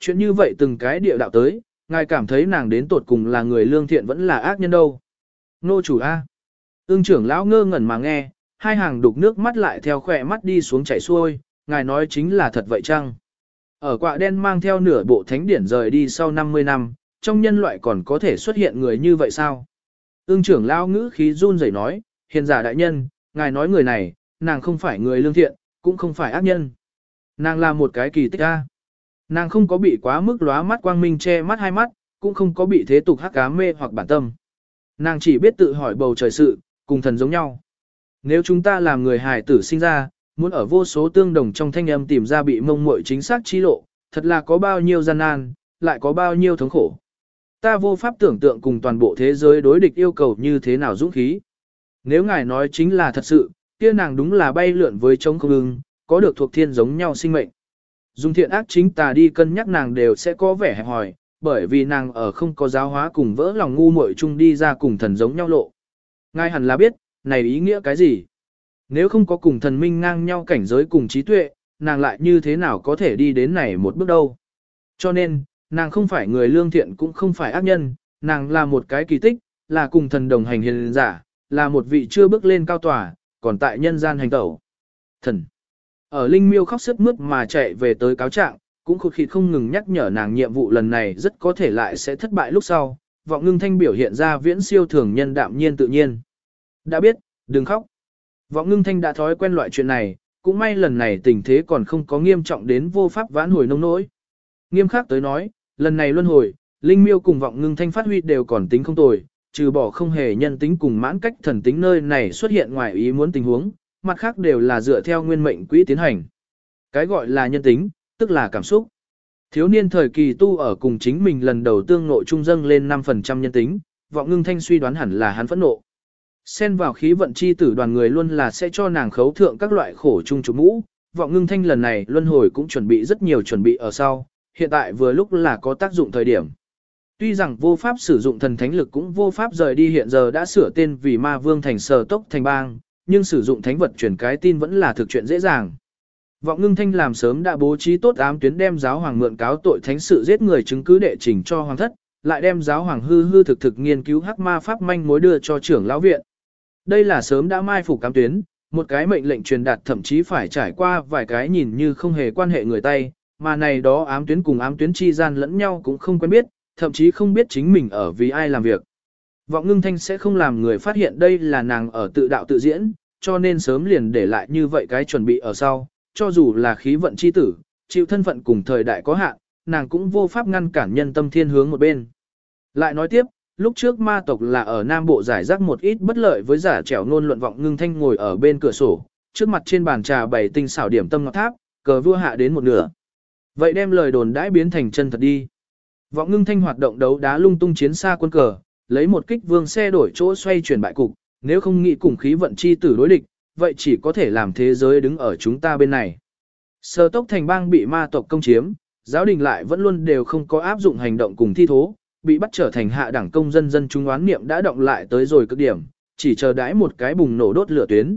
Chuyện như vậy từng cái địa đạo tới, ngài cảm thấy nàng đến tột cùng là người lương thiện vẫn là ác nhân đâu. Nô chủ A. Ưng trưởng lão ngơ ngẩn mà nghe, hai hàng đục nước mắt lại theo khỏe mắt đi xuống chảy xuôi, ngài nói chính là thật vậy chăng? Ở quạ đen mang theo nửa bộ thánh điển rời đi sau 50 năm, trong nhân loại còn có thể xuất hiện người như vậy sao? Ưng trưởng lão ngữ khí run rẩy nói, hiền giả đại nhân, ngài nói người này, nàng không phải người lương thiện, cũng không phải ác nhân. Nàng là một cái kỳ tích a. Nàng không có bị quá mức lóa mắt quang minh che mắt hai mắt, cũng không có bị thế tục hắc cá mê hoặc bản tâm. Nàng chỉ biết tự hỏi bầu trời sự, cùng thần giống nhau. Nếu chúng ta làm người hài tử sinh ra, muốn ở vô số tương đồng trong thanh âm tìm ra bị mông muội chính xác chi lộ, thật là có bao nhiêu gian nan, lại có bao nhiêu thống khổ. Ta vô pháp tưởng tượng cùng toàn bộ thế giới đối địch yêu cầu như thế nào dũng khí. Nếu ngài nói chính là thật sự, kia nàng đúng là bay lượn với trống không ưng, có được thuộc thiên giống nhau sinh mệnh. Dùng thiện ác chính tà đi cân nhắc nàng đều sẽ có vẻ hẹp hòi, bởi vì nàng ở không có giáo hóa cùng vỡ lòng ngu muội chung đi ra cùng thần giống nhau lộ. Ngài hẳn là biết, này ý nghĩa cái gì? Nếu không có cùng thần minh ngang nhau cảnh giới cùng trí tuệ, nàng lại như thế nào có thể đi đến này một bước đâu? Cho nên, nàng không phải người lương thiện cũng không phải ác nhân, nàng là một cái kỳ tích, là cùng thần đồng hành hiền giả, là một vị chưa bước lên cao tòa, còn tại nhân gian hành tẩu. Thần. Ở Linh Miêu khóc sướt mướt mà chạy về tới cáo trạng, cũng khụt khịt không ngừng nhắc nhở nàng nhiệm vụ lần này rất có thể lại sẽ thất bại lúc sau, vọng ngưng thanh biểu hiện ra viễn siêu thường nhân đạm nhiên tự nhiên. Đã biết, đừng khóc. Vọng ngưng thanh đã thói quen loại chuyện này, cũng may lần này tình thế còn không có nghiêm trọng đến vô pháp vãn hồi nông nỗi. Nghiêm khắc tới nói, lần này luân hồi, Linh Miêu cùng vọng ngưng thanh phát huy đều còn tính không tồi, trừ bỏ không hề nhân tính cùng mãn cách thần tính nơi này xuất hiện ngoài ý muốn tình huống, mặt khác đều là dựa theo nguyên mệnh quỹ tiến hành. Cái gọi là nhân tính, tức là cảm xúc. Thiếu niên thời kỳ tu ở cùng chính mình lần đầu tương nội trung dâng lên 5% nhân tính, vọng ngưng thanh suy đoán hẳn là hắn phẫn nộ. Xen vào khí vận chi tử đoàn người luôn là sẽ cho nàng khấu thượng các loại khổ chung chủ mũ, vọng ngưng thanh lần này luân hồi cũng chuẩn bị rất nhiều chuẩn bị ở sau, hiện tại vừa lúc là có tác dụng thời điểm. Tuy rằng vô pháp sử dụng thần thánh lực cũng vô pháp rời đi hiện giờ đã sửa tên vì ma vương thành sở tốc thành bang, nhưng sử dụng thánh vật chuyển cái tin vẫn là thực chuyện dễ dàng. Vọng ngưng thanh làm sớm đã bố trí tốt ám tuyến đem giáo hoàng mượn cáo tội thánh sự giết người chứng cứ đệ trình cho hoàng thất, lại đem giáo hoàng hư hư thực thực nghiên cứu hắc ma pháp manh mối đưa cho trưởng lão viện. Đây là sớm đã mai phục ám tuyến, một cái mệnh lệnh truyền đạt thậm chí phải trải qua vài cái nhìn như không hề quan hệ người tay, mà này đó ám tuyến cùng ám tuyến chi gian lẫn nhau cũng không quen biết, thậm chí không biết chính mình ở vì ai làm việc. Vọng ngưng thanh sẽ không làm người phát hiện đây là nàng ở tự đạo tự diễn, cho nên sớm liền để lại như vậy cái chuẩn bị ở sau, cho dù là khí vận chi tử, chịu thân phận cùng thời đại có hạn, nàng cũng vô pháp ngăn cản nhân tâm thiên hướng một bên. Lại nói tiếp, lúc trước ma tộc là ở Nam Bộ giải rác một ít bất lợi với giả trẻo ngôn luận vọng ngưng thanh ngồi ở bên cửa sổ, trước mặt trên bàn trà bày tinh xảo điểm tâm ngọc tháp, cờ vua hạ đến một nửa. Vậy đem lời đồn đãi biến thành chân thật đi. Vọng ngưng thanh hoạt động đấu đá lung tung chiến xa quân cờ, lấy một kích vương xe đổi chỗ xoay chuyển bại cục, nếu không nghĩ cùng khí vận chi tử đối địch, vậy chỉ có thể làm thế giới đứng ở chúng ta bên này. Sơ tốc thành bang bị ma tộc công chiếm, giáo đình lại vẫn luôn đều không có áp dụng hành động cùng thi thố, bị bắt trở thành hạ đẳng công dân dân chúng oán niệm đã động lại tới rồi cực điểm, chỉ chờ đãi một cái bùng nổ đốt lửa tuyến.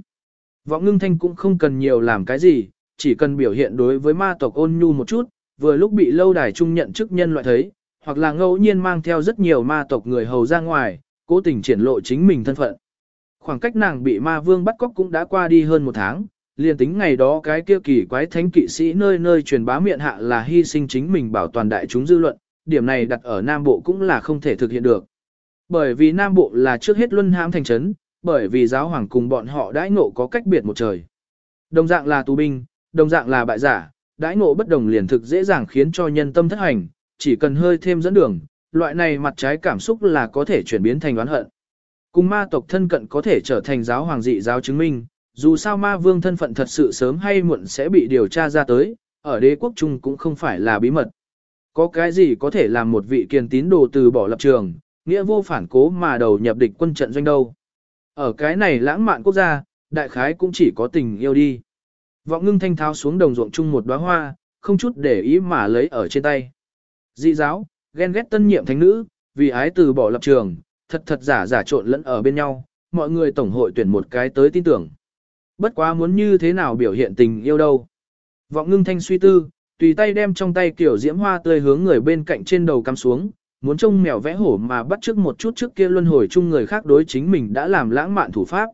Vọng ngưng thanh cũng không cần nhiều làm cái gì, chỉ cần biểu hiện đối với ma tộc ôn nhu một chút, vừa lúc bị lâu đài trung nhận chức nhân loại thấy, hoặc là ngẫu nhiên mang theo rất nhiều ma tộc người hầu ra ngoài, cố tình triển lộ chính mình thân phận. Khoảng cách nàng bị ma vương bắt cóc cũng đã qua đi hơn một tháng, liền tính ngày đó cái kia kỳ quái thánh kỵ sĩ nơi nơi truyền bá miệng hạ là hy sinh chính mình bảo toàn đại chúng dư luận, điểm này đặt ở Nam Bộ cũng là không thể thực hiện được. Bởi vì Nam Bộ là trước hết luân hãm thành trấn, bởi vì giáo hoàng cùng bọn họ đãi ngộ có cách biệt một trời. Đồng dạng là tù binh, đồng dạng là bại giả, đãi ngộ bất đồng liền thực dễ dàng khiến cho nhân tâm thất hành, chỉ cần hơi thêm dẫn đường, loại này mặt trái cảm xúc là có thể chuyển biến thành oán hận. Cùng ma tộc thân cận có thể trở thành giáo hoàng dị giáo chứng minh, dù sao ma vương thân phận thật sự sớm hay muộn sẽ bị điều tra ra tới, ở đế quốc trung cũng không phải là bí mật. Có cái gì có thể làm một vị kiền tín đồ từ bỏ lập trường, nghĩa vô phản cố mà đầu nhập địch quân trận doanh đâu. Ở cái này lãng mạn quốc gia, đại khái cũng chỉ có tình yêu đi. Vọng ngưng thanh tháo xuống đồng ruộng chung một đóa hoa, không chút để ý mà lấy ở trên tay. Dị giáo, ghen ghét tân nhiệm thánh nữ, vì ái từ bỏ lập trường, thật thật giả giả trộn lẫn ở bên nhau, mọi người tổng hội tuyển một cái tới tin tưởng. Bất quá muốn như thế nào biểu hiện tình yêu đâu. Vọng ngưng thanh suy tư, Tùy tay đem trong tay kiểu diễm hoa tươi hướng người bên cạnh trên đầu cắm xuống, muốn trông mèo vẽ hổ mà bắt trước một chút trước kia luân hồi chung người khác đối chính mình đã làm lãng mạn thủ pháp.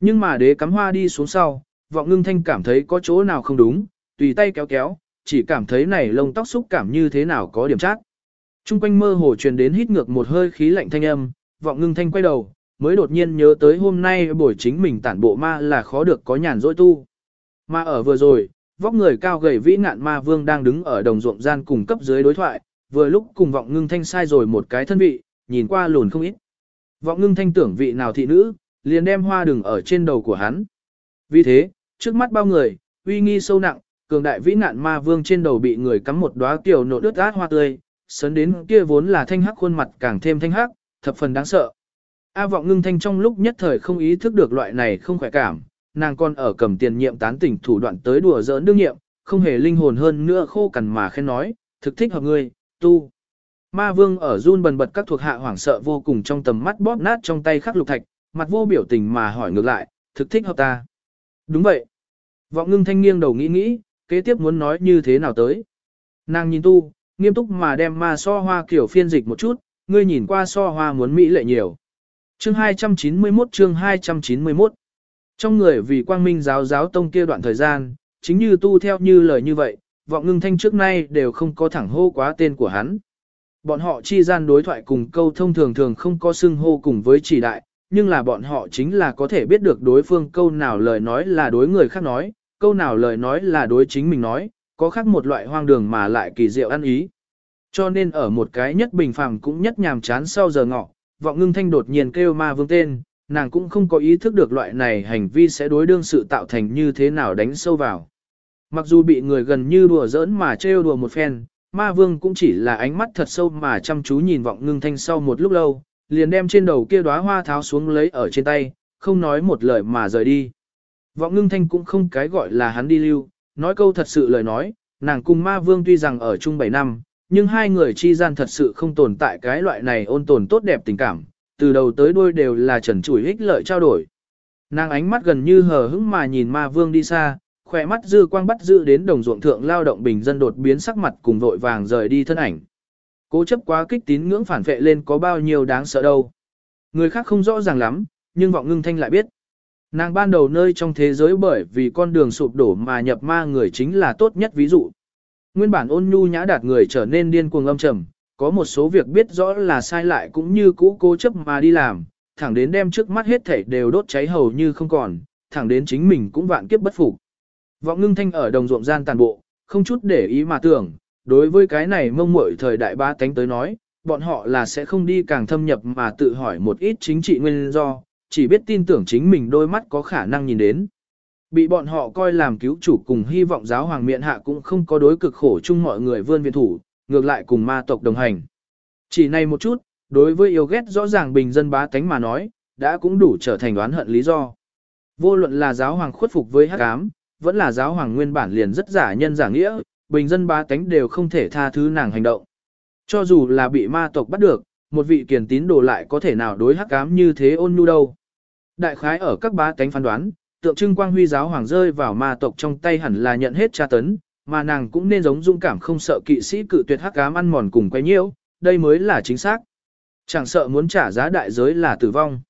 Nhưng mà đế cắm hoa đi xuống sau, vọng ngưng thanh cảm thấy có chỗ nào không đúng, tùy tay kéo kéo, chỉ cảm thấy này lông tóc xúc cảm như thế nào có điểm chát. Trung quanh mơ hồ truyền đến hít ngược một hơi khí lạnh thanh âm, vọng ngưng thanh quay đầu, mới đột nhiên nhớ tới hôm nay buổi chính mình tản bộ ma là khó được có nhàn dỗi tu. Mà ở vừa rồi, vóc người cao gầy vĩ ngạn ma vương đang đứng ở đồng ruộng gian cùng cấp dưới đối thoại, vừa lúc cùng vọng ngưng thanh sai rồi một cái thân vị, nhìn qua lùn không ít. Vọng ngưng thanh tưởng vị nào thị nữ, liền đem hoa đừng ở trên đầu của hắn. Vì thế, trước mắt bao người, uy nghi sâu nặng, cường đại vĩ nạn ma vương trên đầu bị người cắm một đóa tiểu nộ đứt át hoa tươi, sấn đến kia vốn là thanh hắc khuôn mặt càng thêm thanh hắc, thập phần đáng sợ. A vọng ngưng thanh trong lúc nhất thời không ý thức được loại này không khỏe cảm, nàng còn ở cầm tiền nhiệm tán tỉnh thủ đoạn tới đùa giỡn đương nhiệm, không hề linh hồn hơn nữa khô cằn mà khen nói, thực thích hợp ngươi, tu. Ma vương ở run bần bật các thuộc hạ hoảng sợ vô cùng trong tầm mắt bóp nát trong tay khắc lục thạch, mặt vô biểu tình mà hỏi ngược lại, thực thích hợp ta. Đúng vậy. Vọng ngưng thanh nghiêng đầu nghĩ nghĩ, kế tiếp muốn nói như thế nào tới. Nàng nhìn tu, nghiêm túc mà đem ma so hoa kiểu phiên dịch một chút, ngươi nhìn qua so hoa muốn mỹ lệ nhiều. Chương 291 chương 291 Trong người vì quang minh giáo giáo tông kia đoạn thời gian, chính như tu theo như lời như vậy, vọng ngưng thanh trước nay đều không có thẳng hô quá tên của hắn. Bọn họ chi gian đối thoại cùng câu thông thường thường không có xưng hô cùng với chỉ đại, nhưng là bọn họ chính là có thể biết được đối phương câu nào lời nói là đối người khác nói, câu nào lời nói là đối chính mình nói, có khác một loại hoang đường mà lại kỳ diệu ăn ý. Cho nên ở một cái nhất bình phàm cũng nhất nhàm chán sau giờ ngọ, vọng ngưng thanh đột nhiên kêu ma vương tên, nàng cũng không có ý thức được loại này hành vi sẽ đối đương sự tạo thành như thế nào đánh sâu vào. Mặc dù bị người gần như đùa giỡn mà trêu đùa một phen, ma vương cũng chỉ là ánh mắt thật sâu mà chăm chú nhìn vọng ngưng thanh sau một lúc lâu, liền đem trên đầu kia đóa hoa tháo xuống lấy ở trên tay, không nói một lời mà rời đi. Vọng ngưng thanh cũng không cái gọi là hắn đi lưu, nói câu thật sự lời nói, nàng cùng ma vương tuy rằng ở chung 7 năm, nhưng hai người chi gian thật sự không tồn tại cái loại này ôn tồn tốt đẹp tình cảm, từ đầu tới đuôi đều là trần chủi ích lợi trao đổi. Nàng ánh mắt gần như hờ hững mà nhìn ma vương đi xa, khỏe mắt dư quang bắt giữ đến đồng ruộng thượng lao động bình dân đột biến sắc mặt cùng vội vàng rời đi thân ảnh. Cố chấp quá kích tín ngưỡng phản vệ lên có bao nhiêu đáng sợ đâu. Người khác không rõ ràng lắm, nhưng vọng ngưng thanh lại biết. Nàng ban đầu nơi trong thế giới bởi vì con đường sụp đổ mà nhập ma người chính là tốt nhất ví dụ. Nguyên bản ôn nhu nhã đạt người trở nên điên cuồng âm trầm, có một số việc biết rõ là sai lại cũng như cũ cố chấp mà đi làm, thẳng đến đem trước mắt hết thảy đều đốt cháy hầu như không còn, thẳng đến chính mình cũng vạn kiếp bất phục. Vọng ngưng thanh ở đồng ruộng gian tàn bộ, không chút để ý mà tưởng, đối với cái này mông muội thời đại ba tánh tới nói, bọn họ là sẽ không đi càng thâm nhập mà tự hỏi một ít chính trị nguyên do, chỉ biết tin tưởng chính mình đôi mắt có khả năng nhìn đến. Bị bọn họ coi làm cứu chủ cùng hy vọng giáo hoàng miện hạ cũng không có đối cực khổ chung mọi người vươn viện thủ, ngược lại cùng ma tộc đồng hành. Chỉ này một chút, đối với yêu ghét rõ ràng bình dân bá tánh mà nói, đã cũng đủ trở thành đoán hận lý do. Vô luận là giáo hoàng khuất phục với hắc ám, vẫn là giáo hoàng nguyên bản liền rất giả nhân giả nghĩa, bình dân bá tánh đều không thể tha thứ nàng hành động. Cho dù là bị ma tộc bắt được, một vị kiền tín đồ lại có thể nào đối hắc ám như thế ôn nhu đâu. Đại khái ở các bá tánh phán đoán, tượng trưng quang huy giáo hoàng rơi vào ma tộc trong tay hẳn là nhận hết tra tấn, mà nàng cũng nên giống dung cảm không sợ kỵ sĩ cự tuyệt hắc ám ăn mòn cùng quay nhiễu, đây mới là chính xác. Chẳng sợ muốn trả giá đại giới là tử vong.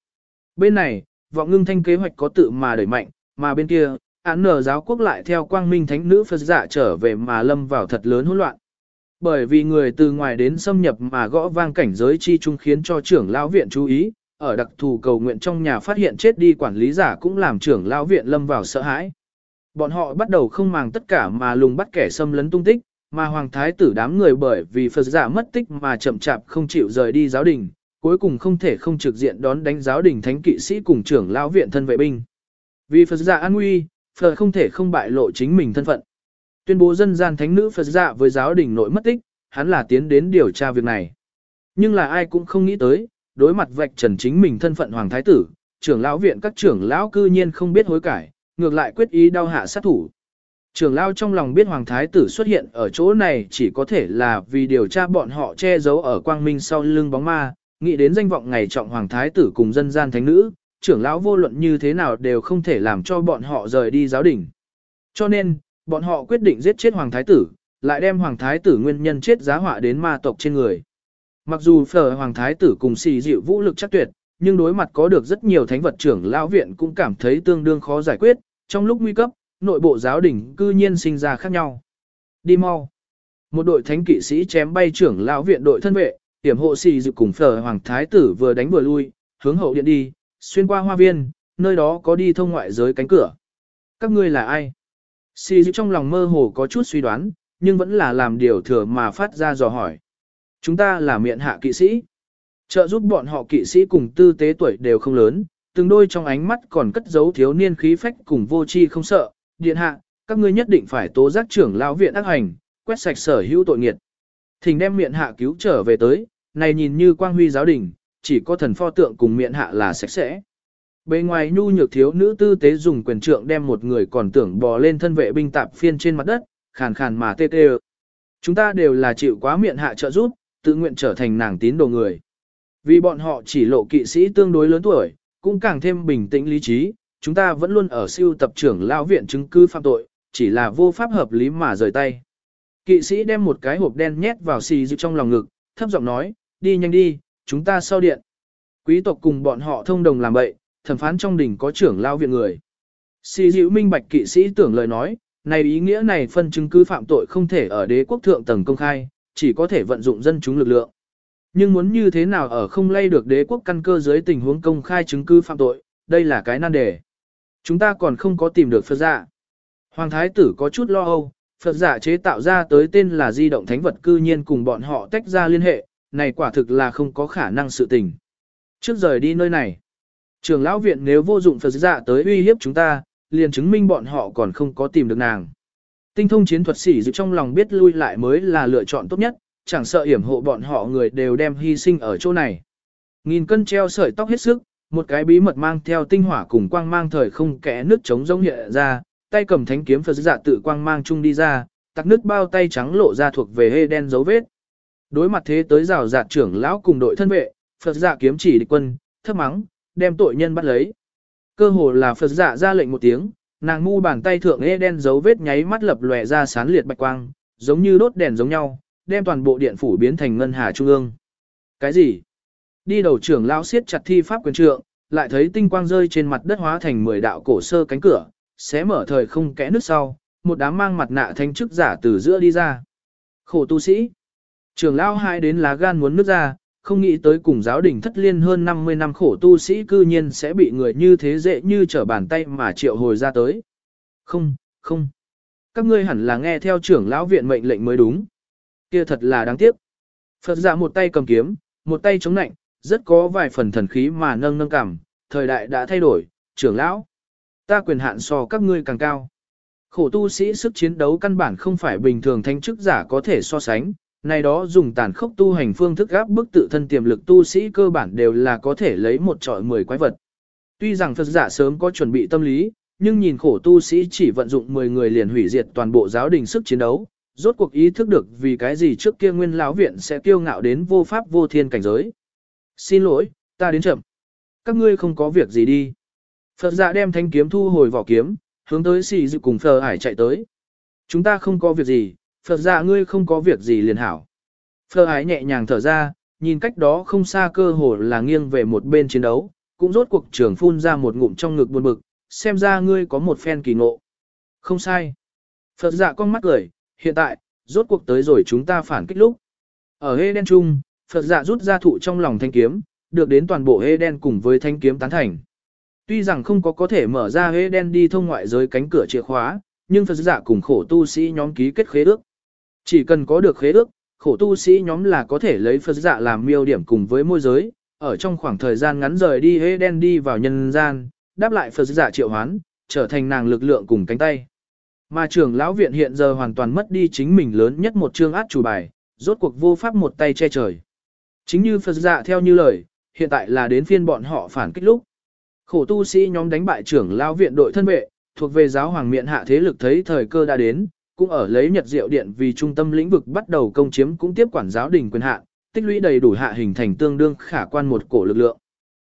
Bên này, vọng ngưng thanh kế hoạch có tự mà đẩy mạnh, mà bên kia, án nở giáo quốc lại theo quang minh thánh nữ Phật giả trở về mà lâm vào thật lớn hỗn loạn. Bởi vì người từ ngoài đến xâm nhập mà gõ vang cảnh giới chi trung khiến cho trưởng lão viện chú ý, ở đặc thù cầu nguyện trong nhà phát hiện chết đi quản lý giả cũng làm trưởng lão viện lâm vào sợ hãi. Bọn họ bắt đầu không màng tất cả mà lùng bắt kẻ xâm lấn tung tích, mà hoàng thái tử đám người bởi vì Phật giả mất tích mà chậm chạp không chịu rời đi giáo đình, cuối cùng không thể không trực diện đón đánh giáo đình thánh kỵ sĩ cùng trưởng lão viện thân vệ binh. Vì Phật giả an nguy, Phật không thể không bại lộ chính mình thân phận. Tuyên bố dân gian thánh nữ Phật giả với giáo đình nội mất tích, hắn là tiến đến điều tra việc này. Nhưng là ai cũng không nghĩ tới, đối mặt vạch trần chính mình thân phận hoàng thái tử, trưởng lão viện các trưởng lão cư nhiên không biết hối cải, ngược lại quyết ý đau hạ sát thủ. Trưởng lão trong lòng biết hoàng thái tử xuất hiện ở chỗ này chỉ có thể là vì điều tra bọn họ che giấu ở quang minh sau lưng bóng ma, nghĩ đến danh vọng ngày trọng hoàng thái tử cùng dân gian thánh nữ, trưởng lão vô luận như thế nào đều không thể làm cho bọn họ rời đi giáo đình. Cho nên, bọn họ quyết định giết chết hoàng thái tử, lại đem hoàng thái tử nguyên nhân chết giá họa đến ma tộc trên người. Mặc dù phở hoàng thái tử cùng xì dịu vũ lực chắc tuyệt, nhưng đối mặt có được rất nhiều thánh vật trưởng lão viện cũng cảm thấy tương đương khó giải quyết, trong lúc nguy cấp, nội bộ giáo đình cư nhiên sinh ra khác nhau. Đi mau. Một đội thánh kỵ sĩ chém bay trưởng lão viện đội thân vệ, tiểm hộ xì dịu cùng phở hoàng thái tử vừa đánh vừa lui, hướng hậu điện đi, xuyên qua hoa viên, nơi đó có đi thông ngoại giới cánh cửa. Các ngươi là ai? Xì dịu trong lòng mơ hồ có chút suy đoán, nhưng vẫn là làm điều thừa mà phát ra dò hỏi. Chúng ta là miệng hạ kỵ sĩ. Trợ giúp bọn họ kỵ sĩ cùng tư tế tuổi đều không lớn, từng đôi trong ánh mắt còn cất giấu thiếu niên khí phách cùng vô chi không sợ. Điện hạ, các ngươi nhất định phải tố giác trưởng lão viện ác hành, quét sạch sở hữu tội nghiệt. Thỉnh đem miệng hạ cứu trở về tới, này nhìn như quang huy giáo đình, chỉ có thần pho tượng cùng miệng hạ là sạch sẽ. Bề ngoài nhu nhược thiếu nữ tư tế dùng quyền trượng đem một người còn tưởng bò lên thân vệ binh tạp phiên trên mặt đất, khàn khàn mà tê tê. Chúng ta đều là chịu quá miệng hạ trợ giúp, tự nguyện trở thành nàng tín đồ người. Vì bọn họ chỉ lộ kỵ sĩ tương đối lớn tuổi, cũng càng thêm bình tĩnh lý trí, chúng ta vẫn luôn ở siêu tập trưởng lao viện chứng cứ phạm tội, chỉ là vô pháp hợp lý mà rời tay. Kỵ sĩ đem một cái hộp đen nhét vào xì dịu trong lòng ngực, thấp giọng nói, đi nhanh đi, chúng ta sau điện. Quý tộc cùng bọn họ thông đồng làm bậy, thẩm phán trong đình có trưởng lao viện người. Xì dịu minh bạch kỵ sĩ tưởng lời nói, này ý nghĩa này phân chứng cứ phạm tội không thể ở đế quốc thượng tầng công khai, chỉ có thể vận dụng dân chúng lực lượng. Nhưng muốn như thế nào ở không lay được đế quốc căn cơ dưới tình huống công khai chứng cứ phạm tội, đây là cái nan đề. Chúng ta còn không có tìm được Phật giả. Hoàng thái tử có chút lo âu, Phật giả chế tạo ra tới tên là di động thánh vật cư nhiên cùng bọn họ tách ra liên hệ, này quả thực là không có khả năng sự tình. Trước rời đi nơi này, trường lão viện nếu vô dụng Phật giả tới uy hiếp chúng ta, liền chứng minh bọn họ còn không có tìm được nàng. Tinh thông chiến thuật sĩ dự trong lòng biết lui lại mới là lựa chọn tốt nhất, chẳng sợ hiểm hộ bọn họ người đều đem hy sinh ở chỗ này. Nghìn cân treo sợi tóc hết sức, một cái bí mật mang theo tinh hỏa cùng quang mang thời không kẽ nước chống rông hiện ra, tay cầm thánh kiếm Phật dạ tự quang mang chung đi ra, tặc nước bao tay trắng lộ ra thuộc về hê đen dấu vết. Đối mặt thế tới rào rạt trưởng lão cùng đội thân vệ, Phật dạ kiếm chỉ địch quân, thấp mắng, đem tội nhân bắt lấy. Cơ hồ là Phật dạ ra lệnh một tiếng, nàng ngu bàn tay thượng e đen dấu vết nháy mắt lập lòe ra sán liệt bạch quang, giống như đốt đèn giống nhau, đem toàn bộ điện phủ biến thành ngân hà trung ương. Cái gì? Đi đầu trưởng lão siết chặt thi pháp quyền trượng, lại thấy tinh quang rơi trên mặt đất hóa thành 10 đạo cổ sơ cánh cửa, xé mở thời không kẽ nước sau, một đám mang mặt nạ thanh chức giả từ giữa đi ra. Khổ tu sĩ. Trưởng lão hai đến lá gan muốn nước ra, không nghĩ tới cùng giáo đình thất liên hơn 50 năm khổ tu sĩ cư nhiên sẽ bị người như thế dễ như trở bàn tay mà triệu hồi ra tới. Không, không. Các ngươi hẳn là nghe theo trưởng lão viện mệnh lệnh mới đúng. Kia thật là đáng tiếc. Phật giả một tay cầm kiếm, một tay chống nạnh, rất có vài phần thần khí mà nâng nâng cảm, thời đại đã thay đổi, trưởng lão. Ta quyền hạn so các ngươi càng cao. Khổ tu sĩ sức chiến đấu căn bản không phải bình thường thanh chức giả có thể so sánh, này đó dùng tàn khốc tu hành phương thức gáp bức tự thân tiềm lực tu sĩ cơ bản đều là có thể lấy một trọi mười quái vật. Tuy rằng Phật giả sớm có chuẩn bị tâm lý, nhưng nhìn khổ tu sĩ chỉ vận dụng 10 người liền hủy diệt toàn bộ giáo đình sức chiến đấu, rốt cuộc ý thức được vì cái gì trước kia nguyên lão viện sẽ kiêu ngạo đến vô pháp vô thiên cảnh giới. Xin lỗi, ta đến chậm. Các ngươi không có việc gì đi. Phật giả đem thanh kiếm thu hồi vỏ kiếm, hướng tới xì dự cùng phờ ải chạy tới. Chúng ta không có việc gì, Phật dạ ngươi không có việc gì liền hảo. Phờ ái nhẹ nhàng thở ra, nhìn cách đó không xa cơ hồ là nghiêng về một bên chiến đấu, cũng rốt cuộc trường phun ra một ngụm trong ngực buồn bực, xem ra ngươi có một phen kỳ ngộ. Không sai. Phật dạ con mắt cười, hiện tại, rốt cuộc tới rồi chúng ta phản kích lúc. Ở hê đen trung, Phật dạ rút ra thụ trong lòng thanh kiếm, được đến toàn bộ hê đen cùng với thanh kiếm tán thành. Tuy rằng không có có thể mở ra hê đen đi thông ngoại giới cánh cửa chìa khóa, nhưng Phật dạ cùng khổ tu sĩ nhóm ký kết khế ước. Chỉ cần có được khế ước, khổ tu sĩ nhóm là có thể lấy Phật dạ làm miêu điểm cùng với môi giới, ở trong khoảng thời gian ngắn rời đi hế đen đi vào nhân gian, đáp lại Phật dạ triệu hoán, trở thành nàng lực lượng cùng cánh tay. Mà trưởng lão viện hiện giờ hoàn toàn mất đi chính mình lớn nhất một chương át chủ bài, rốt cuộc vô pháp một tay che trời. Chính như Phật dạ theo như lời, hiện tại là đến phiên bọn họ phản kích lúc. Khổ tu sĩ nhóm đánh bại trưởng lão viện đội thân vệ, thuộc về giáo hoàng miện hạ thế lực thấy thời cơ đã đến, cũng ở lấy Nhật Diệu Điện vì trung tâm lĩnh vực bắt đầu công chiếm cũng tiếp quản giáo đình quyền hạ, tích lũy đầy đủ hạ hình thành tương đương khả quan một cổ lực lượng.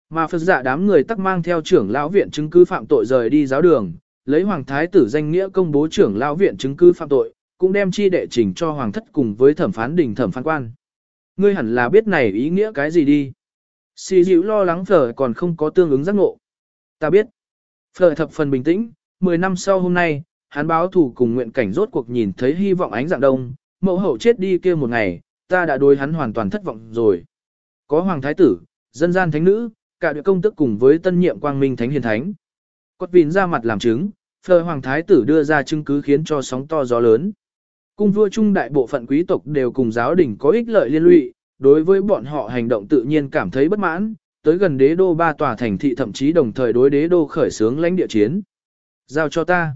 Mà Phật giả đám người tắc mang theo trưởng lão viện chứng cứ phạm tội rời đi giáo đường, lấy hoàng thái tử danh nghĩa công bố trưởng lão viện chứng cứ phạm tội, cũng đem chi đệ trình cho hoàng thất cùng với thẩm phán đình thẩm phán quan. Ngươi hẳn là biết này ý nghĩa cái gì đi. Xì dịu lo lắng phở còn không có tương ứng giác ngộ. Ta biết. Phở thập phần bình tĩnh, 10 năm sau hôm nay, hắn báo thủ cùng nguyện cảnh rốt cuộc nhìn thấy hy vọng ánh dạng đông, mẫu hậu chết đi kia một ngày, ta đã đối hắn hoàn toàn thất vọng rồi. Có hoàng thái tử, dân gian thánh nữ, cả địa công tức cùng với tân nhiệm quang minh thánh hiền thánh. Cốt vịn ra mặt làm chứng, phờ hoàng thái tử đưa ra chứng cứ khiến cho sóng to gió lớn. Cung vua trung đại bộ phận quý tộc đều cùng giáo đình có ích lợi liên lụy, đối với bọn họ hành động tự nhiên cảm thấy bất mãn, tới gần đế đô ba tòa thành thị thậm chí đồng thời đối đế đô khởi xướng lãnh địa chiến. Giao cho ta.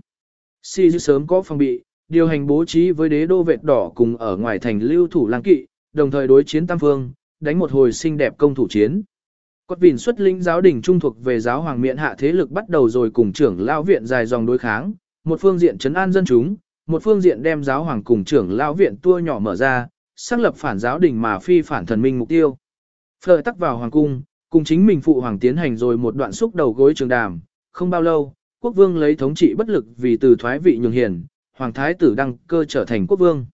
Si dư sớm có phòng bị, điều hành bố trí với đế đô vệt đỏ cùng ở ngoài thành lưu thủ lang kỵ, đồng thời đối chiến tam phương, đánh một hồi xinh đẹp công thủ chiến. Cốt vịn xuất linh giáo đình trung thuộc về giáo hoàng miện hạ thế lực bắt đầu rồi cùng trưởng lao viện dài dòng đối kháng, một phương diện trấn an dân chúng, một phương diện đem giáo hoàng cùng trưởng lao viện tua nhỏ mở ra, xác lập phản giáo đình mà phi phản thần minh mục tiêu. Phờ tắc vào hoàng cung, cùng chính mình phụ hoàng tiến hành rồi một đoạn xúc đầu gối trường đàm, không bao lâu, quốc vương lấy thống trị bất lực vì từ thoái vị nhường hiền, hoàng thái tử đăng cơ trở thành quốc vương.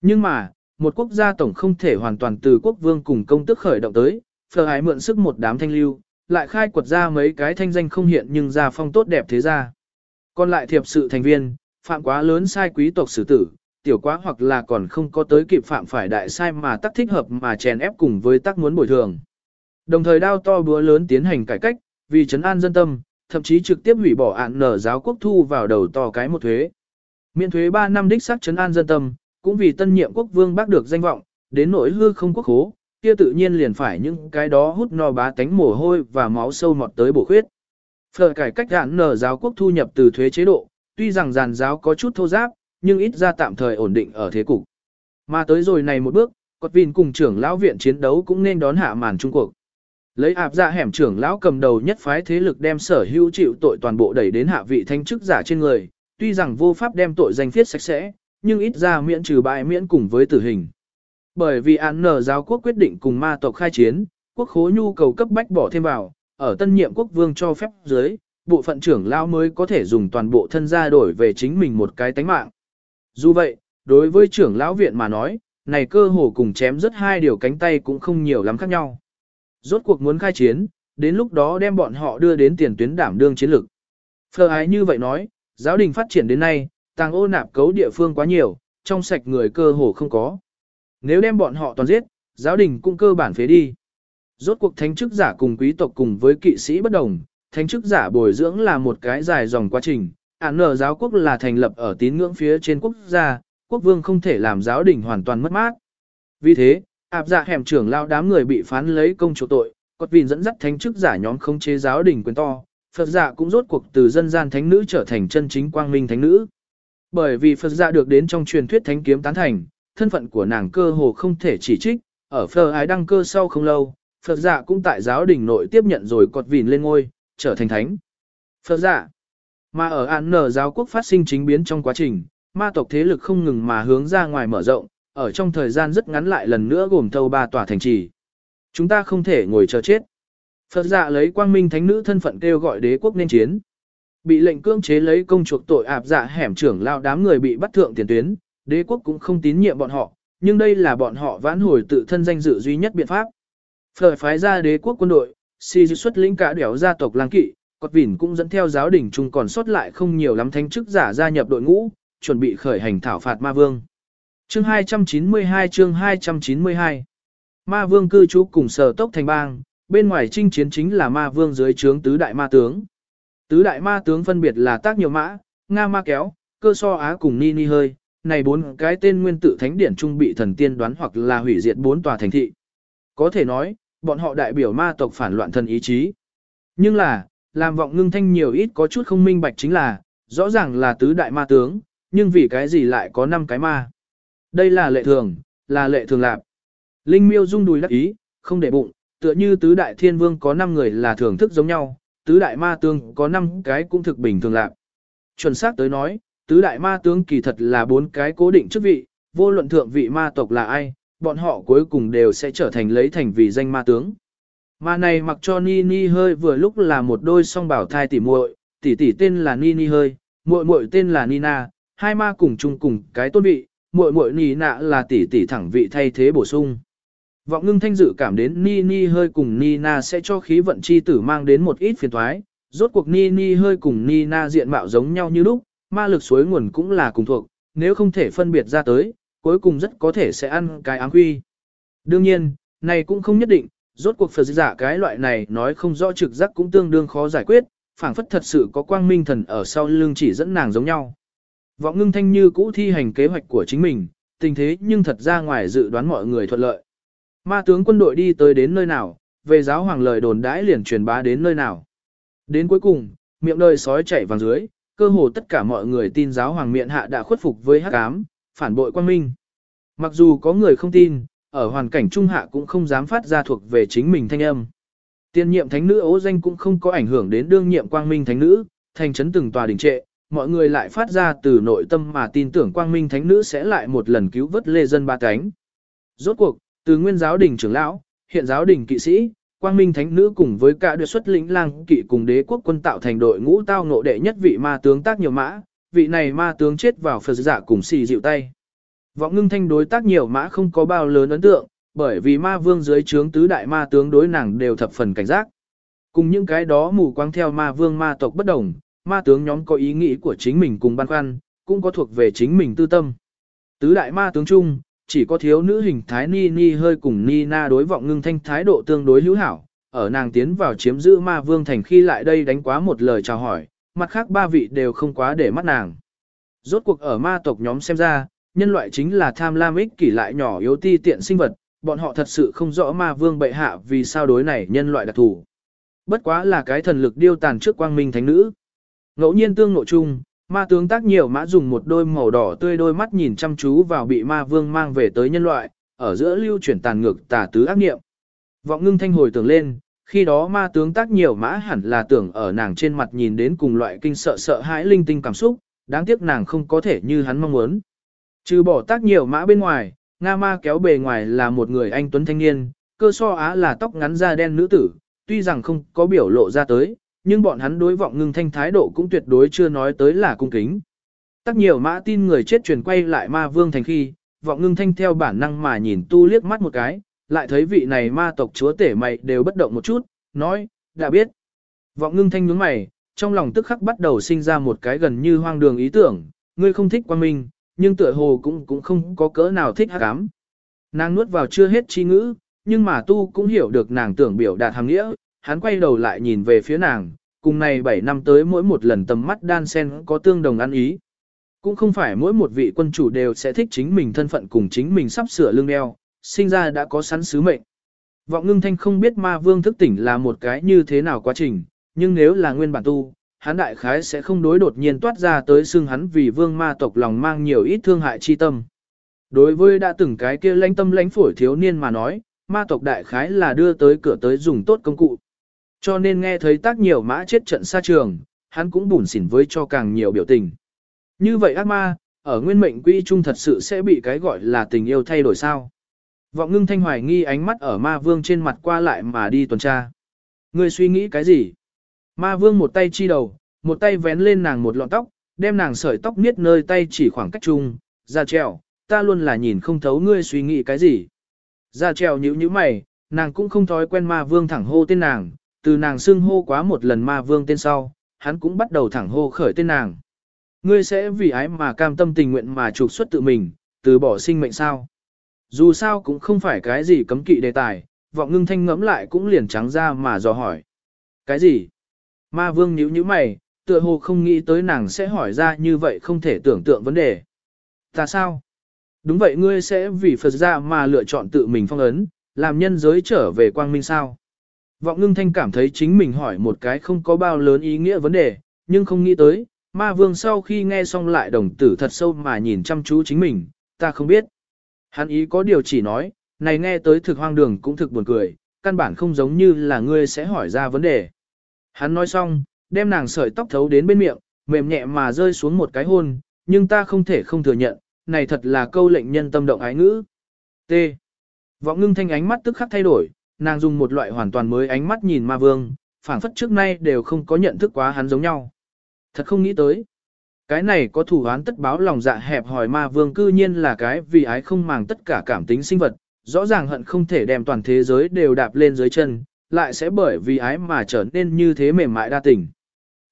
Nhưng mà, một quốc gia tổng không thể hoàn toàn từ quốc vương cùng công tức khởi động tới, phờ hái mượn sức một đám thanh lưu, lại khai quật ra mấy cái thanh danh không hiện nhưng gia phong tốt đẹp thế ra. Còn lại thiệp sự thành viên, phạm quá lớn sai quý tộc xử tử, tiểu quá hoặc là còn không có tới kịp phạm phải đại sai mà tắc thích hợp mà chèn ép cùng với tắc muốn bồi thường. Đồng thời đao to búa lớn tiến hành cải cách, vì trấn an dân tâm, thậm chí trực tiếp hủy bỏ án nở giáo quốc thu vào đầu to cái một thuế. Miễn thuế 3 năm đích xác trấn an dân tâm, cũng vì tân nhiệm quốc vương bác được danh vọng, đến nỗi hư không quốc hố, kia tự nhiên liền phải những cái đó hút no bá tánh mồ hôi và máu sâu mọt tới bổ khuyết. Phở cải cách án nở giáo quốc thu nhập từ thuế chế độ, tuy rằng giàn giáo có chút thô giáp, nhưng ít ra tạm thời ổn định ở thế cục. Mà tới rồi này một bước, Cọt Vin cùng trưởng lão viện chiến đấu cũng nên đón hạ màn trung cuộc. Lấy ạp ra hẻm trưởng lão cầm đầu nhất phái thế lực đem sở hữu chịu tội toàn bộ đẩy đến hạ vị thanh chức giả trên người, tuy rằng vô pháp đem tội danh phiết sạch sẽ, nhưng ít ra miễn trừ bại miễn cùng với tử hình. Bởi vì án nở giáo quốc quyết định cùng ma tộc khai chiến, quốc khố nhu cầu cấp bách bỏ thêm vào, ở tân nhiệm quốc vương cho phép dưới, bộ phận trưởng lão mới có thể dùng toàn bộ thân gia đổi về chính mình một cái tánh mạng. Dù vậy, đối với trưởng lão viện mà nói, này cơ hồ cùng chém rất hai điều cánh tay cũng không nhiều lắm khác nhau. Rốt cuộc muốn khai chiến, đến lúc đó đem bọn họ đưa đến tiền tuyến đảm đương chiến lực. Phờ ái như vậy nói, giáo đình phát triển đến nay, tàng ô nạp cấu địa phương quá nhiều, trong sạch người cơ hồ không có. Nếu đem bọn họ toàn giết, giáo đình cũng cơ bản phế đi. Rốt cuộc thánh chức giả cùng quý tộc cùng với kỵ sĩ bất đồng, thánh chức giả bồi dưỡng là một cái dài dòng quá trình, Án nở giáo quốc là thành lập ở tín ngưỡng phía trên quốc gia, quốc vương không thể làm giáo đình hoàn toàn mất mát. Vì thế, áp dạ hẻm trưởng lao đám người bị phán lấy công chủ tội, cột vìn dẫn dắt thánh chức giả nhóm không chế giáo đình quyền to, Phật giả cũng rốt cuộc từ dân gian thánh nữ trở thành chân chính quang minh thánh nữ. Bởi vì Phật giả được đến trong truyền thuyết thánh kiếm tán thành, thân phận của nàng cơ hồ không thể chỉ trích, ở phờ ái đăng cơ sau không lâu, Phật giả cũng tại giáo đình nội tiếp nhận rồi cột vìn lên ngôi, trở thành thánh. Phật giả mà ở án nở giáo quốc phát sinh chính biến trong quá trình, ma tộc thế lực không ngừng mà hướng ra ngoài mở rộng, ở trong thời gian rất ngắn lại lần nữa gồm thâu ba tòa thành trì. Chúng ta không thể ngồi chờ chết. Phật dạ lấy quang minh thánh nữ thân phận kêu gọi đế quốc nên chiến. Bị lệnh cưỡng chế lấy công chuộc tội ạp dạ hẻm trưởng lao đám người bị bắt thượng tiền tuyến, đế quốc cũng không tín nhiệm bọn họ, nhưng đây là bọn họ vãn hồi tự thân danh dự duy nhất biện pháp. Phở phái ra đế quốc quân đội, si xuất lĩnh cả đẻo gia tộc lang kỵ, Cọt vỉn cũng dẫn theo giáo đình chung còn sót lại không nhiều lắm thánh chức giả gia nhập đội ngũ, chuẩn bị khởi hành thảo phạt ma vương. Chương 292 chương 292 Ma vương cư trú cùng sở tốc thành bang, bên ngoài chinh chiến chính là ma vương dưới trướng tứ đại ma tướng. Tứ đại ma tướng phân biệt là tác nhiều mã, Nga ma kéo, cơ so á cùng ni ni hơi, này bốn cái tên nguyên tử thánh điển trung bị thần tiên đoán hoặc là hủy diệt bốn tòa thành thị. Có thể nói, bọn họ đại biểu ma tộc phản loạn thần ý chí. Nhưng là, làm vọng ngưng thanh nhiều ít có chút không minh bạch chính là, rõ ràng là tứ đại ma tướng, nhưng vì cái gì lại có năm cái ma. Đây là lệ thường, là lệ thường lạp. Linh miêu rung đùi đắc ý, không để bụng, tựa như tứ đại thiên vương có 5 người là thưởng thức giống nhau, tứ đại ma tướng có 5 cái cũng thực bình thường lạp. Chuẩn xác tới nói, tứ đại ma tướng kỳ thật là bốn cái cố định chức vị, vô luận thượng vị ma tộc là ai, bọn họ cuối cùng đều sẽ trở thành lấy thành vị danh ma tướng. ma này mặc cho Nini hơi vừa lúc là một đôi song bảo thai tỉ muội, tỷ tỷ tên là Nini hơi, muội muội tên là Nina, hai ma cùng chung cùng cái tôn vị, muội muội nì nạ là tỷ tỷ thẳng vị thay thế bổ sung. Vọng ngưng thanh dự cảm đến Ni Ni hơi cùng Nina sẽ cho khí vận chi tử mang đến một ít phiền toái. rốt cuộc Ni Ni hơi cùng Nina diện mạo giống nhau như lúc, ma lực suối nguồn cũng là cùng thuộc, nếu không thể phân biệt ra tới, cuối cùng rất có thể sẽ ăn cái áng quy. Đương nhiên, này cũng không nhất định, rốt cuộc Phật giả cái loại này nói không rõ trực giác cũng tương đương khó giải quyết, phảng phất thật sự có quang minh thần ở sau lưng chỉ dẫn nàng giống nhau. Vọng ngưng thanh như cũ thi hành kế hoạch của chính mình, tình thế nhưng thật ra ngoài dự đoán mọi người thuận lợi. Ma tướng quân đội đi tới đến nơi nào, về giáo hoàng lời đồn đãi liền truyền bá đến nơi nào. Đến cuối cùng, miệng đời sói chạy vàng dưới, cơ hồ tất cả mọi người tin giáo hoàng miệng hạ đã khuất phục với hắc ám, phản bội quan minh. Mặc dù có người không tin, ở hoàn cảnh trung hạ cũng không dám phát ra thuộc về chính mình thanh âm. Tiên nhiệm thánh nữ ố danh cũng không có ảnh hưởng đến đương nhiệm quang minh thánh nữ, thành chấn từng tòa đình trệ, mọi người lại phát ra từ nội tâm mà tin tưởng quang minh thánh nữ sẽ lại một lần cứu vớt lê dân ba cánh. Rốt cuộc, từ nguyên giáo đình trưởng lão, hiện giáo đình kỵ sĩ, quang minh thánh nữ cùng với cả đội xuất lĩnh lang kỵ cùng đế quốc quân tạo thành đội ngũ tao ngộ đệ nhất vị ma tướng tác nhiều mã, vị này ma tướng chết vào phật giả cùng xì dịu tay. Vọng ngưng thanh đối tác nhiều mã không có bao lớn ấn tượng, bởi vì ma vương dưới trướng tứ đại ma tướng đối nàng đều thập phần cảnh giác. Cùng những cái đó mù quáng theo ma vương ma tộc bất đồng, ma tướng nhóm có ý nghĩ của chính mình cùng băn khoăn, cũng có thuộc về chính mình tư tâm. Tứ đại ma tướng chung, chỉ có thiếu nữ hình thái Ni Ni hơi cùng Ni Na đối vọng ngưng thanh thái độ tương đối hữu hảo, ở nàng tiến vào chiếm giữ ma vương thành khi lại đây đánh quá một lời chào hỏi, mặt khác ba vị đều không quá để mắt nàng. Rốt cuộc ở ma tộc nhóm xem ra, nhân loại chính là tham lam ích kỷ lại nhỏ yếu ti tiện sinh vật, bọn họ thật sự không rõ ma vương bệ hạ vì sao đối này nhân loại đặc thủ. Bất quá là cái thần lực điêu tàn trước quang minh thánh nữ. Ngẫu nhiên tương nội chung, ma tướng tác nhiều mã dùng một đôi màu đỏ tươi đôi mắt nhìn chăm chú vào bị ma vương mang về tới nhân loại, ở giữa lưu chuyển tàn ngược tà tứ ác nghiệm. Vọng ngưng thanh hồi tưởng lên, khi đó ma tướng tác nhiều mã hẳn là tưởng ở nàng trên mặt nhìn đến cùng loại kinh sợ sợ hãi linh tinh cảm xúc, đáng tiếc nàng không có thể như hắn mong muốn. Trừ bỏ tác nhiều mã bên ngoài, Nga ma kéo bề ngoài là một người anh tuấn thanh niên, cơ so á là tóc ngắn da đen nữ tử, tuy rằng không có biểu lộ ra tới, nhưng bọn hắn đối vọng ngưng thanh thái độ cũng tuyệt đối chưa nói tới là cung kính. Tắc nhiều mã tin người chết truyền quay lại ma vương thành khi, vọng ngưng thanh theo bản năng mà nhìn tu liếc mắt một cái, lại thấy vị này ma tộc chúa tể mày đều bất động một chút, nói, đã biết. Vọng ngưng thanh nhướng mày, trong lòng tức khắc bắt đầu sinh ra một cái gần như hoang đường ý tưởng, ngươi không thích quan minh, nhưng tựa hồ cũng cũng không có cỡ nào thích hắc ám. Nàng nuốt vào chưa hết chi ngữ, nhưng mà tu cũng hiểu được nàng tưởng biểu đạt hàng nghĩa, hắn quay đầu lại nhìn về phía nàng, cùng này 7 năm tới mỗi một lần tầm mắt đan sen có tương đồng ăn ý. Cũng không phải mỗi một vị quân chủ đều sẽ thích chính mình thân phận cùng chính mình sắp sửa lương đeo, sinh ra đã có sẵn sứ mệnh. Vọng ngưng thanh không biết ma vương thức tỉnh là một cái như thế nào quá trình, nhưng nếu là nguyên bản tu, hắn đại khái sẽ không đối đột nhiên toát ra tới xưng hắn vì vương ma tộc lòng mang nhiều ít thương hại chi tâm. Đối với đã từng cái kia lãnh tâm lãnh phổi thiếu niên mà nói, ma tộc đại khái là đưa tới cửa tới dùng tốt công cụ. Cho nên nghe thấy tác nhiều mã chết trận xa trường, hắn cũng bủn xỉn với cho càng nhiều biểu tình. Như vậy ác ma, ở nguyên mệnh quỹ trung thật sự sẽ bị cái gọi là tình yêu thay đổi sao. Vọng ngưng thanh hoài nghi ánh mắt ở ma vương trên mặt qua lại mà đi tuần tra. Ngươi suy nghĩ cái gì? Ma vương một tay chi đầu, một tay vén lên nàng một lọn tóc, đem nàng sợi tóc niết nơi tay chỉ khoảng cách chung, ra trèo. ta luôn là nhìn không thấu ngươi suy nghĩ cái gì. Ra trèo nhíu như mày, nàng cũng không thói quen ma vương thẳng hô tên nàng, từ nàng xưng hô quá một lần ma vương tên sau, hắn cũng bắt đầu thẳng hô khởi tên nàng. Ngươi sẽ vì ái mà cam tâm tình nguyện mà trục xuất tự mình, từ bỏ sinh mệnh sao. Dù sao cũng không phải cái gì cấm kỵ đề tài, vọng ngưng thanh ngẫm lại cũng liền trắng ra mà dò hỏi. Cái gì? Ma vương nhíu nhíu mày, tựa hồ không nghĩ tới nàng sẽ hỏi ra như vậy không thể tưởng tượng vấn đề. Ta sao? Đúng vậy ngươi sẽ vì Phật ra mà lựa chọn tự mình phong ấn, làm nhân giới trở về quang minh sao? Vọng ngưng thanh cảm thấy chính mình hỏi một cái không có bao lớn ý nghĩa vấn đề, nhưng không nghĩ tới, ma vương sau khi nghe xong lại đồng tử thật sâu mà nhìn chăm chú chính mình, ta không biết. Hắn ý có điều chỉ nói, này nghe tới thực hoang đường cũng thực buồn cười, căn bản không giống như là ngươi sẽ hỏi ra vấn đề. Hắn nói xong, đem nàng sợi tóc thấu đến bên miệng, mềm nhẹ mà rơi xuống một cái hôn, nhưng ta không thể không thừa nhận, này thật là câu lệnh nhân tâm động ái ngữ. T. Vọng ngưng thanh ánh mắt tức khắc thay đổi, nàng dùng một loại hoàn toàn mới ánh mắt nhìn ma vương, phảng phất trước nay đều không có nhận thức quá hắn giống nhau. Thật không nghĩ tới. Cái này có thủ án tất báo lòng dạ hẹp hỏi ma vương cư nhiên là cái vì ái không màng tất cả cảm tính sinh vật, rõ ràng hận không thể đem toàn thế giới đều đạp lên dưới chân, lại sẽ bởi vì ái mà trở nên như thế mềm mại đa tình.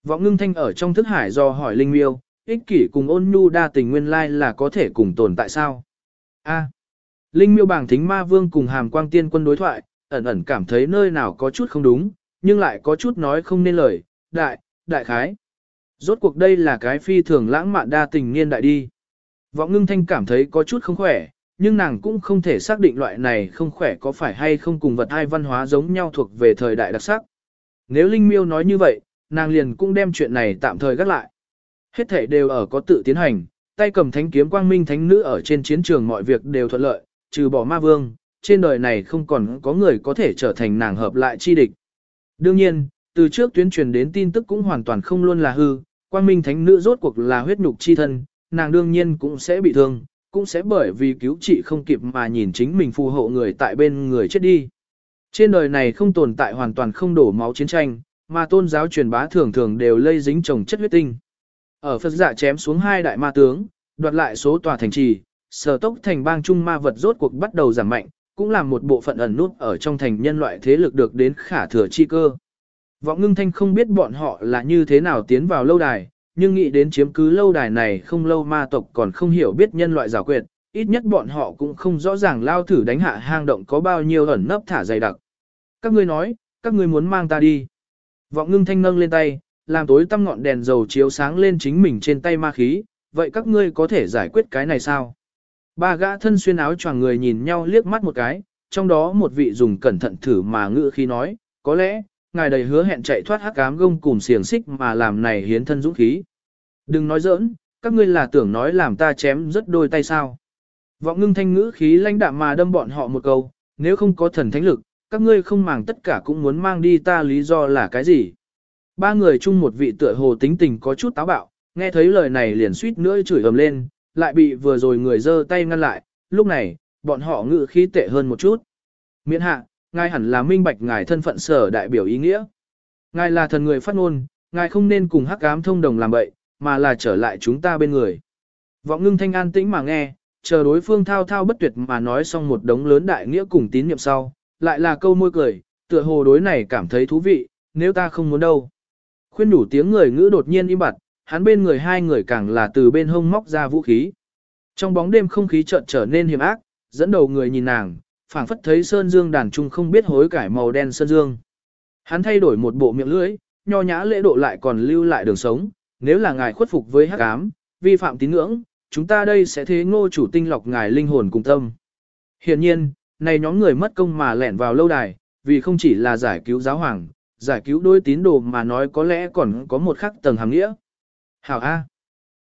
Vọng ngưng thanh ở trong thức hải do hỏi Linh Miêu, ích kỷ cùng ôn nhu đa tình nguyên lai là có thể cùng tồn tại sao? A. Linh Miêu bảng thính ma vương cùng hàm quang tiên quân đối thoại, ẩn ẩn cảm thấy nơi nào có chút không đúng, nhưng lại có chút nói không nên lời, đại, đại khái. Rốt cuộc đây là cái phi thường lãng mạn đa tình niên đại đi. Vọng ngưng thanh cảm thấy có chút không khỏe, nhưng nàng cũng không thể xác định loại này không khỏe có phải hay không cùng vật hai văn hóa giống nhau thuộc về thời đại đặc sắc. Nếu Linh Miêu nói như vậy, nàng liền cũng đem chuyện này tạm thời gác lại. Hết thể đều ở có tự tiến hành, tay cầm thánh kiếm quang minh thánh nữ ở trên chiến trường mọi việc đều thuận lợi, trừ bỏ ma vương, trên đời này không còn có người có thể trở thành nàng hợp lại chi địch. Đương nhiên, từ trước tuyến truyền đến tin tức cũng hoàn toàn không luôn là hư, quang minh thánh nữ rốt cuộc là huyết nhục chi thân, nàng đương nhiên cũng sẽ bị thương, cũng sẽ bởi vì cứu trị không kịp mà nhìn chính mình phù hộ người tại bên người chết đi. Trên đời này không tồn tại hoàn toàn không đổ máu chiến tranh, mà tôn giáo truyền bá thường thường đều lây dính trồng chất huyết tinh. Ở Phật giả chém xuống hai đại ma tướng, đoạt lại số tòa thành trì, sở tốc thành bang trung ma vật rốt cuộc bắt đầu giảm mạnh, cũng làm một bộ phận ẩn nút ở trong thành nhân loại thế lực được đến khả thừa chi cơ. Vọng ngưng thanh không biết bọn họ là như thế nào tiến vào lâu đài, nhưng nghĩ đến chiếm cứ lâu đài này không lâu ma tộc còn không hiểu biết nhân loại giả quyệt, ít nhất bọn họ cũng không rõ ràng lao thử đánh hạ hang động có bao nhiêu ẩn nấp thả dày đặc. Các ngươi nói, các ngươi muốn mang ta đi. Vọng ngưng thanh nâng lên tay, làm tối tăm ngọn đèn dầu chiếu sáng lên chính mình trên tay ma khí, vậy các ngươi có thể giải quyết cái này sao? Ba gã thân xuyên áo choàng người nhìn nhau liếc mắt một cái, trong đó một vị dùng cẩn thận thử mà ngự khi nói, có lẽ, ngài đầy hứa hẹn chạy thoát hắc ám gông cùng xiềng xích mà làm này hiến thân dũng khí. Đừng nói giỡn, các ngươi là tưởng nói làm ta chém rất đôi tay sao. Vọng ngưng thanh ngữ khí lãnh đạm mà đâm bọn họ một câu, nếu không có thần thánh lực, các ngươi không màng tất cả cũng muốn mang đi ta lý do là cái gì. Ba người chung một vị tựa hồ tính tình có chút táo bạo, nghe thấy lời này liền suýt nữa chửi ầm lên, lại bị vừa rồi người giơ tay ngăn lại, lúc này, bọn họ ngự khí tệ hơn một chút. Miễn hạ, ngài hẳn là minh bạch ngài thân phận sở đại biểu ý nghĩa. Ngài là thần người phát ngôn, ngài không nên cùng hắc ám thông đồng làm bậy, mà là trở lại chúng ta bên người. Vọng ngưng thanh an tĩnh mà nghe, chờ đối phương thao thao bất tuyệt mà nói xong một đống lớn đại nghĩa cùng tín nhiệm sau, lại là câu môi cười, tựa hồ đối này cảm thấy thú vị, nếu ta không muốn đâu. Khuyên đủ tiếng người ngữ đột nhiên im bặt, hắn bên người hai người càng là từ bên hông móc ra vũ khí. Trong bóng đêm không khí chợt trở nên hiểm ác, dẫn đầu người nhìn nàng, phảng phất thấy sơn dương đàn trung không biết hối cải màu đen sơn dương. Hắn thay đổi một bộ miệng lưỡi, nho nhã lễ độ lại còn lưu lại đường sống, nếu là ngài khuất phục với hắc ám, vi phạm tín ngưỡng, chúng ta đây sẽ thế ngô chủ tinh lọc ngài linh hồn cùng tâm. Hiện nhiên, này nhóm người mất công mà lẻn vào lâu đài, vì không chỉ là giải cứu giáo hoàng, giải cứu đôi tín đồ mà nói có lẽ còn có một khắc tầng hàng nghĩa. Hảo A.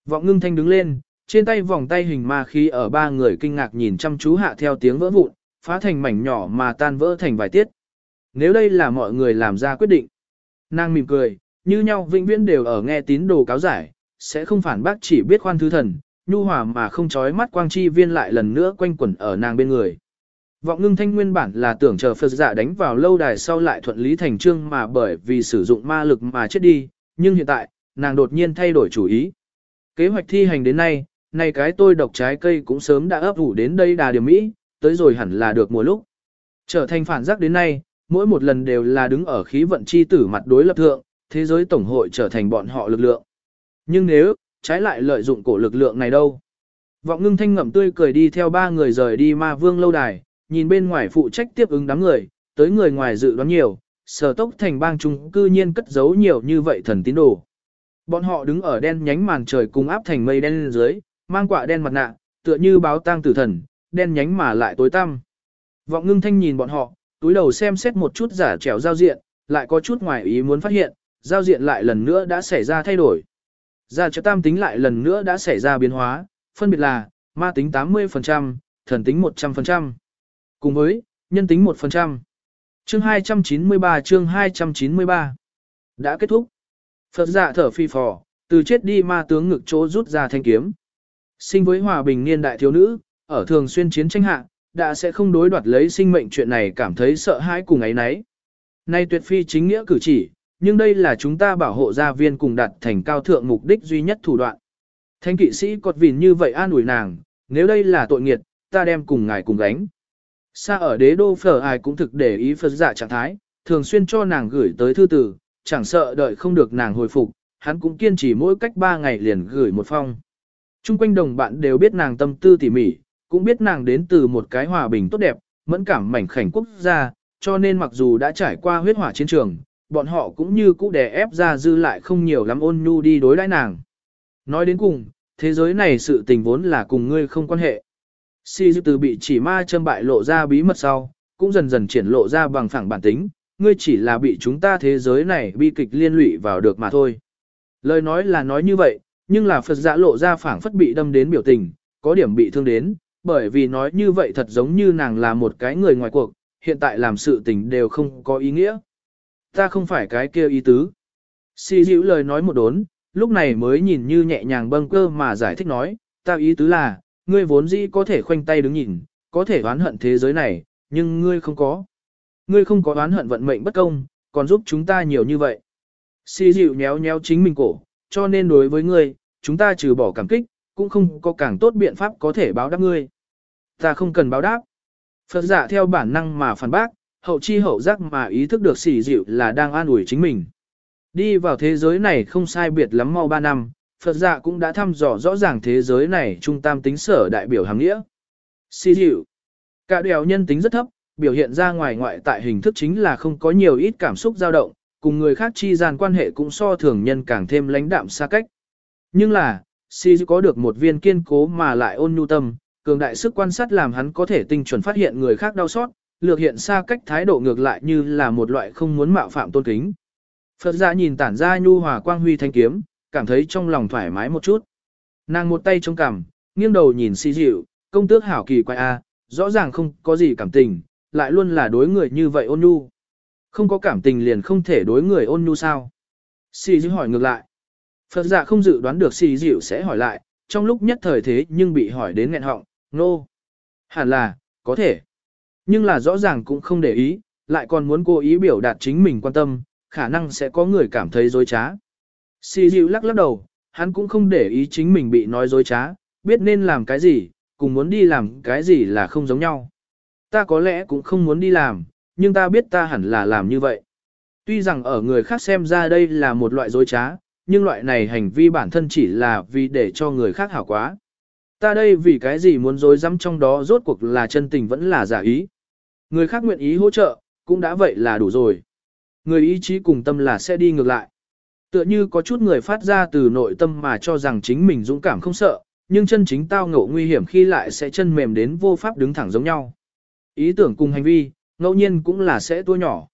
Vọng ngưng thanh đứng lên, trên tay vòng tay hình ma khí ở ba người kinh ngạc nhìn chăm chú hạ theo tiếng vỡ vụn, phá thành mảnh nhỏ mà tan vỡ thành vài tiết. Nếu đây là mọi người làm ra quyết định. Nàng mỉm cười, như nhau vĩnh viễn đều ở nghe tín đồ cáo giải, sẽ không phản bác chỉ biết khoan thứ thần, nhu hòa mà không chói mắt quang chi viên lại lần nữa quanh quẩn ở nàng bên người. Vọng ngưng thanh nguyên bản là tưởng chờ Phật giả đánh vào lâu đài sau lại thuận lý thành trương mà bởi vì sử dụng ma lực mà chết đi, nhưng hiện tại, nàng đột nhiên thay đổi chủ ý. Kế hoạch thi hành đến nay, này cái tôi độc trái cây cũng sớm đã ấp ủ đến đây đà điểm mỹ, tới rồi hẳn là được mùa lúc. Trở thành phản giác đến nay, mỗi một lần đều là đứng ở khí vận chi tử mặt đối lập thượng, thế giới tổng hội trở thành bọn họ lực lượng. Nhưng nếu, trái lại lợi dụng cổ lực lượng này đâu? Vọng ngưng thanh ngậm tươi cười đi theo ba người rời đi ma vương lâu đài, nhìn bên ngoài phụ trách tiếp ứng đám người, tới người ngoài dự đoán nhiều, sở tốc thành bang trung cư nhiên cất giấu nhiều như vậy thần tín đồ. Bọn họ đứng ở đen nhánh màn trời cùng áp thành mây đen dưới, mang quạ đen mặt nạ, tựa như báo tang tử thần, đen nhánh mà lại tối tăm. Vọng ngưng thanh nhìn bọn họ, túi đầu xem xét một chút giả trèo giao diện, lại có chút ngoài ý muốn phát hiện, giao diện lại lần nữa đã xảy ra thay đổi. Giả trèo tam tính lại lần nữa đã xảy ra biến hóa, phân biệt là, ma tính 80%, thần tính 100%. Cùng với, nhân tính 1%. Chương 293 chương 293 đã kết thúc. Phật dạ thở phi phò, từ chết đi ma tướng ngực chỗ rút ra thanh kiếm. Sinh với hòa bình niên đại thiếu nữ, ở thường xuyên chiến tranh hạ, đã sẽ không đối đoạt lấy sinh mệnh chuyện này cảm thấy sợ hãi cùng ấy nấy. Nay tuyệt phi chính nghĩa cử chỉ, nhưng đây là chúng ta bảo hộ gia viên cùng đạt thành cao thượng mục đích duy nhất thủ đoạn. Thanh kỵ sĩ cọt vìn như vậy an ủi nàng, nếu đây là tội nghiệt, ta đem cùng ngài cùng gánh. Xa ở đế đô phở ai cũng thực để ý phật giả trạng thái, thường xuyên cho nàng gửi tới thư tử, chẳng sợ đợi không được nàng hồi phục, hắn cũng kiên trì mỗi cách 3 ngày liền gửi một phong. Trung quanh đồng bạn đều biết nàng tâm tư tỉ mỉ, cũng biết nàng đến từ một cái hòa bình tốt đẹp, mẫn cảm mảnh khảnh quốc gia, cho nên mặc dù đã trải qua huyết hỏa chiến trường, bọn họ cũng như cũ đè ép ra dư lại không nhiều lắm ôn nhu đi đối đãi nàng. Nói đến cùng, thế giới này sự tình vốn là cùng ngươi không quan hệ. Si dư từ bị chỉ ma châm bại lộ ra bí mật sau, cũng dần dần triển lộ ra bằng phẳng bản tính, ngươi chỉ là bị chúng ta thế giới này bi kịch liên lụy vào được mà thôi. Lời nói là nói như vậy, nhưng là Phật giả lộ ra phảng phất bị đâm đến biểu tình, có điểm bị thương đến, bởi vì nói như vậy thật giống như nàng là một cái người ngoài cuộc, hiện tại làm sự tình đều không có ý nghĩa. Ta không phải cái kia ý tứ. Si dịu lời nói một đốn, lúc này mới nhìn như nhẹ nhàng bâng cơ mà giải thích nói, ta ý tứ là, ngươi vốn dĩ có thể khoanh tay đứng nhìn, có thể oán hận thế giới này, nhưng ngươi không có. Ngươi không có oán hận vận mệnh bất công, còn giúp chúng ta nhiều như vậy. Si dịu nhéo nhéo chính mình cổ, cho nên đối với ngươi, chúng ta trừ bỏ cảm kích, cũng không có càng tốt biện pháp có thể báo đáp ngươi. Ta không cần báo đáp. Phật giả theo bản năng mà phản bác, hậu chi hậu giác mà ý thức được xỉ dịu là đang an ủi chính mình. Đi vào thế giới này không sai biệt lắm mau 3 năm, Phật giả cũng đã thăm dò rõ ràng thế giới này trung tam tính sở đại biểu hàng nghĩa. Xỉ dịu. Cả đèo nhân tính rất thấp, biểu hiện ra ngoài ngoại tại hình thức chính là không có nhiều ít cảm xúc dao động, cùng người khác chi gian quan hệ cũng so thường nhân càng thêm lãnh đạm xa cách. Nhưng là, Si có được một viên kiên cố mà lại ôn nhu tâm, cường đại sức quan sát làm hắn có thể tinh chuẩn phát hiện người khác đau xót, lược hiện xa cách thái độ ngược lại như là một loại không muốn mạo phạm tôn kính. Phật gia nhìn tản ra nhu hòa quang huy thanh kiếm, cảm thấy trong lòng thoải mái một chút. Nàng một tay chống cằm, nghiêng đầu nhìn si dịu, công tước hảo kỳ quay a, à, rõ ràng không có gì cảm tình, lại luôn là đối người như vậy ôn nhu. Không có cảm tình liền không thể đối người ôn nhu sao? Si dịu hỏi ngược lại. Phật giả không dự đoán được si dịu sẽ hỏi lại, trong lúc nhất thời thế nhưng bị hỏi đến nghẹn họng, nô. No. Hẳn là, có thể. Nhưng là rõ ràng cũng không để ý, lại còn muốn cố ý biểu đạt chính mình quan tâm, khả năng sẽ có người cảm thấy dối trá. Si dịu lắc lắc đầu, hắn cũng không để ý chính mình bị nói dối trá, biết nên làm cái gì, cùng muốn đi làm cái gì là không giống nhau. Ta có lẽ cũng không muốn đi làm, nhưng ta biết ta hẳn là làm như vậy. Tuy rằng ở người khác xem ra đây là một loại dối trá, nhưng loại này hành vi bản thân chỉ là vì để cho người khác hảo quá. Ta đây vì cái gì muốn dối dám trong đó rốt cuộc là chân tình vẫn là giả ý. Người khác nguyện ý hỗ trợ, cũng đã vậy là đủ rồi. Người ý chí cùng tâm là sẽ đi ngược lại. Tựa như có chút người phát ra từ nội tâm mà cho rằng chính mình dũng cảm không sợ, nhưng chân chính tao ngộ nguy hiểm khi lại sẽ chân mềm đến vô pháp đứng thẳng giống nhau. Ý tưởng cùng hành vi, ngẫu nhiên cũng là sẽ tua nhỏ.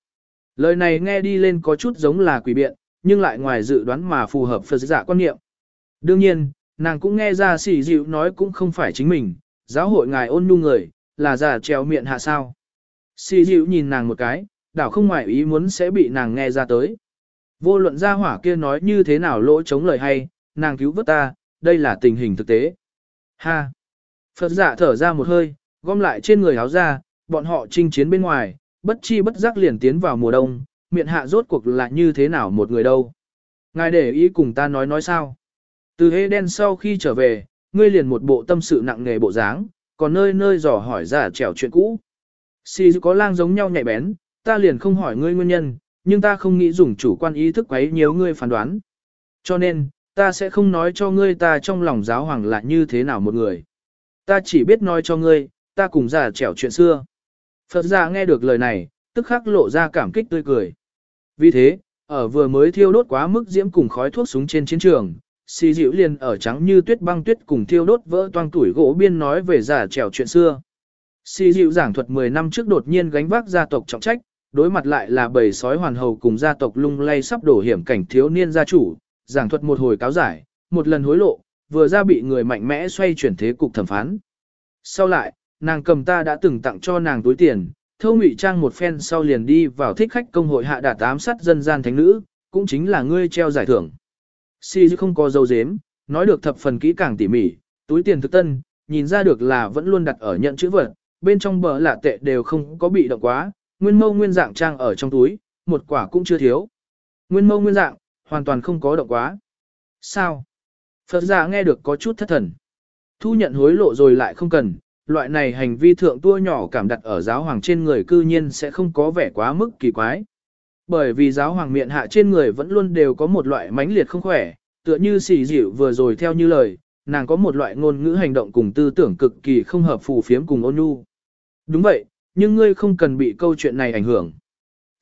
Lời này nghe đi lên có chút giống là quỷ biện, nhưng lại ngoài dự đoán mà phù hợp Phật giả quan niệm. Đương nhiên, nàng cũng nghe ra sỉ dịu nói cũng không phải chính mình, giáo hội ngài ôn nhu người, là giả treo miệng hạ sao. Sỉ dịu nhìn nàng một cái, đảo không ngoài ý muốn sẽ bị nàng nghe ra tới. Vô luận gia hỏa kia nói như thế nào lỗ chống lời hay, nàng cứu vớt ta, đây là tình hình thực tế. Ha! Phật giả thở ra một hơi, gom lại trên người áo ra, bọn họ chinh chiến bên ngoài, bất chi bất giác liền tiến vào mùa đông, miệng hạ rốt cuộc là như thế nào một người đâu. Ngài để ý cùng ta nói nói sao. Từ hê đen sau khi trở về, ngươi liền một bộ tâm sự nặng nghề bộ dáng, còn nơi nơi dò hỏi giả trèo chuyện cũ. Si có lang giống nhau nhạy bén, ta liền không hỏi ngươi nguyên nhân, nhưng ta không nghĩ dùng chủ quan ý thức quấy nhiều ngươi phán đoán. Cho nên, ta sẽ không nói cho ngươi ta trong lòng giáo hoàng là như thế nào một người. Ta chỉ biết nói cho ngươi, ta cùng giả trèo chuyện xưa. Phật ra nghe được lời này, tức khắc lộ ra cảm kích tươi cười. Vì thế, ở vừa mới thiêu đốt quá mức diễm cùng khói thuốc súng trên chiến trường, xì dịu liền ở trắng như tuyết băng tuyết cùng thiêu đốt vỡ toang tuổi gỗ biên nói về giả trèo chuyện xưa. Xì dịu giảng thuật 10 năm trước đột nhiên gánh vác gia tộc trọng trách, đối mặt lại là bầy sói hoàn hầu cùng gia tộc lung lay sắp đổ hiểm cảnh thiếu niên gia chủ, giảng thuật một hồi cáo giải, một lần hối lộ, vừa ra bị người mạnh mẽ xoay chuyển thế cục thẩm phán. Sau lại, nàng cầm ta đã từng tặng cho nàng túi tiền, thâu ngụy trang một phen sau liền đi vào thích khách công hội hạ đạt ám sát dân gian thánh nữ, cũng chính là ngươi treo giải thưởng. Si không có dâu dếm, nói được thập phần kỹ càng tỉ mỉ, túi tiền thực tân, nhìn ra được là vẫn luôn đặt ở nhận chữ vật, bên trong bờ lạ tệ đều không có bị động quá, nguyên mâu nguyên dạng trang ở trong túi, một quả cũng chưa thiếu. Nguyên mâu nguyên dạng, hoàn toàn không có động quá. Sao? Phật giả nghe được có chút thất thần. Thu nhận hối lộ rồi lại không cần, loại này hành vi thượng tua nhỏ cảm đặt ở giáo hoàng trên người cư nhiên sẽ không có vẻ quá mức kỳ quái. Bởi vì giáo hoàng miệng hạ trên người vẫn luôn đều có một loại mãnh liệt không khỏe, tựa như xỉ dịu vừa rồi theo như lời, nàng có một loại ngôn ngữ hành động cùng tư tưởng cực kỳ không hợp phù phiếm cùng ôn nhu. Đúng vậy, nhưng ngươi không cần bị câu chuyện này ảnh hưởng.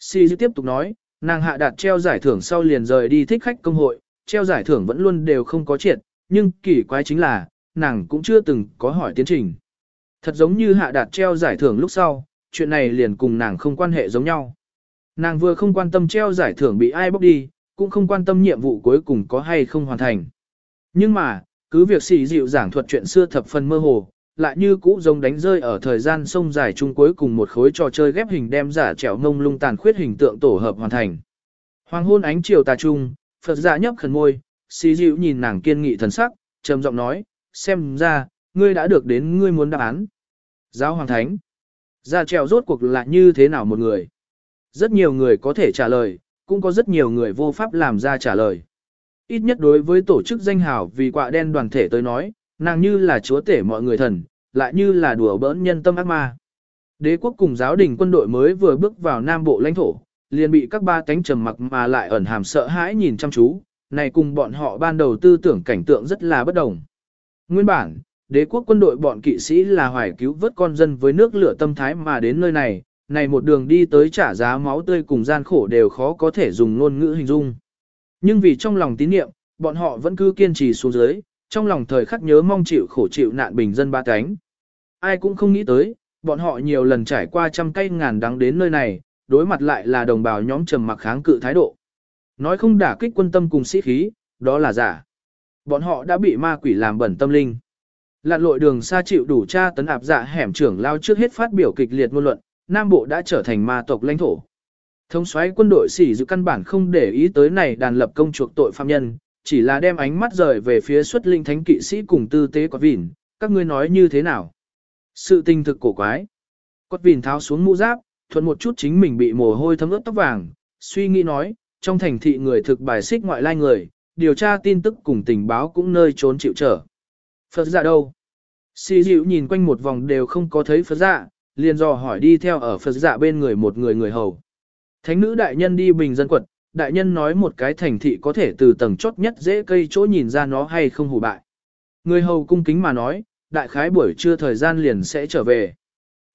Xỉ dịu tiếp tục nói, nàng hạ đạt treo giải thưởng sau liền rời đi thích khách công hội, treo giải thưởng vẫn luôn đều không có triệt, nhưng kỳ quái chính là, nàng cũng chưa từng có hỏi tiến trình. Thật giống như hạ đạt treo giải thưởng lúc sau, chuyện này liền cùng nàng không quan hệ giống nhau. Nàng vừa không quan tâm treo giải thưởng bị ai bóc đi, cũng không quan tâm nhiệm vụ cuối cùng có hay không hoàn thành. Nhưng mà, cứ việc xì dịu giảng thuật chuyện xưa thập phần mơ hồ, lại như cũ giống đánh rơi ở thời gian sông dài chung cuối cùng một khối trò chơi ghép hình đem giả trẻo ngông lung tàn khuyết hình tượng tổ hợp hoàn thành. Hoàng hôn ánh chiều tà trung, Phật giả nhấp khẩn môi, xì dịu nhìn nàng kiên nghị thần sắc, trầm giọng nói, xem ra, ngươi đã được đến ngươi muốn đáp án. Giáo Hoàng Thánh, ra trèo rốt cuộc là như thế nào một người? Rất nhiều người có thể trả lời, cũng có rất nhiều người vô pháp làm ra trả lời. Ít nhất đối với tổ chức danh hào vì quạ đen đoàn thể tới nói, nàng như là chúa tể mọi người thần, lại như là đùa bỡn nhân tâm ác ma. Đế quốc cùng giáo đình quân đội mới vừa bước vào nam bộ lãnh thổ, liền bị các ba cánh trầm mặc mà lại ẩn hàm sợ hãi nhìn chăm chú, này cùng bọn họ ban đầu tư tưởng cảnh tượng rất là bất đồng. Nguyên bản, đế quốc quân đội bọn kỵ sĩ là hoài cứu vớt con dân với nước lửa tâm thái mà đến nơi này, này một đường đi tới trả giá máu tươi cùng gian khổ đều khó có thể dùng ngôn ngữ hình dung. Nhưng vì trong lòng tín niệm, bọn họ vẫn cứ kiên trì xuống dưới, trong lòng thời khắc nhớ mong chịu khổ chịu nạn bình dân ba cánh. Ai cũng không nghĩ tới, bọn họ nhiều lần trải qua trăm cây ngàn đắng đến nơi này, đối mặt lại là đồng bào nhóm trầm mặc kháng cự thái độ. Nói không đả kích quân tâm cùng sĩ khí, đó là giả. Bọn họ đã bị ma quỷ làm bẩn tâm linh. Lạn lội đường xa chịu đủ tra tấn áp dạ hẻm trưởng lao trước hết phát biểu kịch liệt ngôn luận, Nam Bộ đã trở thành ma tộc lãnh thổ. Thống soái quân đội sỉ dự căn bản không để ý tới này đàn lập công chuộc tội phạm nhân, chỉ là đem ánh mắt rời về phía xuất linh thánh kỵ sĩ cùng tư tế quạt vỉn, các ngươi nói như thế nào? Sự tình thực cổ quái. Quạt vỉn tháo xuống mũ giáp, thuận một chút chính mình bị mồ hôi thấm ướt tóc vàng, suy nghĩ nói, trong thành thị người thực bài xích ngoại lai người, điều tra tin tức cùng tình báo cũng nơi trốn chịu trở. Phật dạ đâu? Xì dịu nhìn quanh một vòng đều không có thấy Phật dạ, liền dò hỏi đi theo ở Phật dạ bên người một người người hầu. Thánh nữ đại nhân đi bình dân quật, đại nhân nói một cái thành thị có thể từ tầng chốt nhất dễ cây chỗ nhìn ra nó hay không hủ bại. Người hầu cung kính mà nói, đại khái buổi trưa thời gian liền sẽ trở về.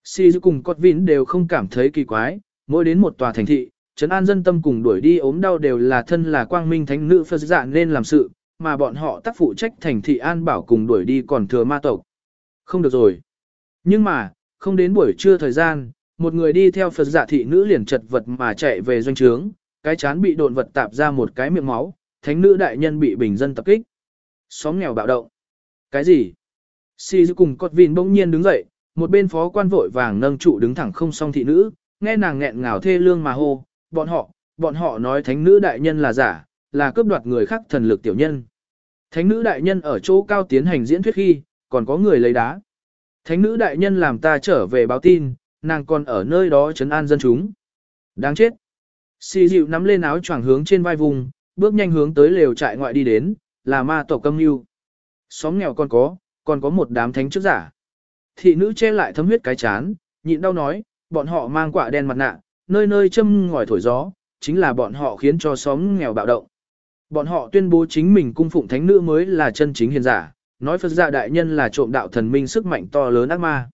Si cùng Cốt Vin đều không cảm thấy kỳ quái, mỗi đến một tòa thành thị, trấn an dân tâm cùng đuổi đi ốm đau đều là thân là quang minh thánh nữ Phật dạ nên làm sự, mà bọn họ tác phụ trách thành thị an bảo cùng đuổi đi còn thừa ma tộc. Không được rồi. Nhưng mà, không đến buổi trưa thời gian, một người đi theo Phật giả thị nữ liền chật vật mà chạy về doanh trướng, cái chán bị độn vật tạp ra một cái miệng máu, thánh nữ đại nhân bị bình dân tập kích. Xóm nghèo bạo động. Cái gì? Si cùng cột vìn bỗng nhiên đứng dậy, một bên phó quan vội vàng nâng trụ đứng thẳng không song thị nữ, nghe nàng nghẹn ngào thê lương mà hô, bọn họ, bọn họ nói thánh nữ đại nhân là giả, là cướp đoạt người khác thần lực tiểu nhân. Thánh nữ đại nhân ở chỗ cao tiến hành diễn thuyết khi, còn có người lấy đá. Thánh nữ đại nhân làm ta trở về báo tin, nàng còn ở nơi đó trấn an dân chúng. Đáng chết. Xì dịu nắm lên áo choàng hướng trên vai vùng, bước nhanh hướng tới lều trại ngoại đi đến, là ma tổ câm yêu. Xóm nghèo còn có, còn có một đám thánh chức giả. Thị nữ che lại thấm huyết cái chán, nhịn đau nói, bọn họ mang quả đen mặt nạ, nơi nơi châm ngòi thổi gió, chính là bọn họ khiến cho xóm nghèo bạo động. Bọn họ tuyên bố chính mình cung phụng thánh nữ mới là chân chính hiền giả, nói Phật gia đại nhân là trộm đạo thần minh sức mạnh to lớn ác ma.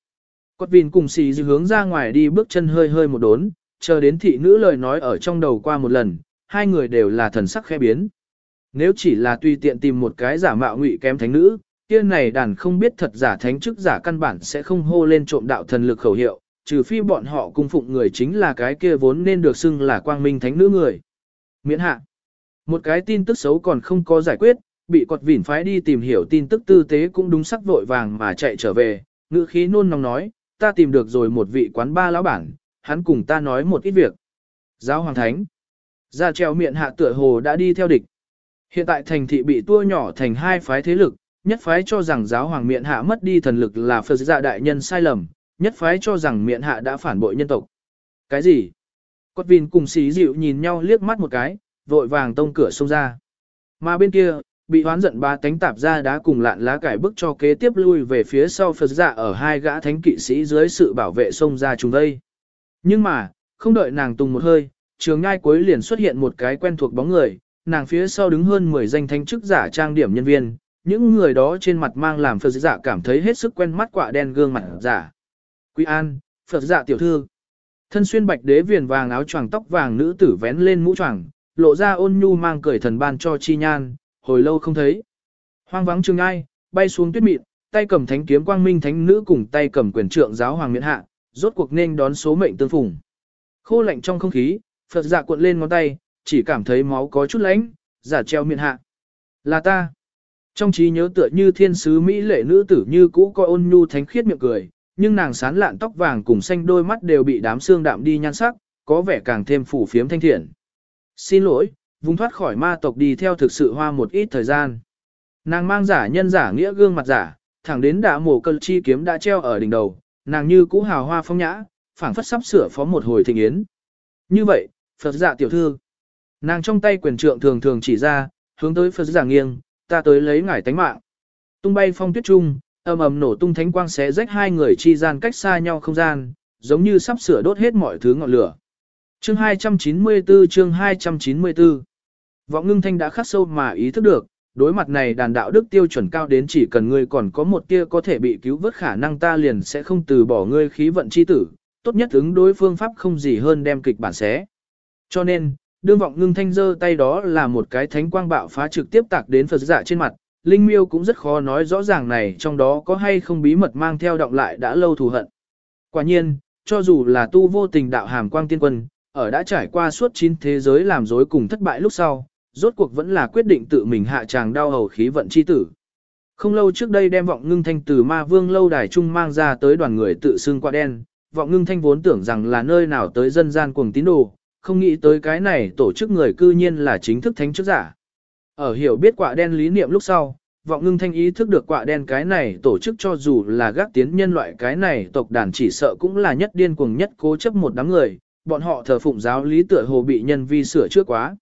Cốt vìn cùng xì dư hướng ra ngoài đi bước chân hơi hơi một đốn, chờ đến thị nữ lời nói ở trong đầu qua một lần, hai người đều là thần sắc khẽ biến. Nếu chỉ là tùy tiện tìm một cái giả mạo ngụy kém thánh nữ, kia này đàn không biết thật giả thánh chức giả căn bản sẽ không hô lên trộm đạo thần lực khẩu hiệu, trừ phi bọn họ cung phụng người chính là cái kia vốn nên được xưng là quang minh thánh nữ người. Miễn hạ. Một cái tin tức xấu còn không có giải quyết, bị cọt vỉn phái đi tìm hiểu tin tức tư tế cũng đúng sắc vội vàng mà chạy trở về, ngữ khí nôn nóng nói, ta tìm được rồi một vị quán ba lão bản, hắn cùng ta nói một ít việc. Giáo hoàng thánh. Ra treo miệng hạ tựa hồ đã đi theo địch. Hiện tại thành thị bị tua nhỏ thành hai phái thế lực, nhất phái cho rằng giáo hoàng miệng hạ mất đi thần lực là Phật dạ đại nhân sai lầm, nhất phái cho rằng miệng hạ đã phản bội nhân tộc. Cái gì? Cốt vìn cùng xí dịu nhìn nhau liếc mắt một cái, vội vàng tông cửa xông ra. Mà bên kia, bị hoán giận ba tánh tạp ra đá cùng lạn lá cải bức cho kế tiếp lui về phía sau Phật dạ ở hai gã thánh kỵ sĩ dưới sự bảo vệ xông ra chúng đây. Nhưng mà, không đợi nàng tung một hơi, trường ngai cuối liền xuất hiện một cái quen thuộc bóng người, nàng phía sau đứng hơn 10 danh thánh chức giả trang điểm nhân viên, những người đó trên mặt mang làm Phật dạ cảm thấy hết sức quen mắt quạ đen gương mặt giả. Quý An, Phật dạ tiểu thư. Thân xuyên bạch đế viền vàng áo choàng tóc vàng nữ tử vén lên mũ choàng, lộ ra ôn nhu mang cởi thần ban cho chi nhan, hồi lâu không thấy. Hoang vắng trường ai, bay xuống tuyết mịn, tay cầm thánh kiếm quang minh thánh nữ cùng tay cầm quyền trượng giáo hoàng miễn hạ, rốt cuộc nên đón số mệnh tương phùng. Khô lạnh trong không khí, Phật dạ cuộn lên ngón tay, chỉ cảm thấy máu có chút lạnh, giả treo miễn hạ. Là ta. Trong trí nhớ tựa như thiên sứ Mỹ lệ nữ tử như cũ coi ôn nhu thánh khiết miệng cười, nhưng nàng sán lạn tóc vàng cùng xanh đôi mắt đều bị đám xương đạm đi nhan sắc, có vẻ càng thêm phủ phiếm thanh thiện. Xin lỗi, vùng thoát khỏi ma tộc đi theo thực sự hoa một ít thời gian. Nàng mang giả nhân giả nghĩa gương mặt giả, thẳng đến đã mổ cơn chi kiếm đã treo ở đỉnh đầu, nàng như cũ hào hoa phong nhã, phảng phất sắp sửa phó một hồi thịnh yến. Như vậy, Phật giả tiểu thư, nàng trong tay quyền trượng thường thường chỉ ra, hướng tới Phật giả nghiêng, ta tới lấy ngải tánh mạng. Tung bay phong tuyết trung, ầm ầm nổ tung thánh quang xé rách hai người chi gian cách xa nhau không gian, giống như sắp sửa đốt hết mọi thứ ngọn lửa. Chương 294 chương 294 Vọng ngưng thanh đã khắc sâu mà ý thức được, đối mặt này đàn đạo đức tiêu chuẩn cao đến chỉ cần ngươi còn có một tia có thể bị cứu vớt khả năng ta liền sẽ không từ bỏ ngươi khí vận chi tử, tốt nhất ứng đối phương pháp không gì hơn đem kịch bản xé. Cho nên, đương vọng ngưng thanh giơ tay đó là một cái thánh quang bạo phá trực tiếp tạc đến Phật dạ trên mặt, Linh Miêu cũng rất khó nói rõ ràng này trong đó có hay không bí mật mang theo động lại đã lâu thù hận. Quả nhiên, cho dù là tu vô tình đạo hàm quang tiên quân, ở đã trải qua suốt chín thế giới làm dối cùng thất bại lúc sau, rốt cuộc vẫn là quyết định tự mình hạ tràng đau hầu khí vận chi tử. Không lâu trước đây đem vọng ngưng thanh từ ma vương lâu đài trung mang ra tới đoàn người tự xưng qua đen, vọng ngưng thanh vốn tưởng rằng là nơi nào tới dân gian cuồng tín đồ, không nghĩ tới cái này tổ chức người cư nhiên là chính thức thánh chức giả. Ở hiểu biết quả đen lý niệm lúc sau, vọng ngưng thanh ý thức được quả đen cái này tổ chức cho dù là gác tiến nhân loại cái này tộc đàn chỉ sợ cũng là nhất điên cuồng nhất cố chấp một đám người, bọn họ thờ phụng giáo lý tựa hồ bị nhân vi sửa trước quá.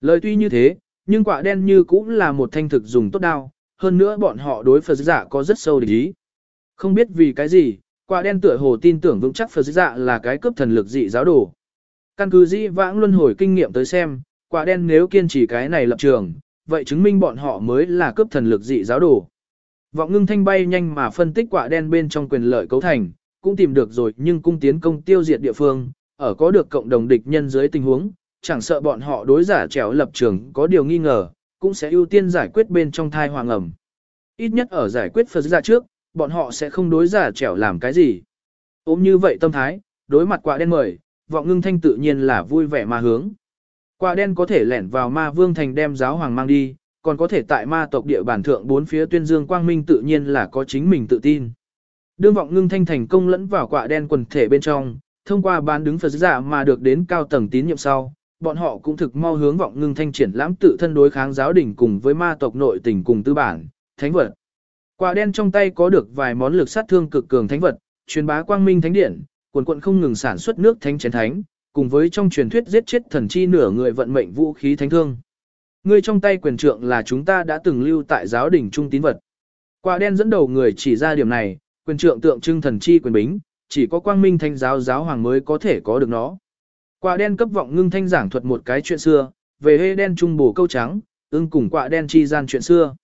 Lời tuy như thế, nhưng quả đen như cũng là một thanh thực dùng tốt đao, hơn nữa bọn họ đối Phật giả có rất sâu địch ý. Không biết vì cái gì, quả đen tựa hồ tin tưởng vững chắc Phật giả là cái cấp thần lực dị giáo đồ. Căn cứ dĩ vãng luân hồi kinh nghiệm tới xem, quả đen nếu kiên trì cái này lập trường, vậy chứng minh bọn họ mới là cấp thần lực dị giáo đồ. Vọng ngưng thanh bay nhanh mà phân tích quả đen bên trong quyền lợi cấu thành, cũng tìm được rồi nhưng cung tiến công tiêu diệt địa phương, ở có được cộng đồng địch nhân dưới tình huống, chẳng sợ bọn họ đối giả trèo lập trường có điều nghi ngờ, cũng sẽ ưu tiên giải quyết bên trong thai hoàng ẩm. Ít nhất ở giải quyết Phật ra trước, bọn họ sẽ không đối giả trèo làm cái gì. Ôm như vậy tâm thái, đối mặt quả đen mời, vọng ngưng thanh tự nhiên là vui vẻ mà hướng. Quả đen có thể lẻn vào ma vương thành đem giáo hoàng mang đi, còn có thể tại ma tộc địa bản thượng bốn phía tuyên dương quang minh tự nhiên là có chính mình tự tin. Đương vọng ngưng thanh thành công lẫn vào quả đen quần thể bên trong, thông qua bán đứng Phật giả mà được đến cao tầng tín nhiệm sau, bọn họ cũng thực mau hướng vọng ngưng thanh triển lãm tự thân đối kháng giáo đình cùng với ma tộc nội tình cùng tư bản, thánh vật. Quả đen trong tay có được vài món lực sát thương cực cường thánh vật, truyền bá quang minh thánh điển, quần quận không ngừng sản xuất nước thánh chén thánh, cùng với trong truyền thuyết giết chết thần chi nửa người vận mệnh vũ khí thánh thương. Người trong tay quyền trượng là chúng ta đã từng lưu tại giáo đình trung tín vật. Quả đen dẫn đầu người chỉ ra điểm này, quyền trượng tượng trưng thần chi quyền bính, chỉ có quang minh thanh giáo giáo hoàng mới có thể có được nó. Quả đen cấp vọng ngưng thanh giảng thuật một cái chuyện xưa, về hê đen trung bổ câu trắng, ưng cùng quả đen chi gian chuyện xưa.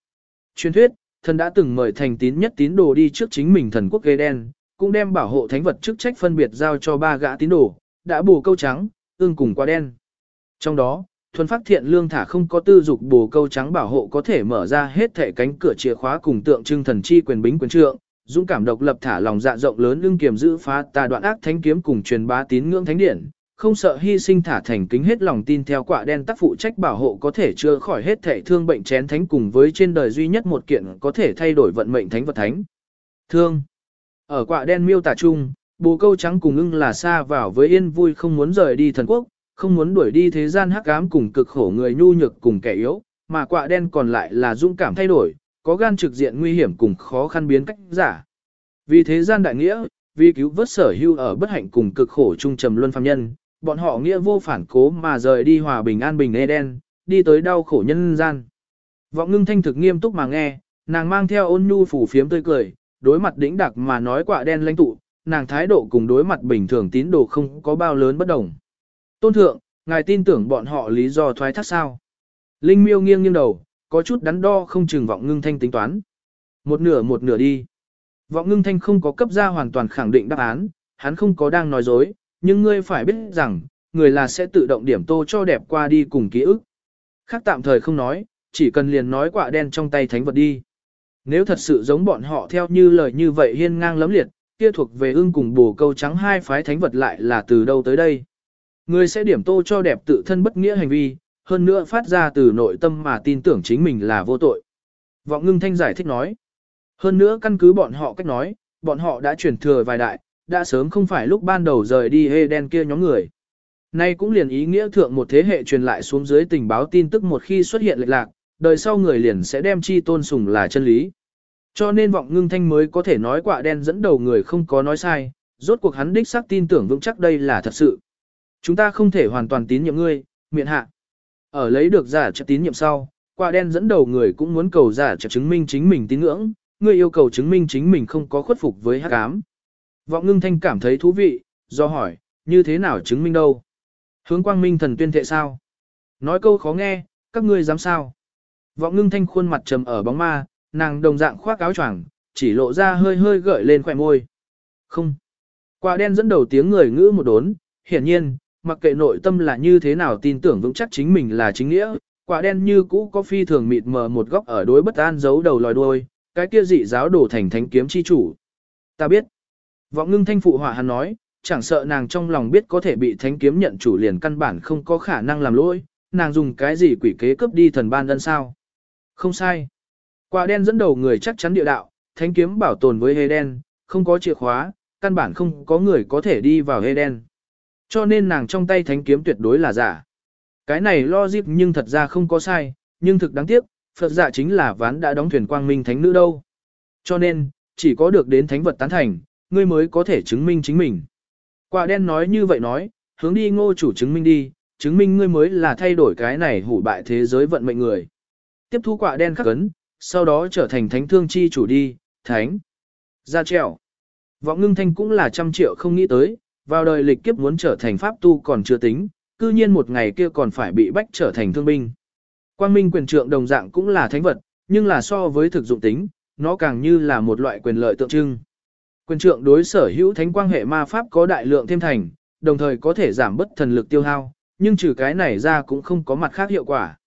Truyền thuyết, thần đã từng mời thành tín nhất tín đồ đi trước chính mình thần quốc ghê đen, cũng đem bảo hộ thánh vật chức trách phân biệt giao cho ba gã tín đồ, đã bổ câu trắng, ưng cùng quả đen. Trong đó, thuần phát thiện lương thả không có tư dục bổ câu trắng bảo hộ có thể mở ra hết thể cánh cửa chìa khóa cùng tượng trưng thần chi quyền bính quyền trượng, dũng cảm độc lập thả lòng dạ rộng lớn lưng kiềm giữ phá tà đoạn ác thánh kiếm cùng truyền bá tín ngưỡng thánh điển, không sợ hy sinh thả thành kính hết lòng tin theo quả đen tác phụ trách bảo hộ có thể chữa khỏi hết thể thương bệnh chén thánh cùng với trên đời duy nhất một kiện có thể thay đổi vận mệnh thánh vật thánh. Thương. Ở quả đen miêu tả chung, bồ câu trắng cùng ưng là xa vào với yên vui không muốn rời đi thần quốc, không muốn đuổi đi thế gian hắc ám cùng cực khổ người nhu nhược cùng kẻ yếu, mà quả đen còn lại là dũng cảm thay đổi, có gan trực diện nguy hiểm cùng khó khăn biến cách giả. Vì thế gian đại nghĩa, vì cứu vớt sở hưu ở bất hạnh cùng cực khổ trung trầm luân phàm nhân, bọn họ nghĩa vô phản cố mà rời đi hòa bình an bình Eden, đi tới đau khổ nhân gian. Vọng ngưng thanh thực nghiêm túc mà nghe, nàng mang theo ôn nhu phủ phiếm tươi cười, đối mặt đỉnh đặc mà nói quả đen lãnh tụ, nàng thái độ cùng đối mặt bình thường tín đồ không có bao lớn bất đồng. Tôn thượng, ngài tin tưởng bọn họ lý do thoái thác sao? Linh miêu nghiêng nghiêng đầu, có chút đắn đo không chừng vọng ngưng thanh tính toán. Một nửa một nửa đi. Vọng ngưng thanh không có cấp ra hoàn toàn khẳng định đáp án, hắn không có đang nói dối, nhưng ngươi phải biết rằng, người là sẽ tự động điểm tô cho đẹp qua đi cùng ký ức. Khác tạm thời không nói, chỉ cần liền nói quả đen trong tay thánh vật đi. Nếu thật sự giống bọn họ theo như lời như vậy hiên ngang lấm liệt, kia thuộc về ưng cùng bồ câu trắng hai phái thánh vật lại là từ đâu tới đây. Người sẽ điểm tô cho đẹp tự thân bất nghĩa hành vi, hơn nữa phát ra từ nội tâm mà tin tưởng chính mình là vô tội. Vọng ngưng thanh giải thích nói. Hơn nữa căn cứ bọn họ cách nói, bọn họ đã chuyển thừa vài đại, đã sớm không phải lúc ban đầu rời đi hê đen kia nhóm người. Nay cũng liền ý nghĩa thượng một thế hệ truyền lại xuống dưới tình báo tin tức một khi xuất hiện lệch lạc, đời sau người liền sẽ đem chi tôn sùng là chân lý. Cho nên vọng ngưng thanh mới có thể nói quả đen dẫn đầu người không có nói sai, rốt cuộc hắn đích xác tin tưởng vững chắc đây là thật sự. Chúng ta không thể hoàn toàn tín nhiệm ngươi, miệng hạ. Ở lấy được giả trợ tín nhiệm sau, quả đen dẫn đầu người cũng muốn cầu giả trợ chứng minh chính mình tín ngưỡng, người yêu cầu chứng minh chính mình không có khuất phục với hắc ám. Vọng ngưng thanh cảm thấy thú vị, do hỏi, như thế nào chứng minh đâu? Hướng quang minh thần tuyên thệ sao? Nói câu khó nghe, các ngươi dám sao? Vọng ngưng thanh khuôn mặt trầm ở bóng ma, nàng đồng dạng khoác áo choàng, chỉ lộ ra hơi hơi gợi lên khỏe môi. Không. Quả đen dẫn đầu tiếng người ngữ một đốn, hiển nhiên, mặc kệ nội tâm là như thế nào tin tưởng vững chắc chính mình là chính nghĩa, quả đen như cũ có phi thường mịt mờ một góc ở đối bất an giấu đầu lòi đuôi, cái kia dị giáo đổ thành thánh kiếm chi chủ. Ta biết. Vọng ngưng thanh phụ hỏa hắn nói, chẳng sợ nàng trong lòng biết có thể bị thánh kiếm nhận chủ liền căn bản không có khả năng làm lỗi, nàng dùng cái gì quỷ kế cướp đi thần ban đơn sao. Không sai. Quả đen dẫn đầu người chắc chắn địa đạo, thánh kiếm bảo tồn với hê đen, không có chìa khóa, căn bản không có người có thể đi vào hê đen. Cho nên nàng trong tay thánh kiếm tuyệt đối là giả. Cái này lo dịp nhưng thật ra không có sai, nhưng thực đáng tiếc, Phật giả chính là ván đã đóng thuyền quang minh thánh nữ đâu. Cho nên, chỉ có được đến thánh vật tán thành, ngươi mới có thể chứng minh chính mình. Quả đen nói như vậy nói, hướng đi ngô chủ chứng minh đi, chứng minh ngươi mới là thay đổi cái này hủ bại thế giới vận mệnh người. Tiếp thu quả đen khắc ấn, sau đó trở thành thánh thương chi chủ đi, thánh. Ra trèo. Vọng ngưng thanh cũng là trăm triệu không nghĩ tới, vào đời lịch kiếp muốn trở thành pháp tu còn chưa tính, cư nhiên một ngày kia còn phải bị bách trở thành thương binh. Quang minh quyền trượng đồng dạng cũng là thánh vật, nhưng là so với thực dụng tính, nó càng như là một loại quyền lợi tượng trưng. Quyền trượng đối sở hữu thánh quang hệ ma pháp có đại lượng thêm thành, đồng thời có thể giảm bất thần lực tiêu hao, nhưng trừ cái này ra cũng không có mặt khác hiệu quả.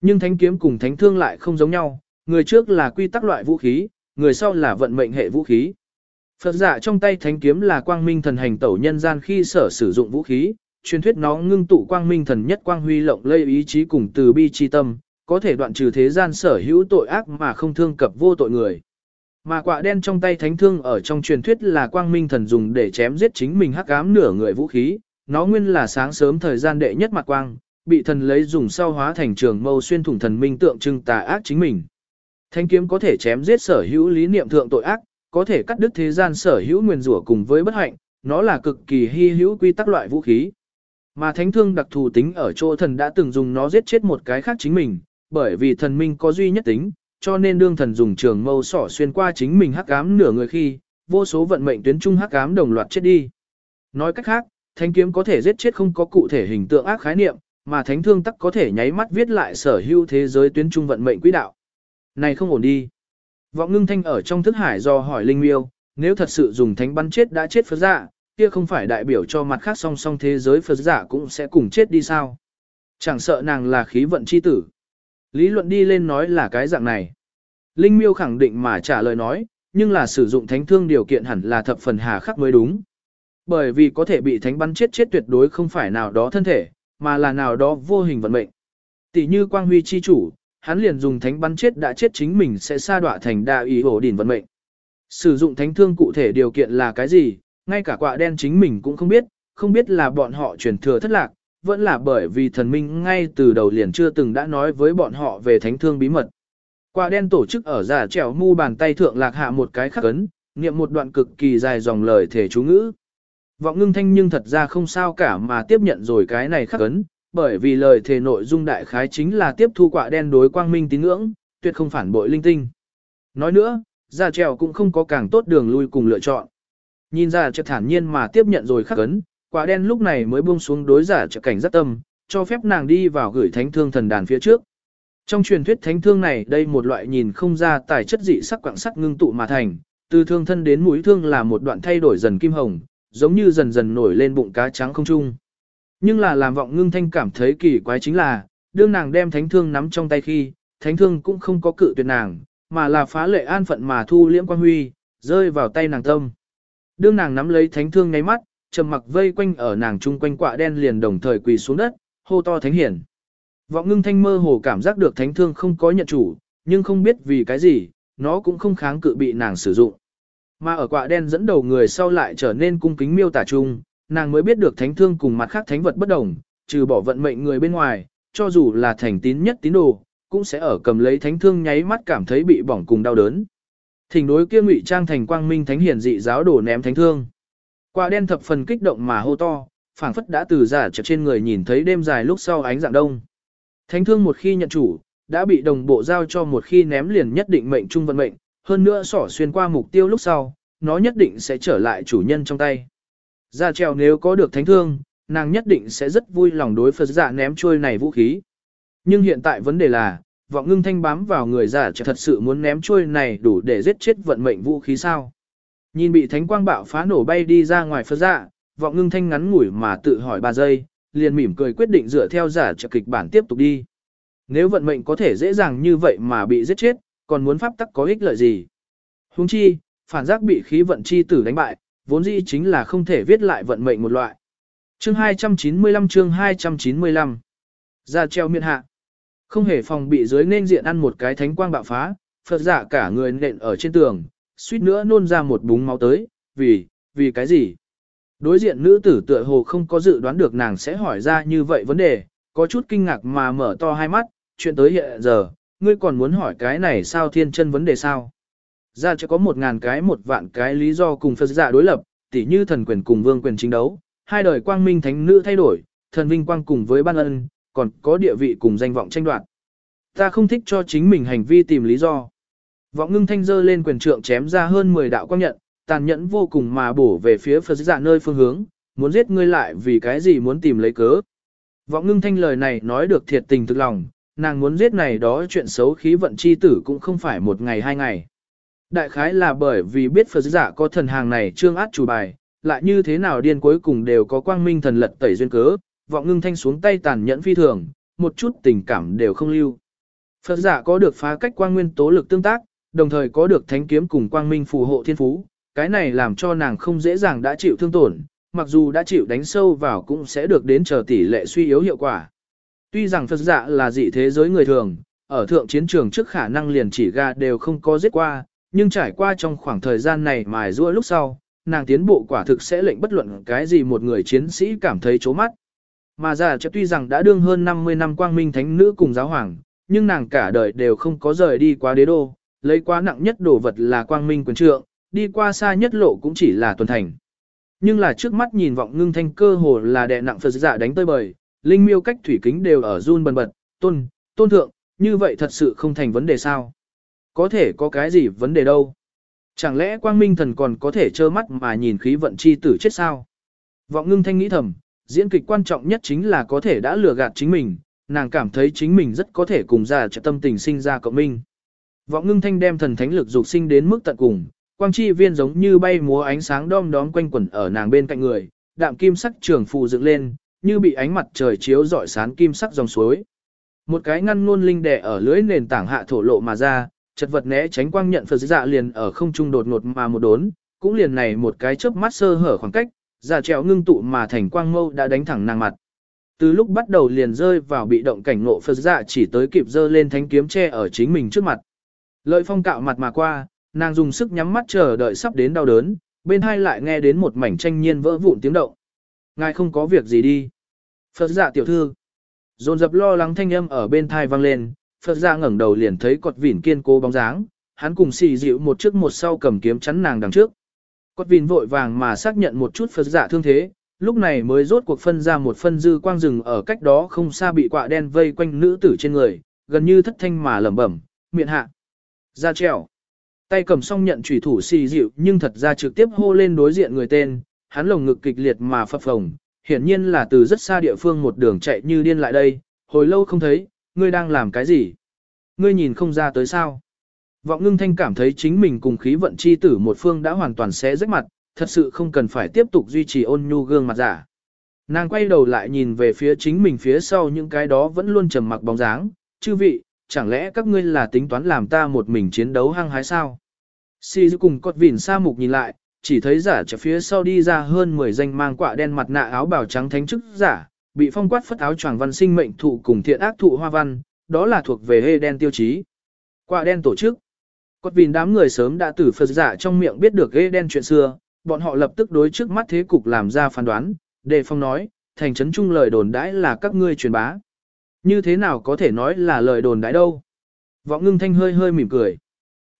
Nhưng thánh kiếm cùng thánh thương lại không giống nhau, người trước là quy tắc loại vũ khí, người sau là vận mệnh hệ vũ khí. Phật giả trong tay thánh kiếm là quang minh thần hành tẩu nhân gian khi sở sử dụng vũ khí, truyền thuyết nó ngưng tụ quang minh thần nhất quang huy lộng lây ý chí cùng từ bi chi tâm, có thể đoạn trừ thế gian sở hữu tội ác mà không thương cập vô tội người. Mà quạ đen trong tay thánh thương ở trong truyền thuyết là quang minh thần dùng để chém giết chính mình hắc ám nửa người vũ khí, nó nguyên là sáng sớm thời gian đệ nhất mặt quang, bị thần lấy dùng sau hóa thành trường mâu xuyên thủng thần minh tượng trưng tà ác chính mình. Thánh kiếm có thể chém giết sở hữu lý niệm thượng tội ác, có thể cắt đứt thế gian sở hữu nguyên rủa cùng với bất hạnh, nó là cực kỳ hy hữu quy tắc loại vũ khí. Mà thánh thương đặc thù tính ở chỗ thần đã từng dùng nó giết chết một cái khác chính mình, bởi vì thần minh có duy nhất tính, cho nên đương thần dùng trường mâu sỏ xuyên qua chính mình hắc ám nửa người khi, vô số vận mệnh tuyến trung hắc ám đồng loạt chết đi. Nói cách khác, thánh kiếm có thể giết chết không có cụ thể hình tượng ác khái niệm, mà thánh thương tắc có thể nháy mắt viết lại sở hữu thế giới tuyến trung vận mệnh quỹ đạo. Này không ổn đi. Vọng ngưng thanh ở trong thức hải do hỏi linh miêu, nếu thật sự dùng thánh bắn chết đã chết phật dạ, kia không phải đại biểu cho mặt khác song song thế giới phật dạ cũng sẽ cùng chết đi sao. Chẳng sợ nàng là khí vận chi tử. Lý luận đi lên nói là cái dạng này. Linh miêu khẳng định mà trả lời nói, nhưng là sử dụng thánh thương điều kiện hẳn là thập phần hà khắc mới đúng. Bởi vì có thể bị thánh bắn chết chết tuyệt đối không phải nào đó thân thể, mà là nào đó vô hình vận mệnh. Tỷ như quang huy chi chủ, hắn liền dùng thánh bắn chết đã chết chính mình sẽ sa đọa thành đa ý ổ đỉnh vận mệnh. Sử dụng thánh thương cụ thể điều kiện là cái gì, ngay cả quạ đen chính mình cũng không biết, không biết là bọn họ truyền thừa thất lạc, vẫn là bởi vì thần minh ngay từ đầu liền chưa từng đã nói với bọn họ về thánh thương bí mật. Quạ đen tổ chức ở giả trèo mu bàn tay thượng lạc hạ một cái khắc ấn, niệm một đoạn cực kỳ dài dòng lời thể chú ngữ. Vọng ngưng thanh nhưng thật ra không sao cả mà tiếp nhận rồi cái này khắc ấn, bởi vì lời thề nội dung đại khái chính là tiếp thu quả đen đối quang minh tín ngưỡng, tuyệt không phản bội linh tinh. Nói nữa, giả trèo cũng không có càng tốt đường lui cùng lựa chọn. Nhìn ra chợt thản nhiên mà tiếp nhận rồi khắc ấn, quả đen lúc này mới buông xuống đối giả trợ cảnh rất tâm, cho phép nàng đi vào gửi thánh thương thần đàn phía trước. Trong truyền thuyết thánh thương này đây một loại nhìn không ra tài chất dị sắc quạng sắc ngưng tụ mà thành, từ thương thân đến mũi thương là một đoạn thay đổi dần kim hồng, giống như dần dần nổi lên bụng cá trắng không trung. Nhưng là làm vọng ngưng thanh cảm thấy kỳ quái chính là, đương nàng đem thánh thương nắm trong tay khi, thánh thương cũng không có cự tuyệt nàng, mà là phá lệ an phận mà thu liễm quan huy, rơi vào tay nàng tâm. Đương nàng nắm lấy thánh thương ngay mắt, trầm mặc vây quanh ở nàng chung quanh quạ đen liền đồng thời quỳ xuống đất, hô to thánh hiển. Vọng ngưng thanh mơ hồ cảm giác được thánh thương không có nhận chủ, nhưng không biết vì cái gì, nó cũng không kháng cự bị nàng sử dụng. Mà ở quạ đen dẫn đầu người sau lại trở nên cung kính miêu tả chung, nàng mới biết được thánh thương cùng mặt khác thánh vật bất đồng, trừ bỏ vận mệnh người bên ngoài, cho dù là thành tín nhất tín đồ, cũng sẽ ở cầm lấy thánh thương nháy mắt cảm thấy bị bỏng cùng đau đớn. Thỉnh đối kia ngụy trang thành quang minh thánh hiển dị giáo đổ ném thánh thương. Quả đen thập phần kích động mà hô to, phảng phất đã từ giả chợt trên người nhìn thấy đêm dài lúc sau ánh dạng đông. Thánh thương một khi nhận chủ, đã bị đồng bộ giao cho một khi ném liền nhất định mệnh trung vận mệnh, hơn nữa sỏ xuyên qua mục tiêu lúc sau, nó nhất định sẽ trở lại chủ nhân trong tay. Gia trèo nếu có được thánh thương, nàng nhất định sẽ rất vui lòng đối Phật dạ ném trôi này vũ khí. Nhưng hiện tại vấn đề là, vọng ngưng thanh bám vào người giả trèo thật sự muốn ném trôi này đủ để giết chết vận mệnh vũ khí sao. Nhìn bị thánh quang bạo phá nổ bay đi ra ngoài Phật dạ, vọng ngưng thanh ngắn ngủi mà tự hỏi 3 giây, liền mỉm cười quyết định dựa theo giả trợ kịch bản tiếp tục đi. Nếu vận mệnh có thể dễ dàng như vậy mà bị giết chết, còn muốn pháp tắc có ích lợi gì? Huống chi, phản giác bị khí vận chi tử đánh bại, vốn dĩ chính là không thể viết lại vận mệnh một loại. Chương 295 chương 295 Ra treo miệng hạ. Không hề phòng bị dưới nên diện ăn một cái thánh quang bạo phá, Phật giả cả người nện ở trên tường, suýt nữa nôn ra một búng máu tới, vì, vì cái gì? Đối diện nữ tử tựa hồ không có dự đoán được nàng sẽ hỏi ra như vậy vấn đề, có chút kinh ngạc mà mở to hai mắt, chuyện tới hiện giờ, ngươi còn muốn hỏi cái này sao thiên chân vấn đề sao? Ra cho có một ngàn cái một vạn cái lý do cùng Phật giả đối lập, tỉ như thần quyền cùng vương quyền chính đấu, hai đời quang minh thánh nữ thay đổi, thần vinh quang cùng với ban ân, còn có địa vị cùng danh vọng tranh đoạt. Ta không thích cho chính mình hành vi tìm lý do. Vọng ngưng thanh dơ lên quyền trượng chém ra hơn 10 đạo quang nhận, tàn nhẫn vô cùng mà bổ về phía Phật giả nơi phương hướng, muốn giết ngươi lại vì cái gì muốn tìm lấy cớ. Vọng ngưng thanh lời này nói được thiệt tình thực lòng, nàng muốn giết này đó chuyện xấu khí vận chi tử cũng không phải một ngày hai ngày. Đại khái là bởi vì biết Phật giả có thần hàng này trương át chủ bài, lại như thế nào điên cuối cùng đều có quang minh thần lật tẩy duyên cớ, vọng ngưng thanh xuống tay tàn nhẫn phi thường, một chút tình cảm đều không lưu. Phật giả có được phá cách quang nguyên tố lực tương tác, đồng thời có được thánh kiếm cùng quang minh phù hộ thiên phú, cái này làm cho nàng không dễ dàng đã chịu thương tổn, mặc dù đã chịu đánh sâu vào cũng sẽ được đến chờ tỷ lệ suy yếu hiệu quả. Tuy rằng Phật giả là dị thế giới người thường, ở thượng chiến trường trước khả năng liền chỉ ga đều không có giết qua, nhưng trải qua trong khoảng thời gian này mài rua lúc sau, nàng tiến bộ quả thực sẽ lệnh bất luận cái gì một người chiến sĩ cảm thấy chố mắt. Mà già chấp tuy rằng đã đương hơn 50 năm quang minh thánh nữ cùng giáo hoàng, nhưng nàng cả đời đều không có rời đi qua đế đô, lấy quá nặng nhất đồ vật là quang minh quyền trượng, đi qua xa nhất lộ cũng chỉ là tuần thành. Nhưng là trước mắt nhìn vọng ngưng thanh cơ hồ là đè nặng Phật giả đánh tơi bời, linh miêu cách thủy kính đều ở run bần bật, tôn, tôn thượng, như vậy thật sự không thành vấn đề sao? Có thể có cái gì vấn đề đâu? Chẳng lẽ quang minh thần còn có thể trơ mắt mà nhìn khí vận chi tử chết sao? Vọng ngưng thanh nghĩ thầm, diễn kịch quan trọng nhất chính là có thể đã lừa gạt chính mình, nàng cảm thấy chính mình rất có thể cùng ra trợ tâm tình sinh ra cộng minh. Vọng ngưng thanh đem thần thánh lực dục sinh đến mức tận cùng, quang chi viên giống như bay múa ánh sáng đom đóm quanh quẩn ở nàng bên cạnh người, đạm kim sắc trường phù dựng lên, như bị ánh mặt trời chiếu rọi sán kim sắc dòng suối. Một cái ngăn ngôn linh đẻ ở lưới nền tảng hạ thổ lộ mà ra, chật vật né tránh quang nhận Phật dạ liền ở không trung đột ngột mà một đốn, cũng liền này một cái chớp mắt sơ hở khoảng cách, dạ giả trèo ngưng tụ mà thành quang mâu đã đánh thẳng nàng mặt. Từ lúc bắt đầu liền rơi vào bị động cảnh ngộ Phật dạ chỉ tới kịp dơ lên thánh kiếm che ở chính mình trước mặt. Lợi phong cạo mặt mà qua, nàng dùng sức nhắm mắt chờ đợi sắp đến đau đớn, bên hai lại nghe đến một mảnh tranh nhiên vỡ vụn tiếng động. Ngài không có việc gì đi. Phật dạ tiểu thư. Dồn dập lo lắng thanh âm ở bên thai vang lên, Phật ra ngẩng đầu liền thấy cọt vỉn kiên cố bóng dáng, hắn cùng xì dịu một trước một sau cầm kiếm chắn nàng đằng trước. Cọt vỉn vội vàng mà xác nhận một chút Phật giả thương thế, lúc này mới rốt cuộc phân ra một phân dư quang rừng ở cách đó không xa bị quạ đen vây quanh nữ tử trên người, gần như thất thanh mà lẩm bẩm, miệng hạ. Ra trèo. Tay cầm song nhận chủy thủ xì dịu nhưng thật ra trực tiếp hô lên đối diện người tên, hắn lồng ngực kịch liệt mà phập phồng, hiển nhiên là từ rất xa địa phương một đường chạy như điên lại đây, hồi lâu không thấy, ngươi đang làm cái gì? Ngươi nhìn không ra tới sao? Vọng ngưng thanh cảm thấy chính mình cùng khí vận chi tử một phương đã hoàn toàn xé rách mặt, thật sự không cần phải tiếp tục duy trì ôn nhu gương mặt giả. Nàng quay đầu lại nhìn về phía chính mình phía sau những cái đó vẫn luôn trầm mặc bóng dáng, chư vị, chẳng lẽ các ngươi là tính toán làm ta một mình chiến đấu hăng hái sao? Si cùng cột vỉn sa mục nhìn lại, chỉ thấy giả trở phía sau đi ra hơn 10 danh mang quạ đen mặt nạ áo bào trắng thánh chức giả, bị phong quát phất áo choàng văn sinh mệnh thụ cùng thiện ác thụ hoa văn, đó là thuộc về hê đen tiêu chí. Quạ đen tổ chức. Cột vỉn đám người sớm đã từ Phật giả trong miệng biết được hê đen chuyện xưa, bọn họ lập tức đối trước mắt thế cục làm ra phán đoán, đề phong nói, thành trấn trung lời đồn đãi là các ngươi truyền bá. Như thế nào có thể nói là lời đồn đãi đâu? Vọng ngưng thanh hơi hơi mỉm cười.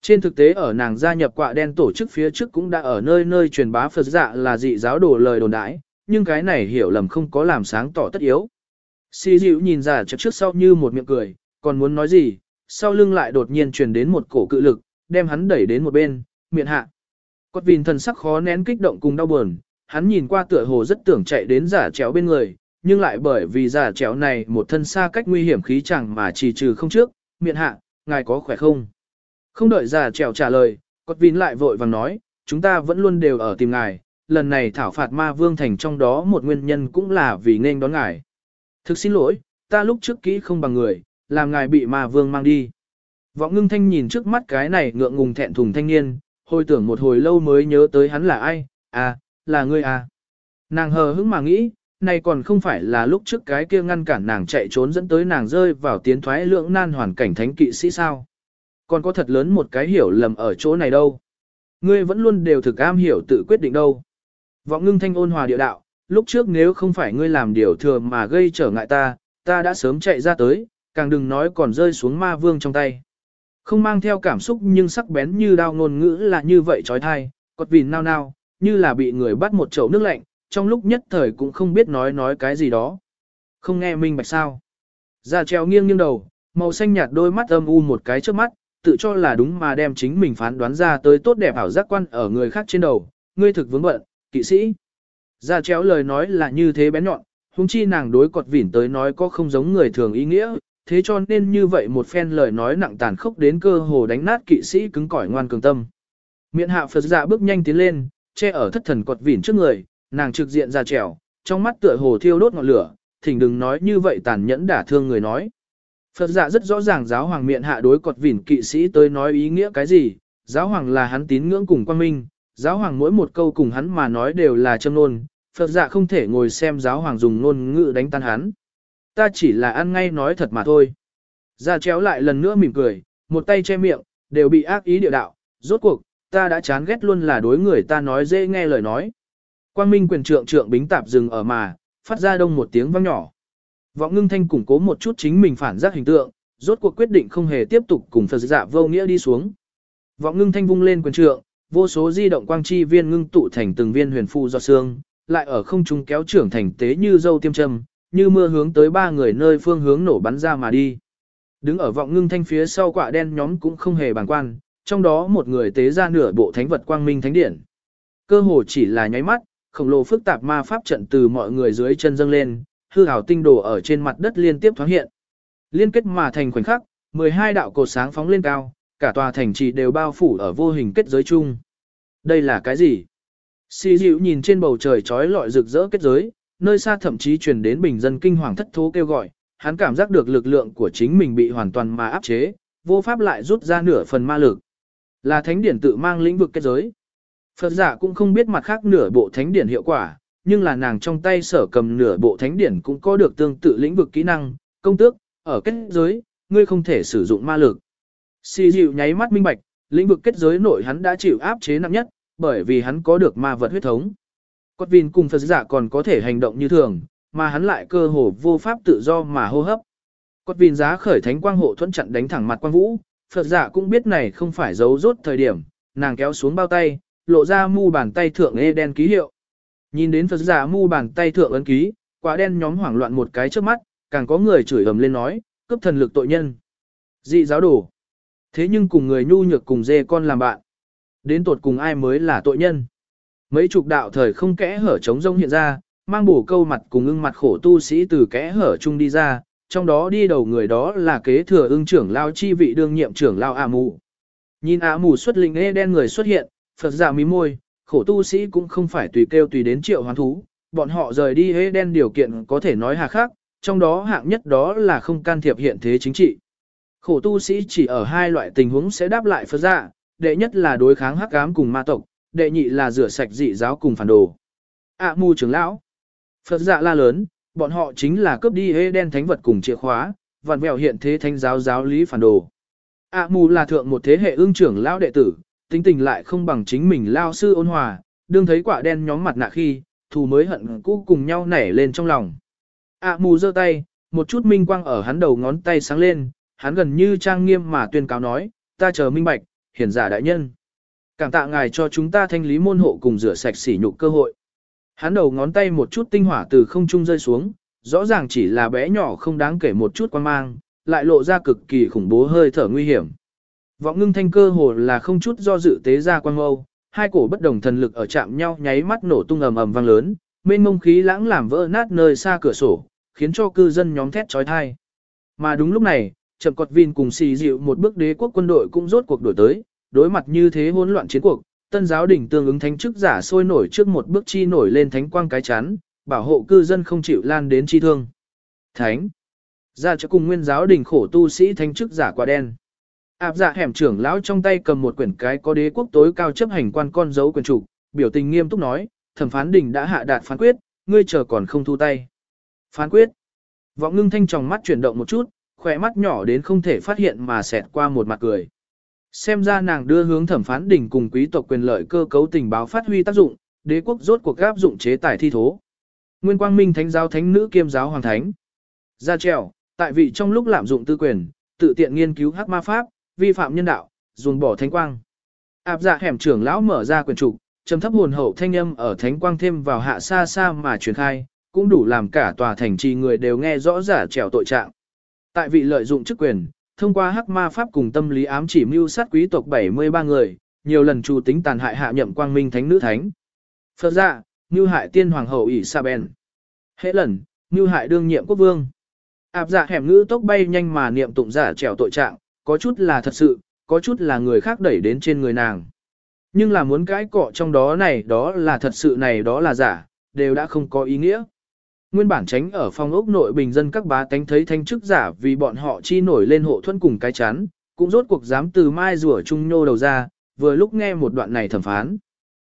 Trên thực tế ở nàng gia nhập quạ đen tổ chức phía trước cũng đã ở nơi nơi truyền bá Phật dạ là dị giáo đồ lời đồn đãi, nhưng cái này hiểu lầm không có làm sáng tỏ tất yếu. Si dịu nhìn ra trước trước sau như một miệng cười, còn muốn nói gì, sau lưng lại đột nhiên truyền đến một cổ cự lực, đem hắn đẩy đến một bên, miệng hạ. Cốt vìn thần sắc khó nén kích động cùng đau buồn, hắn nhìn qua tựa hồ rất tưởng chạy đến giả chéo bên người, nhưng lại bởi vì giả chéo này một thân xa cách nguy hiểm khí chẳng mà chỉ trừ không trước, miệng hạ, ngài có khỏe không? Không đợi giả chéo trả lời, cốt vìn lại vội vàng nói, chúng ta vẫn luôn đều ở tìm ngài, lần này thảo phạt ma vương thành trong đó một nguyên nhân cũng là vì nên đón ngài. Thực xin lỗi, ta lúc trước kỹ không bằng người, làm ngài bị ma vương mang đi. Vọng ngưng thanh nhìn trước mắt cái này ngượng ngùng thẹn thùng thanh niên, hồi tưởng một hồi lâu mới nhớ tới hắn là ai, à, là ngươi à. Nàng hờ hững mà nghĩ, này còn không phải là lúc trước cái kia ngăn cản nàng chạy trốn dẫn tới nàng rơi vào tiến thoái lưỡng nan hoàn cảnh thánh kỵ sĩ sao. Còn có thật lớn một cái hiểu lầm ở chỗ này đâu. Ngươi vẫn luôn đều thực am hiểu tự quyết định đâu. Vọng ngưng thanh ôn hòa địa đạo, lúc trước nếu không phải ngươi làm điều thừa mà gây trở ngại ta, ta đã sớm chạy ra tới, càng đừng nói còn rơi xuống ma vương trong tay. Không mang theo cảm xúc nhưng sắc bén như đao ngôn ngữ là như vậy trói thai, cọt vìn nao nao, như là bị người bắt một chậu nước lạnh, trong lúc nhất thời cũng không biết nói nói cái gì đó. Không nghe minh bạch sao. Già treo nghiêng nghiêng đầu, màu xanh nhạt đôi mắt âm u một cái trước mắt, tự cho là đúng mà đem chính mình phán đoán ra tới tốt đẹp ảo giác quan ở người khác trên đầu, ngươi thực vướng bận, kỵ sĩ. Ra chéo lời nói là như thế bén nhọn, huống chi nàng đối cọt vỉn tới nói có không giống người thường ý nghĩa, thế cho nên như vậy một phen lời nói nặng tàn khốc đến cơ hồ đánh nát kỵ sĩ cứng cỏi ngoan cường tâm. Miện hạ Phật dạ bước nhanh tiến lên, che ở thất thần cọt vỉn trước người, nàng trực diện ra trèo, trong mắt tựa hồ thiêu đốt ngọn lửa, thỉnh đừng nói như vậy tàn nhẫn đả thương người nói. Phật dạ rất rõ ràng giáo hoàng miện hạ đối cọt vỉn kỵ sĩ tới nói ý nghĩa cái gì, giáo hoàng là hắn tín ngưỡng cùng quan minh, giáo hoàng mỗi một câu cùng hắn mà nói đều là châm nôn, Phật dạ không thể ngồi xem giáo hoàng dùng ngôn ngữ đánh tan hắn. Ta chỉ là ăn ngay nói thật mà thôi. Ra chéo lại lần nữa mỉm cười, một tay che miệng, đều bị ác ý địa đạo, rốt cuộc, ta đã chán ghét luôn là đối người ta nói dễ nghe lời nói. Quang Minh quyền trượng trượng bính tạp dừng ở mà, phát ra đông một tiếng vang nhỏ. Vọng ngưng thanh củng cố một chút chính mình phản giác hình tượng, rốt cuộc quyết định không hề tiếp tục cùng Phật dạ vô nghĩa đi xuống. Vọng ngưng thanh vung lên quyền trượng, vô số di động quang chi viên ngưng tụ thành từng viên huyền phu do xương, lại ở không trung kéo trưởng thành tế như dâu tiêm châm, như mưa hướng tới ba người nơi phương hướng nổ bắn ra mà đi. Đứng ở vọng ngưng thanh phía sau quả đen nhóm cũng không hề bàng quan, trong đó một người tế ra nửa bộ thánh vật quang minh thánh điển. Cơ hồ chỉ là nháy mắt, khổng lồ phức tạp ma pháp trận từ mọi người dưới chân dâng lên, hư ảo tinh đồ ở trên mặt đất liên tiếp thoáng hiện. Liên kết mà thành khoảnh khắc, 12 đạo cột sáng phóng lên cao, cả tòa thành trì đều bao phủ ở vô hình kết giới chung. Đây là cái gì? Xì dịu nhìn trên bầu trời trói lọi rực rỡ kết giới, nơi xa thậm chí truyền đến bình dân kinh hoàng thất thố kêu gọi, hắn cảm giác được lực lượng của chính mình bị hoàn toàn mà áp chế, vô pháp lại rút ra nửa phần ma lực. Là thánh điển tự mang lĩnh vực kết giới. Phật giả cũng không biết mặt khác nửa bộ thánh điển hiệu quả, nhưng là nàng trong tay sở cầm nửa bộ thánh điển cũng có được tương tự lĩnh vực kỹ năng, công tước, ở kết giới, ngươi không thể sử dụng ma lực. Xì dịu nháy mắt minh bạch, lĩnh vực kết giới nội hắn đã chịu áp chế nặng nhất, bởi vì hắn có được ma vật huyết thống. Cốt vin cùng Phật giả còn có thể hành động như thường, mà hắn lại cơ hồ vô pháp tự do mà hô hấp. Cốt vin giá khởi thánh quang hộ thuẫn chặn đánh thẳng mặt quang vũ, Phật giả cũng biết này không phải giấu rốt thời điểm, nàng kéo xuống bao tay, lộ ra mu bàn tay thượng e đen ký hiệu. Nhìn đến Phật giả mu bàn tay thượng ấn ký, quả đen nhóm hoảng loạn một cái trước mắt, càng có người chửi ầm lên nói, cướp thần lực tội nhân. Dị giáo đồ. Thế nhưng cùng người nhu nhược cùng dê con làm bạn. Đến tột cùng ai mới là tội nhân. Mấy chục đạo thời không kẽ hở trống rông hiện ra, mang bổ câu mặt cùng ưng mặt khổ tu sĩ từ kẽ hở chung đi ra, trong đó đi đầu người đó là kế thừa ưng trưởng lao chi vị đương nhiệm trưởng lao A Mù. Nhìn A Mù xuất linh ê đen người xuất hiện, Phật giả mí môi, khổ tu sĩ cũng không phải tùy kêu tùy đến triệu hoán thú, bọn họ rời đi ê đen điều kiện có thể nói hà khác, trong đó hạng nhất đó là không can thiệp hiện thế chính trị. Khổ tu sĩ chỉ ở hai loại tình huống sẽ đáp lại Phật giả, đệ nhất là đối kháng hắc ám cùng ma tộc, đệ nhị là rửa sạch dị giáo cùng phản đồ. A Mù trưởng lão, Phật giả la lớn, bọn họ chính là cướp đi hê đen thánh vật cùng chìa khóa, vặn vẹo hiện thế thánh giáo giáo lý phản đồ. A mù là thượng một thế hệ ương trưởng lão đệ tử, tính tình lại không bằng chính mình lao sư ôn hòa, đương thấy quả đen nhóm mặt nạ khi, thù mới hận cũ cùng nhau nảy lên trong lòng. A mù giơ tay, một chút minh quang ở hắn đầu ngón tay sáng lên, hắn gần như trang nghiêm mà tuyên cáo nói, ta chờ minh bạch, hiển giả đại nhân. Cảm tạ ngài cho chúng ta thanh lý môn hộ cùng rửa sạch sỉ nhục cơ hội. Hắn đầu ngón tay một chút tinh hỏa từ không trung rơi xuống, rõ ràng chỉ là bé nhỏ không đáng kể một chút quan mang, lại lộ ra cực kỳ khủng bố hơi thở nguy hiểm. Vọng ngưng thanh cơ hồ là không chút do dự tế ra quang mâu, hai cổ bất đồng thần lực ở chạm nhau nháy mắt nổ tung ầm ầm vang lớn, mênh mông khí lãng làm vỡ nát nơi xa cửa sổ, khiến cho cư dân nhóm thét chói tai. Mà đúng lúc này, chậm Cọt Vin cùng xì dịu một bước đế quốc quân đội cũng rốt cuộc đổi tới, đối mặt như thế hỗn loạn chiến cuộc, tân giáo đỉnh tương ứng thánh chức giả sôi nổi trước một bước chi nổi lên thánh quang cái chắn, bảo hộ cư dân không chịu lan đến chi thương. Thánh. Ra cho cùng nguyên giáo đỉnh khổ tu sĩ thánh chức giả quả đen. Áp dạ hẻm trưởng lão trong tay cầm một quyển cái có đế quốc tối cao chấp hành quan con dấu quyền chủ, biểu tình nghiêm túc nói, thẩm phán đỉnh đã hạ đạt phán quyết, ngươi chờ còn không thu tay. Phán quyết. Vọng ngưng thanh tròng mắt chuyển động một chút, khỏe mắt nhỏ đến không thể phát hiện mà xẹt qua một mặt cười. Xem ra nàng đưa hướng thẩm phán đỉnh cùng quý tộc quyền lợi cơ cấu tình báo phát huy tác dụng, đế quốc rốt cuộc áp dụng chế tài thi thố. Nguyên Quang Minh Thánh giáo thánh nữ kiêm giáo hoàng thánh. Ra trèo, tại vị trong lúc lạm dụng tư quyền, tự tiện nghiên cứu hắc ma pháp, vi phạm nhân đạo, dùng bỏ thánh quang. Áp dạ hẻm trưởng lão mở ra quyền trục, trầm thấp hồn hậu thanh âm ở thánh quang thêm vào hạ xa xa mà truyền khai, cũng đủ làm cả tòa thành trì người đều nghe rõ giả trèo tội trạng. Tại vị lợi dụng chức quyền, thông qua hắc ma pháp cùng tâm lý ám chỉ mưu sát quý tộc 73 người, nhiều lần chủ tính tàn hại hạ nhậm quang minh thánh nữ thánh. Phật dạ, mưu hại tiên hoàng hậu ỷ sa ben. Hệ lần, mưu hại đương nhiệm quốc vương. Áp dạ hẻm ngữ tốc bay nhanh mà niệm tụng giả trèo tội trạng, có chút là thật sự, có chút là người khác đẩy đến trên người nàng. Nhưng là muốn cái cọ trong đó này đó là thật sự này đó là giả, đều đã không có ý nghĩa. Nguyên bản tránh ở phòng ốc nội bình dân các bá tánh thấy thanh chức giả vì bọn họ chi nổi lên hộ thuẫn cùng cái chán cũng rốt cuộc dám từ mai rùa trung nhô đầu ra, vừa lúc nghe một đoạn này thẩm phán.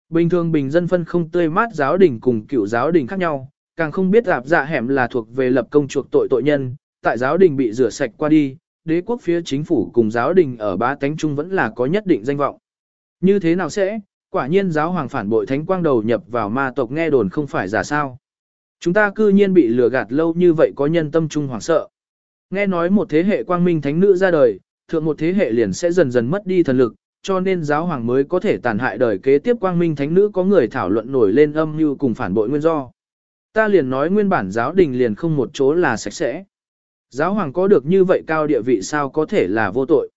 Bình thường bình dân phân không tươi mát giáo đình cùng cựu giáo đình khác nhau, càng không biết ạp dạ hẻm là thuộc về lập công chuộc tội tội nhân, tại giáo đình bị rửa sạch qua đi, đế quốc phía chính phủ cùng giáo đình ở bá tánh trung vẫn là có nhất định danh vọng. Như thế nào sẽ, quả nhiên giáo hoàng phản bội thánh quang đầu nhập vào ma tộc nghe đồn không phải giả sao. Chúng ta cư nhiên bị lừa gạt lâu như vậy có nhân tâm trung hoảng sợ. Nghe nói một thế hệ quang minh thánh nữ ra đời, thượng một thế hệ liền sẽ dần dần mất đi thần lực, cho nên giáo hoàng mới có thể tàn hại đời kế tiếp quang minh thánh nữ có người thảo luận nổi lên âm mưu cùng phản bội nguyên do. Ta liền nói nguyên bản giáo đình liền không một chỗ là sạch sẽ. Giáo hoàng có được như vậy cao địa vị sao có thể là vô tội.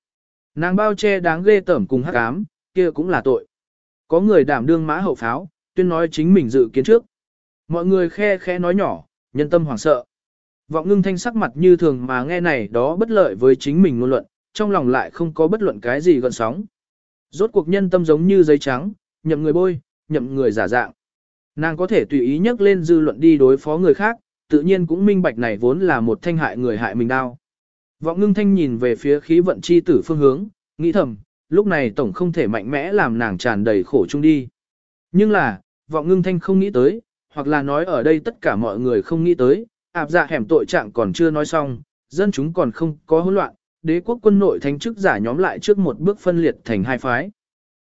Nàng bao che đáng ghê tởm cùng hắc ám, kia cũng là tội. Có người đảm đương mã hậu pháo, tuyên nói chính mình dự kiến trước. Mọi người khe khẽ nói nhỏ, nhân tâm hoảng sợ. Vọng ngưng thanh sắc mặt như thường mà nghe này đó bất lợi với chính mình ngôn luận, trong lòng lại không có bất luận cái gì gần sóng. Rốt cuộc nhân tâm giống như giấy trắng, nhậm người bôi, nhậm người giả dạng. Nàng có thể tùy ý nhắc lên dư luận đi đối phó người khác, tự nhiên cũng minh bạch này vốn là một thanh hại người hại mình đau. Vọng ngưng thanh nhìn về phía khí vận chi tử phương hướng, nghĩ thầm, lúc này tổng không thể mạnh mẽ làm nàng tràn đầy khổ chung đi. Nhưng là, vọng ngưng thanh không nghĩ tới, hoặc là nói ở đây tất cả mọi người không nghĩ tới, ạp dạ hẻm tội trạng còn chưa nói xong, dân chúng còn không có hỗn loạn, đế quốc quân nội thánh chức giả nhóm lại trước một bước phân liệt thành hai phái.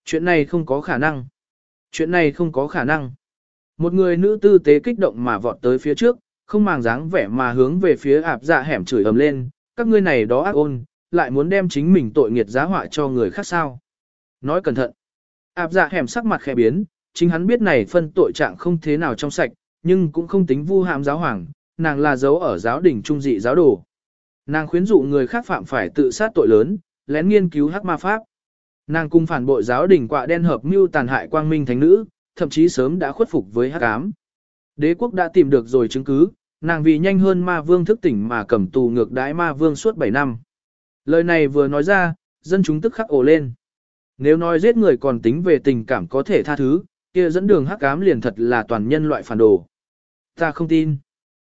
Chuyện này không có khả năng. Chuyện này không có khả năng. Một người nữ tư tế kích động mà vọt tới phía trước, không màng dáng vẻ mà hướng về phía ạp dạ hẻm chửi ầm lên, các ngươi này đó ác ôn, lại muốn đem chính mình tội nghiệt giá họa cho người khác sao. Nói cẩn thận. Áp dạ hẻm sắc mặt khẽ biến, chính hắn biết này phân tội trạng không thế nào trong sạch, nhưng cũng không tính vu hãm giáo hoàng, nàng là dấu ở giáo đình trung dị giáo đồ. Nàng khuyến dụ người khác phạm phải tự sát tội lớn, lén nghiên cứu hắc ma pháp. Nàng cung phản bội giáo đình quạ đen hợp mưu tàn hại quang minh thánh nữ, thậm chí sớm đã khuất phục với hắc ám. Đế quốc đã tìm được rồi chứng cứ, nàng vì nhanh hơn ma vương thức tỉnh mà cầm tù ngược đái ma vương suốt 7 năm. Lời này vừa nói ra, dân chúng tức khắc ồ lên. Nếu nói giết người còn tính về tình cảm có thể tha thứ, kia dẫn đường hắc ám liền thật là toàn nhân loại phản đồ. Ta không tin.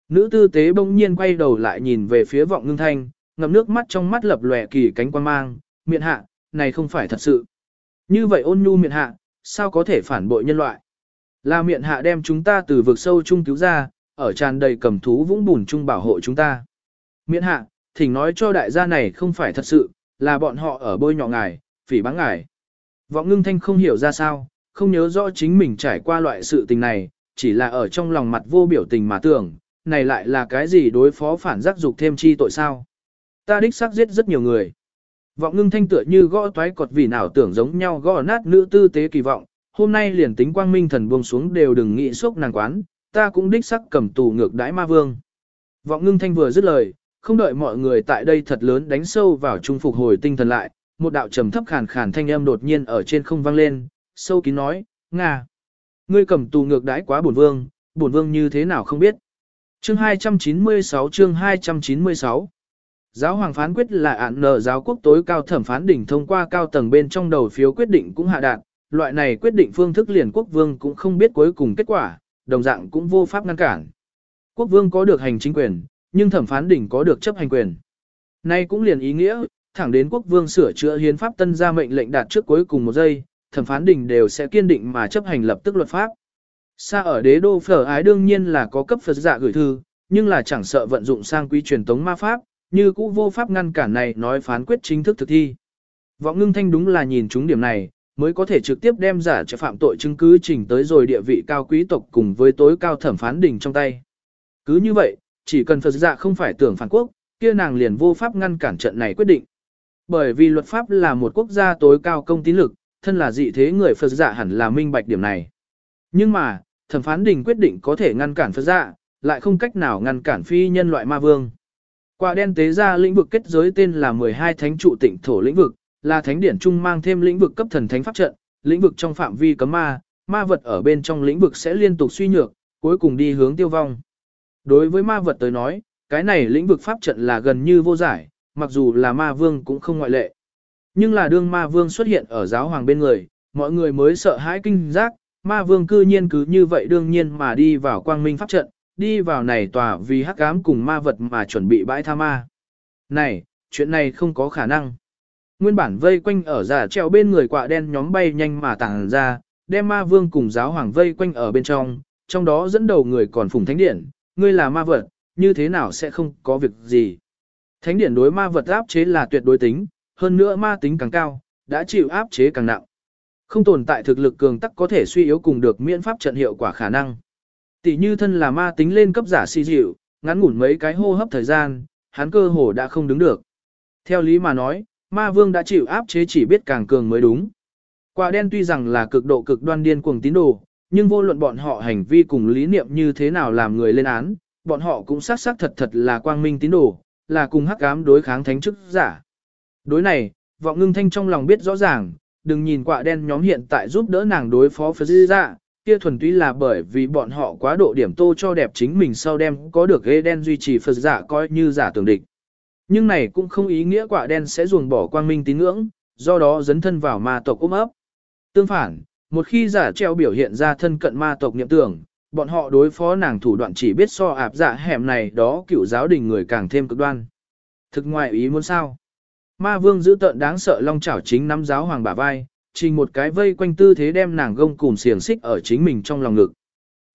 Nữ tư tế bỗng nhiên quay đầu lại nhìn về phía vọng ngưng thanh, ngầm nước mắt trong mắt lập lòe kỳ cánh quan mang, miệng hạ, này không phải thật sự. Như vậy ôn nhu miệng hạ, sao có thể phản bội nhân loại? Là miệng hạ đem chúng ta từ vực sâu chung cứu ra, ở tràn đầy cầm thú vũng bùn chung bảo hộ chúng ta. Miệng hạ, thỉnh nói cho đại gia này không phải thật sự, là bọn họ ở bôi nhọ ngài, phỉ báng ngài. Vọng ngưng thanh không hiểu ra sao, không nhớ rõ chính mình trải qua loại sự tình này, chỉ là ở trong lòng mặt vô biểu tình mà tưởng, này lại là cái gì đối phó phản giác dục thêm chi tội sao. Ta đích xác giết rất nhiều người. Vọng ngưng thanh tựa như gõ toái cột vì nào tưởng giống nhau gõ nát nữ tư tế kỳ vọng, hôm nay liền tính quang minh thần buông xuống đều đừng nghĩ sốc nàng quán, ta cũng đích xác cầm tù ngược đãi ma vương. Vọng ngưng thanh vừa dứt lời, không đợi mọi người tại đây thật lớn đánh sâu vào trung phục hồi tinh thần lại, một đạo trầm thấp khàn khàn thanh âm đột nhiên ở trên không vang lên, sâu kín nói, Nga, ngươi cầm tù ngược đãi quá bổn vương, bổn vương như thế nào không biết. Chương 296 chương 296 Giáo hoàng phán quyết là án nợ giáo quốc tối cao thẩm phán đỉnh thông qua cao tầng bên trong đầu phiếu quyết định cũng hạ đạt, loại này quyết định phương thức liền quốc vương cũng không biết cuối cùng kết quả, đồng dạng cũng vô pháp ngăn cản. Quốc vương có được hành chính quyền, nhưng thẩm phán đỉnh có được chấp hành quyền. Nay cũng liền ý nghĩa, thẳng đến quốc vương sửa chữa hiến pháp tân ra mệnh lệnh đạt trước cuối cùng một giây, thẩm phán đình đều sẽ kiên định mà chấp hành lập tức luật pháp. Xa ở đế đô phở ái đương nhiên là có cấp Phật giả gửi thư, nhưng là chẳng sợ vận dụng sang quý truyền tống ma pháp, như cũ vô pháp ngăn cản này nói phán quyết chính thức thực thi. Vọng ngưng thanh đúng là nhìn chúng điểm này, mới có thể trực tiếp đem giả cho phạm tội chứng cứ chỉnh tới rồi địa vị cao quý tộc cùng với tối cao thẩm phán đình trong tay. Cứ như vậy, chỉ cần Phật dạ không phải tưởng phản quốc, kia nàng liền vô pháp ngăn cản trận này quyết định. Bởi vì luật pháp là một quốc gia tối cao công tín lực, thân là dị thế người Phật giả hẳn là minh bạch điểm này. Nhưng mà, thẩm phán đình quyết định có thể ngăn cản Phật giả lại không cách nào ngăn cản phi nhân loại ma vương. Quả đen tế ra lĩnh vực kết giới tên là 12 thánh trụ tịnh thổ lĩnh vực, là thánh điển trung mang thêm lĩnh vực cấp thần thánh pháp trận, lĩnh vực trong phạm vi cấm ma, ma vật ở bên trong lĩnh vực sẽ liên tục suy nhược, cuối cùng đi hướng tiêu vong. Đối với ma vật tới nói, cái này lĩnh vực pháp trận là gần như vô giải, mặc dù là ma vương cũng không ngoại lệ. Nhưng là đương ma vương xuất hiện ở giáo hoàng bên người, mọi người mới sợ hãi kinh giác, ma vương cư nhiên cứ như vậy đương nhiên mà đi vào quang minh pháp trận, đi vào này tòa vì hắc ám cùng ma vật mà chuẩn bị bãi tha ma. Này, chuyện này không có khả năng. Nguyên bản vây quanh ở giả treo bên người quạ đen nhóm bay nhanh mà tàng ra, đem ma vương cùng giáo hoàng vây quanh ở bên trong, trong đó dẫn đầu người còn phùng thánh điện, ngươi là ma vật, như thế nào sẽ không có việc gì. Thánh điển đối ma vật áp chế là tuyệt đối tính, hơn nữa ma tính càng cao, đã chịu áp chế càng nặng. Không tồn tại thực lực cường tắc có thể suy yếu cùng được miễn pháp trận hiệu quả khả năng. Tỷ như thân là ma tính lên cấp giả si dịu, ngắn ngủn mấy cái hô hấp thời gian, hắn cơ hồ đã không đứng được. Theo lý mà nói, ma vương đã chịu áp chế chỉ biết càng cường mới đúng. Quả đen tuy rằng là cực độ cực đoan điên cuồng tín đồ, nhưng vô luận bọn họ hành vi cùng lý niệm như thế nào làm người lên án, bọn họ cũng xác xác thật thật là quang minh tín đồ, là cùng hắc ám đối kháng thánh chức giả. Đối này, vọng ngưng thanh trong lòng biết rõ ràng, đừng nhìn quạ đen nhóm hiện tại giúp đỡ nàng đối phó Phật Dạ, kia thuần túy là bởi vì bọn họ quá độ điểm tô cho đẹp chính mình sau đem có được ghê đen duy trì Phật giả dạ coi như giả tưởng địch. Nhưng này cũng không ý nghĩa quạ đen sẽ ruồng bỏ quang minh tín ngưỡng, do đó dấn thân vào ma tộc ôm ấp. Tương phản, một khi giả treo biểu hiện ra thân cận ma tộc niệm tưởng, bọn họ đối phó nàng thủ đoạn chỉ biết so ạp dạ hẻm này đó cựu giáo đình người càng thêm cực đoan. Thực ngoại ý muốn sao? Ma vương giữ tợn đáng sợ long chảo chính nắm giáo hoàng bả vai, trình một cái vây quanh tư thế đem nàng gông cùng xiềng xích ở chính mình trong lòng ngực.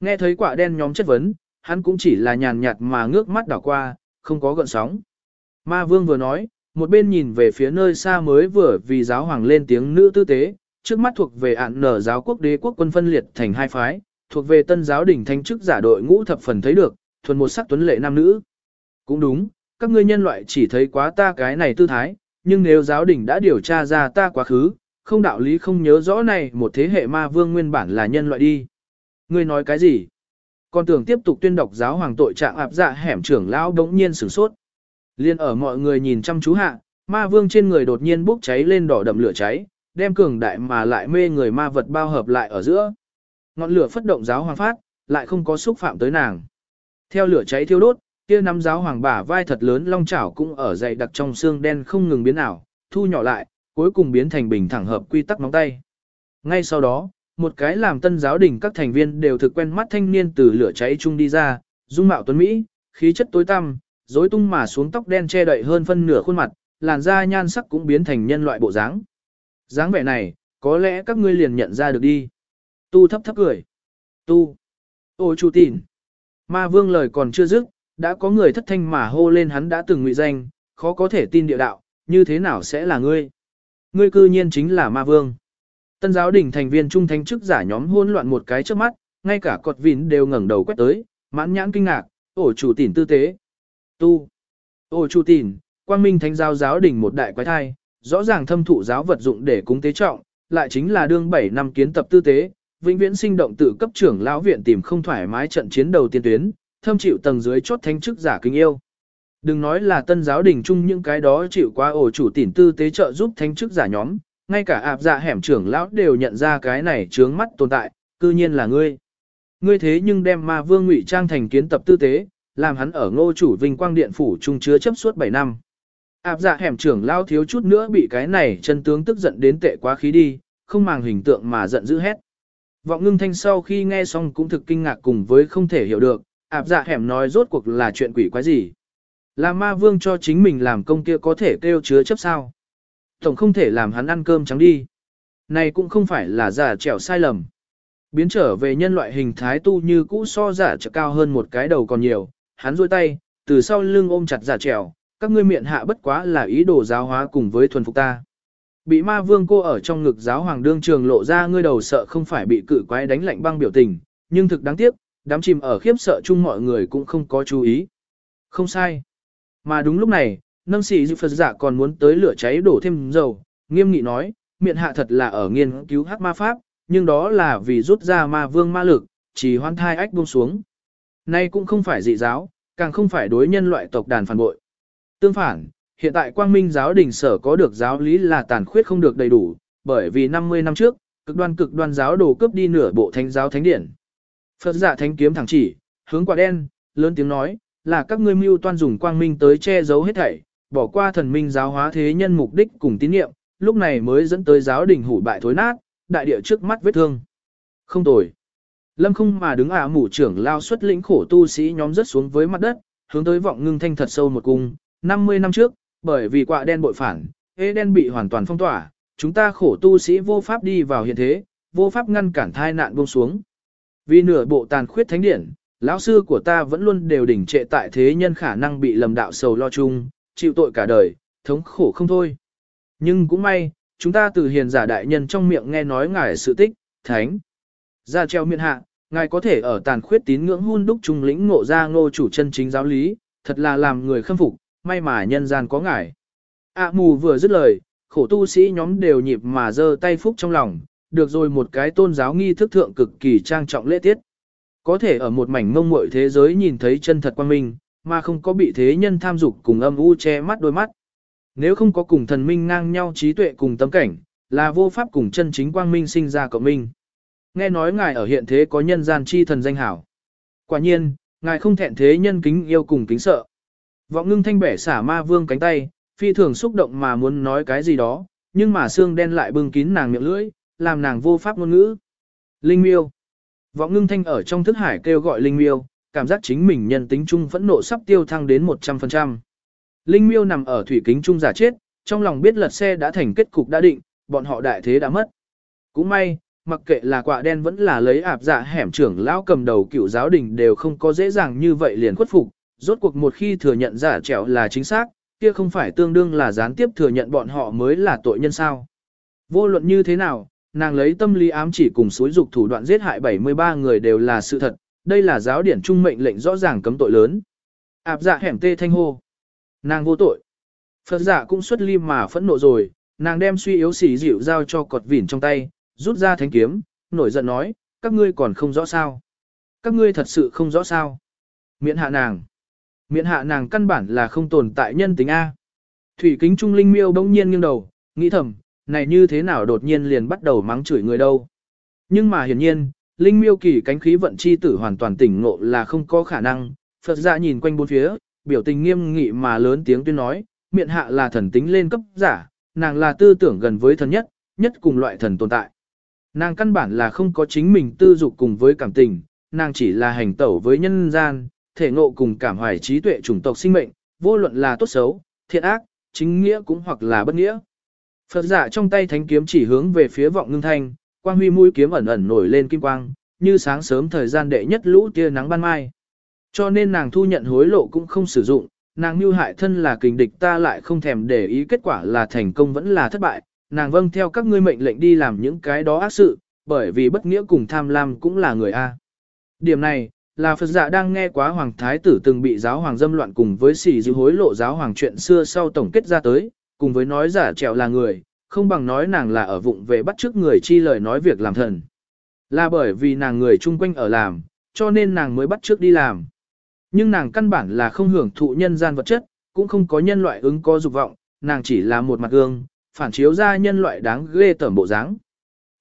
Nghe thấy quả đen nhóm chất vấn, hắn cũng chỉ là nhàn nhạt mà ngước mắt đảo qua, không có gợn sóng. Ma vương vừa nói, một bên nhìn về phía nơi xa mới vừa vì giáo hoàng lên tiếng nữ tư tế, trước mắt thuộc về ạn nở giáo quốc đế quốc quân phân liệt thành hai phái, thuộc về tân giáo đỉnh thanh chức giả đội ngũ thập phần thấy được, thuần một sắc tuấn lệ nam nữ. Cũng đúng, các ngươi nhân loại chỉ thấy quá ta cái này tư thái, nhưng nếu giáo đỉnh đã điều tra ra ta quá khứ, không đạo lý không nhớ rõ này một thế hệ ma vương nguyên bản là nhân loại đi. Ngươi nói cái gì? Còn tưởng tiếp tục tuyên đọc giáo hoàng tội trạng ạp dạ hẻm trưởng lão đống nhiên sửng sốt. Liên ở mọi người nhìn chăm chú hạ, Ma vương trên người đột nhiên bốc cháy lên đỏ đậm lửa cháy, đem cường đại mà lại mê người ma vật bao hợp lại ở giữa. Ngọn lửa phất động giáo hoàng phát, lại không có xúc phạm tới nàng. Theo lửa cháy thiêu đốt, kia nắm giáo hoàng bả vai thật lớn long chảo cũng ở dày đặc trong xương đen không ngừng biến ảo, thu nhỏ lại, cuối cùng biến thành bình thẳng hợp quy tắc móng tay. Ngay sau đó, một cái làm tân giáo đình các thành viên đều thực quen mắt thanh niên từ lửa cháy chung đi ra, dung mạo tuấn Mỹ, khí chất tối tăm, rối tung mà xuống tóc đen che đậy hơn phân nửa khuôn mặt, làn da nhan sắc cũng biến thành nhân loại bộ dáng. dáng vẻ này, có lẽ các ngươi liền nhận ra được đi. Tu thấp thấp cười. Tu. Ôi chủ tìn. Ma vương lời còn chưa dứt, đã có người thất thanh mà hô lên hắn đã từng ngụy danh, khó có thể tin địa đạo, như thế nào sẽ là ngươi? Ngươi cư nhiên chính là ma vương. Tân giáo đỉnh thành viên trung thánh chức giả nhóm hỗn loạn một cái trước mắt, ngay cả cọt vịn đều ngẩng đầu quét tới, mãn nhãn kinh ngạc, ổ chủ tỉn tư tế. Tu. Ổ chủ tỉn, quang minh thánh giáo giáo đỉnh một đại quái thai, rõ ràng thâm thụ giáo vật dụng để cúng tế trọng, lại chính là đương 7 năm kiến tập tư tế, vĩnh viễn sinh động tự cấp trưởng lão viện tìm không thoải mái trận chiến đầu tiên tuyến, thâm chịu tầng dưới chốt thánh chức giả kính yêu. Đừng nói là tân giáo đình chung những cái đó chịu qua ổ chủ tỉn tư tế trợ giúp thánh chức giả nhóm, ngay cả ạp dạ hẻm trưởng lão đều nhận ra cái này trướng mắt tồn tại, cư nhiên là ngươi. Ngươi thế nhưng đem ma vương ngụy trang thành kiến tập tư tế, làm hắn ở ngô chủ vinh quang điện phủ trung chứa chấp suốt 7 năm. Áp dạ hẻm trưởng lao thiếu chút nữa bị cái này chân tướng tức giận đến tệ quá khí đi, không màng hình tượng mà giận dữ hét. Vọng ngưng thanh sau khi nghe xong cũng thực kinh ngạc cùng với không thể hiểu được, ạp dạ hẻm nói rốt cuộc là chuyện quỷ quái gì. Là ma vương cho chính mình làm công kia có thể kêu chứa chấp sao. Tổng không thể làm hắn ăn cơm trắng đi. Này cũng không phải là giả trẻo sai lầm. Biến trở về nhân loại hình thái tu như cũ so giả trở cao hơn một cái đầu còn nhiều, hắn duỗi tay, từ sau lưng ôm chặt giả trẻo, các ngươi miệng hạ bất quá là ý đồ giáo hóa cùng với thuần phục ta. Bị ma vương cô ở trong ngực giáo hoàng đương trường lộ ra ngươi đầu sợ không phải bị cự quái đánh lạnh băng biểu tình, nhưng thực đáng tiếc, đám chìm ở khiếp sợ chung mọi người cũng không có chú ý. Không sai. Mà đúng lúc này, nâng sĩ dư Phật giả còn muốn tới lửa cháy đổ thêm dầu, nghiêm nghị nói, miệng hạ thật là ở nghiên cứu hắc ma pháp, nhưng đó là vì rút ra ma vương ma lực, chỉ hoan thai ách buông xuống. Nay cũng không phải dị giáo, càng không phải đối nhân loại tộc đàn phản bội. Tương phản, hiện tại quang minh giáo đình sở có được giáo lý là tàn khuyết không được đầy đủ, bởi vì 50 năm trước, cực đoan cực đoan giáo đồ cướp đi nửa bộ thánh giáo thánh điển. Phật giả thánh kiếm thẳng chỉ, hướng quả đen, lớn tiếng nói, là các ngươi mưu toan dùng quang minh tới che giấu hết thảy, bỏ qua thần minh giáo hóa thế nhân mục đích cùng tín niệm, lúc này mới dẫn tới giáo đình hủ bại thối nát, đại địa trước mắt vết thương. Không tồi. Lâm không mà đứng ả à mủ trưởng lao xuất lĩnh khổ tu sĩ nhóm rớt xuống với mặt đất, hướng tới vọng ngưng thanh thật sâu một cung. 50 năm trước, bởi vì quạ đen bội phản, hế đen bị hoàn toàn phong tỏa, chúng ta khổ tu sĩ vô pháp đi vào hiện thế, vô pháp ngăn cản thai nạn buông xuống. Vì nửa bộ tàn khuyết thánh điển, lão sư của ta vẫn luôn đều đỉnh trệ tại thế nhân khả năng bị lầm đạo sầu lo chung, chịu tội cả đời, thống khổ không thôi. Nhưng cũng may, chúng ta từ hiền giả đại nhân trong miệng nghe nói ngài sự tích, thánh. Ra treo miệng hạ, ngài có thể ở tàn khuyết tín ngưỡng hun đúc trung lĩnh ngộ ra ngô chủ chân chính giáo lý, thật là làm người khâm phục, may mà nhân gian có ngài. ạ mù vừa dứt lời, khổ tu sĩ nhóm đều nhịp mà giơ tay phúc trong lòng, được rồi một cái tôn giáo nghi thức thượng cực kỳ trang trọng lễ tiết. Có thể ở một mảnh mông muội thế giới nhìn thấy chân thật quan minh, mà không có bị thế nhân tham dục cùng âm u che mắt đôi mắt. Nếu không có cùng thần minh ngang nhau trí tuệ cùng tâm cảnh, là vô pháp cùng chân chính quang minh sinh ra cộng minh. Nghe nói ngài ở hiện thế có nhân gian chi thần danh hảo. Quả nhiên, ngài không thẹn thế nhân kính yêu cùng kính sợ. Vọng ngưng thanh bẻ xả ma vương cánh tay, phi thường xúc động mà muốn nói cái gì đó, nhưng mà xương đen lại bưng kín nàng miệng lưỡi, làm nàng vô pháp ngôn ngữ. Linh miêu. Vọng ngưng thanh ở trong thức hải kêu gọi linh miêu, cảm giác chính mình nhân tính trung phẫn nộ sắp tiêu thăng đến 100%. Linh miêu nằm ở thủy kính trung giả chết, trong lòng biết lật xe đã thành kết cục đã định, bọn họ đại thế đã mất. Cũng may, mặc kệ là quạ đen vẫn là lấy ạp dạ hẻm trưởng lão cầm đầu cựu giáo đình đều không có dễ dàng như vậy liền khuất phục, rốt cuộc một khi thừa nhận giả trẻo là chính xác, kia không phải tương đương là gián tiếp thừa nhận bọn họ mới là tội nhân sao. Vô luận như thế nào, nàng lấy tâm lý ám chỉ cùng suối dục thủ đoạn giết hại 73 người đều là sự thật, đây là giáo điển trung mệnh lệnh rõ ràng cấm tội lớn. Áp dạ hẻm tê thanh hô. Nàng vô tội. Phật giả cũng xuất lim mà phẫn nộ rồi, nàng đem suy yếu xỉ dịu giao cho cọt vỉn trong tay, rút ra thánh kiếm, nổi giận nói, các ngươi còn không rõ sao. Các ngươi thật sự không rõ sao. Miễn hạ nàng. Miễn hạ nàng căn bản là không tồn tại nhân tính A. Thủy kính trung linh miêu bỗng nhiên nghiêng đầu, nghĩ thầm, này như thế nào đột nhiên liền bắt đầu mắng chửi người đâu. Nhưng mà hiển nhiên, linh miêu kỳ cánh khí vận chi tử hoàn toàn tỉnh ngộ là không có khả năng, Phật ra nhìn quanh bốn phía, biểu tình nghiêm nghị mà lớn tiếng tuyên nói, miệng hạ là thần tính lên cấp giả, nàng là tư tưởng gần với thần nhất, nhất cùng loại thần tồn tại. Nàng căn bản là không có chính mình tư dục cùng với cảm tình, nàng chỉ là hành tẩu với nhân gian, thể ngộ cùng cảm hoài trí tuệ chủng tộc sinh mệnh, vô luận là tốt xấu, thiện ác, chính nghĩa cũng hoặc là bất nghĩa. Phật giả trong tay thánh kiếm chỉ hướng về phía vọng ngưng thanh, quang huy mũi kiếm ẩn ẩn nổi lên kim quang, như sáng sớm thời gian đệ nhất lũ tia nắng ban mai. Cho nên nàng thu nhận hối lộ cũng không sử dụng, nàng mưu hại thân là kình địch ta lại không thèm để ý kết quả là thành công vẫn là thất bại, nàng vâng theo các ngươi mệnh lệnh đi làm những cái đó ác sự, bởi vì bất nghĩa cùng tham lam cũng là người A. Điểm này, là Phật giả đang nghe quá Hoàng Thái tử từng bị giáo hoàng dâm loạn cùng với sỉ dư hối lộ giáo hoàng chuyện xưa sau tổng kết ra tới, cùng với nói giả trèo là người, không bằng nói nàng là ở vụng về bắt chước người chi lời nói việc làm thần. Là bởi vì nàng người chung quanh ở làm, cho nên nàng mới bắt chước đi làm. Nhưng nàng căn bản là không hưởng thụ nhân gian vật chất, cũng không có nhân loại ứng có dục vọng, nàng chỉ là một mặt gương, phản chiếu ra nhân loại đáng ghê tởm bộ dáng.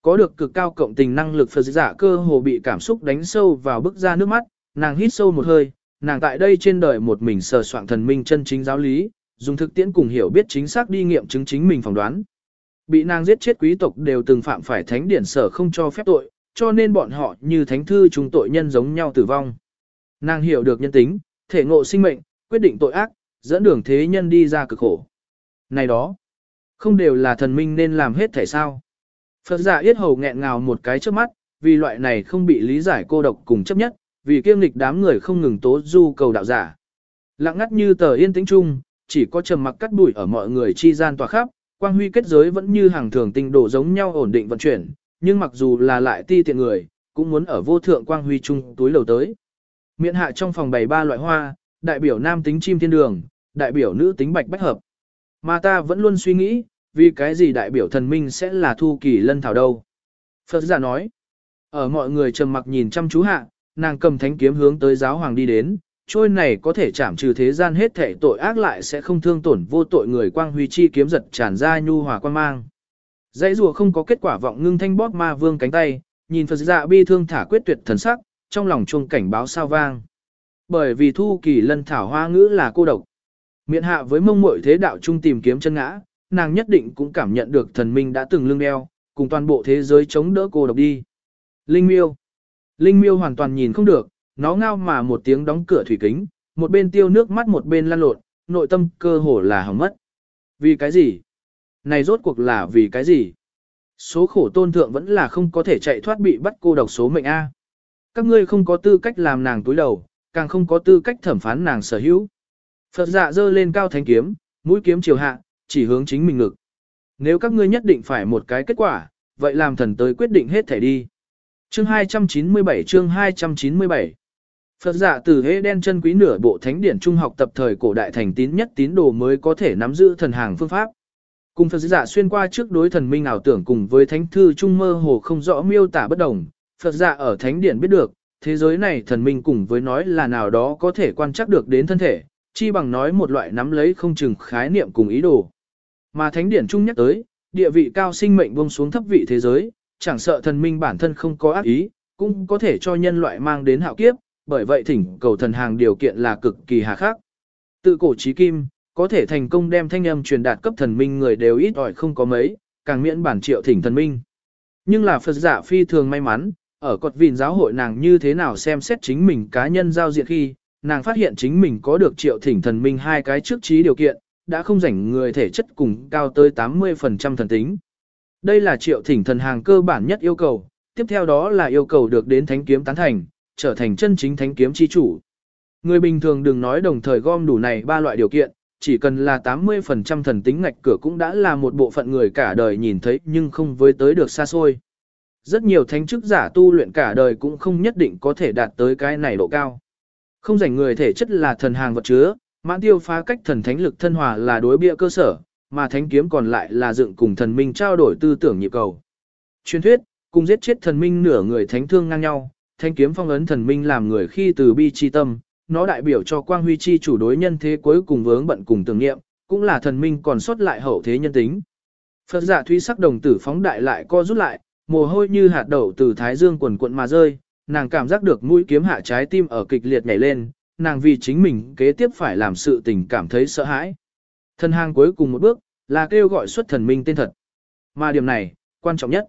Có được cực cao cộng tình năng lực Phật giả cơ hồ bị cảm xúc đánh sâu vào bức ra nước mắt, nàng hít sâu một hơi, nàng tại đây trên đời một mình sờ soạn thần minh chân chính giáo lý, dùng thực tiễn cùng hiểu biết chính xác đi nghiệm chứng chính mình phỏng đoán. Bị nàng giết chết quý tộc đều từng phạm phải thánh điển sở không cho phép tội, cho nên bọn họ như thánh thư chúng tội nhân giống nhau tử vong. Nàng hiểu được nhân tính, thể ngộ sinh mệnh, quyết định tội ác, dẫn đường thế nhân đi ra cực khổ. Này đó, không đều là thần minh nên làm hết thể sao. Phật giả yết hầu nghẹn ngào một cái trước mắt, vì loại này không bị lý giải cô độc cùng chấp nhất, vì kiêm lịch đám người không ngừng tố du cầu đạo giả. Lặng ngắt như tờ yên tĩnh chung, chỉ có trầm mặc cắt đuổi ở mọi người chi gian tòa khắp, quang huy kết giới vẫn như hàng thường tinh độ giống nhau ổn định vận chuyển, nhưng mặc dù là lại ti tiện người, cũng muốn ở vô thượng quang huy chung túi lầu tới. Miễn hạ trong phòng bày ba loại hoa, đại biểu nam tính chim thiên đường, đại biểu nữ tính bạch bách hợp. Mà ta vẫn luôn suy nghĩ, vì cái gì đại biểu thần minh sẽ là thu kỳ lân thảo đâu. Phật giả nói, ở mọi người trầm mặc nhìn chăm chú hạ, nàng cầm thánh kiếm hướng tới giáo hoàng đi đến, trôi này có thể chạm trừ thế gian hết thể tội ác lại sẽ không thương tổn vô tội người quang huy chi kiếm giật tràn ra nhu hòa quan mang. Dãy rùa không có kết quả vọng ngưng thanh bóp ma vương cánh tay, nhìn Phật dạ bi thương thả quyết tuyệt thần sắc, trong lòng chuông cảnh báo sao vang. Bởi vì thu kỳ lân thảo hoa ngữ là cô độc. Miện hạ với mông muội thế đạo trung tìm kiếm chân ngã, nàng nhất định cũng cảm nhận được thần minh đã từng lưng đeo, cùng toàn bộ thế giới chống đỡ cô độc đi. Linh miêu. Linh miêu hoàn toàn nhìn không được, nó ngao mà một tiếng đóng cửa thủy kính, một bên tiêu nước mắt một bên lăn lộn, nội tâm cơ hồ là hỏng mất. Vì cái gì? Này rốt cuộc là vì cái gì? Số khổ tôn thượng vẫn là không có thể chạy thoát bị bắt cô độc số mệnh A. Các ngươi không có tư cách làm nàng túi đầu, càng không có tư cách thẩm phán nàng sở hữu. Phật dạ dơ lên cao thánh kiếm, mũi kiếm chiều hạ, chỉ hướng chính mình ngực. Nếu các ngươi nhất định phải một cái kết quả, vậy làm thần tới quyết định hết thể đi. Chương 297 chương 297 Phật giả từ hế đen chân quý nửa bộ thánh điển trung học tập thời cổ đại thành tín nhất tín đồ mới có thể nắm giữ thần hàng phương pháp. Cùng Phật giả xuyên qua trước đối thần minh ảo tưởng cùng với thánh thư trung mơ hồ không rõ miêu tả bất đồng, Phật giả ở thánh điển biết được, thế giới này thần minh cùng với nói là nào đó có thể quan trắc được đến thân thể, chi bằng nói một loại nắm lấy không chừng khái niệm cùng ý đồ. Mà thánh điển trung nhắc tới, địa vị cao sinh mệnh buông xuống thấp vị thế giới, chẳng sợ thần minh bản thân không có ác ý, cũng có thể cho nhân loại mang đến hạo kiếp, bởi vậy thỉnh cầu thần hàng điều kiện là cực kỳ hà khắc. Tự cổ trí kim, có thể thành công đem thanh âm truyền đạt cấp thần minh người đều ít ỏi không có mấy, càng miễn bản triệu thỉnh thần minh. Nhưng là Phật giả phi thường may mắn, ở cột vịn giáo hội nàng như thế nào xem xét chính mình cá nhân giao diện khi, nàng phát hiện chính mình có được triệu thỉnh thần minh hai cái trước trí điều kiện, đã không rảnh người thể chất cùng cao tới 80% thần tính. Đây là triệu thỉnh thần hàng cơ bản nhất yêu cầu, tiếp theo đó là yêu cầu được đến thánh kiếm tán thành, trở thành chân chính thánh kiếm chi chủ. Người bình thường đừng nói đồng thời gom đủ này ba loại điều kiện, chỉ cần là 80% thần tính ngạch cửa cũng đã là một bộ phận người cả đời nhìn thấy nhưng không với tới được xa xôi. Rất nhiều thánh chức giả tu luyện cả đời cũng không nhất định có thể đạt tới cái này độ cao. Không rảnh người thể chất là thần hàng vật chứa, mãn tiêu phá cách thần thánh lực thân hòa là đối bịa cơ sở, mà thánh kiếm còn lại là dựng cùng thần minh trao đổi tư tưởng nhịp cầu. Truyền thuyết, cùng giết chết thần minh nửa người thánh thương ngang nhau, Thanh kiếm phong ấn thần minh làm người khi từ bi chi tâm, nó đại biểu cho quang huy chi chủ đối nhân thế cuối cùng vướng bận cùng tưởng niệm, cũng là thần minh còn sót lại hậu thế nhân tính. Phật giả thúy sắc đồng tử phóng đại lại co rút lại, mồ hôi như hạt đậu từ thái dương quần cuộn mà rơi, nàng cảm giác được mũi kiếm hạ trái tim ở kịch liệt nhảy lên, nàng vì chính mình kế tiếp phải làm sự tình cảm thấy sợ hãi. Thần hàng cuối cùng một bước, là kêu gọi xuất thần minh tên thật. Mà điểm này, quan trọng nhất.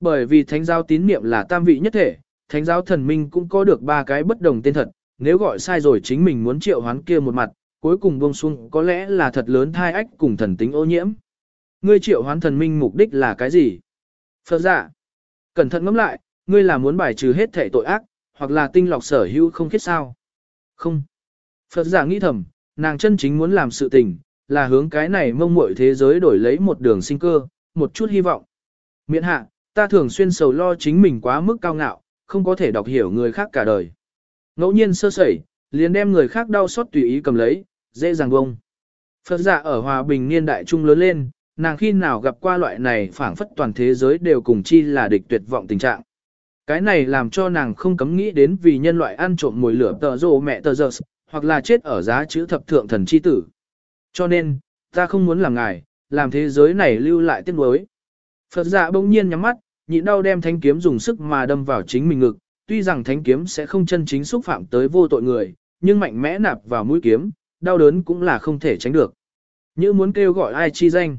Bởi vì thánh giao tín niệm là tam vị nhất thể, thánh giáo thần minh cũng có được ba cái bất đồng tên thật, nếu gọi sai rồi chính mình muốn triệu hoán kia một mặt, cuối cùng buông xuống có lẽ là thật lớn thai ách cùng thần tính ô nhiễm. Ngươi triệu hoán thần minh mục đích là cái gì? Phật giả. Cẩn thận ngẫm lại, ngươi là muốn bài trừ hết thể tội ác, hoặc là tinh lọc sở hữu không khiết sao? Không. Phật giả nghĩ thầm, nàng chân chính muốn làm sự tình, là hướng cái này mông muội thế giới đổi lấy một đường sinh cơ, một chút hy vọng. Miễn hạ, ta thường xuyên sầu lo chính mình quá mức cao ngạo, không có thể đọc hiểu người khác cả đời. Ngẫu nhiên sơ sẩy, liền đem người khác đau xót tùy ý cầm lấy, dễ dàng bông. Phật giả ở hòa bình niên đại trung lớn lên, nàng khi nào gặp qua loại này phảng phất toàn thế giới đều cùng chi là địch tuyệt vọng tình trạng. Cái này làm cho nàng không cấm nghĩ đến vì nhân loại ăn trộm mùi lửa tờ rồ mẹ tờ giờ, hoặc là chết ở giá chữ thập thượng thần chi tử. Cho nên, ta không muốn làm ngài, làm thế giới này lưu lại tiếc nuối. Phật giả bỗng nhiên nhắm mắt, nhịn đau đem thanh kiếm dùng sức mà đâm vào chính mình ngực, tuy rằng thanh kiếm sẽ không chân chính xúc phạm tới vô tội người, nhưng mạnh mẽ nạp vào mũi kiếm, đau đớn cũng là không thể tránh được. Như muốn kêu gọi ai chi danh.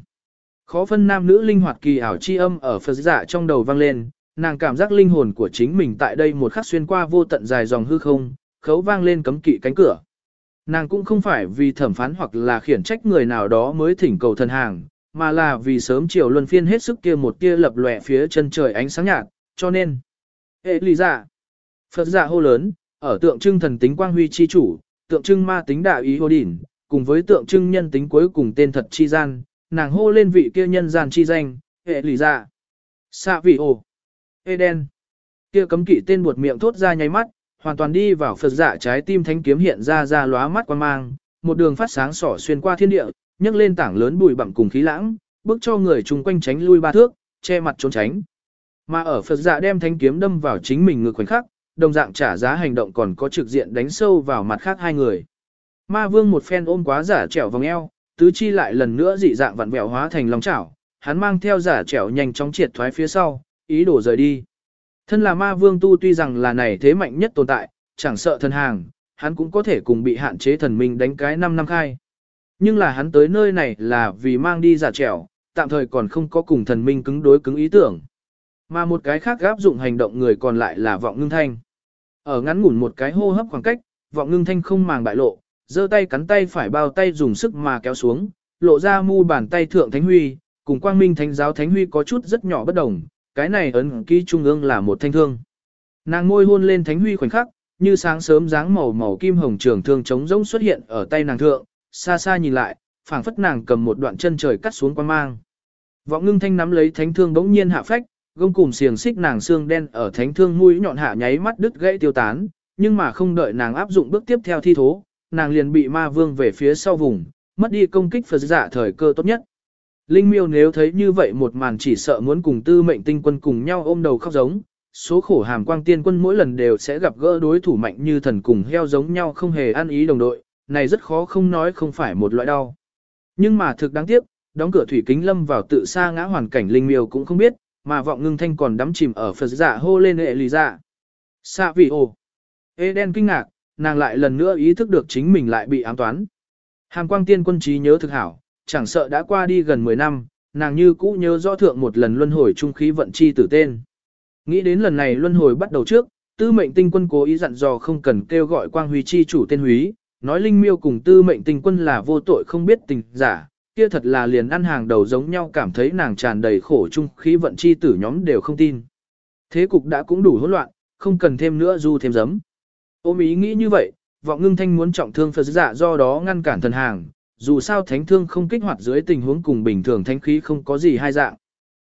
Khó phân nam nữ linh hoạt kỳ ảo chi âm ở Phật giả trong đầu vang lên, nàng cảm giác linh hồn của chính mình tại đây một khắc xuyên qua vô tận dài dòng hư không, khấu vang lên cấm kỵ cánh cửa. Nàng cũng không phải vì thẩm phán hoặc là khiển trách người nào đó mới thỉnh cầu thần hàng, mà là vì sớm chiều luân phiên hết sức kia một tia lập lòe phía chân trời ánh sáng nhạt, cho nên. Hệ lý giả. Dạ, Phật giả hô lớn, ở tượng trưng thần tính quang huy chi chủ, tượng trưng ma tính đạo ý hô đỉnh, cùng với tượng trưng nhân tính cuối cùng tên thật chi gian, nàng hô lên vị kia nhân gian chi danh, hệ lý giả. Xạ vị ồ. Eden. Kia cấm kỵ tên buột miệng thốt ra nháy mắt, hoàn toàn đi vào Phật dạ trái tim thánh kiếm hiện ra ra lóa mắt quan mang, một đường phát sáng sỏ xuyên qua thiên địa, nhấc lên tảng lớn bụi bặm cùng khí lãng, bước cho người chung quanh tránh lui ba thước, che mặt trốn tránh. Mà ở Phật dạ đem thanh kiếm đâm vào chính mình ngực khoảnh khắc, đồng dạng trả giá hành động còn có trực diện đánh sâu vào mặt khác hai người. Ma vương một phen ôm quá giả trẻo vòng eo, tứ chi lại lần nữa dị dạng vặn vẹo hóa thành lòng chảo, hắn mang theo giả trẻo nhanh chóng triệt thoái phía sau, ý đồ rời đi. Thân là ma vương tu tuy rằng là này thế mạnh nhất tồn tại, chẳng sợ thần hàng, hắn cũng có thể cùng bị hạn chế thần minh đánh cái 5 năm khai. Nhưng là hắn tới nơi này là vì mang đi giả trẻo, tạm thời còn không có cùng thần minh cứng đối cứng ý tưởng. Mà một cái khác áp dụng hành động người còn lại là vọng ngưng thanh. Ở ngắn ngủn một cái hô hấp khoảng cách, vọng ngưng thanh không màng bại lộ, giơ tay cắn tay phải bao tay dùng sức mà kéo xuống, lộ ra mu bàn tay thượng thánh huy, cùng quang minh thánh giáo thánh huy có chút rất nhỏ bất đồng, cái này ấn ký trung ương là một thanh thương. Nàng môi hôn lên thánh huy khoảnh khắc, như sáng sớm dáng màu màu kim hồng trường thương trống rỗng xuất hiện ở tay nàng thượng, xa xa nhìn lại, phảng phất nàng cầm một đoạn chân trời cắt xuống quan mang. Vọng ngưng thanh nắm lấy thánh thương bỗng nhiên hạ phách, gông cùng xiềng xích nàng xương đen ở thánh thương mũi nhọn hạ nháy mắt đứt gãy tiêu tán, nhưng mà không đợi nàng áp dụng bước tiếp theo thi thố, nàng liền bị ma vương về phía sau vùng, mất đi công kích Phật giả thời cơ tốt nhất. Linh miêu nếu thấy như vậy một màn chỉ sợ muốn cùng tư mệnh tinh quân cùng nhau ôm đầu khóc giống, số khổ hàm quang tiên quân mỗi lần đều sẽ gặp gỡ đối thủ mạnh như thần cùng heo giống nhau không hề ăn ý đồng đội, này rất khó không nói không phải một loại đau. Nhưng mà thực đáng tiếc, đóng cửa thủy kính lâm vào tự xa ngã hoàn cảnh linh miêu cũng không biết, mà vọng ngưng thanh còn đắm chìm ở Phật giả hô lên hệ lì dạ. Xạ vị ồ. Eden kinh ngạc, nàng lại lần nữa ý thức được chính mình lại bị ám toán. Hàm quang tiên quân trí nhớ thực hảo, chẳng sợ đã qua đi gần 10 năm, nàng như cũ nhớ rõ thượng một lần luân hồi trung khí vận chi tử tên. Nghĩ đến lần này luân hồi bắt đầu trước, tư mệnh tinh quân cố ý dặn dò không cần kêu gọi quang huy chi chủ tên húy, nói linh miêu cùng tư mệnh tình quân là vô tội không biết tình giả, kia thật là liền ăn hàng đầu giống nhau cảm thấy nàng tràn đầy khổ chung khí vận chi tử nhóm đều không tin. Thế cục đã cũng đủ hỗn loạn, không cần thêm nữa du thêm giấm. Ôm ý nghĩ như vậy, vọng ngưng thanh muốn trọng thương Phật giả do đó ngăn cản thần hàng, dù sao thánh thương không kích hoạt dưới tình huống cùng bình thường thánh khí không có gì hai dạng.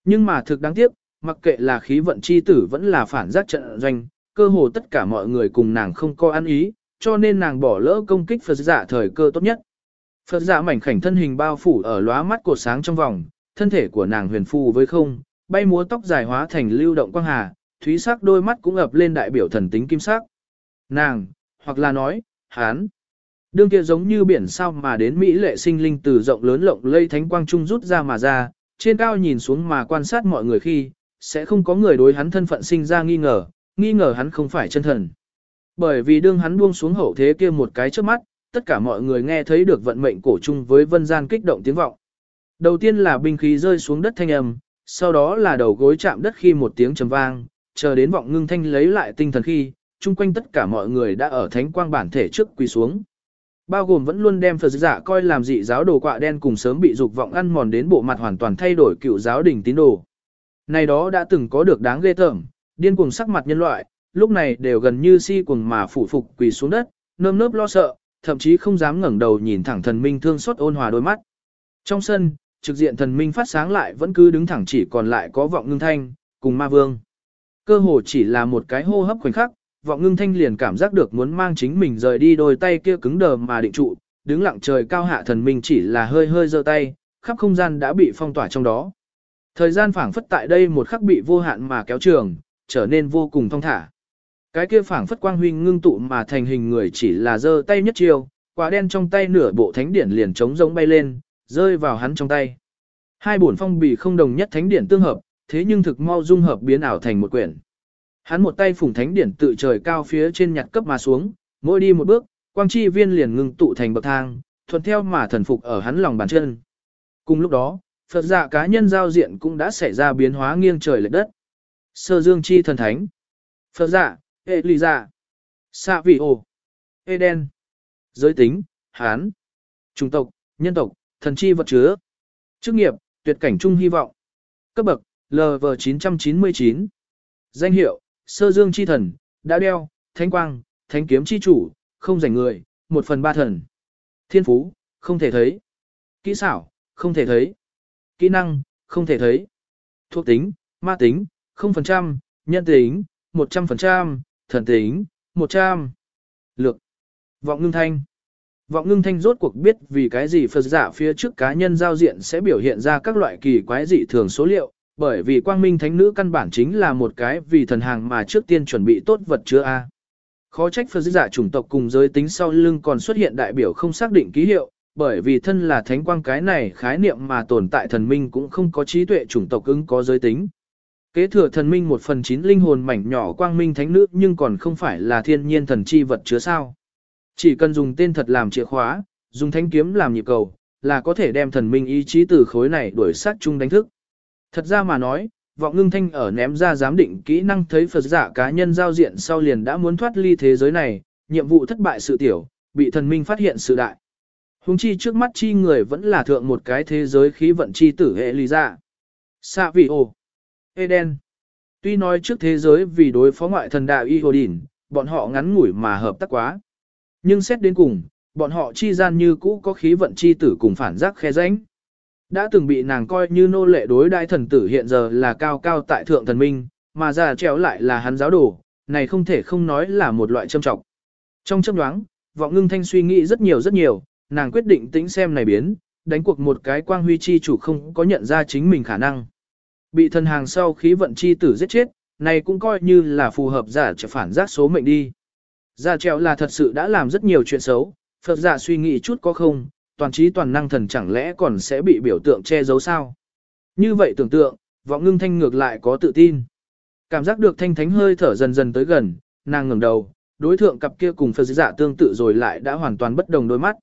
Nhưng mà thực đáng tiếc, mặc kệ là khí vận chi tử vẫn là phản giác trận doanh, cơ hồ tất cả mọi người cùng nàng không có ăn ý, cho nên nàng bỏ lỡ công kích Phật giả thời cơ tốt nhất. Phật giả mảnh khảnh thân hình bao phủ ở lóa mắt cột sáng trong vòng, thân thể của nàng huyền phù với không, bay múa tóc dài hóa thành lưu động quang hà, thúy sắc đôi mắt cũng ập lên đại biểu thần tính kim sắc. Nàng, hoặc là nói, hán, Đương kia giống như biển sao mà đến Mỹ lệ sinh linh từ rộng lớn lộng lây thánh quang trung rút ra mà ra, trên cao nhìn xuống mà quan sát mọi người khi, sẽ không có người đối hắn thân phận sinh ra nghi ngờ, nghi ngờ hắn không phải chân thần. Bởi vì đương hắn buông xuống hậu thế kia một cái trước mắt, tất cả mọi người nghe thấy được vận mệnh cổ chung với vân gian kích động tiếng vọng. Đầu tiên là binh khí rơi xuống đất thanh âm, sau đó là đầu gối chạm đất khi một tiếng trầm vang, chờ đến vọng ngưng thanh lấy lại tinh thần khi, chung quanh tất cả mọi người đã ở thánh quang bản thể trước quỳ xuống. Bao gồm vẫn luôn đem Phật giả coi làm dị giáo đồ quạ đen cùng sớm bị dục vọng ăn mòn đến bộ mặt hoàn toàn thay đổi cựu giáo đỉnh tín đồ. Này đó đã từng có được đáng ghê tởm, điên cuồng sắc mặt nhân loại, lúc này đều gần như si cuồng mà phủ phục quỳ xuống đất, nơm nớp lo sợ, thậm chí không dám ngẩng đầu nhìn thẳng thần minh thương xót ôn hòa đôi mắt. Trong sân, trực diện thần minh phát sáng lại vẫn cứ đứng thẳng chỉ còn lại có vọng ngưng thanh, cùng ma vương. Cơ hồ chỉ là một cái hô hấp khoảnh khắc, vọng ngưng thanh liền cảm giác được muốn mang chính mình rời đi đôi tay kia cứng đờ mà định trụ, đứng lặng trời cao hạ thần minh chỉ là hơi hơi giơ tay, khắp không gian đã bị phong tỏa trong đó. Thời gian phảng phất tại đây một khắc bị vô hạn mà kéo trường, trở nên vô cùng thong thả. Cái kia phảng phất quang huy ngưng tụ mà thành hình người chỉ là giơ tay nhất chiêu, quả đen trong tay nửa bộ thánh điển liền trống rỗng bay lên, rơi vào hắn trong tay. Hai bổn phong bì không đồng nhất thánh điển tương hợp, thế nhưng thực mau dung hợp biến ảo thành một quyển. Hắn một tay phủng thánh điển tự trời cao phía trên nhặt cấp mà xuống, mỗi đi một bước, quang chi viên liền ngưng tụ thành bậc thang, thuận theo mà thần phục ở hắn lòng bàn chân. Cùng lúc đó, Phật dạ cá nhân giao diện cũng đã xảy ra biến hóa nghiêng trời lệch đất. Sơ dương chi thần thánh. Phật dạ, Ê lì dạ. Xạ vị ồ. Eden. Giới tính, Hán. Trung tộc, nhân tộc, thần chi vật chứa. Chức nghiệp, tuyệt cảnh trung hy vọng. Cấp bậc, LV999. Danh hiệu, Sơ Dương Chi Thần, đã đeo, Thánh Quang, Thánh Kiếm Chi Chủ, không rảnh người, một phần ba thần. Thiên Phú, không thể thấy. Kỹ xảo, không thể thấy. Kỹ năng, không thể thấy. Thuộc tính, ma tính, 0%, nhân tính, 100%, thần tính, 100. Lược. Vọng ngưng thanh. Vọng ngưng thanh rốt cuộc biết vì cái gì Phật giả phía trước cá nhân giao diện sẽ biểu hiện ra các loại kỳ quái dị thường số liệu, bởi vì quang minh thánh nữ căn bản chính là một cái vì thần hàng mà trước tiên chuẩn bị tốt vật chứa A. Khó trách Phật giả chủng tộc cùng giới tính sau lưng còn xuất hiện đại biểu không xác định ký hiệu, bởi vì thân là thánh quang cái này khái niệm mà tồn tại thần minh cũng không có trí tuệ chủng tộc ứng có giới tính. Kế thừa thần minh một phần chín linh hồn mảnh nhỏ quang minh thánh nữ nhưng còn không phải là thiên nhiên thần chi vật chứa sao. Chỉ cần dùng tên thật làm chìa khóa, dùng thanh kiếm làm nhịp cầu, là có thể đem thần minh ý chí từ khối này đuổi sát chung đánh thức. Thật ra mà nói, vọng ngưng thanh ở ném ra giám định kỹ năng thấy Phật giả cá nhân giao diện sau liền đã muốn thoát ly thế giới này, nhiệm vụ thất bại sự tiểu, bị thần minh phát hiện sự đại. Hùng chi trước mắt chi người vẫn là thượng một cái thế giới khí vận chi tử hệ lý dạ. ra. Xa vị ồ. Eden. Tuy nói trước thế giới vì đối phó ngoại thần đạo Ihodin, bọn họ ngắn ngủi mà hợp tác quá. Nhưng xét đến cùng, bọn họ chi gian như cũ có khí vận chi tử cùng phản giác khe ránh. Đã từng bị nàng coi như nô lệ đối đại thần tử hiện giờ là cao cao tại thượng thần minh, mà già trèo lại là hắn giáo đồ, này không thể không nói là một loại châm trọng. Trong châm đoáng, vọng ngưng thanh suy nghĩ rất nhiều rất nhiều, nàng quyết định tính xem này biến, đánh cuộc một cái quang huy chi chủ không có nhận ra chính mình khả năng. Bị thần hàng sau khí vận chi tử giết chết, này cũng coi như là phù hợp giả trở phản giác số mệnh đi. Giả trèo là thật sự đã làm rất nhiều chuyện xấu, Phật giả suy nghĩ chút có không, toàn trí toàn năng thần chẳng lẽ còn sẽ bị biểu tượng che giấu sao? Như vậy tưởng tượng, vọng ngưng thanh ngược lại có tự tin. Cảm giác được thanh thánh hơi thở dần dần tới gần, nàng ngẩng đầu, đối thượng cặp kia cùng Phật giả tương tự rồi lại đã hoàn toàn bất đồng đôi mắt.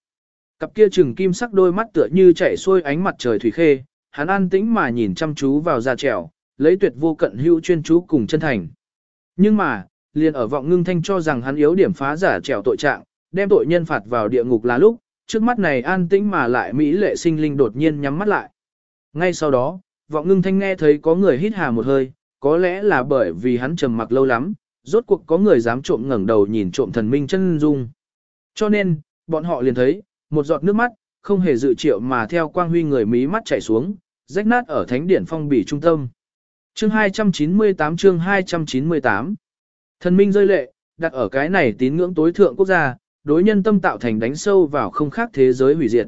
Cặp kia trừng kim sắc đôi mắt tựa như chảy xuôi ánh mặt trời thủy khê, hắn an tĩnh mà nhìn chăm chú vào già trèo, lấy tuyệt vô cận hữu chuyên chú cùng chân thành. Nhưng mà, liền ở vọng ngưng thanh cho rằng hắn yếu điểm phá giả trèo tội trạng, đem tội nhân phạt vào địa ngục là lúc, trước mắt này an tĩnh mà lại mỹ lệ sinh linh đột nhiên nhắm mắt lại. Ngay sau đó, vọng ngưng thanh nghe thấy có người hít hà một hơi, có lẽ là bởi vì hắn trầm mặc lâu lắm, rốt cuộc có người dám trộm ngẩng đầu nhìn trộm thần minh chân dung. Cho nên, bọn họ liền thấy, một giọt nước mắt, không hề dự triệu mà theo quang huy người mí mắt chảy xuống, rách nát ở thánh điển phong bỉ trung tâm. Chương 298 chương 298 Thần minh rơi lệ, đặt ở cái này tín ngưỡng tối thượng quốc gia, đối nhân tâm tạo thành đánh sâu vào không khác thế giới hủy diệt.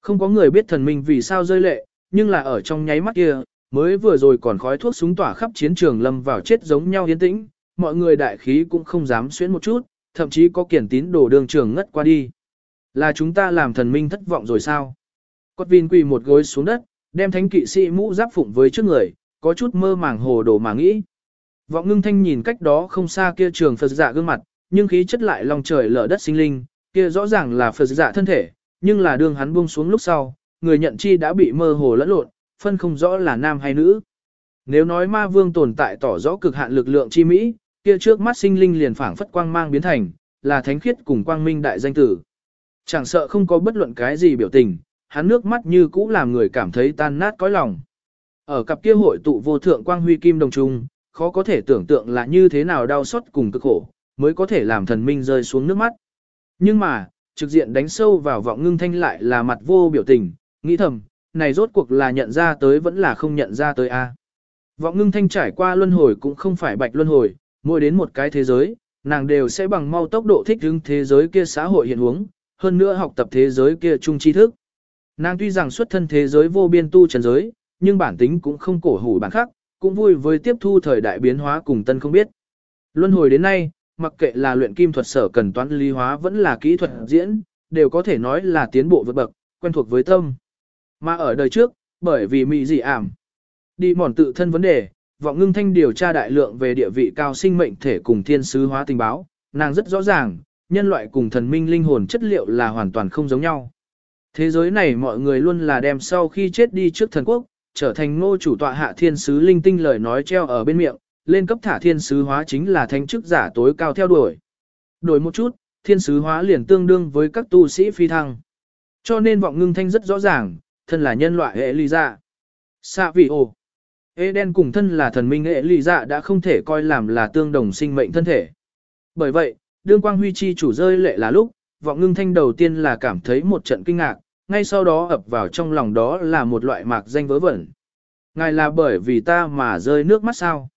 Không có người biết thần minh vì sao rơi lệ, nhưng là ở trong nháy mắt kia, mới vừa rồi còn khói thuốc súng tỏa khắp chiến trường lâm vào chết giống nhau yên tĩnh, mọi người đại khí cũng không dám xuyến một chút, thậm chí có kiển tín đổ đường trường ngất qua đi. Là chúng ta làm thần minh thất vọng rồi sao? Cốt Vin quỳ một gối xuống đất, đem thánh kỵ sĩ mũ giáp phụng với trước người, có chút mơ màng hồ đồ mà nghĩ. Vọng ngưng thanh nhìn cách đó không xa kia trường Phật dạ gương mặt, nhưng khí chất lại lòng trời lở đất sinh linh, kia rõ ràng là Phật dạ thân thể, nhưng là đường hắn buông xuống lúc sau, người nhận chi đã bị mơ hồ lẫn lộn, phân không rõ là nam hay nữ. Nếu nói ma vương tồn tại tỏ rõ cực hạn lực lượng chi mỹ, kia trước mắt sinh linh liền phảng phất quang mang biến thành, là thánh khiết cùng quang minh đại danh tử. Chẳng sợ không có bất luận cái gì biểu tình, hắn nước mắt như cũ làm người cảm thấy tan nát cõi lòng. Ở cặp kia hội tụ vô thượng quang huy kim đồng trung, khó có thể tưởng tượng là như thế nào đau xót cùng cực khổ, mới có thể làm thần minh rơi xuống nước mắt. Nhưng mà, trực diện đánh sâu vào vọng ngưng thanh lại là mặt vô biểu tình, nghĩ thầm, này rốt cuộc là nhận ra tới vẫn là không nhận ra tới a. Vọng ngưng thanh trải qua luân hồi cũng không phải bạch luân hồi, mỗi đến một cái thế giới, nàng đều sẽ bằng mau tốc độ thích ứng thế giới kia xã hội hiện huống, hơn nữa học tập thế giới kia chung tri thức. Nàng tuy rằng xuất thân thế giới vô biên tu trần giới, nhưng bản tính cũng không cổ hủ bản khác, cũng vui với tiếp thu thời đại biến hóa cùng tân không biết. Luân hồi đến nay, mặc kệ là luyện kim thuật sở cần toán lý hóa vẫn là kỹ thuật diễn, đều có thể nói là tiến bộ vượt bậc, quen thuộc với tâm. Mà ở đời trước, bởi vì mị dị ảm, đi mòn tự thân vấn đề, vọng ngưng thanh điều tra đại lượng về địa vị cao sinh mệnh thể cùng thiên sứ hóa tình báo, nàng rất rõ ràng, nhân loại cùng thần minh linh hồn chất liệu là hoàn toàn không giống nhau. Thế giới này mọi người luôn là đem sau khi chết đi trước thần quốc, trở thành ngô chủ tọa hạ thiên sứ linh tinh lời nói treo ở bên miệng, lên cấp thả thiên sứ hóa chính là thánh chức giả tối cao theo đuổi. Đổi một chút, thiên sứ hóa liền tương đương với các tu sĩ phi thăng. Cho nên vọng ngưng thanh rất rõ ràng, thân là nhân loại hệ ly dạ. Xạ vị ồ. Eden cùng thân là thần minh hệ ly dạ đã không thể coi làm là tương đồng sinh mệnh thân thể. Bởi vậy, đương quang huy chi chủ rơi lệ là lúc, vọng ngưng thanh đầu tiên là cảm thấy một trận kinh ngạc, ngay sau đó ập vào trong lòng đó là một loại mạc danh vớ vẩn. Ngài là bởi vì ta mà rơi nước mắt sao?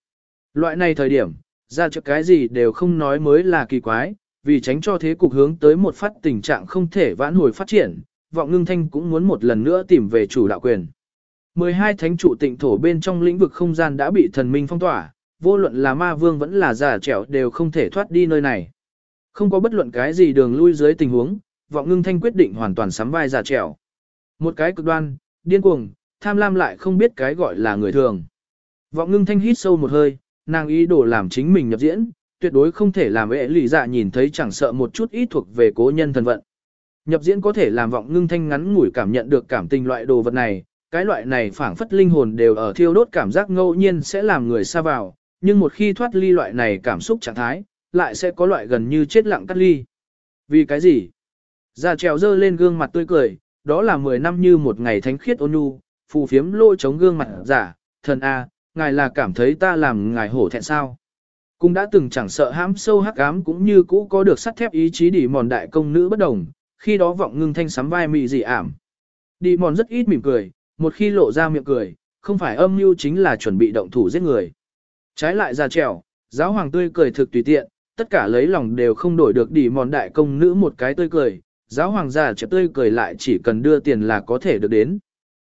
Loại này thời điểm, ra cho cái gì đều không nói mới là kỳ quái, vì tránh cho thế cục hướng tới một phát tình trạng không thể vãn hồi phát triển, vọng ngưng thanh cũng muốn một lần nữa tìm về chủ đạo quyền. 12 thánh trụ tịnh thổ bên trong lĩnh vực không gian đã bị thần minh phong tỏa, vô luận là ma vương vẫn là giả trẻo đều không thể thoát đi nơi này. Không có bất luận cái gì đường lui dưới tình huống, vọng ngưng thanh quyết định hoàn toàn sắm vai giả trèo. Một cái cực đoan, điên cuồng, tham lam lại không biết cái gọi là người thường. Vọng ngưng thanh hít sâu một hơi, nàng ý đồ làm chính mình nhập diễn, tuyệt đối không thể làm ệ lì dạ nhìn thấy chẳng sợ một chút ít thuộc về cố nhân thân vận. Nhập diễn có thể làm vọng ngưng thanh ngắn ngủi cảm nhận được cảm tình loại đồ vật này, cái loại này phảng phất linh hồn đều ở thiêu đốt cảm giác ngẫu nhiên sẽ làm người xa vào, nhưng một khi thoát ly loại này cảm xúc trạng thái, lại sẽ có loại gần như chết lặng cắt ly. Vì cái gì? Già trèo dơ lên gương mặt tươi cười, đó là 10 năm như một ngày thánh khiết ôn nhu, phù phiếm lôi chống gương mặt giả, thần A, ngài là cảm thấy ta làm ngài hổ thẹn sao. Cũng đã từng chẳng sợ hãm sâu hắc ám cũng như cũ có được sắt thép ý chí đỉ mòn đại công nữ bất đồng, khi đó vọng ngưng thanh sắm vai mị dị ảm. Đi mòn rất ít mỉm cười, một khi lộ ra miệng cười, không phải âm mưu chính là chuẩn bị động thủ giết người. Trái lại già trèo, giáo hoàng tươi cười thực tùy tiện, tất cả lấy lòng đều không đổi được đỉ mòn đại công nữ một cái tươi cười, giáo hoàng già trẻ tươi cười lại chỉ cần đưa tiền là có thể được đến.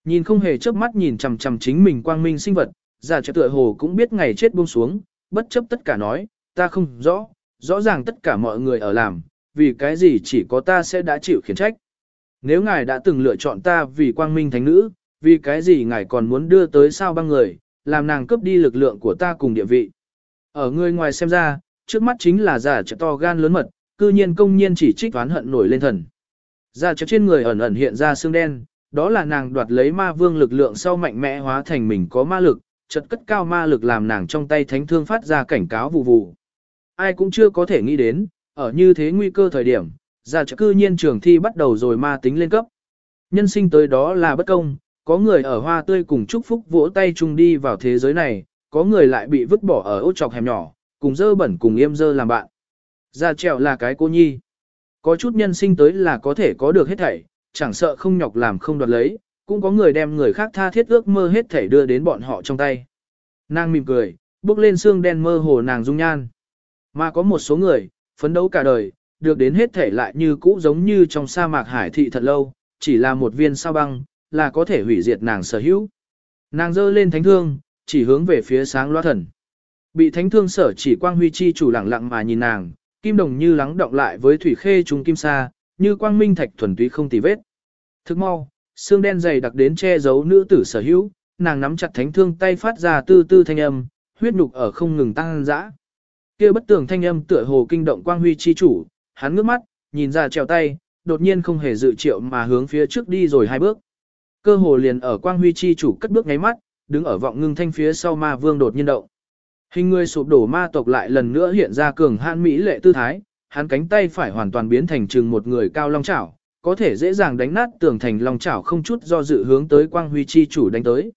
Nhìn không hề chớp mắt nhìn chằm chằm chính mình quang minh sinh vật, già trẻ tựa hồ cũng biết ngày chết buông xuống, bất chấp tất cả nói, ta không rõ, rõ ràng tất cả mọi người ở làm, vì cái gì chỉ có ta sẽ đã chịu khiển trách. Nếu ngài đã từng lựa chọn ta vì quang minh thánh nữ, vì cái gì ngài còn muốn đưa tới sao băng người, làm nàng cướp đi lực lượng của ta cùng địa vị. Ở người ngoài xem ra, trước mắt chính là giả trẻ to gan lớn mật, cư nhiên công nhiên chỉ trích toán hận nổi lên thần. Giả trẻ trên người ẩn ẩn hiện ra xương đen, đó là nàng đoạt lấy ma vương lực lượng sau mạnh mẽ hóa thành mình có ma lực, chật cất cao ma lực làm nàng trong tay thánh thương phát ra cảnh cáo vụ vụ. Ai cũng chưa có thể nghĩ đến, ở như thế nguy cơ thời điểm, giả trẻ cư nhiên trường thi bắt đầu rồi ma tính lên cấp. Nhân sinh tới đó là bất công, có người ở hoa tươi cùng chúc phúc vỗ tay chung đi vào thế giới này, có người lại bị vứt bỏ ở ốt chọc hẻm nhỏ, cùng dơ bẩn cùng yêm dơ làm bạn. Ra trèo là cái cô nhi. Có chút nhân sinh tới là có thể có được hết thảy, chẳng sợ không nhọc làm không đoạt lấy, cũng có người đem người khác tha thiết ước mơ hết thảy đưa đến bọn họ trong tay. Nàng mỉm cười, bước lên xương đen mơ hồ nàng dung nhan. Mà có một số người, phấn đấu cả đời, được đến hết thảy lại như cũ giống như trong sa mạc hải thị thật lâu, chỉ là một viên sao băng, là có thể hủy diệt nàng sở hữu. Nàng giơ lên thánh thương, chỉ hướng về phía sáng loa thần. Bị thánh thương sở chỉ quang huy chi chủ lẳng lặng mà nhìn nàng, kim đồng như lắng động lại với thủy khê trung kim sa, như quang minh thạch thuần túy không tì vết. Thức mau, xương đen dày đặc đến che giấu nữ tử sở hữu, nàng nắm chặt thánh thương tay phát ra tư tư thanh âm, huyết nhục ở không ngừng tăng dã. Kia bất tường thanh âm tựa hồ kinh động quang huy chi chủ, hắn ngước mắt, nhìn ra trèo tay, đột nhiên không hề dự triệu mà hướng phía trước đi rồi hai bước. Cơ hồ liền ở quang huy chi chủ cất bước ngáy mắt, đứng ở vọng ngưng thanh phía sau ma vương đột nhiên động. Hình người sụp đổ ma tộc lại lần nữa hiện ra cường hãn mỹ lệ tư thái, hắn cánh tay phải hoàn toàn biến thành chừng một người cao long chảo, có thể dễ dàng đánh nát tường thành long chảo không chút do dự hướng tới quang huy chi chủ đánh tới.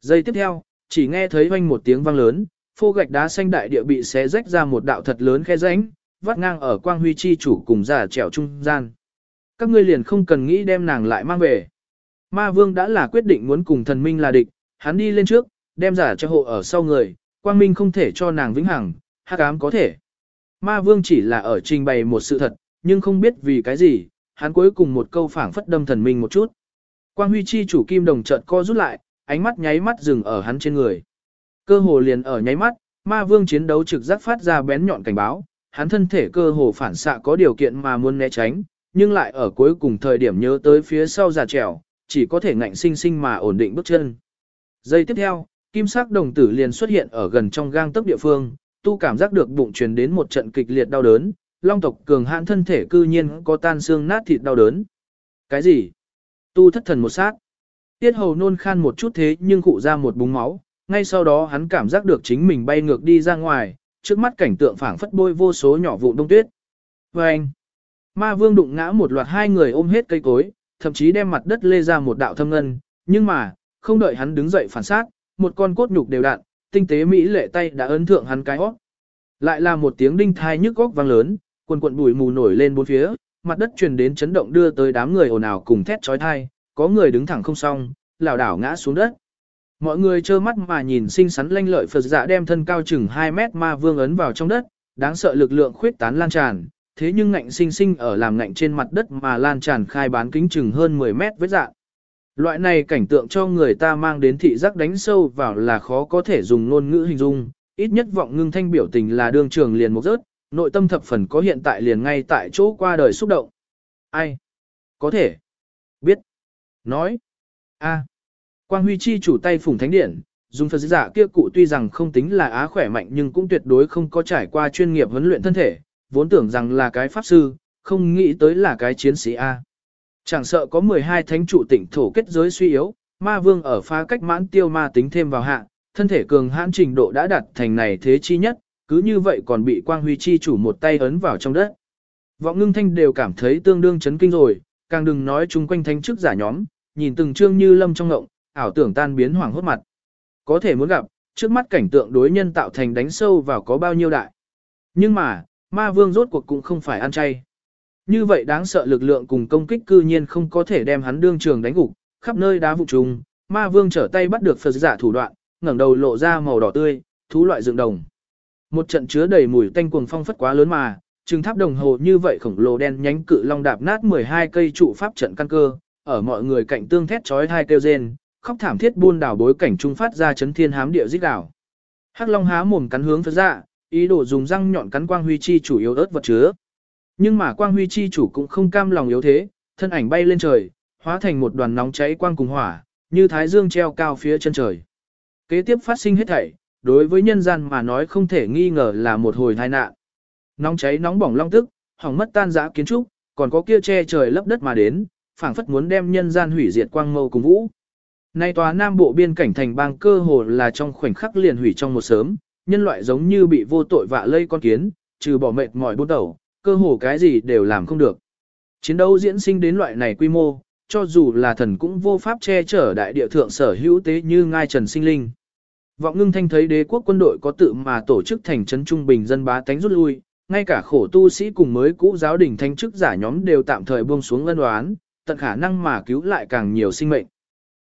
Giây tiếp theo, chỉ nghe thấy vang một tiếng vang lớn, phô gạch đá xanh đại địa bị xé rách ra một đạo thật lớn khe rãnh, vắt ngang ở quang huy chi chủ cùng giả trèo trung gian. Các ngươi liền không cần nghĩ đem nàng lại mang về. Ma vương đã là quyết định muốn cùng thần minh là địch, hắn đi lên trước, đem giả cho hộ ở sau người, quang minh không thể cho nàng vĩnh hằng, hắc ám có thể. Ma vương chỉ là ở trình bày một sự thật, nhưng không biết vì cái gì, hắn cuối cùng một câu phảng phất đâm thần minh một chút. Quang huy chi chủ kim đồng chợt co rút lại, ánh mắt nháy mắt dừng ở hắn trên người. Cơ hồ liền ở nháy mắt, ma vương chiến đấu trực giác phát ra bén nhọn cảnh báo, hắn thân thể cơ hồ phản xạ có điều kiện mà muốn né tránh, nhưng lại ở cuối cùng thời điểm nhớ tới phía sau già trèo, chỉ có thể ngạnh sinh sinh mà ổn định bước chân. Giây tiếp theo, kim sắc đồng tử liền xuất hiện ở gần trong gang tấc địa phương, tu cảm giác được bụng truyền đến một trận kịch liệt đau đớn, long tộc cường hãn thân thể cư nhiên có tan xương nát thịt đau đớn. Cái gì? Tu thất thần một sát. Tiết hầu nôn khan một chút thế nhưng cụ ra một búng máu, ngay sau đó hắn cảm giác được chính mình bay ngược đi ra ngoài, trước mắt cảnh tượng phảng phất bôi vô số nhỏ vụ đông tuyết. Và anh, ma vương đụng ngã một loạt hai người ôm hết cây cối, thậm chí đem mặt đất lê ra một đạo thâm ngân, nhưng mà, không đợi hắn đứng dậy phản sát, một con cốt nhục đều đạn, tinh tế mỹ lệ tay đã ấn thượng hắn cái hót. Lại là một tiếng đinh thai nhức góc vang lớn, quần quần bụi mù nổi lên bốn phía, mặt đất truyền đến chấn động đưa tới đám người ồn ào cùng thét chói tai, có người đứng thẳng không xong, lảo đảo ngã xuống đất. Mọi người trơ mắt mà nhìn sinh sắn lanh lợi Phật dạ đem thân cao chừng 2 mét ma vương ấn vào trong đất, đáng sợ lực lượng khuyết tán lan tràn, thế nhưng ngạnh sinh sinh ở làm ngạnh trên mặt đất mà lan tràn khai bán kính chừng hơn 10 mét với dạ. Loại này cảnh tượng cho người ta mang đến thị giác đánh sâu vào là khó có thể dùng ngôn ngữ hình dung, ít nhất vọng ngưng thanh biểu tình là đương trường liền một rớt, nội tâm thập phần có hiện tại liền ngay tại chỗ qua đời xúc động. Ai? Có thể. Biết. Nói. a Quang Huy Chi chủ tay phủng thánh điển, dùng Phật giả kia cụ tuy rằng không tính là á khỏe mạnh nhưng cũng tuyệt đối không có trải qua chuyên nghiệp huấn luyện thân thể, vốn tưởng rằng là cái pháp sư, không nghĩ tới là cái chiến sĩ A. Chẳng sợ có 12 thánh chủ tỉnh thổ kết giới suy yếu, ma vương ở phá cách mãn tiêu ma tính thêm vào hạ, thân thể cường hãn trình độ đã đạt thành này thế chi nhất, cứ như vậy còn bị Quang Huy Chi chủ một tay ấn vào trong đất. Vọng ngưng thanh đều cảm thấy tương đương chấn kinh rồi, càng đừng nói chung quanh thánh chức giả nhóm, nhìn từng trương như lâm trong ngộng, ảo tưởng tan biến hoàng hốt mặt. Có thể muốn gặp, trước mắt cảnh tượng đối nhân tạo thành đánh sâu vào có bao nhiêu đại. Nhưng mà, ma vương rốt cuộc cũng không phải ăn chay. Như vậy đáng sợ lực lượng cùng công kích cư nhiên không có thể đem hắn đương trường đánh gục, khắp nơi đá vụ trùng, ma vương trở tay bắt được Phật giả thủ đoạn, ngẩng đầu lộ ra màu đỏ tươi, thú loại dựng đồng. Một trận chứa đầy mùi tanh cuồng phong phất quá lớn mà, trừng tháp đồng hồ như vậy khổng lồ đen nhánh cự long đạp nát 12 cây trụ pháp trận căn cơ, ở mọi người cạnh tương thét chói hai kêu rên, khóc thảm thiết buôn đảo bối cảnh trung phát ra chấn thiên hám địa rít đảo. Hắc Long há mồm cắn hướng Phật dạ, ý đồ dùng răng nhọn cắn Quang Huy chi chủ yếu ớt vật chứa. Nhưng mà Quang Huy chi chủ cũng không cam lòng yếu thế, thân ảnh bay lên trời, hóa thành một đoàn nóng cháy quang cùng hỏa, như thái dương treo cao phía chân trời. Kế tiếp phát sinh hết thảy, đối với nhân gian mà nói không thể nghi ngờ là một hồi tai nạn. Nóng cháy nóng bỏng long tức, hỏng mất tan rã kiến trúc, còn có kia che trời lấp đất mà đến, phảng phất muốn đem nhân gian hủy diệt quang mâu cùng vũ. Nay tòa Nam Bộ biên cảnh thành bang cơ hồ là trong khoảnh khắc liền hủy trong một sớm, nhân loại giống như bị vô tội vạ lây con kiến, trừ bỏ mệt mỏi bút đầu, cơ hồ cái gì đều làm không được. Chiến đấu diễn sinh đến loại này quy mô, cho dù là thần cũng vô pháp che chở đại địa thượng sở hữu tế như ngai trần sinh linh. Vọng ngưng thanh thấy đế quốc quân đội có tự mà tổ chức thành trấn trung bình dân bá tánh rút lui, ngay cả khổ tu sĩ cùng mới cũ giáo đình thanh chức giả nhóm đều tạm thời buông xuống ân đoán, tận khả năng mà cứu lại càng nhiều sinh mệnh.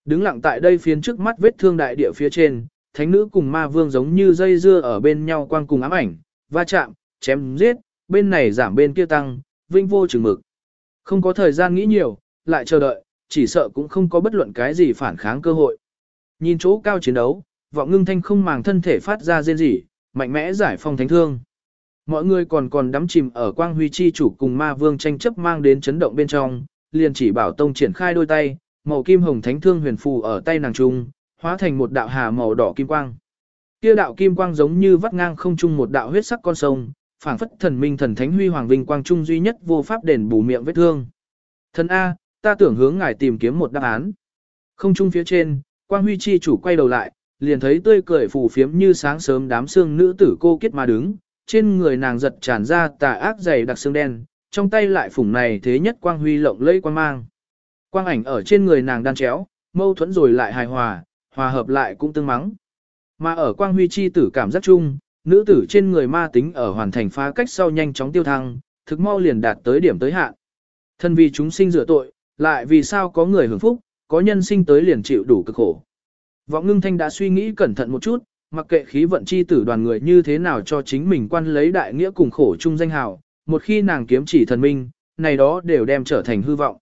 Đứng lặng tại đây phiến trước mắt vết thương đại địa phía trên, thánh nữ cùng ma vương giống như dây dưa ở bên nhau quang cùng ám ảnh, va chạm, chém giết, bên này giảm bên kia tăng, vinh vô chừng mực. Không có thời gian nghĩ nhiều, lại chờ đợi, chỉ sợ cũng không có bất luận cái gì phản kháng cơ hội. Nhìn chỗ cao chiến đấu, vọng ngưng thanh không màng thân thể phát ra rên rỉ, mạnh mẽ giải phong thánh thương. Mọi người còn còn đắm chìm ở quang huy chi chủ cùng ma vương tranh chấp mang đến chấn động bên trong, liền chỉ bảo tông triển khai đôi tay, màu kim hồng thánh thương huyền phù ở tay nàng trung, hóa thành một đạo hà màu đỏ kim quang. Kia đạo kim quang giống như vắt ngang không trung một đạo huyết sắc con sông, phảng phất thần minh thần thánh huy hoàng vinh quang trung duy nhất vô pháp đền bù miệng vết thương. Thần A, ta tưởng hướng ngài tìm kiếm một đáp án. Không trung phía trên, quang huy chi chủ quay đầu lại, liền thấy tươi cười phù phiếm như sáng sớm đám xương nữ tử cô kết mà đứng, trên người nàng giật tràn ra tà ác dày đặc xương đen, trong tay lại phủng này thế nhất quang huy lộng lẫy quang mang. Quang ảnh ở trên người nàng đan chéo, mâu thuẫn rồi lại hài hòa, hòa hợp lại cũng tương mắng. Mà ở quang huy chi tử cảm giác chung, nữ tử trên người ma tính ở hoàn thành phá cách sau nhanh chóng tiêu thăng, thực mau liền đạt tới điểm tới hạn. Thân vì chúng sinh rửa tội, lại vì sao có người hưởng phúc, có nhân sinh tới liền chịu đủ cực khổ. Vọng ngưng thanh đã suy nghĩ cẩn thận một chút, mặc kệ khí vận chi tử đoàn người như thế nào cho chính mình quan lấy đại nghĩa cùng khổ chung danh hào, một khi nàng kiếm chỉ thần minh, này đó đều đem trở thành hư vọng.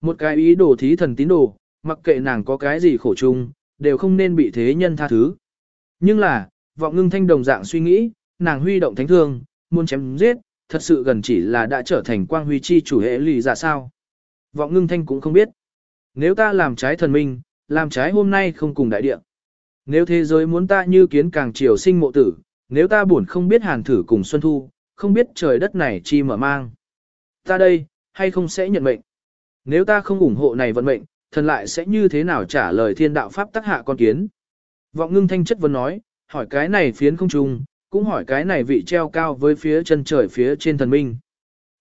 Một cái ý đồ thí thần tín đồ, mặc kệ nàng có cái gì khổ chung, đều không nên bị thế nhân tha thứ. Nhưng là, vọng ngưng thanh đồng dạng suy nghĩ, nàng huy động thánh thương, muốn chém giết, thật sự gần chỉ là đã trở thành quang huy chi chủ hệ lì ra sao. Vọng ngưng thanh cũng không biết. Nếu ta làm trái thần minh, làm trái hôm nay không cùng đại địa. Nếu thế giới muốn ta như kiến càng triều sinh mộ tử, nếu ta buồn không biết hàn thử cùng xuân thu, không biết trời đất này chi mở mang. Ta đây, hay không sẽ nhận mệnh. Nếu ta không ủng hộ này vận mệnh, thần lại sẽ như thế nào trả lời thiên đạo pháp tác hạ con kiến. Vọng ngưng thanh chất vấn nói, hỏi cái này phiến không trung cũng hỏi cái này vị treo cao với phía chân trời phía trên thần minh.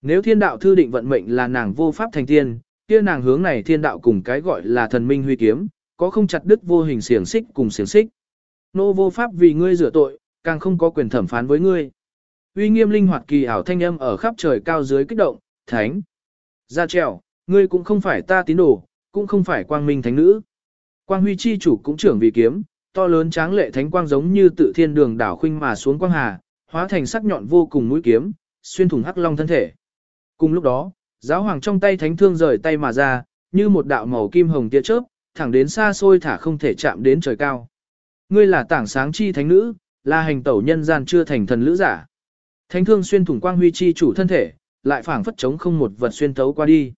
Nếu thiên đạo thư định vận mệnh là nàng vô pháp thành tiên, kia nàng hướng này thiên đạo cùng cái gọi là thần minh huy kiếm, có không chặt đứt vô hình xiềng xích cùng xiềng xích. Nô vô pháp vì ngươi rửa tội, càng không có quyền thẩm phán với ngươi. Uy nghiêm linh hoạt kỳ ảo thanh âm ở khắp trời cao dưới kích động, thánh. Ra trèo, ngươi cũng không phải ta tín đồ, cũng không phải quang minh thánh nữ. Quang huy chi chủ cũng trưởng vì kiếm, to lớn tráng lệ thánh quang giống như tự thiên đường đảo khuynh mà xuống quang hà, hóa thành sắc nhọn vô cùng mũi kiếm, xuyên thủng hắc long thân thể. Cùng lúc đó, giáo hoàng trong tay thánh thương rời tay mà ra, như một đạo màu kim hồng tia chớp, thẳng đến xa xôi thả không thể chạm đến trời cao. Ngươi là tảng sáng chi thánh nữ, là hành tẩu nhân gian chưa thành thần lữ giả. Thánh thương xuyên thủng quang huy chi chủ thân thể, lại phảng phất chống không một vật xuyên tấu qua đi.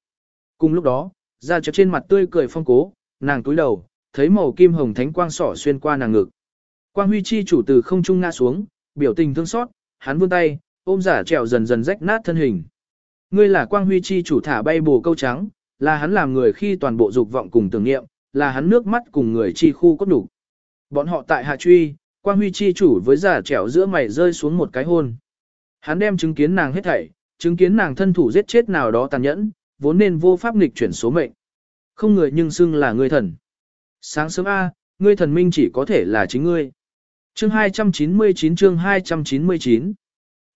Cùng lúc đó, ra cho trên mặt tươi cười phong cố, nàng túi đầu, thấy màu kim hồng thánh quang sỏ xuyên qua nàng ngực. Quang huy chi chủ từ không trung ngã xuống, biểu tình thương xót, hắn vươn tay, ôm giả trèo dần dần rách nát thân hình. Ngươi là quang huy chi chủ thả bay bồ câu trắng, là hắn làm người khi toàn bộ dục vọng cùng tưởng niệm, là hắn nước mắt cùng người chi khu cốt đủ. Bọn họ tại hạ truy, quang huy chi chủ với giả trèo giữa mày rơi xuống một cái hôn. Hắn đem chứng kiến nàng hết thảy, chứng kiến nàng thân thủ giết chết nào đó tàn nhẫn, vốn nên vô pháp nghịch chuyển số mệnh. Không người nhưng xưng là người thần. Sáng sớm A, ngươi thần minh chỉ có thể là chính ngươi. Chương 299 chương 299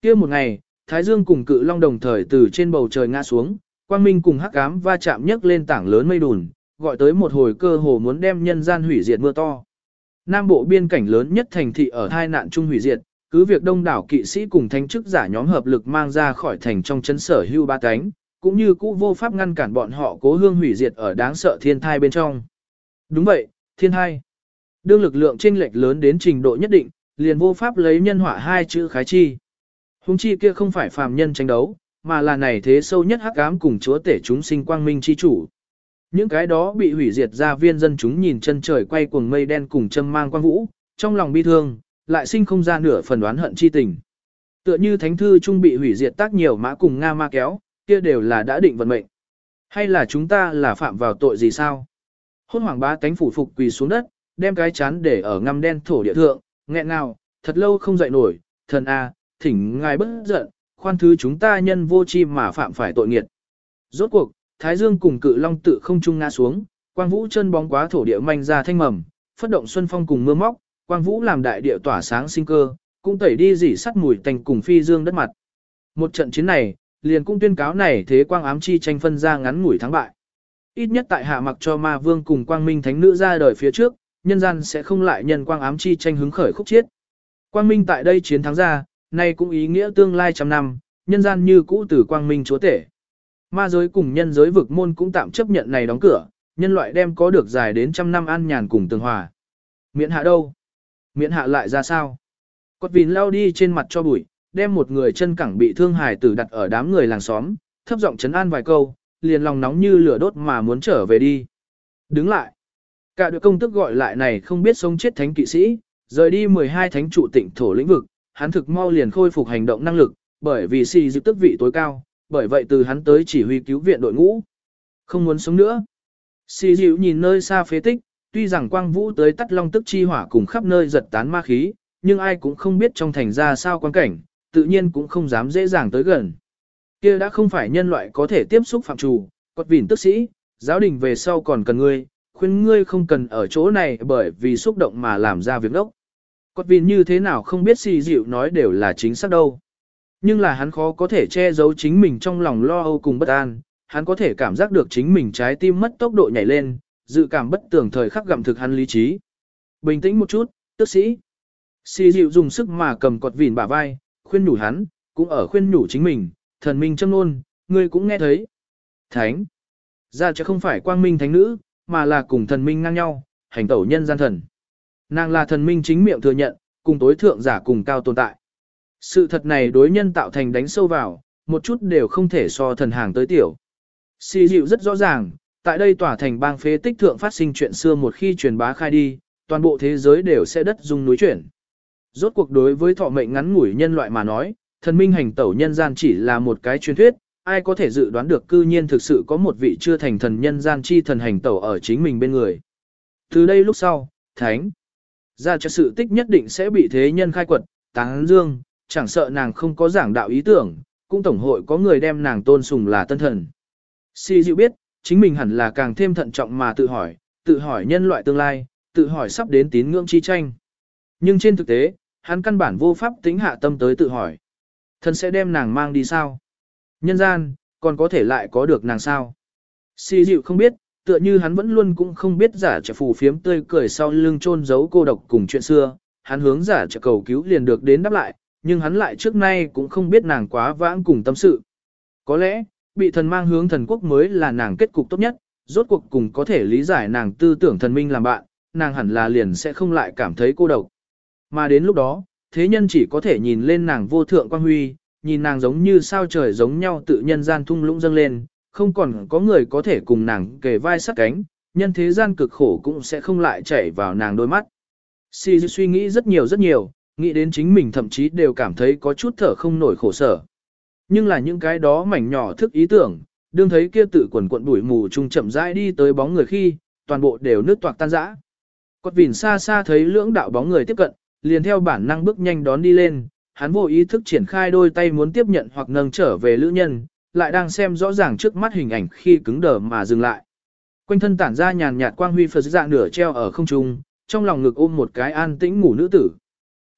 kia một ngày, Thái Dương cùng cự long đồng thời từ trên bầu trời ngã xuống, quang minh cùng hắc ám va chạm nhấc lên tảng lớn mây đùn, gọi tới một hồi cơ hồ muốn đem nhân gian hủy diệt mưa to. Nam bộ biên cảnh lớn nhất thành thị ở hai nạn chung hủy diệt, cứ việc đông đảo kỵ sĩ cùng thánh chức giả nhóm hợp lực mang ra khỏi thành trong chân sở hưu ba cánh, cũng như cũ vô pháp ngăn cản bọn họ cố hương hủy diệt ở đáng sợ thiên thai bên trong. Đúng vậy, thiên hai, Đương lực lượng chênh lệch lớn đến trình độ nhất định, liền vô pháp lấy nhân hỏa hai chữ khái chi. Hùng chi kia không phải phàm nhân tranh đấu, mà là này thế sâu nhất hắc ám cùng chúa tể chúng sinh quang minh chi chủ. Những cái đó bị hủy diệt ra viên dân chúng nhìn chân trời quay cuồng mây đen cùng châm mang quang vũ, trong lòng bi thương, lại sinh không ra nửa phần đoán hận chi tình. Tựa như thánh thư trung bị hủy diệt tác nhiều mã cùng Nga ma kéo, kia đều là đã định vận mệnh. Hay là chúng ta là phạm vào tội gì sao? Hôn hoàng bá tánh phủ phục quỳ xuống đất, đem cái chán để ở ngăm đen thổ địa thượng, nghẹn nào thật lâu không dậy nổi, thần a, thỉnh ngài bất giận, khoan thứ chúng ta nhân vô chi mà phạm phải tội nghiệt. Rốt cuộc, Thái Dương cùng cự long tự không trung ngã xuống, quang vũ chân bóng quá thổ địa manh ra thanh mầm, phất động xuân phong cùng mưa móc, quang vũ làm đại địa tỏa sáng sinh cơ, cũng tẩy đi dỉ sắt mùi tành cùng phi dương đất mặt. Một trận chiến này, liền cũng tuyên cáo này thế quang ám chi tranh phân ra ngắn ngủi thắng bại. Ít nhất tại hạ mặc cho ma vương cùng quang minh thánh nữ ra đời phía trước, nhân gian sẽ không lại nhân quang ám chi tranh hứng khởi khúc chiết. Quang minh tại đây chiến thắng ra, nay cũng ý nghĩa tương lai trăm năm, nhân gian như cũ từ quang minh chúa tể. Ma giới cùng nhân giới vực môn cũng tạm chấp nhận này đóng cửa, nhân loại đem có được dài đến trăm năm an nhàn cùng tường hòa. Miễn hạ đâu? Miễn hạ lại ra sao? Cốt vìn lao đi trên mặt cho bụi, đem một người chân cẳng bị thương hài tử đặt ở đám người làng xóm, thấp giọng chấn an vài câu, liền lòng nóng như lửa đốt mà muốn trở về đi. Đứng lại. Cả đội công tức gọi lại này không biết sống chết thánh kỵ sĩ, rời đi 12 thánh trụ tịnh thổ lĩnh vực, hắn thực mau liền khôi phục hành động năng lực, bởi vì si dịp tức vị tối cao, bởi vậy từ hắn tới chỉ huy cứu viện đội ngũ. Không muốn sống nữa. Si dịu nhìn nơi xa phế tích, tuy rằng quang vũ tới tắt long tức chi hỏa cùng khắp nơi giật tán ma khí, nhưng ai cũng không biết trong thành ra sao quan cảnh, tự nhiên cũng không dám dễ dàng tới gần. Kia đã không phải nhân loại có thể tiếp xúc phạm chủ, Quật vỉn tức sĩ, giáo đình về sau còn cần ngươi, khuyên ngươi không cần ở chỗ này bởi vì xúc động mà làm ra việc đốc. Quật vỉn như thế nào không biết si dịu nói đều là chính xác đâu. Nhưng là hắn khó có thể che giấu chính mình trong lòng lo âu cùng bất an, hắn có thể cảm giác được chính mình trái tim mất tốc độ nhảy lên, dự cảm bất tường thời khắc gặm thực hắn lý trí. Bình tĩnh một chút, tức sĩ. Si dịu dùng sức mà cầm quật vỉn bả vai, khuyên nhủ hắn, cũng ở khuyên nhủ chính mình, thần minh châm nôn, ngươi cũng nghe thấy. Thánh. Ra chứ không phải quang minh thánh nữ, mà là cùng thần minh ngang nhau, hành tẩu nhân gian thần. Nàng là thần minh chính miệng thừa nhận, cùng tối thượng giả cùng cao tồn tại. Sự thật này đối nhân tạo thành đánh sâu vào, một chút đều không thể so thần hàng tới tiểu. Si dịu rất rõ ràng, tại đây tỏa thành bang phế tích thượng phát sinh chuyện xưa một khi truyền bá khai đi, toàn bộ thế giới đều sẽ đất dung núi chuyển. Rốt cuộc đối với thọ mệnh ngắn ngủi nhân loại mà nói, thần minh hành tẩu nhân gian chỉ là một cái truyền thuyết, ai có thể dự đoán được cư nhiên thực sự có một vị chưa thành thần nhân gian chi thần hành tẩu ở chính mình bên người. Từ đây lúc sau, thánh, ra cho sự tích nhất định sẽ bị thế nhân khai quật, táng dương, chẳng sợ nàng không có giảng đạo ý tưởng, cũng tổng hội có người đem nàng tôn sùng là tân thần. Si dịu biết, chính mình hẳn là càng thêm thận trọng mà tự hỏi, tự hỏi nhân loại tương lai, tự hỏi sắp đến tín ngưỡng chi tranh. Nhưng trên thực tế, hắn căn bản vô pháp tính hạ tâm tới tự hỏi. Thần sẽ đem nàng mang đi sao? Nhân gian, còn có thể lại có được nàng sao? Si dịu không biết, tựa như hắn vẫn luôn cũng không biết giả trẻ phù phiếm tươi cười sau lưng chôn giấu cô độc cùng chuyện xưa, hắn hướng giả trẻ cầu cứu liền được đến đáp lại, nhưng hắn lại trước nay cũng không biết nàng quá vãng cùng tâm sự. Có lẽ, bị thần mang hướng thần quốc mới là nàng kết cục tốt nhất, rốt cuộc cùng có thể lý giải nàng tư tưởng thần minh làm bạn, nàng hẳn là liền sẽ không lại cảm thấy cô độc. Mà đến lúc đó, thế nhân chỉ có thể nhìn lên nàng vô thượng quan huy, nhìn nàng giống như sao trời giống nhau tự nhân gian thung lũng dâng lên, không còn có người có thể cùng nàng kề vai sát cánh, nhân thế gian cực khổ cũng sẽ không lại chảy vào nàng đôi mắt. Si suy nghĩ rất nhiều rất nhiều, nghĩ đến chính mình thậm chí đều cảm thấy có chút thở không nổi khổ sở. Nhưng là những cái đó mảnh nhỏ thức ý tưởng, đương thấy kia tự quần cuộn bụi mù trung chậm rãi đi tới bóng người khi, toàn bộ đều nước toạc tan rã. Cốt vỉn xa xa thấy lưỡng đạo bóng người tiếp cận, liền theo bản năng bước nhanh đón đi lên, hắn vô ý thức triển khai đôi tay muốn tiếp nhận hoặc nâng trở về lữ nhân, lại đang xem rõ ràng trước mắt hình ảnh khi cứng đờ mà dừng lại. Quanh thân tản ra nhàn nhạt quang huy phật dạ nửa treo ở không trung, trong lòng ngực ôm một cái an tĩnh ngủ nữ tử.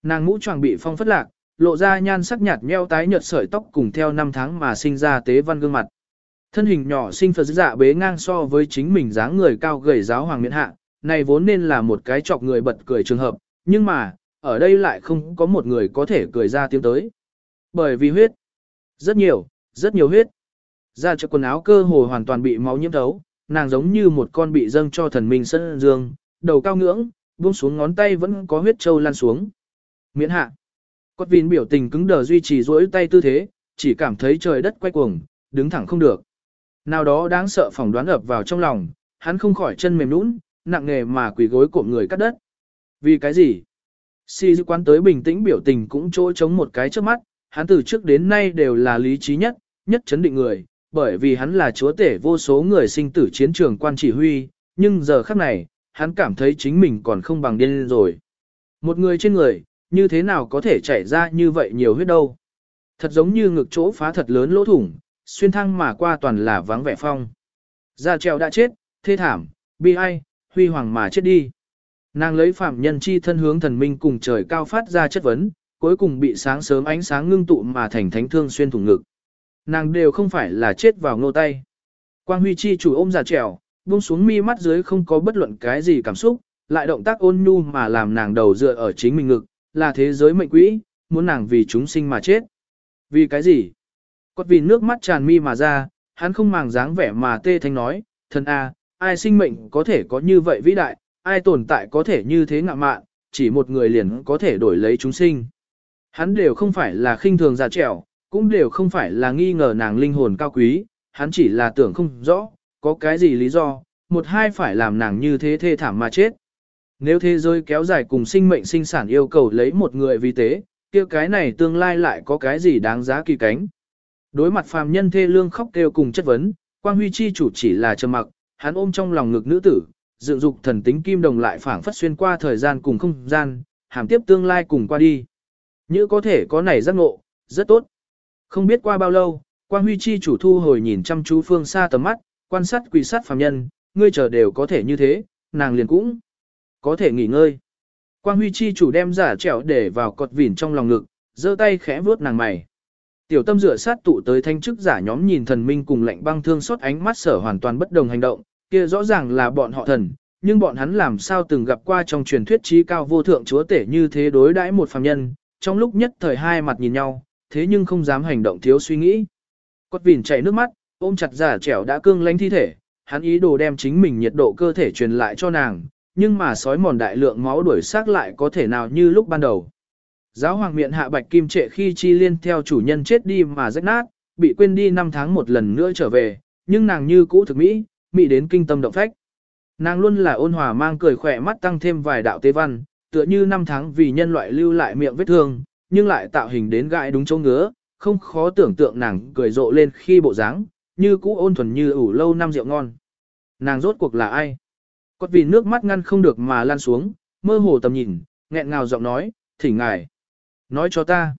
Nàng mũ choàng bị phong phất lạc, lộ ra nhan sắc nhạt nheo tái nhợt sợi tóc cùng theo năm tháng mà sinh ra tế văn gương mặt. Thân hình nhỏ sinh phật dạ bế ngang so với chính mình dáng người cao gầy giáo hoàng miễn hạ, này vốn nên là một cái chọc người bật cười trường hợp, nhưng mà, ở đây lại không có một người có thể cười ra tiếng tới. Bởi vì huyết, rất nhiều, rất nhiều huyết. da cho quần áo cơ hồ hoàn toàn bị máu nhiễm thấu, nàng giống như một con bị dâng cho thần minh sân dương, đầu cao ngưỡng, buông xuống ngón tay vẫn có huyết trâu lan xuống. Miễn hạ. Cốt vìn biểu tình cứng đờ duy trì duỗi tay tư thế, chỉ cảm thấy trời đất quay cuồng, đứng thẳng không được. Nào đó đáng sợ phỏng đoán ập vào trong lòng, hắn không khỏi chân mềm nũng, nặng nghề mà quỳ gối cộm người cắt đất. Vì cái gì? Si dư quán tới bình tĩnh biểu tình cũng chỗ chống một cái trước mắt, hắn từ trước đến nay đều là lý trí nhất, nhất chấn định người, bởi vì hắn là chúa tể vô số người sinh tử chiến trường quan chỉ huy, nhưng giờ khắc này, hắn cảm thấy chính mình còn không bằng điên rồi. Một người trên người, như thế nào có thể chảy ra như vậy nhiều huyết đâu. Thật giống như ngực chỗ phá thật lớn lỗ thủng, xuyên thăng mà qua toàn là vắng vẻ phong. Gia treo đã chết, thê thảm, bi ai, huy hoàng mà chết đi. Nàng lấy phạm nhân chi thân hướng thần minh cùng trời cao phát ra chất vấn, cuối cùng bị sáng sớm ánh sáng ngưng tụ mà thành thánh thương xuyên thủng ngực. Nàng đều không phải là chết vào ngô tay. Quang huy chi chủ ôm giả trèo, buông xuống mi mắt dưới không có bất luận cái gì cảm xúc, lại động tác ôn nhu mà làm nàng đầu dựa ở chính mình ngực, là thế giới mệnh quỹ, muốn nàng vì chúng sinh mà chết. Vì cái gì? Cốt vì nước mắt tràn mi mà ra, hắn không màng dáng vẻ mà tê thanh nói, thần a, ai sinh mệnh có thể có như vậy vĩ đại, ai tồn tại có thể như thế ngạ mạn, chỉ một người liền có thể đổi lấy chúng sinh. Hắn đều không phải là khinh thường giả trẻo, cũng đều không phải là nghi ngờ nàng linh hồn cao quý, hắn chỉ là tưởng không rõ, có cái gì lý do, một hai phải làm nàng như thế thê thảm mà chết. Nếu thế giới kéo dài cùng sinh mệnh sinh sản yêu cầu lấy một người vì tế, kia cái này tương lai lại có cái gì đáng giá kỳ cánh. Đối mặt phàm nhân thê lương khóc kêu cùng chất vấn, Quang Huy chi chủ chỉ là trầm mặc, hắn ôm trong lòng ngực nữ tử, dựng dục thần tính kim đồng lại phảng phất xuyên qua thời gian cùng không gian, hàm tiếp tương lai cùng qua đi. Như có thể có này giác ngộ, rất tốt. Không biết qua bao lâu, Quang Huy chi chủ thu hồi nhìn chăm chú phương xa tầm mắt, quan sát quỷ sát phàm nhân, ngươi chờ đều có thể như thế, nàng liền cũng có thể nghỉ ngơi. Quang Huy chi chủ đem giả trẻo để vào cột vỉn trong lòng ngực, giơ tay khẽ vuốt nàng mày. Tiểu tâm rửa sát tụ tới thanh chức giả nhóm nhìn thần minh cùng lạnh băng thương xót ánh mắt sở hoàn toàn bất đồng hành động, kia rõ ràng là bọn họ thần, nhưng bọn hắn làm sao từng gặp qua trong truyền thuyết trí cao vô thượng chúa tể như thế đối đãi một phàm nhân, trong lúc nhất thời hai mặt nhìn nhau, thế nhưng không dám hành động thiếu suy nghĩ. Quất vỉn chảy nước mắt, ôm chặt giả trẻo đã cương lánh thi thể, hắn ý đồ đem chính mình nhiệt độ cơ thể truyền lại cho nàng, nhưng mà sói mòn đại lượng máu đuổi xác lại có thể nào như lúc ban đầu. Giáo hoàng miệng hạ bạch kim trệ khi chi liên theo chủ nhân chết đi mà rách nát, bị quên đi năm tháng một lần nữa trở về, nhưng nàng như cũ thực mỹ, mị đến kinh tâm động phách. Nàng luôn là ôn hòa mang cười khỏe mắt tăng thêm vài đạo tế văn, tựa như năm tháng vì nhân loại lưu lại miệng vết thương, nhưng lại tạo hình đến gãi đúng chỗ ngứa, không khó tưởng tượng nàng cười rộ lên khi bộ dáng, như cũ ôn thuần như ủ lâu năm rượu ngon. Nàng rốt cuộc là ai? Cốt vì nước mắt ngăn không được mà lan xuống, mơ hồ tầm nhìn, nghẹn ngào giọng nói, thỉnh ngài. Nói cho ta.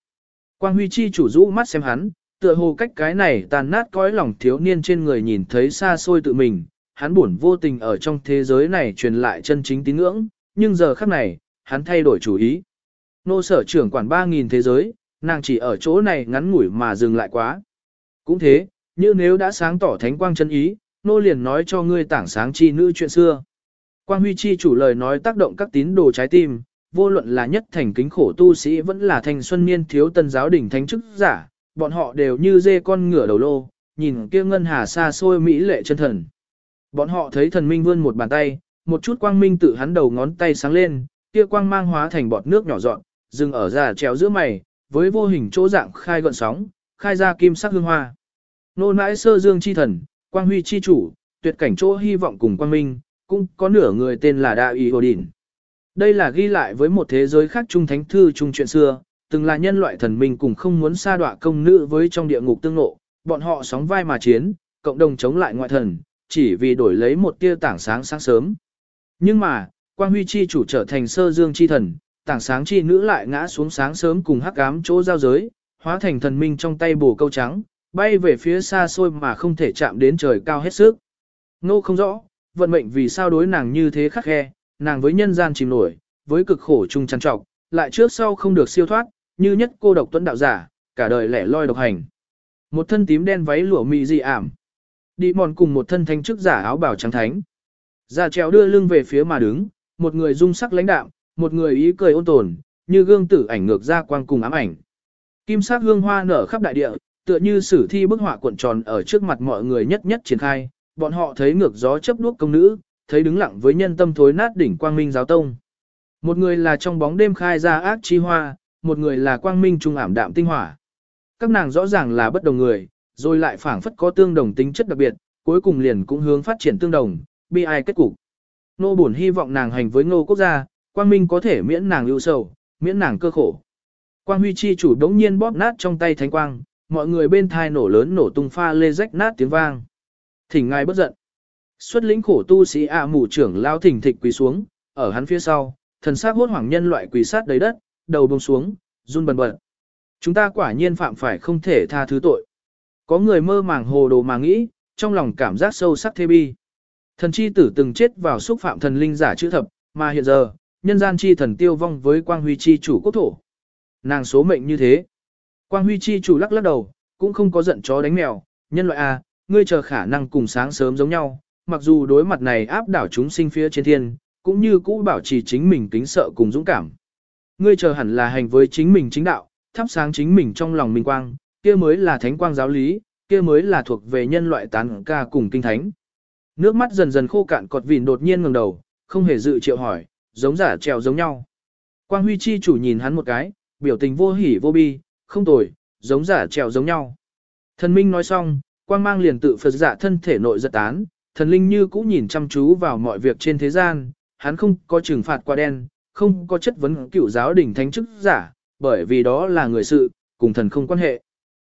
Quang Huy Chi chủ rũ mắt xem hắn, tựa hồ cách cái này tàn nát cõi lòng thiếu niên trên người nhìn thấy xa xôi tự mình, hắn buồn vô tình ở trong thế giới này truyền lại chân chính tín ngưỡng, nhưng giờ khắc này, hắn thay đổi chủ ý. Nô sở trưởng quản 3.000 thế giới, nàng chỉ ở chỗ này ngắn ngủi mà dừng lại quá. Cũng thế, như nếu đã sáng tỏ thánh quang chân ý, nô liền nói cho ngươi tảng sáng chi nữ chuyện xưa. Quang Huy Chi chủ lời nói tác động các tín đồ trái tim, vô luận là nhất thành kính khổ tu sĩ vẫn là thành xuân niên thiếu tân giáo đỉnh thánh chức giả, bọn họ đều như dê con ngựa đầu lô, nhìn kia ngân hà xa xôi mỹ lệ chân thần. Bọn họ thấy thần minh vươn một bàn tay, một chút quang minh tự hắn đầu ngón tay sáng lên, kia quang mang hóa thành bọt nước nhỏ dọn, dừng ở già trèo giữa mày, với vô hình chỗ dạng khai gọn sóng, khai ra kim sắc hương hoa. Nô nãi sơ dương chi thần, quang huy chi chủ, tuyệt cảnh chỗ hy vọng cùng quang minh, cũng có nửa người tên là Đại Y Odin. Đây là ghi lại với một thế giới khác trung thánh thư trung chuyện xưa, từng là nhân loại thần minh cùng không muốn xa đọa công nữ với trong địa ngục tương ngộ, bọn họ sóng vai mà chiến, cộng đồng chống lại ngoại thần, chỉ vì đổi lấy một tia tảng sáng sáng sớm. Nhưng mà, Quang Huy chi chủ trở thành sơ dương chi thần, tảng sáng chi nữ lại ngã xuống sáng sớm cùng hắc ám chỗ giao giới, hóa thành thần minh trong tay bổ câu trắng, bay về phía xa xôi mà không thể chạm đến trời cao hết sức. Nô không rõ, vận mệnh vì sao đối nàng như thế khắc khe, nàng với nhân gian chìm nổi, với cực khổ chung chăn trọc, lại trước sau không được siêu thoát, như nhất cô độc tuấn đạo giả, cả đời lẻ loi độc hành. Một thân tím đen váy lụa mị dị ảm. Đi mòn cùng một thân thanh chức giả áo bảo trắng thánh. Già trèo đưa lưng về phía mà đứng, một người dung sắc lãnh đạm, một người ý cười ôn tồn, như gương tử ảnh ngược ra quang cùng ám ảnh. Kim sắc hương hoa nở khắp đại địa, tựa như sử thi bức họa cuộn tròn ở trước mặt mọi người nhất nhất triển khai, bọn họ thấy ngược gió chấp đuốc công nữ, thấy đứng lặng với nhân tâm thối nát đỉnh quang minh giáo tông. Một người là trong bóng đêm khai ra ác chi hoa, một người là quang minh trung ảm đạm tinh hỏa. Các nàng rõ ràng là bất đồng người, rồi lại phảng phất có tương đồng tính chất đặc biệt, cuối cùng liền cũng hướng phát triển tương đồng, bi ai kết cục. Nô buồn hy vọng nàng hành với ngô quốc gia, quang minh có thể miễn nàng ưu sầu, miễn nàng cơ khổ. Quang huy chi chủ đống nhiên bóp nát trong tay thánh quang, mọi người bên thai nổ lớn nổ tung pha lê rách nát tiếng vang. Thỉnh ngài bất giận. Xuất lĩnh khổ tu sĩ ạ à mù trưởng lao thỉnh thịch quỳ xuống, ở hắn phía sau, thần xác hốt hoảng nhân loại quỳ sát đầy đất, đầu buông xuống, run bần bật. Chúng ta quả nhiên phạm phải không thể tha thứ tội. Có người mơ màng hồ đồ mà nghĩ, trong lòng cảm giác sâu sắc thê bi. Thần chi tử từng chết vào xúc phạm thần linh giả chữ thập, mà hiện giờ, nhân gian chi thần tiêu vong với quang huy chi chủ quốc thổ. Nàng số mệnh như thế. Quang huy chi chủ lắc lắc đầu, cũng không có giận chó đánh mèo, nhân loại A, ngươi chờ khả năng cùng sáng sớm giống nhau, mặc dù đối mặt này áp đảo chúng sinh phía trên thiên, cũng như cũ bảo trì chính mình kính sợ cùng dũng cảm. Ngươi chờ hẳn là hành với chính mình chính đạo, thắp sáng chính mình trong lòng minh quang, kia mới là thánh quang giáo lý, kia mới là thuộc về nhân loại tán ca cùng kinh thánh. Nước mắt dần dần khô cạn cọt vịn đột nhiên ngẩng đầu, không hề dự triệu hỏi, giống giả trèo giống nhau. Quang Huy chi chủ nhìn hắn một cái, biểu tình vô hỉ vô bi, không tồi, giống giả trèo giống nhau. Thần minh nói xong, quang mang liền tự Phật giả thân thể nội giật tán, thần linh như cũ nhìn chăm chú vào mọi việc trên thế gian, hắn không có trừng phạt qua đen, không có chất vấn cựu giáo đỉnh thánh chức giả, bởi vì đó là người sự, cùng thần không quan hệ.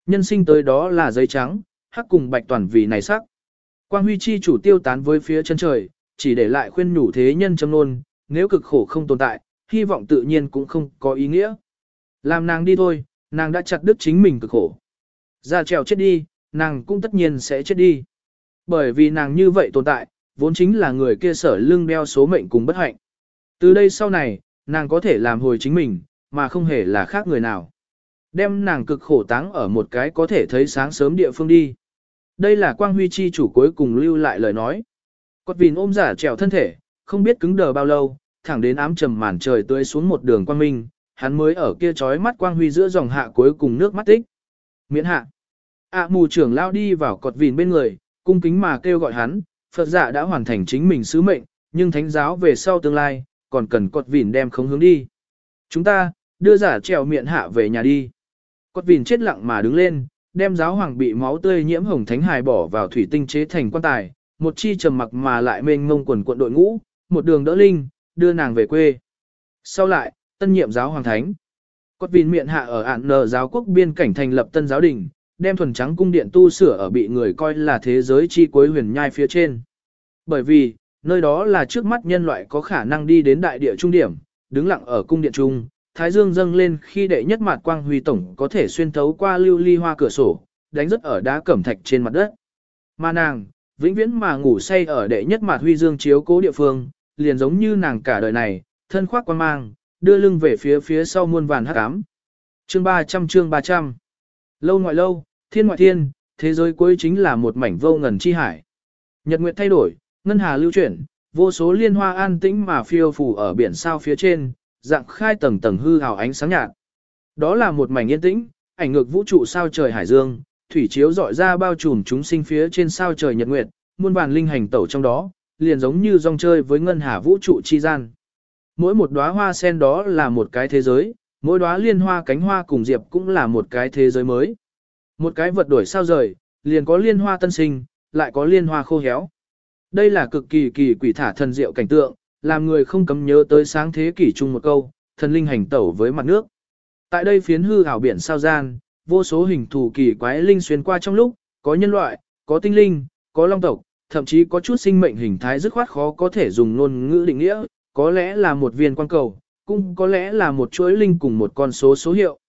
Nhân sinh tới đó là giấy trắng, hắc cùng bạch toàn vì này sắc. Quang huy chi chủ tiêu tán với phía chân trời, chỉ để lại khuyên nhủ thế nhân châm nôn, nếu cực khổ không tồn tại, hy vọng tự nhiên cũng không có ý nghĩa. Làm nàng đi thôi, nàng đã chặt đứt chính mình cực khổ. Ra trèo chết đi, nàng cũng tất nhiên sẽ chết đi. Bởi vì nàng như vậy tồn tại, vốn chính là người kia sở lưng đeo số mệnh cùng bất hạnh. Từ đây sau này, nàng có thể làm hồi chính mình, mà không hề là khác người nào. Đem nàng cực khổ táng ở một cái có thể thấy sáng sớm địa phương đi. Đây là quang huy chi chủ cuối cùng lưu lại lời nói. Cọt vìn ôm giả trèo thân thể, không biết cứng đờ bao lâu, thẳng đến ám trầm màn trời tươi xuống một đường quang minh, hắn mới ở kia chói mắt quang huy giữa dòng hạ cuối cùng nước mắt tích. Miễn hạ. ạ mù trưởng lao đi vào cọt vìn bên người, cung kính mà kêu gọi hắn, Phật giả đã hoàn thành chính mình sứ mệnh, nhưng thánh giáo về sau tương lai, còn cần cọt vỉn đem không hướng đi. Chúng ta, đưa giả trèo miệng hạ về nhà đi. Cọt vỉn chết lặng mà đứng lên, đem giáo hoàng bị máu tươi nhiễm hồng thánh hài bỏ vào thủy tinh chế thành quan tài, một chi trầm mặc mà lại mênh ngông quần quận đội ngũ, một đường đỡ linh, đưa nàng về quê. Sau lại, tân nhiệm giáo hoàng thánh. Cốt vỉn miệng hạ ở ản nờ giáo quốc biên cảnh thành lập tân giáo đình, đem thuần trắng cung điện tu sửa ở bị người coi là thế giới chi cuối huyền nhai phía trên. Bởi vì, nơi đó là trước mắt nhân loại có khả năng đi đến đại địa trung điểm, đứng lặng ở cung điện trung, thái dương dâng lên khi đệ nhất mặt quang huy tổng có thể xuyên thấu qua lưu ly hoa cửa sổ, đánh rất ở đá cẩm thạch trên mặt đất. Mà nàng, vĩnh viễn mà ngủ say ở đệ nhất mặt huy dương chiếu cố địa phương, liền giống như nàng cả đời này, thân khoác quan mang, đưa lưng về phía phía sau muôn vàn hắc ám. Chương 300 chương 300 Lâu ngoại lâu, thiên ngoại thiên, thế giới cuối chính là một mảnh vô ngần chi hải. Nhật nguyệt thay đổi, ngân hà lưu chuyển, vô số liên hoa an tĩnh mà phiêu phù ở biển sao phía trên, dạng khai tầng tầng hư hào ánh sáng nhạt. Đó là một mảnh yên tĩnh, ảnh ngược vũ trụ sao trời hải dương, thủy chiếu dọi ra bao trùm chúng sinh phía trên sao trời nhật nguyệt, muôn vàn linh hành tẩu trong đó, liền giống như rong chơi với ngân hà vũ trụ chi gian. Mỗi một đóa hoa sen đó là một cái thế giới, mỗi đóa liên hoa cánh hoa cùng diệp cũng là một cái thế giới mới. Một cái vật đổi sao rời, liền có liên hoa tân sinh, lại có liên hoa khô héo. Đây là cực kỳ kỳ quỷ thả thần diệu cảnh tượng, làm người không cấm nhớ tới sáng thế kỷ chung một câu, thần linh hành tẩu với mặt nước. Tại đây phiến hư ảo biển sao gian, vô số hình thù kỳ quái linh xuyên qua trong lúc, có nhân loại, có tinh linh, có long tộc, thậm chí có chút sinh mệnh hình thái dứt khoát khó có thể dùng ngôn ngữ định nghĩa, có lẽ là một viên quan cầu, cũng có lẽ là một chuỗi linh cùng một con số số hiệu.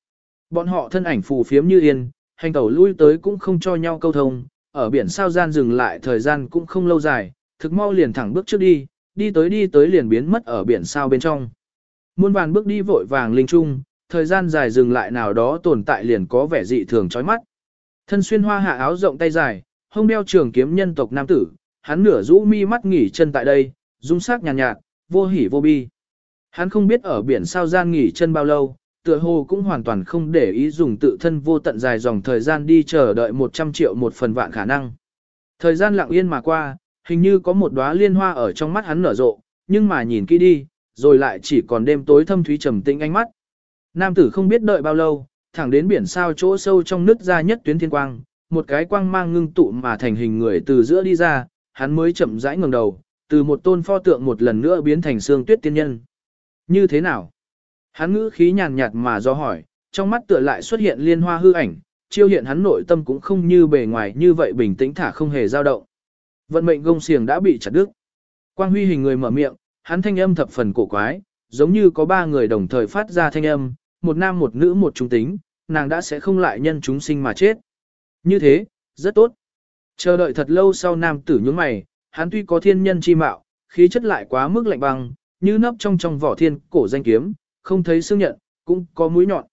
Bọn họ thân ảnh phù phiếm như yên, hành tẩu lui tới cũng không cho nhau câu thông, ở biển sao gian dừng lại thời gian cũng không lâu dài, thực mau liền thẳng bước trước đi, đi tới đi tới liền biến mất ở biển sao bên trong. Muôn vàn bước đi vội vàng linh trung, thời gian dài dừng lại nào đó tồn tại liền có vẻ dị thường chói mắt. Thân xuyên hoa hạ áo rộng tay dài, hông đeo trường kiếm nhân tộc nam tử, hắn nửa rũ mi mắt nghỉ chân tại đây, dung sắc nhàn nhạt, nhạt, vô hỉ vô bi. Hắn không biết ở biển sao gian nghỉ chân bao lâu, tựa hồ cũng hoàn toàn không để ý dùng tự thân vô tận dài dòng thời gian đi chờ đợi 100 triệu một phần vạn khả năng. Thời gian lặng yên mà qua, hình như có một đóa liên hoa ở trong mắt hắn nở rộ, nhưng mà nhìn kỹ đi, rồi lại chỉ còn đêm tối thâm thúy trầm tĩnh ánh mắt. Nam tử không biết đợi bao lâu, thẳng đến biển sao chỗ sâu trong nước ra nhất tuyến thiên quang, một cái quang mang ngưng tụ mà thành hình người từ giữa đi ra, hắn mới chậm rãi ngẩng đầu, từ một tôn pho tượng một lần nữa biến thành xương tuyết tiên nhân. Như thế nào? Hắn ngữ khí nhàn nhạt mà do hỏi, trong mắt tựa lại xuất hiện liên hoa hư ảnh, chiêu hiện hắn nội tâm cũng không như bề ngoài như vậy bình tĩnh thả không hề dao động. Vận mệnh gông xiềng đã bị chặt đứt. Quang huy hình người mở miệng, hắn thanh âm thập phần cổ quái, giống như có ba người đồng thời phát ra thanh âm, một nam một nữ một trung tính, nàng đã sẽ không lại nhân chúng sinh mà chết. Như thế, rất tốt. Chờ đợi thật lâu sau nam tử nhướng mày, hắn tuy có thiên nhân chi mạo, khí chất lại quá mức lạnh băng, như nấp trong trong vỏ thiên cổ danh kiếm, không thấy xương nhận, cũng có mũi nhọn.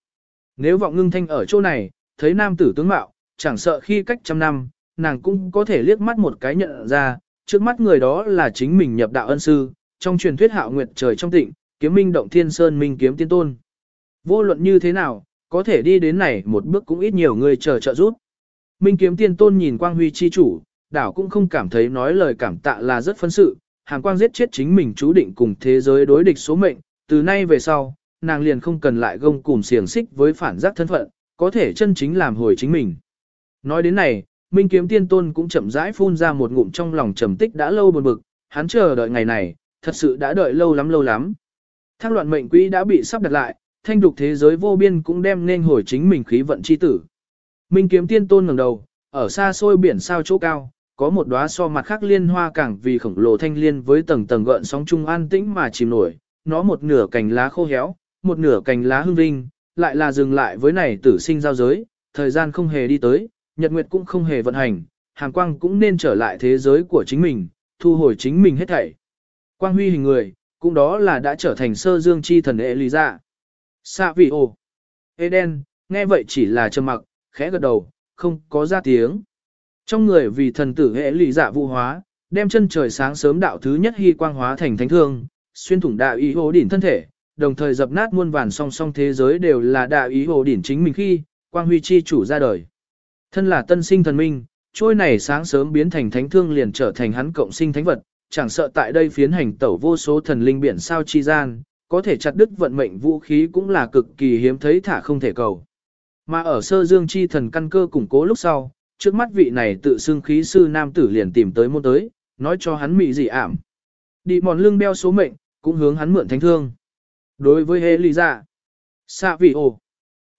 Nếu vọng ngưng thanh ở chỗ này, thấy nam tử tướng mạo, chẳng sợ khi cách trăm năm, nàng cũng có thể liếc mắt một cái nhận ra, trước mắt người đó là chính mình nhập đạo ân sư, trong truyền thuyết hạo nguyệt trời trong tịnh, kiếm minh động thiên sơn minh kiếm tiên tôn. Vô luận như thế nào, có thể đi đến này một bước cũng ít nhiều người chờ trợ giúp. Minh kiếm tiên tôn nhìn quang huy chi chủ, đảo cũng không cảm thấy nói lời cảm tạ là rất phân sự, hàng quang giết chết chính mình chú định cùng thế giới đối địch số mệnh, từ nay về sau, nàng liền không cần lại gông cùm xiềng xích với phản giác thân phận, có thể chân chính làm hồi chính mình. Nói đến này, Minh Kiếm Tiên Tôn cũng chậm rãi phun ra một ngụm trong lòng trầm tích đã lâu buồn bực, hắn chờ đợi ngày này, thật sự đã đợi lâu lắm lâu lắm. Thác loạn mệnh quỹ đã bị sắp đặt lại, thanh đục thế giới vô biên cũng đem nên hồi chính mình khí vận chi tử. Minh Kiếm Tiên Tôn ngẩng đầu, ở xa xôi biển sao chỗ cao, có một đóa so mặt khác liên hoa càng vì khổng lồ thanh liên với tầng tầng gợn sóng trung an tĩnh mà chìm nổi, nó một nửa cành lá khô héo, một nửa cành lá hương vinh, lại là dừng lại với này tử sinh giao giới, thời gian không hề đi tới, nhật nguyệt cũng không hề vận hành, hàng quang cũng nên trở lại thế giới của chính mình, thu hồi chính mình hết thảy. Quang huy hình người, cũng đó là đã trở thành sơ dương chi thần Elisa. Sa vị ồ. Eden, nghe vậy chỉ là trầm mặc, khẽ gật đầu, không có ra tiếng. Trong người vì thần tử hệ lì giả vụ hóa, đem chân trời sáng sớm đạo thứ nhất hy quang hóa thành thánh thương, xuyên thủng đạo ý hố đỉnh thân thể, đồng thời dập nát muôn vàn song song thế giới đều là đạo ý hồ điển chính mình khi, quang huy chi chủ ra đời. Thân là tân sinh thần minh, trôi này sáng sớm biến thành thánh thương liền trở thành hắn cộng sinh thánh vật, chẳng sợ tại đây phiến hành tẩu vô số thần linh biển sao chi gian, có thể chặt đứt vận mệnh vũ khí cũng là cực kỳ hiếm thấy thả không thể cầu. Mà ở sơ dương chi thần căn cơ củng cố lúc sau, trước mắt vị này tự xưng khí sư nam tử liền tìm tới môn tới, nói cho hắn mị dị ảm. Đi mòn lưng đeo số mệnh, cũng hướng hắn mượn thánh thương. Đối với hê lý dạ, xạ vị ồ,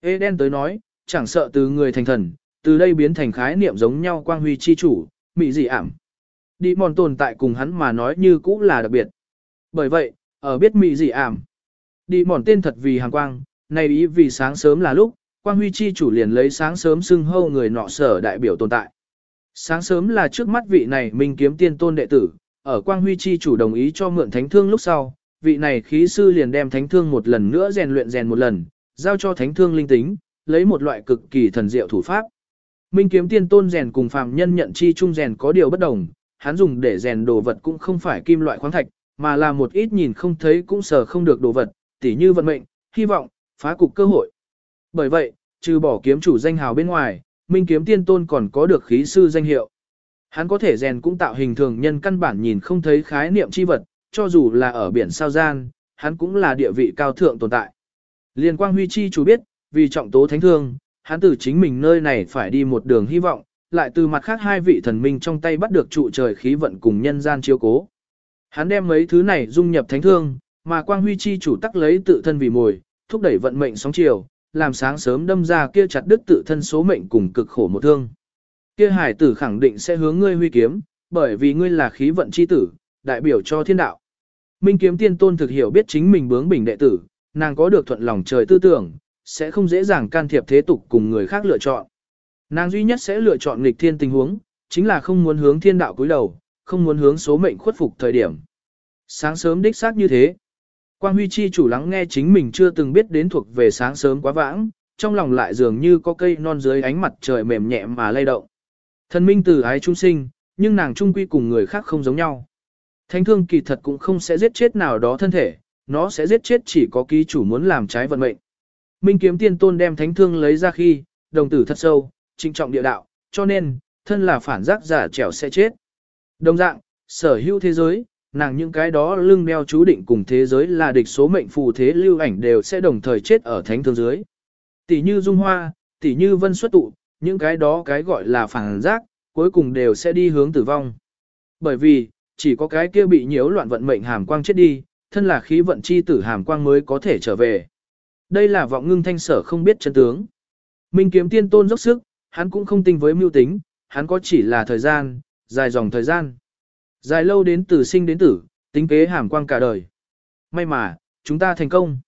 Eden tới nói, chẳng sợ từ người thành thần, từ đây biến thành khái niệm giống nhau quang huy chi chủ, mị dị ảm. Đi mòn tồn tại cùng hắn mà nói như cũ là đặc biệt. Bởi vậy, ở biết mị dị ảm. Đi mòn tên thật vì hàng quang, nay ý vì sáng sớm là lúc, quang huy chi chủ liền lấy sáng sớm xưng hâu người nọ sở đại biểu tồn tại. Sáng sớm là trước mắt vị này minh kiếm tiên tôn đệ tử, ở quang huy chi chủ đồng ý cho mượn thánh thương lúc sau, vị này khí sư liền đem thánh thương một lần nữa rèn luyện rèn một lần, giao cho thánh thương linh tính, lấy một loại cực kỳ thần diệu thủ pháp. Minh kiếm tiên tôn rèn cùng phàm nhân nhận chi chung rèn có điều bất đồng, hắn dùng để rèn đồ vật cũng không phải kim loại khoáng thạch, mà là một ít nhìn không thấy cũng sờ không được đồ vật, tỉ như vận mệnh, hy vọng, phá cục cơ hội. Bởi vậy, trừ bỏ kiếm chủ danh hào bên ngoài, Minh kiếm tiên tôn còn có được khí sư danh hiệu. Hắn có thể rèn cũng tạo hình thường nhân căn bản nhìn không thấy khái niệm chi vật, cho dù là ở biển sao gian, hắn cũng là địa vị cao thượng tồn tại. Liên quang huy chi chủ biết, vì trọng tố thánh thương, hắn từ chính mình nơi này phải đi một đường hy vọng, lại từ mặt khác hai vị thần minh trong tay bắt được trụ trời khí vận cùng nhân gian chiếu cố. Hắn đem mấy thứ này dung nhập thánh thương, mà quang huy chi chủ tắc lấy tự thân vì mồi, thúc đẩy vận mệnh sóng chiều, làm sáng sớm đâm ra kia chặt đứt tự thân số mệnh cùng cực khổ một thương. Kia hải tử khẳng định sẽ hướng ngươi huy kiếm, bởi vì ngươi là khí vận chi tử, đại biểu cho thiên đạo. Minh kiếm tiên tôn thực hiểu biết chính mình bướng bình đệ tử, nàng có được thuận lòng trời tư tưởng, sẽ không dễ dàng can thiệp thế tục cùng người khác lựa chọn. Nàng duy nhất sẽ lựa chọn nghịch thiên tình huống, chính là không muốn hướng thiên đạo cúi đầu, không muốn hướng số mệnh khuất phục thời điểm. Sáng sớm đích xác như thế. Quang Huy Chi chủ lắng nghe chính mình chưa từng biết đến thuộc về sáng sớm quá vãng, trong lòng lại dường như có cây non dưới ánh mặt trời mềm nhẹ mà lay động. Thần minh từ ái trung sinh, nhưng nàng trung quy cùng người khác không giống nhau. Thánh thương kỳ thật cũng không sẽ giết chết nào đó thân thể, nó sẽ giết chết chỉ có ký chủ muốn làm trái vận mệnh. Minh kiếm tiên tôn đem thánh thương lấy ra khi, đồng tử thật sâu, trinh trọng địa đạo, cho nên, thân là phản giác giả trẻo sẽ chết. Đồng dạng, sở hữu thế giới, nàng những cái đó lưng đeo chú định cùng thế giới là địch số mệnh phù thế lưu ảnh đều sẽ đồng thời chết ở thánh thương dưới. Tỷ như dung hoa, tỷ như vân xuất tụ, những cái đó cái gọi là phản giác, cuối cùng đều sẽ đi hướng tử vong. Bởi vì, chỉ có cái kia bị nhiễu loạn vận mệnh hàm quang chết đi, thân là khí vận chi tử hàm quang mới có thể trở về. Đây là vọng ngưng thanh sở không biết chân tướng. Minh kiếm tiên tôn dốc sức, hắn cũng không tinh với mưu tính, hắn có chỉ là thời gian, dài dòng thời gian. Dài lâu đến từ sinh đến tử, tính kế hàm quang cả đời. May mà, chúng ta thành công.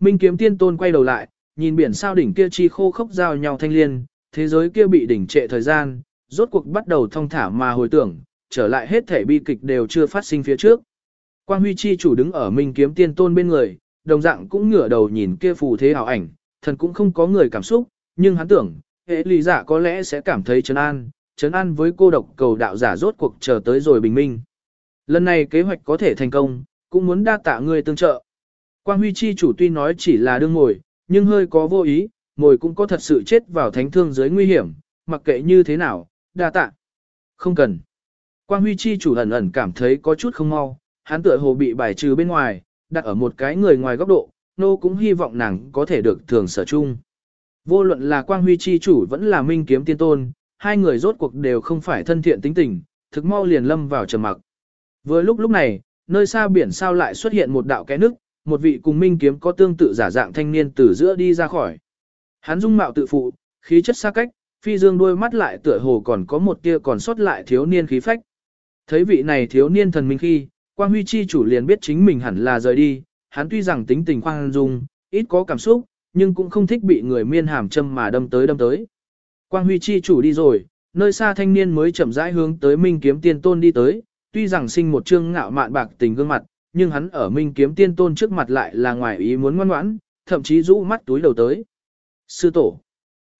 Minh kiếm tiên tôn quay đầu lại, nhìn biển sao đỉnh kia chi khô khốc giao nhau thanh liên, thế giới kia bị đỉnh trệ thời gian, rốt cuộc bắt đầu thong thả mà hồi tưởng, trở lại hết thể bi kịch đều chưa phát sinh phía trước. Quang Huy chi chủ đứng ở Minh kiếm tiên tôn bên người, đồng dạng cũng ngửa đầu nhìn kia phù thế ảo ảnh, thần cũng không có người cảm xúc, nhưng hắn tưởng, hệ lý giả có lẽ sẽ cảm thấy chấn an, chấn an với cô độc cầu đạo giả rốt cuộc chờ tới rồi bình minh. Lần này kế hoạch có thể thành công, cũng muốn đa tạ người tương trợ. Quang Huy chi chủ tuy nói chỉ là đương ngồi, nhưng hơi có vô ý, ngồi cũng có thật sự chết vào thánh thương dưới nguy hiểm, mặc kệ như thế nào, đa tạ. Không cần. Quang Huy chi chủ ẩn ẩn cảm thấy có chút không mau, hắn tựa hồ bị bài trừ bên ngoài, đặt ở một cái người ngoài góc độ, nô cũng hy vọng nàng có thể được thường sở chung. Vô luận là Quang Huy chi chủ vẫn là Minh Kiếm Tiên Tôn, hai người rốt cuộc đều không phải thân thiện tính tình, thực mau liền lâm vào trầm mặc. Vừa lúc lúc này, nơi xa biển sao lại xuất hiện một đạo kẽ nước, một vị cùng Minh Kiếm có tương tự giả dạng thanh niên từ giữa đi ra khỏi. Hắn dung mạo tự phụ, khí chất xa cách, phi dương đôi mắt lại tựa hồ còn có một tia còn sót lại thiếu niên khí phách. Thấy vị này thiếu niên thần minh khi, Quang Huy chi chủ liền biết chính mình hẳn là rời đi, hắn tuy rằng tính tình khoan dung, ít có cảm xúc, nhưng cũng không thích bị người miên hàm châm mà đâm tới đâm tới. Quang Huy chi chủ đi rồi, nơi xa thanh niên mới chậm rãi hướng tới Minh Kiếm Tiên Tôn đi tới, tuy rằng sinh một trương ngạo mạn bạc tình gương mặt, nhưng hắn ở Minh Kiếm Tiên Tôn trước mặt lại là ngoài ý muốn ngoan ngoãn, thậm chí rũ mắt túi đầu tới. Sư tổ.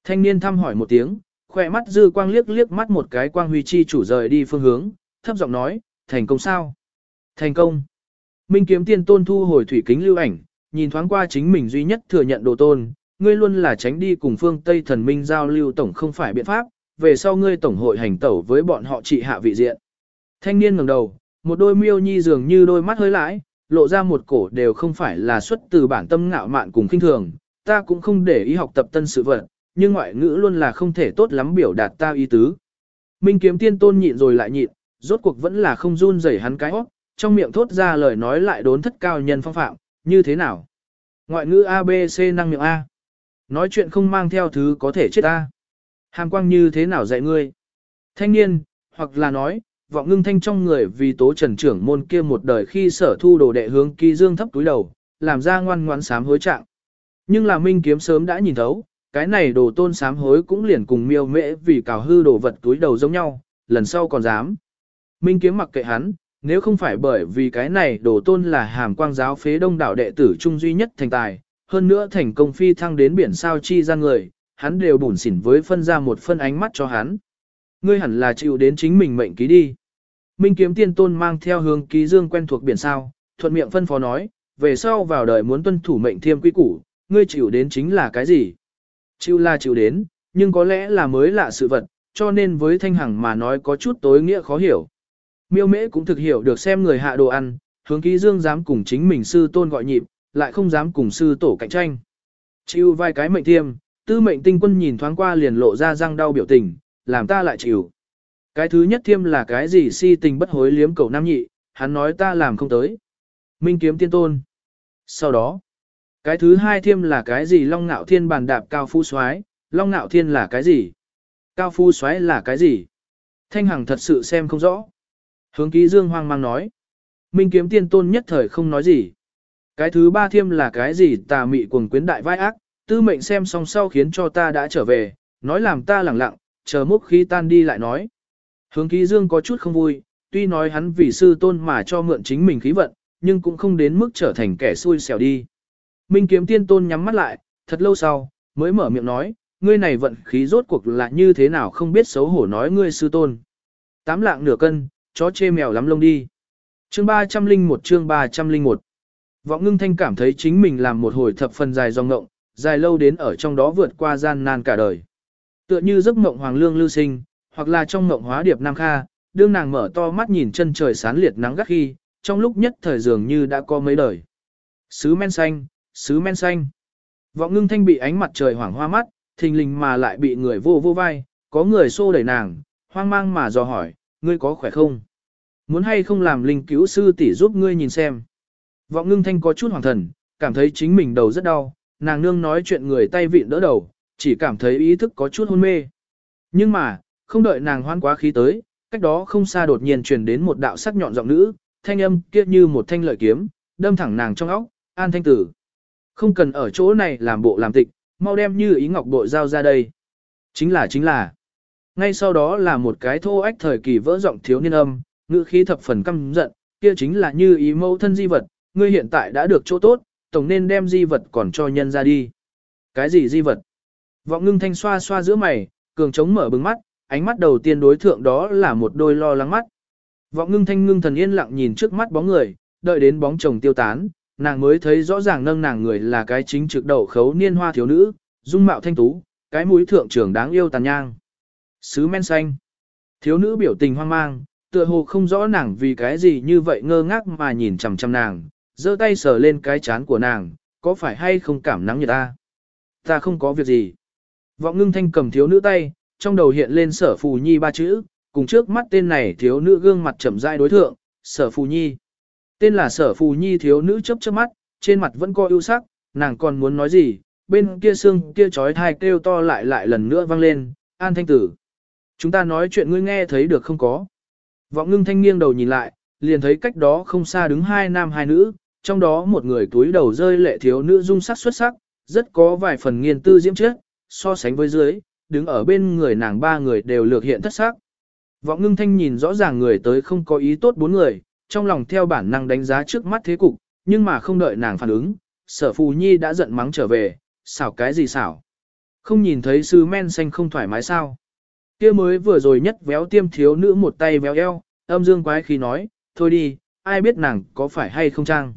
Thanh niên thăm hỏi một tiếng, khỏe mắt dư quang liếc liếc mắt một cái Quang Huy chi chủ rời đi phương hướng, thấp giọng nói, thành công sao? Thành công. Minh Kiếm Tiên Tôn thu hồi thủy kính lưu ảnh, nhìn thoáng qua chính mình duy nhất thừa nhận đồ tôn, ngươi luôn là tránh đi cùng phương Tây thần minh giao lưu tổng không phải biện pháp, về sau ngươi tổng hội hành tẩu với bọn họ trị hạ vị diện. Thanh niên ngẩng đầu, một đôi miêu nhi dường như đôi mắt hơi lãi, lộ ra một cổ đều không phải là xuất từ bản tâm ngạo mạn cùng kinh thường, ta cũng không để ý học tập tân sự vật, nhưng ngoại ngữ luôn là không thể tốt lắm biểu đạt ta ý tứ. Minh kiếm tiên tôn nhịn rồi lại nhịn, rốt cuộc vẫn là không run rẩy hắn cái hót, trong miệng thốt ra lời nói lại đốn thất cao nhân phong phạm, như thế nào? Ngoại ngữ A B C năng miệng A. Nói chuyện không mang theo thứ có thể chết A. Hàm quang như thế nào dạy ngươi? Thanh niên, hoặc là nói, vọng ngưng thanh trong người vì tố trần trưởng môn kia một đời khi sở thu đồ đệ hướng kỳ dương thấp túi đầu, làm ra ngoan ngoãn sám hối trạng. Nhưng là minh kiếm sớm đã nhìn thấu, cái này đồ tôn sám hối cũng liền cùng miêu mễ vì cào hư đồ vật túi đầu giống nhau, lần sau còn dám. Minh kiếm mặc kệ hắn, nếu không phải bởi vì cái này đồ tôn là hàm quang giáo phế đông đảo đệ tử trung duy nhất thành tài, hơn nữa thành công phi thăng đến biển sao chi ra người, hắn đều bủn xỉn với phân ra một phân ánh mắt cho hắn. Ngươi hẳn là chịu đến chính mình mệnh ký đi. Minh kiếm tiên tôn mang theo hướng ký dương quen thuộc biển sao, thuận miệng phân phó nói, về sau vào đời muốn tuân thủ mệnh thiêm quy củ, ngươi chịu đến chính là cái gì? Chịu là chịu đến, nhưng có lẽ là mới lạ sự vật, cho nên với thanh hằng mà nói có chút tối nghĩa khó hiểu. Miêu mễ cũng thực hiểu được xem người hạ đồ ăn, hướng ký dương dám cùng chính mình sư tôn gọi nhịp, lại không dám cùng sư tổ cạnh tranh. Chịu vài cái mệnh thiêm, tư mệnh tinh quân nhìn thoáng qua liền lộ ra răng đau biểu tình, làm ta lại chịu. Cái thứ nhất thiêm là cái gì si tình bất hối liếm cầu nam nhị, hắn nói ta làm không tới. Minh kiếm tiên tôn. Sau đó, cái thứ hai thiêm là cái gì long ngạo thiên bàn đạp cao phu soái long ngạo thiên là cái gì? Cao phu soái là cái gì? Thanh Hằng thật sự xem không rõ. Hướng ký dương hoang mang nói. Minh kiếm tiên tôn nhất thời không nói gì. Cái thứ ba thiêm là cái gì tà mị cuồng quyến đại vai ác, tư mệnh xem xong sau khiến cho ta đã trở về, nói làm ta lẳng lặng, chờ múc khi tan đi lại nói. Hướng ký dương có chút không vui, tuy nói hắn vì sư tôn mà cho mượn chính mình khí vận, nhưng cũng không đến mức trở thành kẻ xui xẻo đi. Minh kiếm tiên tôn nhắm mắt lại, thật lâu sau, mới mở miệng nói, ngươi này vận khí rốt cuộc là như thế nào không biết xấu hổ nói ngươi sư tôn. Tám lạng nửa cân, chó chê mèo lắm lông đi. Chương 301 chương 301 Vọng ngưng thanh cảm thấy chính mình làm một hồi thập phần dài dòng ngộng, dài lâu đến ở trong đó vượt qua gian nan cả đời. Tựa như giấc mộng hoàng lương lưu sinh, hoặc là trong mộng hóa điệp nam kha, đương nàng mở to mắt nhìn chân trời sán liệt nắng gắt khi, trong lúc nhất thời dường như đã có mấy đời. Sứ men xanh, sứ men xanh. Vọng ngưng thanh bị ánh mặt trời hoảng hoa mắt, thình lình mà lại bị người vô vô vai, có người xô đẩy nàng, hoang mang mà dò hỏi, ngươi có khỏe không? Muốn hay không làm linh cứu sư tỷ giúp ngươi nhìn xem. Vọng ngưng thanh có chút hoàng thần, cảm thấy chính mình đầu rất đau, nàng nương nói chuyện người tay vịn đỡ đầu, chỉ cảm thấy ý thức có chút hôn mê. Nhưng mà, không đợi nàng hoan quá khí tới, cách đó không xa đột nhiên truyền đến một đạo sắc nhọn giọng nữ, thanh âm kia như một thanh lợi kiếm, đâm thẳng nàng trong óc, an thanh tử. Không cần ở chỗ này làm bộ làm tịch, mau đem như ý ngọc bội giao ra đây. Chính là chính là. Ngay sau đó là một cái thô ách thời kỳ vỡ giọng thiếu niên âm, ngữ khí thập phần căm giận, kia chính là như ý mẫu thân di vật, ngươi hiện tại đã được chỗ tốt, tổng nên đem di vật còn cho nhân ra đi. Cái gì di vật? Vọng ngưng thanh xoa xoa giữa mày, cường trống mở bừng mắt, ánh mắt đầu tiên đối thượng đó là một đôi lo lắng mắt. Vọng ngưng thanh ngưng thần yên lặng nhìn trước mắt bóng người, đợi đến bóng chồng tiêu tán, nàng mới thấy rõ ràng nâng nàng người là cái chính trực đầu khấu niên hoa thiếu nữ, dung mạo thanh tú, cái mũi thượng trưởng đáng yêu tàn nhang. Sứ men xanh. Thiếu nữ biểu tình hoang mang, tựa hồ không rõ nàng vì cái gì như vậy ngơ ngác mà nhìn chằm chằm nàng, giơ tay sờ lên cái chán của nàng, có phải hay không cảm nắng như ta? Ta không có việc gì. Vọng ngưng thanh cầm thiếu nữ tay, trong đầu hiện lên sở phù nhi ba chữ, cùng trước mắt tên này thiếu nữ gương mặt chậm rãi đối thượng, sở phù nhi. Tên là sở phù nhi thiếu nữ chớp chớp mắt, trên mặt vẫn có ưu sắc, nàng còn muốn nói gì, bên kia xương kia trói thai kêu to lại lại lần nữa vang lên, an thanh tử. Chúng ta nói chuyện ngươi nghe thấy được không có. Vọng ngưng thanh nghiêng đầu nhìn lại, liền thấy cách đó không xa đứng hai nam hai nữ, trong đó một người túi đầu rơi lệ thiếu nữ dung sắc xuất sắc, rất có vài phần nghiên tư diễm trước, so sánh với dưới, đứng ở bên người nàng ba người đều lược hiện thất sắc. Vọng ngưng thanh nhìn rõ ràng người tới không có ý tốt bốn người, trong lòng theo bản năng đánh giá trước mắt thế cục, nhưng mà không đợi nàng phản ứng, sở phù nhi đã giận mắng trở về, xảo cái gì xảo. Không nhìn thấy sư men xanh không thoải mái sao kia mới vừa rồi nhất véo tiêm thiếu nữ một tay véo eo, âm dương quái khi nói, thôi đi, ai biết nàng có phải hay không trang.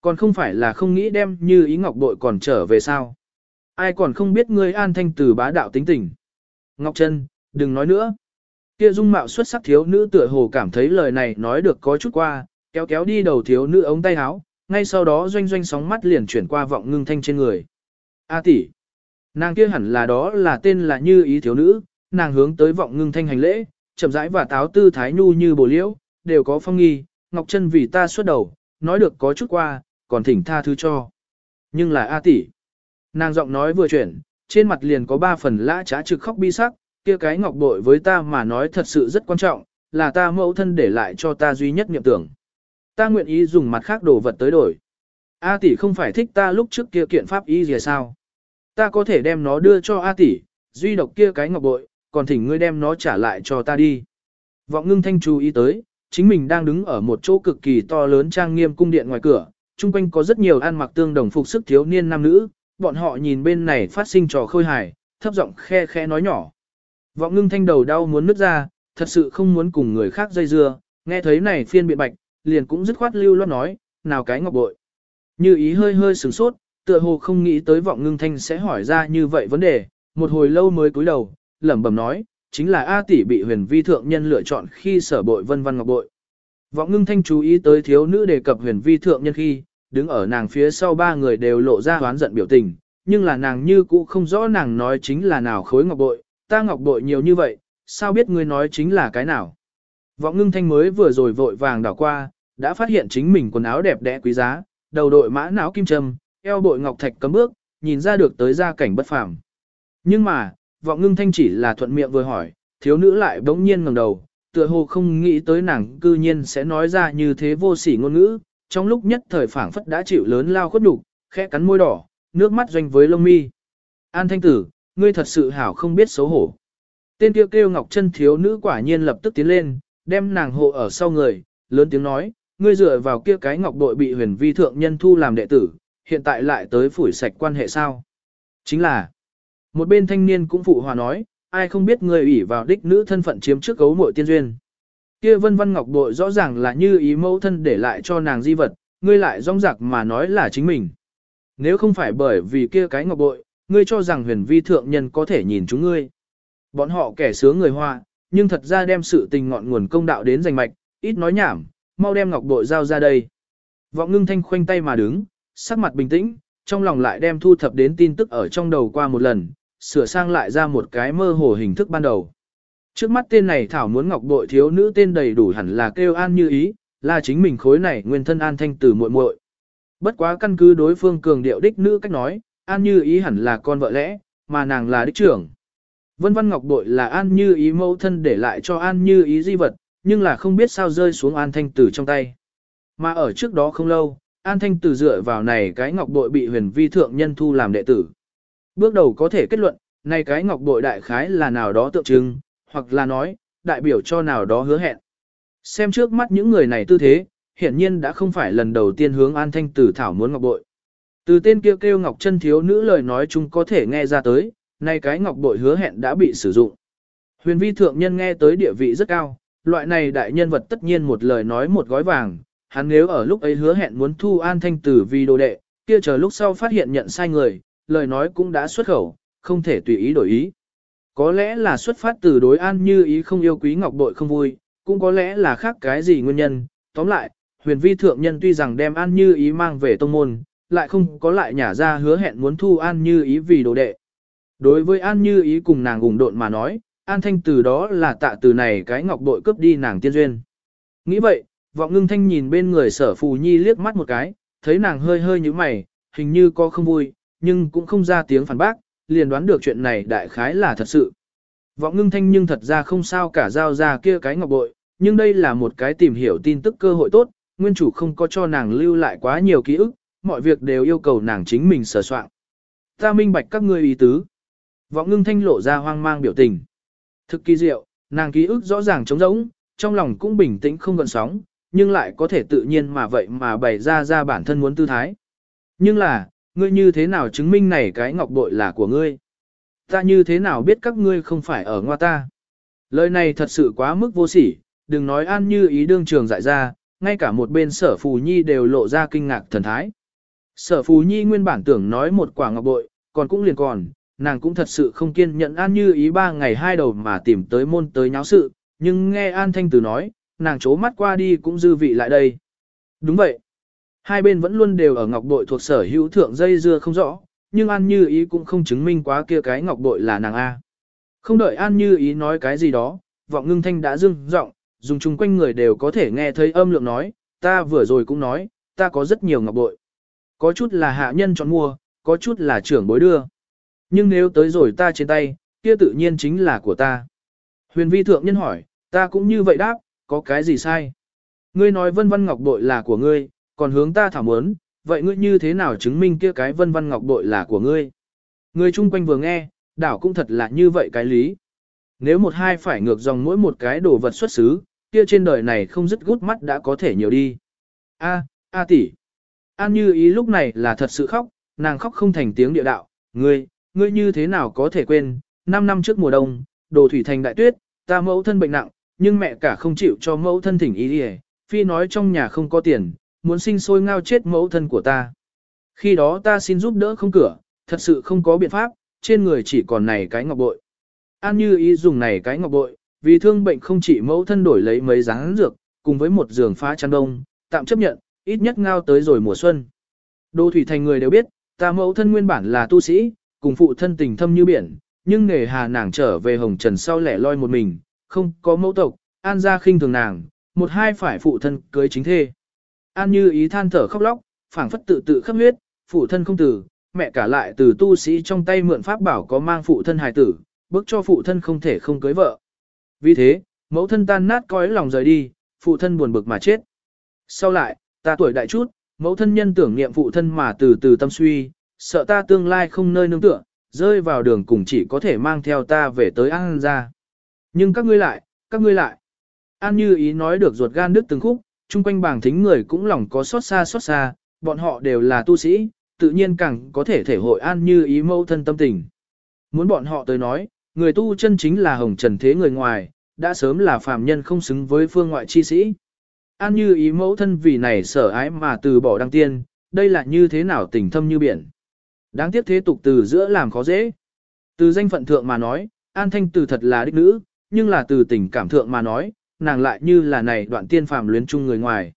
Còn không phải là không nghĩ đem như ý ngọc bội còn trở về sao. Ai còn không biết ngươi an thanh từ bá đạo tính tình. Ngọc Trân, đừng nói nữa. Kia dung mạo xuất sắc thiếu nữ tựa hồ cảm thấy lời này nói được có chút qua, kéo kéo đi đầu thiếu nữ ống tay áo, ngay sau đó doanh doanh sóng mắt liền chuyển qua vọng ngưng thanh trên người. A tỷ, nàng kia hẳn là đó là tên là như ý thiếu nữ, nàng hướng tới vọng ngưng thanh hành lễ, chậm rãi và táo tư thái nhu như bồ liễu, đều có phong nghi, ngọc chân vì ta xuất đầu, nói được có chút qua, còn thỉnh tha thứ cho. Nhưng là A tỷ, nàng giọng nói vừa chuyển, trên mặt liền có ba phần lã trá trực khóc bi sắc, kia cái ngọc bội với ta mà nói thật sự rất quan trọng, là ta mẫu thân để lại cho ta duy nhất niệm tưởng. Ta nguyện ý dùng mặt khác đồ vật tới đổi. A tỷ không phải thích ta lúc trước kia kiện pháp y gì sao? Ta có thể đem nó đưa cho A tỷ, duy độc kia cái ngọc bội, còn thỉnh ngươi đem nó trả lại cho ta đi. Vọng ngưng thanh chú ý tới, chính mình đang đứng ở một chỗ cực kỳ to lớn trang nghiêm cung điện ngoài cửa, chung quanh có rất nhiều ăn mặc tương đồng phục sức thiếu niên nam nữ, bọn họ nhìn bên này phát sinh trò khôi hài, thấp giọng khe khe nói nhỏ. Vọng ngưng thanh đầu đau muốn nứt ra, thật sự không muốn cùng người khác dây dưa, nghe thấy này phiên biện bạch, liền cũng dứt khoát lưu loát nói, nào cái ngọc bội. Như ý hơi hơi sửng sốt, tựa hồ không nghĩ tới vọng ngưng thanh sẽ hỏi ra như vậy vấn đề, một hồi lâu mới cúi đầu, lẩm bẩm nói, chính là A tỷ bị huyền vi thượng nhân lựa chọn khi sở bội vân văn ngọc bội. Vọng ngưng thanh chú ý tới thiếu nữ đề cập huyền vi thượng nhân khi, đứng ở nàng phía sau ba người đều lộ ra hoán giận biểu tình, nhưng là nàng như cũ không rõ nàng nói chính là nào khối ngọc bội, ta ngọc bội nhiều như vậy, sao biết ngươi nói chính là cái nào. Vọng ngưng thanh mới vừa rồi vội vàng đảo qua, đã phát hiện chính mình quần áo đẹp đẽ quý giá, đầu đội mã não kim trâm, eo bội ngọc thạch cấm bước, nhìn ra được tới gia cảnh bất phàm. Nhưng mà, vọng ngưng thanh chỉ là thuận miệng vừa hỏi, thiếu nữ lại bỗng nhiên ngẩng đầu, tựa hồ không nghĩ tới nàng cư nhiên sẽ nói ra như thế vô sỉ ngôn ngữ, trong lúc nhất thời phảng phất đã chịu lớn lao khuất nhục, khẽ cắn môi đỏ, nước mắt doanh với lông mi. An thanh tử, ngươi thật sự hảo không biết xấu hổ. Tên kêu kêu ngọc chân thiếu nữ quả nhiên lập tức tiến lên, đem nàng hộ ở sau người, lớn tiếng nói, ngươi dựa vào kia cái ngọc đội bị huyền vi thượng nhân thu làm đệ tử, hiện tại lại tới phủi sạch quan hệ sao. Chính là, một bên thanh niên cũng phụ hòa nói, ai không biết ngươi ủy vào đích nữ thân phận chiếm trước gấu muội tiên duyên. Kia vân văn ngọc bội rõ ràng là như ý mẫu thân để lại cho nàng di vật, ngươi lại rong rạc mà nói là chính mình. Nếu không phải bởi vì kia cái ngọc bội, ngươi cho rằng huyền vi thượng nhân có thể nhìn chúng ngươi. Bọn họ kẻ sướng người hoa, nhưng thật ra đem sự tình ngọn nguồn công đạo đến giành mạch, ít nói nhảm, mau đem ngọc bội giao ra đây. Vọng ngưng thanh khoanh tay mà đứng, sắc mặt bình tĩnh, trong lòng lại đem thu thập đến tin tức ở trong đầu qua một lần, sửa sang lại ra một cái mơ hồ hình thức ban đầu. Trước mắt tên này Thảo muốn ngọc bội thiếu nữ tên đầy đủ hẳn là kêu an như ý, là chính mình khối này nguyên thân an thanh từ muội muội. Bất quá căn cứ đối phương cường điệu đích nữ cách nói, an như ý hẳn là con vợ lẽ, mà nàng là đích trưởng. Vân Văn Ngọc Bội là An Như Ý mẫu thân để lại cho An Như Ý di vật, nhưng là không biết sao rơi xuống An Thanh Tử trong tay. Mà ở trước đó không lâu, An Thanh Tử dựa vào này cái ngọc bội bị huyền vi thượng nhân thu làm đệ tử. Bước đầu có thể kết luận, này cái ngọc bội đại khái là nào đó tượng trưng, hoặc là nói, đại biểu cho nào đó hứa hẹn. Xem trước mắt những người này tư thế, hiển nhiên đã không phải lần đầu tiên hướng An Thanh Tử thảo muốn ngọc bội. Từ tên kia kêu, kêu ngọc chân thiếu nữ lời nói chung có thể nghe ra tới, nay cái ngọc bội hứa hẹn đã bị sử dụng. Huyền vi thượng nhân nghe tới địa vị rất cao, loại này đại nhân vật tất nhiên một lời nói một gói vàng, hắn nếu ở lúc ấy hứa hẹn muốn thu an thanh tử vì đồ đệ, kia chờ lúc sau phát hiện nhận sai người, lời nói cũng đã xuất khẩu, không thể tùy ý đổi ý. Có lẽ là xuất phát từ đối an như ý không yêu quý ngọc bội không vui, cũng có lẽ là khác cái gì nguyên nhân, tóm lại, huyền vi thượng nhân tuy rằng đem an như ý mang về tông môn, lại không có lại nhả ra hứa hẹn muốn thu An Như Ý vì đồ đệ. Đối với An Như Ý cùng nàng ủng độn mà nói, An Thanh từ đó là tạ từ này cái ngọc bội cướp đi nàng tiên duyên. Nghĩ vậy, vọng ngưng thanh nhìn bên người sở phù nhi liếc mắt một cái, thấy nàng hơi hơi như mày, hình như có không vui, nhưng cũng không ra tiếng phản bác, liền đoán được chuyện này đại khái là thật sự. Vọng ngưng thanh nhưng thật ra không sao cả giao ra kia cái ngọc bội, nhưng đây là một cái tìm hiểu tin tức cơ hội tốt, nguyên chủ không có cho nàng lưu lại quá nhiều ký ức, mọi việc đều yêu cầu nàng chính mình sửa soạn. Ta minh bạch các ngươi ý tứ. Vọng ngưng thanh lộ ra hoang mang biểu tình. Thực kỳ diệu, nàng ký ức rõ ràng trống rỗng, trong lòng cũng bình tĩnh không gần sóng, nhưng lại có thể tự nhiên mà vậy mà bày ra ra bản thân muốn tư thái. Nhưng là, ngươi như thế nào chứng minh này cái ngọc bội là của ngươi? Ta như thế nào biết các ngươi không phải ở ngoa ta? Lời này thật sự quá mức vô sỉ, đừng nói an như ý đương trường dại ra, ngay cả một bên sở phù nhi đều lộ ra kinh ngạc thần thái. Sở phù nhi nguyên bản tưởng nói một quả ngọc bội, còn cũng liền còn, nàng cũng thật sự không kiên nhẫn an như ý ba ngày hai đầu mà tìm tới môn tới nháo sự, nhưng nghe an thanh từ nói, nàng chố mắt qua đi cũng dư vị lại đây. Đúng vậy. Hai bên vẫn luôn đều ở ngọc bội thuộc sở hữu thượng dây dưa không rõ, nhưng An Như Ý cũng không chứng minh quá kia cái ngọc bội là nàng A. Không đợi An Như Ý nói cái gì đó, vọng ngưng thanh đã dưng giọng dùng chung quanh người đều có thể nghe thấy âm lượng nói, ta vừa rồi cũng nói, ta có rất nhiều ngọc bội. Có chút là hạ nhân chọn mua, có chút là trưởng bối đưa. Nhưng nếu tới rồi ta trên tay, kia tự nhiên chính là của ta. Huyền vi thượng nhân hỏi, ta cũng như vậy đáp, có cái gì sai? Ngươi nói vân vân ngọc bội là của ngươi, còn hướng ta thảo muốn, vậy ngươi như thế nào chứng minh kia cái vân vân ngọc bội là của ngươi? Người chung quanh vừa nghe, đảo cũng thật là như vậy cái lý. Nếu một hai phải ngược dòng mỗi một cái đồ vật xuất xứ, kia trên đời này không dứt gút mắt đã có thể nhiều đi. A, A tỷ. An như ý lúc này là thật sự khóc, nàng khóc không thành tiếng địa đạo, ngươi, ngươi như thế nào có thể quên, 5 năm trước mùa đông, đồ thủy thành đại tuyết, ta mẫu thân bệnh nặng, nhưng mẹ cả không chịu cho mẫu thân thỉnh ý đi phi nói trong nhà không có tiền, muốn sinh sôi ngao chết mẫu thân của ta. Khi đó ta xin giúp đỡ không cửa, thật sự không có biện pháp, trên người chỉ còn này cái ngọc bội. An như ý dùng này cái ngọc bội, vì thương bệnh không chỉ mẫu thân đổi lấy mấy dáng dược, cùng với một giường phá chăn đông, tạm chấp nhận, ít nhất ngao tới rồi mùa xuân. Đô thủy thành người đều biết, ta mẫu thân nguyên bản là tu sĩ, cùng phụ thân tình thâm như biển, nhưng nghề hà nàng trở về hồng trần sau lẻ loi một mình, không có mẫu tộc, an gia khinh thường nàng, một hai phải phụ thân cưới chính thê. An như ý than thở khóc lóc, phảng phất tự tự khắp huyết, phụ thân không tử, mẹ cả lại từ tu sĩ trong tay mượn pháp bảo có mang phụ thân hài tử, bức cho phụ thân không thể không cưới vợ. Vì thế, mẫu thân tan nát cõi lòng rời đi, phụ thân buồn bực mà chết. Sau lại, ta tuổi đại chút, mẫu thân nhân tưởng niệm phụ thân mà từ từ tâm suy, sợ ta tương lai không nơi nương tựa, rơi vào đường cùng chỉ có thể mang theo ta về tới An ra. Nhưng các ngươi lại, các ngươi lại. An như ý nói được ruột gan đứt từng khúc, chung quanh bảng thính người cũng lòng có xót xa xót xa, bọn họ đều là tu sĩ, tự nhiên càng có thể thể hội an như ý mâu thân tâm tình. Muốn bọn họ tới nói, người tu chân chính là hồng trần thế người ngoài, đã sớm là phàm nhân không xứng với phương ngoại chi sĩ. An như ý mẫu thân vì này sở ái mà từ bỏ đăng tiên, đây là như thế nào tình thâm như biển. Đáng tiếc thế tục từ giữa làm khó dễ. Từ danh phận thượng mà nói, An Thanh từ thật là đích nữ, nhưng là từ tình cảm thượng mà nói, nàng lại như là này đoạn tiên phàm luyến chung người ngoài.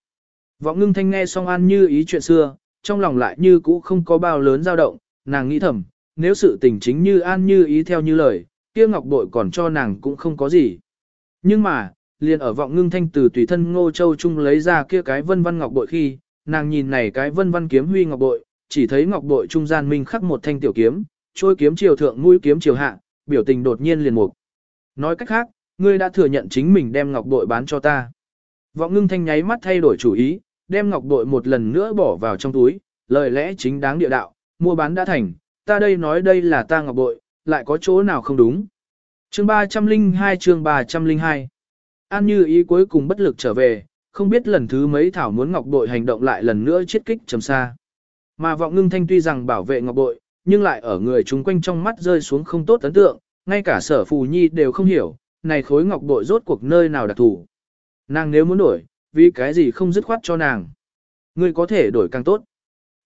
Vọng ngưng thanh nghe xong An như ý chuyện xưa, trong lòng lại như cũ không có bao lớn dao động, nàng nghĩ thầm, nếu sự tình chính như An như ý theo như lời, kia ngọc bội còn cho nàng cũng không có gì. Nhưng mà, liền ở vọng ngưng thanh từ tùy thân ngô châu trung lấy ra kia cái vân văn ngọc bội khi, nàng nhìn này cái vân văn kiếm huy ngọc bội, chỉ thấy ngọc bội trung gian minh khắc một thanh tiểu kiếm, trôi kiếm chiều thượng mũi kiếm chiều hạ, biểu tình đột nhiên liền mục. Nói cách khác, ngươi đã thừa nhận chính mình đem ngọc bội bán cho ta. Vọng ngưng thanh nháy mắt thay đổi chủ ý, đem ngọc bội một lần nữa bỏ vào trong túi, lời lẽ chính đáng địa đạo, mua bán đã thành, ta đây nói đây là ta ngọc bội, lại có chỗ nào không đúng. Chương 302 chương 302 An như ý cuối cùng bất lực trở về, không biết lần thứ mấy thảo muốn ngọc bội hành động lại lần nữa chiết kích trầm xa. Mà vọng ngưng thanh tuy rằng bảo vệ ngọc bội, nhưng lại ở người chúng quanh trong mắt rơi xuống không tốt ấn tượng, ngay cả sở phù nhi đều không hiểu, này khối ngọc bội rốt cuộc nơi nào đặc thủ. Nàng nếu muốn đổi, vì cái gì không dứt khoát cho nàng. Ngươi có thể đổi càng tốt.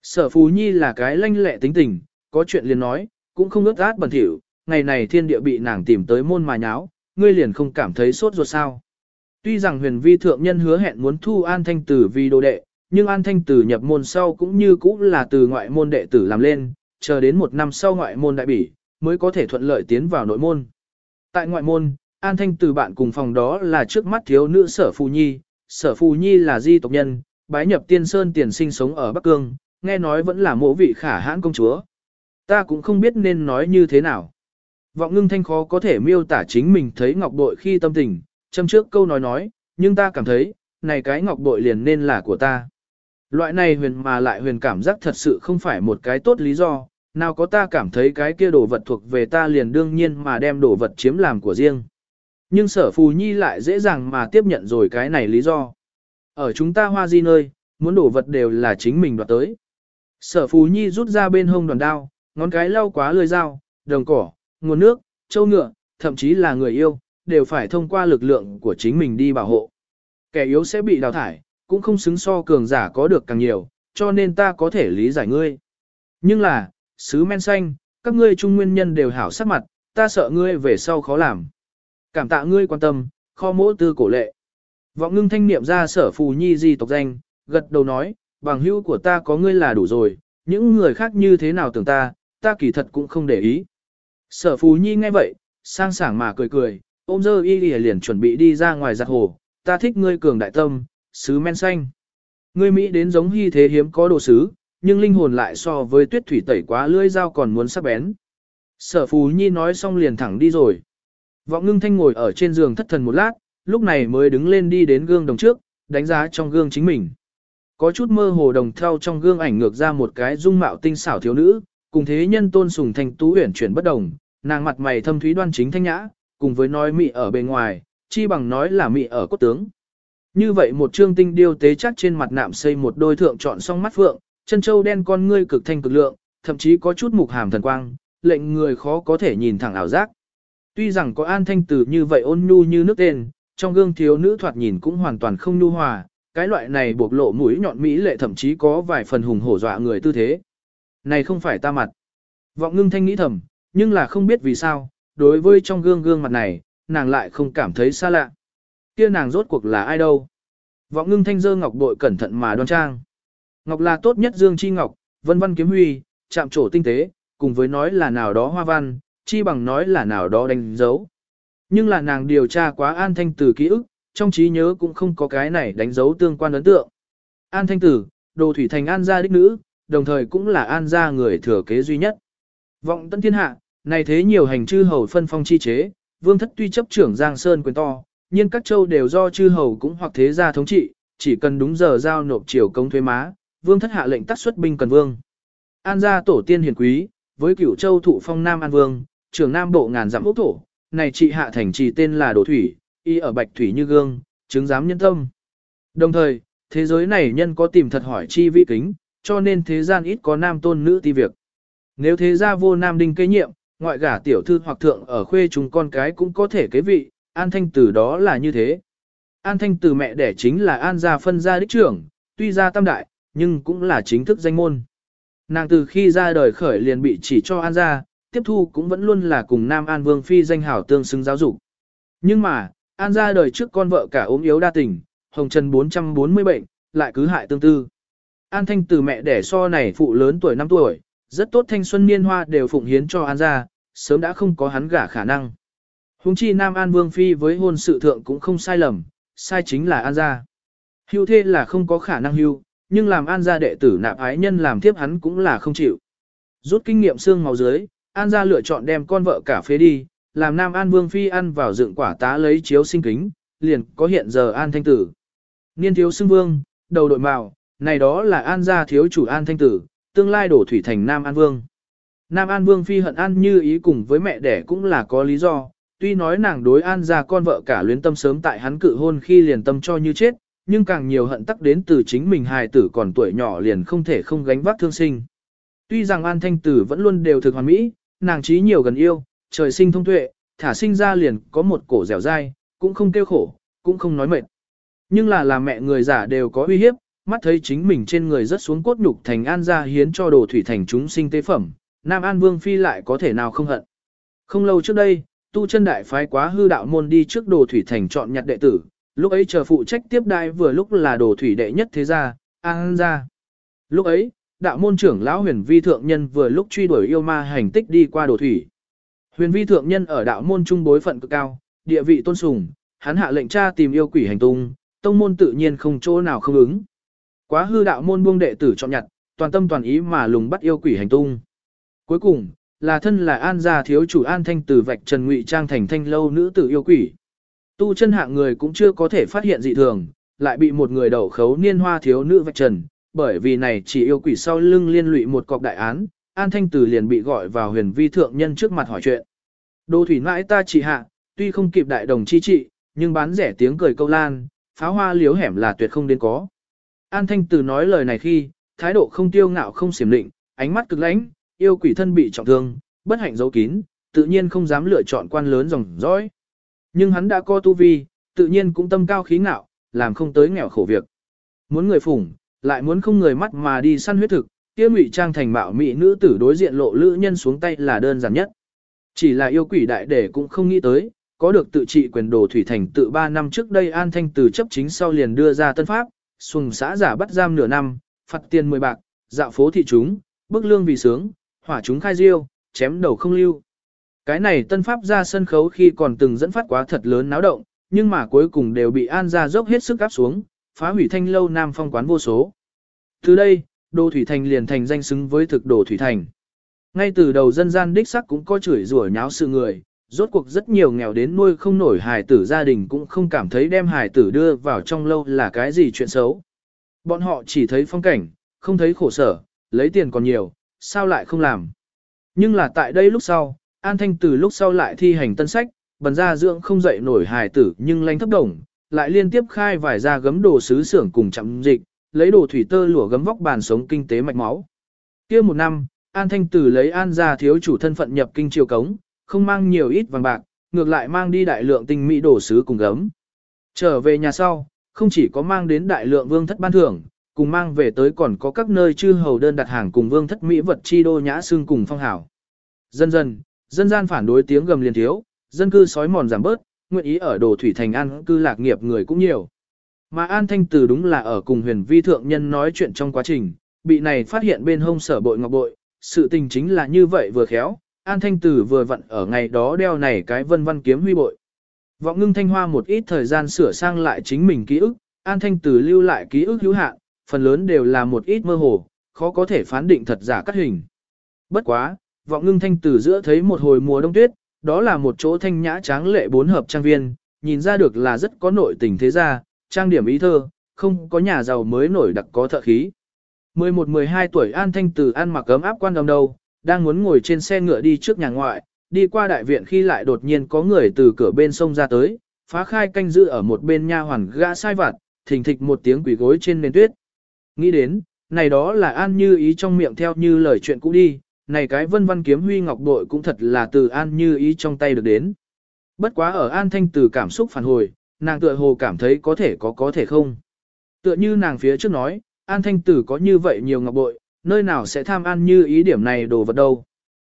Sở phù nhi là cái lanh lẹ tính tình, có chuyện liền nói, cũng không ướt át bẩn thỉu, ngày này thiên địa bị nàng tìm tới môn mà nháo, ngươi liền không cảm thấy sốt ruột sao. Tuy rằng huyền vi thượng nhân hứa hẹn muốn thu an thanh tử vì đồ đệ, nhưng An Thanh Tử nhập môn sau cũng như cũ là từ ngoại môn đệ tử làm lên, chờ đến một năm sau ngoại môn đại bỉ, mới có thể thuận lợi tiến vào nội môn. Tại ngoại môn, An Thanh từ bạn cùng phòng đó là trước mắt thiếu nữ sở Phù Nhi, sở Phù Nhi là di tộc nhân, bái nhập tiên sơn tiền sinh sống ở Bắc Cương, nghe nói vẫn là mộ vị khả hãn công chúa. Ta cũng không biết nên nói như thế nào. Vọng ngưng thanh khó có thể miêu tả chính mình thấy ngọc bội khi tâm tình, châm trước câu nói nói, nhưng ta cảm thấy, này cái ngọc bội liền nên là của ta. Loại này huyền mà lại huyền cảm giác thật sự không phải một cái tốt lý do, nào có ta cảm thấy cái kia đồ vật thuộc về ta liền đương nhiên mà đem đồ vật chiếm làm của riêng. Nhưng sở phù nhi lại dễ dàng mà tiếp nhận rồi cái này lý do. Ở chúng ta hoa di nơi, muốn đổ vật đều là chính mình đoạt tới. Sở phù nhi rút ra bên hông đoàn đao, ngón cái lau quá lưỡi dao, đồng cỏ, nguồn nước, châu ngựa, thậm chí là người yêu, đều phải thông qua lực lượng của chính mình đi bảo hộ. Kẻ yếu sẽ bị đào thải, cũng không xứng so cường giả có được càng nhiều, cho nên ta có thể lý giải ngươi. Nhưng là, sứ men xanh, các ngươi trung nguyên nhân đều hảo sắc mặt, ta sợ ngươi về sau khó làm. Cảm tạ ngươi quan tâm, kho mỗ tư cổ lệ. Vọng ngưng thanh niệm ra sở phù nhi di tộc danh, gật đầu nói, bằng hữu của ta có ngươi là đủ rồi, những người khác như thế nào tưởng ta, ta kỳ thật cũng không để ý. Sở phù nhi nghe vậy, sang sảng mà cười cười, ôm dơ y liền chuẩn bị đi ra ngoài giặt hồ, ta thích ngươi cường đại tâm, sứ men xanh. Ngươi Mỹ đến giống hy thế hiếm có đồ sứ, nhưng linh hồn lại so với tuyết thủy tẩy quá lưỡi dao còn muốn sắc bén. Sở phù nhi nói xong liền thẳng đi rồi. Vọng ngưng thanh ngồi ở trên giường thất thần một lát, lúc này mới đứng lên đi đến gương đồng trước, đánh giá trong gương chính mình. Có chút mơ hồ đồng theo trong gương ảnh ngược ra một cái dung mạo tinh xảo thiếu nữ, cùng thế nhân tôn sùng thành tú uyển chuyển bất đồng, nàng mặt mày thâm thúy đoan chính thanh nhã, cùng với nói mị ở bề ngoài, chi bằng nói là mị ở cốt tướng. Như vậy một trương tinh điêu tế chắc trên mặt nạm xây một đôi thượng chọn song mắt phượng, chân châu đen con ngươi cực thanh cực lượng, thậm chí có chút mục hàm thần quang, lệnh người khó có thể nhìn thẳng ảo giác. Tuy rằng có an thanh tử như vậy ôn nhu như nước tên, trong gương thiếu nữ thoạt nhìn cũng hoàn toàn không nhu hòa, cái loại này buộc lộ mũi nhọn mỹ lệ thậm chí có vài phần hùng hổ dọa người tư thế. Này không phải ta mặt. Vọng ngưng thanh nghĩ thầm, nhưng là không biết vì sao, đối với trong gương gương mặt này, nàng lại không cảm thấy xa lạ. Kia nàng rốt cuộc là ai đâu? Vọng ngưng thanh dơ ngọc bội cẩn thận mà đoan trang. Ngọc là tốt nhất dương chi ngọc, vân vân kiếm huy, chạm trổ tinh tế, cùng với nói là nào đó hoa văn, chi bằng nói là nào đó đánh dấu. Nhưng là nàng điều tra quá an thanh Tử ký ức, trong trí nhớ cũng không có cái này đánh dấu tương quan ấn tượng. An thanh tử, đồ thủy thành an gia đích nữ, đồng thời cũng là an gia người thừa kế duy nhất. Vọng tân thiên hạ, này thế nhiều hành chư hầu phân phong chi chế, vương thất tuy chấp trưởng Giang Sơn quyền to, nhưng các châu đều do chư hầu cũng hoặc thế gia thống trị, chỉ cần đúng giờ giao nộp triều công thuế má, vương thất hạ lệnh tắt xuất binh cần vương. An gia tổ tiên hiền quý, với cửu châu thụ phong Nam An Vương, trưởng Nam Bộ ngàn dặm ốc thổ, này trị hạ thành trì tên là Đồ Thủy, y ở Bạch Thủy như gương, chứng giám nhân tâm. Đồng thời, thế giới này nhân có tìm thật hỏi chi vi kính, cho nên thế gian ít có nam tôn nữ ti việc. Nếu thế gia vô nam đinh kế nhiệm, ngoại gả tiểu thư hoặc thượng ở khuê chúng con cái cũng có thể kế vị, an thanh tử đó là như thế. An thanh tử mẹ đẻ chính là an gia phân gia đích trưởng, tuy gia tam đại, nhưng cũng là chính thức danh môn. Nàng từ khi ra đời khởi liền bị chỉ cho an gia, tiếp thu cũng vẫn luôn là cùng nam an vương phi danh hảo tương xứng giáo dục. Nhưng mà, an gia đời trước con vợ cả ốm yếu đa tình, hồng trần 440 bệnh, lại cứ hại tương tư. An thanh từ mẹ đẻ so này phụ lớn tuổi 5 tuổi, rất tốt thanh xuân niên hoa đều phụng hiến cho An gia, sớm đã không có hắn gả khả năng. Hùng chi Nam An Vương Phi với hôn sự thượng cũng không sai lầm, sai chính là An gia. Hưu thê là không có khả năng hưu, nhưng làm An gia đệ tử nạp ái nhân làm tiếp hắn cũng là không chịu. Rút kinh nghiệm xương màu dưới, An gia lựa chọn đem con vợ cả phế đi, làm Nam An Vương Phi ăn vào dựng quả tá lấy chiếu sinh kính, liền có hiện giờ An Thanh Tử. Niên thiếu xưng vương, đầu đội mạo, này đó là An gia thiếu chủ An Thanh Tử, tương lai đổ thủy thành Nam An Vương. Nam An Vương phi hận An như ý cùng với mẹ đẻ cũng là có lý do, tuy nói nàng đối An gia con vợ cả luyến tâm sớm tại hắn cự hôn khi liền tâm cho như chết, nhưng càng nhiều hận tắc đến từ chính mình hài tử còn tuổi nhỏ liền không thể không gánh vác thương sinh. Tuy rằng An Thanh Tử vẫn luôn đều thực hoàn mỹ, nàng trí nhiều gần yêu, trời sinh thông tuệ, thả sinh ra liền có một cổ dẻo dai, cũng không kêu khổ, cũng không nói mệt. Nhưng là làm mẹ người giả đều có uy hiếp, mắt thấy chính mình trên người rất xuống cốt nhục thành an gia hiến cho đồ thủy thành chúng sinh tế phẩm, Nam An Vương Phi lại có thể nào không hận. Không lâu trước đây, tu chân đại phái quá hư đạo môn đi trước đồ thủy thành chọn nhặt đệ tử, lúc ấy chờ phụ trách tiếp đai vừa lúc là đồ thủy đệ nhất thế gia, An ra. Lúc ấy, đạo môn trưởng lão huyền vi thượng nhân vừa lúc truy đuổi yêu ma hành tích đi qua đồ thủy. Huyền vi thượng nhân ở đạo môn trung bối phận cực cao, địa vị tôn sùng, hắn hạ lệnh tra tìm yêu quỷ hành tung, tông môn tự nhiên không chỗ nào không ứng. Quá hư đạo môn buông đệ tử chọn nhặt, toàn tâm toàn ý mà lùng bắt yêu quỷ hành tung. Cuối cùng, là thân là an gia thiếu chủ an thanh từ vạch trần ngụy trang thành thanh lâu nữ tử yêu quỷ. Tu chân hạng người cũng chưa có thể phát hiện dị thường, lại bị một người đầu khấu niên hoa thiếu nữ vạch trần, bởi vì này chỉ yêu quỷ sau lưng liên lụy một cọc đại án, an thanh từ liền bị gọi vào huyền vi thượng nhân trước mặt hỏi chuyện. Đô thủy mãi ta chỉ hạ, tuy không kịp đại đồng chi trị, nhưng bán rẻ tiếng cười câu lan, pháo hoa liếu hẻm là tuyệt không đến có. An thanh từ nói lời này khi, thái độ không tiêu ngạo không xiểm định, ánh mắt cực lãnh, yêu quỷ thân bị trọng thương, bất hạnh giấu kín, tự nhiên không dám lựa chọn quan lớn dòng dõi. Nhưng hắn đã có tu vi, tự nhiên cũng tâm cao khí ngạo, làm không tới nghèo khổ việc. Muốn người phủng, lại muốn không người mắt mà đi săn huyết thực, kia ngụy trang thành mạo mỹ nữ tử đối diện lộ lữ nhân xuống tay là đơn giản nhất. Chỉ là yêu quỷ đại để cũng không nghĩ tới, có được tự trị quyền đồ thủy thành tự 3 năm trước đây an thanh từ chấp chính sau liền đưa ra tân pháp, xuồng xã giả bắt giam nửa năm, phạt tiền 10 bạc, dạo phố thị chúng, bức lương vì sướng, hỏa chúng khai diêu, chém đầu không lưu. Cái này tân pháp ra sân khấu khi còn từng dẫn phát quá thật lớn náo động, nhưng mà cuối cùng đều bị an ra dốc hết sức áp xuống, phá hủy thanh lâu nam phong quán vô số. Từ đây, đồ thủy thành liền thành danh xứng với thực đồ thủy thành. Ngay từ đầu dân gian đích sắc cũng có chửi rủa nháo sự người, rốt cuộc rất nhiều nghèo đến nuôi không nổi hài tử gia đình cũng không cảm thấy đem hài tử đưa vào trong lâu là cái gì chuyện xấu. Bọn họ chỉ thấy phong cảnh, không thấy khổ sở, lấy tiền còn nhiều, sao lại không làm. Nhưng là tại đây lúc sau, An Thanh từ lúc sau lại thi hành tân sách, bần ra dưỡng không dậy nổi hài tử nhưng lanh thấp đồng, lại liên tiếp khai vài ra gấm đồ sứ xưởng cùng chậm dịch, lấy đồ thủy tơ lụa gấm vóc bàn sống kinh tế mạch máu. kia một năm, An Thanh Tử lấy An gia thiếu chủ thân phận nhập kinh triều cống, không mang nhiều ít vàng bạc, ngược lại mang đi đại lượng tinh mỹ đồ sứ cùng gấm. Trở về nhà sau, không chỉ có mang đến đại lượng vương thất ban thưởng, cùng mang về tới còn có các nơi chư hầu đơn đặt hàng cùng vương thất mỹ vật chi đô nhã xương cùng phong hảo. Dần dần, dân gian phản đối tiếng gầm liền thiếu, dân cư sói mòn giảm bớt, nguyện ý ở đồ thủy thành ăn cư lạc nghiệp người cũng nhiều. Mà An Thanh Từ đúng là ở cùng huyền vi thượng nhân nói chuyện trong quá trình, bị này phát hiện bên hông sở bội ngọc bội, sự tình chính là như vậy vừa khéo, An Thanh Tử vừa vặn ở ngày đó đeo này cái vân văn kiếm huy bội. Vọng ngưng thanh hoa một ít thời gian sửa sang lại chính mình ký ức, An Thanh Tử lưu lại ký ức hữu hạn, phần lớn đều là một ít mơ hồ, khó có thể phán định thật giả cắt hình. Bất quá, vọng ngưng thanh tử giữa thấy một hồi mùa đông tuyết, đó là một chỗ thanh nhã tráng lệ bốn hợp trang viên, nhìn ra được là rất có nội tình thế gia, trang điểm ý thơ, không có nhà giàu mới nổi đặc có thợ khí. 11-12 tuổi An Thanh Tử ăn mặc ấm áp quan đồng đầu, đang muốn ngồi trên xe ngựa đi trước nhà ngoại, đi qua đại viện khi lại đột nhiên có người từ cửa bên sông ra tới, phá khai canh giữ ở một bên nha hoàn gã sai vặt, thình thịch một tiếng quỷ gối trên nền tuyết. Nghĩ đến, này đó là An Như ý trong miệng theo như lời chuyện cũ đi, này cái vân văn kiếm huy ngọc bội cũng thật là từ An Như ý trong tay được đến. Bất quá ở An Thanh từ cảm xúc phản hồi, nàng tựa hồ cảm thấy có thể có có thể không. Tựa như nàng phía trước nói, An Thanh Tử có như vậy nhiều ngọc bội, nơi nào sẽ tham An Như ý điểm này đồ vật đâu.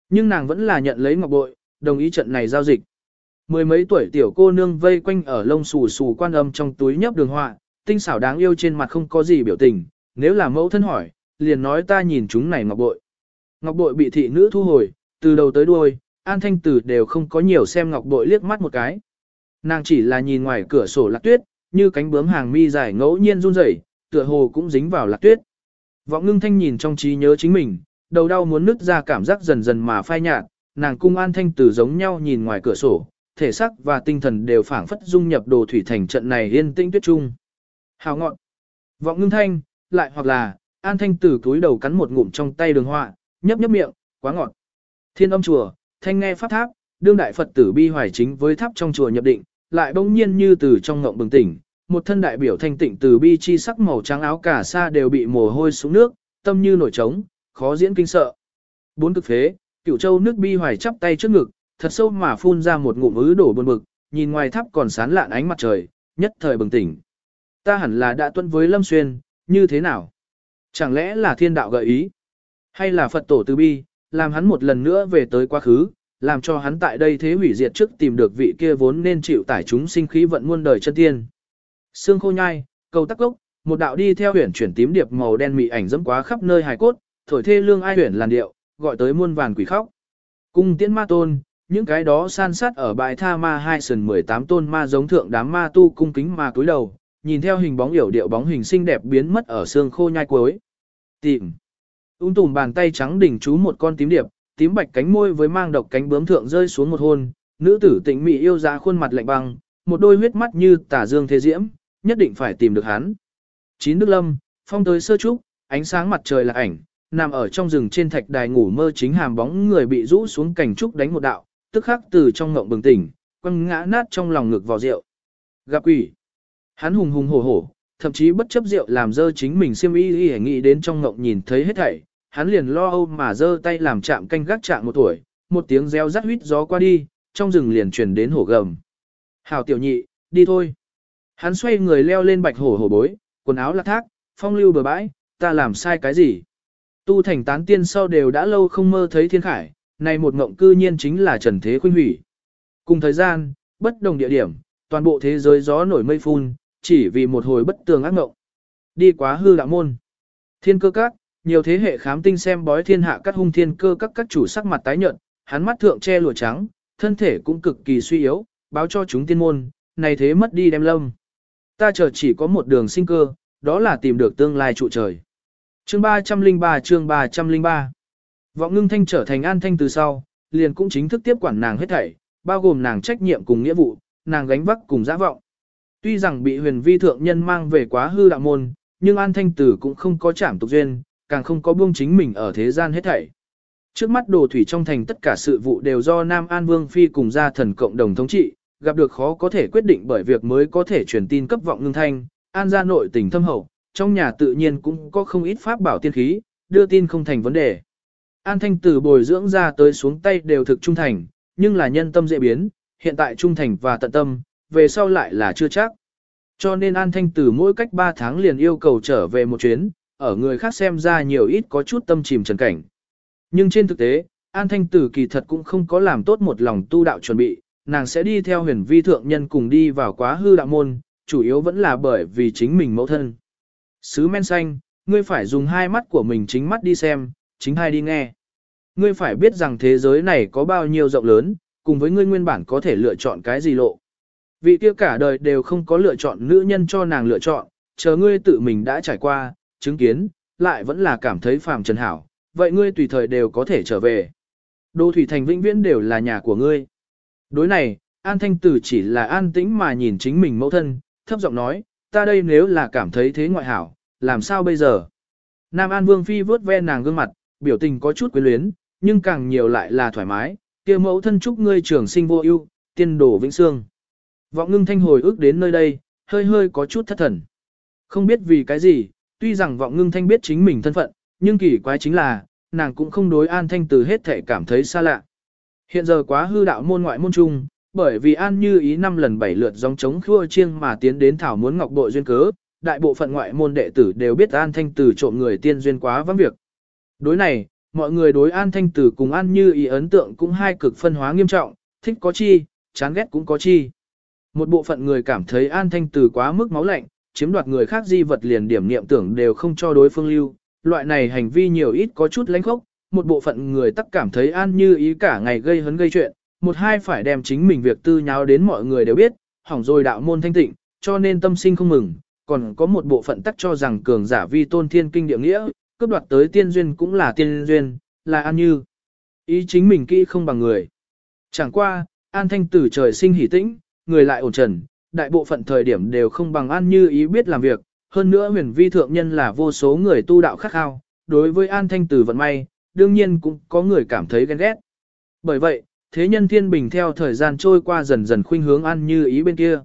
Nhưng nàng vẫn là nhận lấy ngọc bội, đồng ý trận này giao dịch. Mười mấy tuổi tiểu cô nương vây quanh ở lông xù xù quan âm trong túi nhấp đường họa, tinh xảo đáng yêu trên mặt không có gì biểu tình, nếu là mẫu thân hỏi, liền nói ta nhìn chúng này ngọc bội. Ngọc bội bị thị nữ thu hồi, từ đầu tới đuôi, An Thanh Tử đều không có nhiều xem ngọc bội liếc mắt một cái. Nàng chỉ là nhìn ngoài cửa sổ lạc tuyết, như cánh bướm hàng mi dài ngẫu nhiên run rẩy, tựa hồ cũng dính vào lạc tuyết. Vọng ngưng thanh nhìn trong trí nhớ chính mình, đầu đau muốn nứt ra cảm giác dần dần mà phai nhạt, nàng cung an thanh tử giống nhau nhìn ngoài cửa sổ, thể xác và tinh thần đều phảng phất dung nhập đồ thủy thành trận này yên tĩnh tuyết trung. Hào ngọn. Vọng ngưng thanh, lại hoặc là, an thanh tử túi đầu cắn một ngụm trong tay đường họa, nhấp nhấp miệng, quá ngọt. Thiên âm chùa, thanh nghe pháp tháp, đương đại Phật tử bi hoài chính với tháp trong chùa nhập định, lại bỗng nhiên như từ trong ngộng bừng tỉnh, một thân đại biểu thanh tịnh từ bi chi sắc màu trắng áo cả sa đều bị mồ hôi xuống nước, tâm như nổi trống, khó diễn kinh sợ. Bốn cực phế, cửu châu nước bi hoài chắp tay trước ngực, thật sâu mà phun ra một ngụm ứ đổ buồn bực, nhìn ngoài tháp còn sán lạn ánh mặt trời, nhất thời bừng tỉnh. Ta hẳn là đã tuân với Lâm Xuyên, như thế nào? Chẳng lẽ là thiên đạo gợi ý? Hay là Phật tổ từ bi, làm hắn một lần nữa về tới quá khứ, làm cho hắn tại đây thế hủy diệt trước tìm được vị kia vốn nên chịu tải chúng sinh khí vận muôn đời chân tiên. Sương khô nhai, cầu tắc gốc, một đạo đi theo huyền chuyển tím điệp màu đen mị ảnh dẫm quá khắp nơi hài cốt, thổi thê lương ai huyền làn điệu, gọi tới muôn vàn quỷ khóc. Cung tiễn ma tôn, những cái đó san sát ở bãi tha ma hai sườn 18 tôn ma giống thượng đám ma tu cung kính ma cúi đầu, nhìn theo hình bóng hiểu điệu bóng hình xinh đẹp biến mất ở xương khô nhai cuối. Tìm. Ung tùm bàn tay trắng đỉnh chú một con tím điệp, tím bạch cánh môi với mang độc cánh bướm thượng rơi xuống một hôn, nữ tử tĩnh mỹ yêu giá khuôn mặt lạnh băng, một đôi huyết mắt như tả dương thế diễm, nhất định phải tìm được hắn. Chín Đức Lâm, phong tới sơ trúc, ánh sáng mặt trời là ảnh, nằm ở trong rừng trên thạch đài ngủ mơ chính hàm bóng người bị rũ xuống cảnh trúc đánh một đạo, tức khắc từ trong ngộng bừng tỉnh, quăng ngã nát trong lòng ngực vào rượu. Gặp quỷ. Hắn hùng hùng hổ hổ, thậm chí bất chấp rượu làm dơ chính mình xiêm y y nghĩ đến trong ngộng nhìn thấy hết thảy, hắn liền lo âu mà dơ tay làm chạm canh gác chạm một tuổi, một tiếng reo rắt huýt gió qua đi, trong rừng liền truyền đến hổ gầm. Hảo tiểu nhị, đi thôi. Hắn xoay người leo lên bạch hổ hổ bối, quần áo lạc thác, phong lưu bờ bãi, ta làm sai cái gì? Tu thành tán tiên sau đều đã lâu không mơ thấy thiên khải, này một ngộng cư nhiên chính là trần thế khuynh hủy. Cùng thời gian, bất đồng địa điểm, toàn bộ thế giới gió nổi mây phun, chỉ vì một hồi bất tường ác ngộng. Đi quá hư đạo môn. Thiên cơ các, nhiều thế hệ khám tinh xem bói thiên hạ các hung thiên cơ các các chủ sắc mặt tái nhợt, hắn mắt thượng che lụa trắng, thân thể cũng cực kỳ suy yếu, báo cho chúng tiên môn, này thế mất đi đem lâm. Ta chờ chỉ có một đường sinh cơ, đó là tìm được tương lai trụ trời. Chương 303 chương 303 Vọng ngưng thanh trở thành an thanh từ sau, liền cũng chính thức tiếp quản nàng hết thảy, bao gồm nàng trách nhiệm cùng nghĩa vụ, nàng gánh vác cùng giã vọng. Tuy rằng bị huyền vi thượng nhân mang về quá hư đạo môn, nhưng an thanh tử cũng không có trảm tục duyên, càng không có buông chính mình ở thế gian hết thảy. Trước mắt đồ thủy trong thành tất cả sự vụ đều do Nam An Vương Phi cùng gia thần cộng đồng thống trị, gặp được khó có thể quyết định bởi việc mới có thể truyền tin cấp vọng ngưng thanh, an gia nội tình thâm hậu, trong nhà tự nhiên cũng có không ít pháp bảo tiên khí, đưa tin không thành vấn đề. An thanh từ bồi dưỡng ra tới xuống tay đều thực trung thành, nhưng là nhân tâm dễ biến, hiện tại trung thành và tận tâm, về sau lại là chưa chắc. Cho nên An Thanh từ mỗi cách 3 tháng liền yêu cầu trở về một chuyến, ở người khác xem ra nhiều ít có chút tâm chìm trần cảnh. Nhưng trên thực tế, An Thanh Tử kỳ thật cũng không có làm tốt một lòng tu đạo chuẩn bị, nàng sẽ đi theo huyền vi thượng nhân cùng đi vào quá hư đạo môn, chủ yếu vẫn là bởi vì chính mình mẫu thân. Sứ men xanh, ngươi phải dùng hai mắt của mình chính mắt đi xem, chính hai đi nghe. Ngươi phải biết rằng thế giới này có bao nhiêu rộng lớn, cùng với ngươi nguyên bản có thể lựa chọn cái gì lộ. Vị kia cả đời đều không có lựa chọn nữ nhân cho nàng lựa chọn, chờ ngươi tự mình đã trải qua, chứng kiến, lại vẫn là cảm thấy phàm trần hảo, vậy ngươi tùy thời đều có thể trở về. Đô Thủy Thành vĩnh viễn đều là nhà của ngươi. Đối này, An Thanh Tử chỉ là an tĩnh mà nhìn chính mình mẫu thân, thấp giọng nói, ta đây nếu là cảm thấy thế ngoại hảo, làm sao bây giờ? Nam An Vương Phi vớt ve nàng gương mặt, biểu tình có chút quyến luyến, nhưng càng nhiều lại là thoải mái, kia mẫu thân chúc ngươi trường sinh vô ưu, tiên đổ vĩnh xương. Vọng ngưng thanh hồi ước đến nơi đây, hơi hơi có chút thất thần. Không biết vì cái gì, tuy rằng vọng ngưng thanh biết chính mình thân phận, nhưng kỳ quái chính là, nàng cũng không đối an thanh từ hết thể cảm thấy xa lạ. Hiện giờ quá hư đạo môn ngoại môn trung, bởi vì an như ý năm lần bảy lượt dòng chống khua chiêng mà tiến đến thảo muốn ngọc bội duyên cớ, đại bộ phận ngoại môn đệ tử đều biết an thanh từ trộm người tiên duyên quá vắng việc. Đối này, mọi người đối an thanh từ cùng an như ý ấn tượng cũng hai cực phân hóa nghiêm trọng, thích có chi, chán ghét cũng có chi. Một bộ phận người cảm thấy an thanh từ quá mức máu lạnh, chiếm đoạt người khác di vật liền điểm niệm tưởng đều không cho đối phương lưu, loại này hành vi nhiều ít có chút lãnh khốc, một bộ phận người tắc cảm thấy an như ý cả ngày gây hấn gây chuyện, một hai phải đem chính mình việc tư nháo đến mọi người đều biết, hỏng rồi đạo môn thanh tịnh, cho nên tâm sinh không mừng, còn có một bộ phận tắc cho rằng cường giả vi tôn thiên kinh địa nghĩa, cướp đoạt tới tiên duyên cũng là tiên duyên, là an như. Ý chính mình kỹ không bằng người. Chẳng qua, an thanh tử trời sinh hỷ tĩnh, người lại ổn trần, đại bộ phận thời điểm đều không bằng an như ý biết làm việc, hơn nữa huyền vi thượng nhân là vô số người tu đạo khắc khao, đối với an thanh tử vận may, đương nhiên cũng có người cảm thấy ghen ghét. Bởi vậy, thế nhân thiên bình theo thời gian trôi qua dần dần khuynh hướng an như ý bên kia.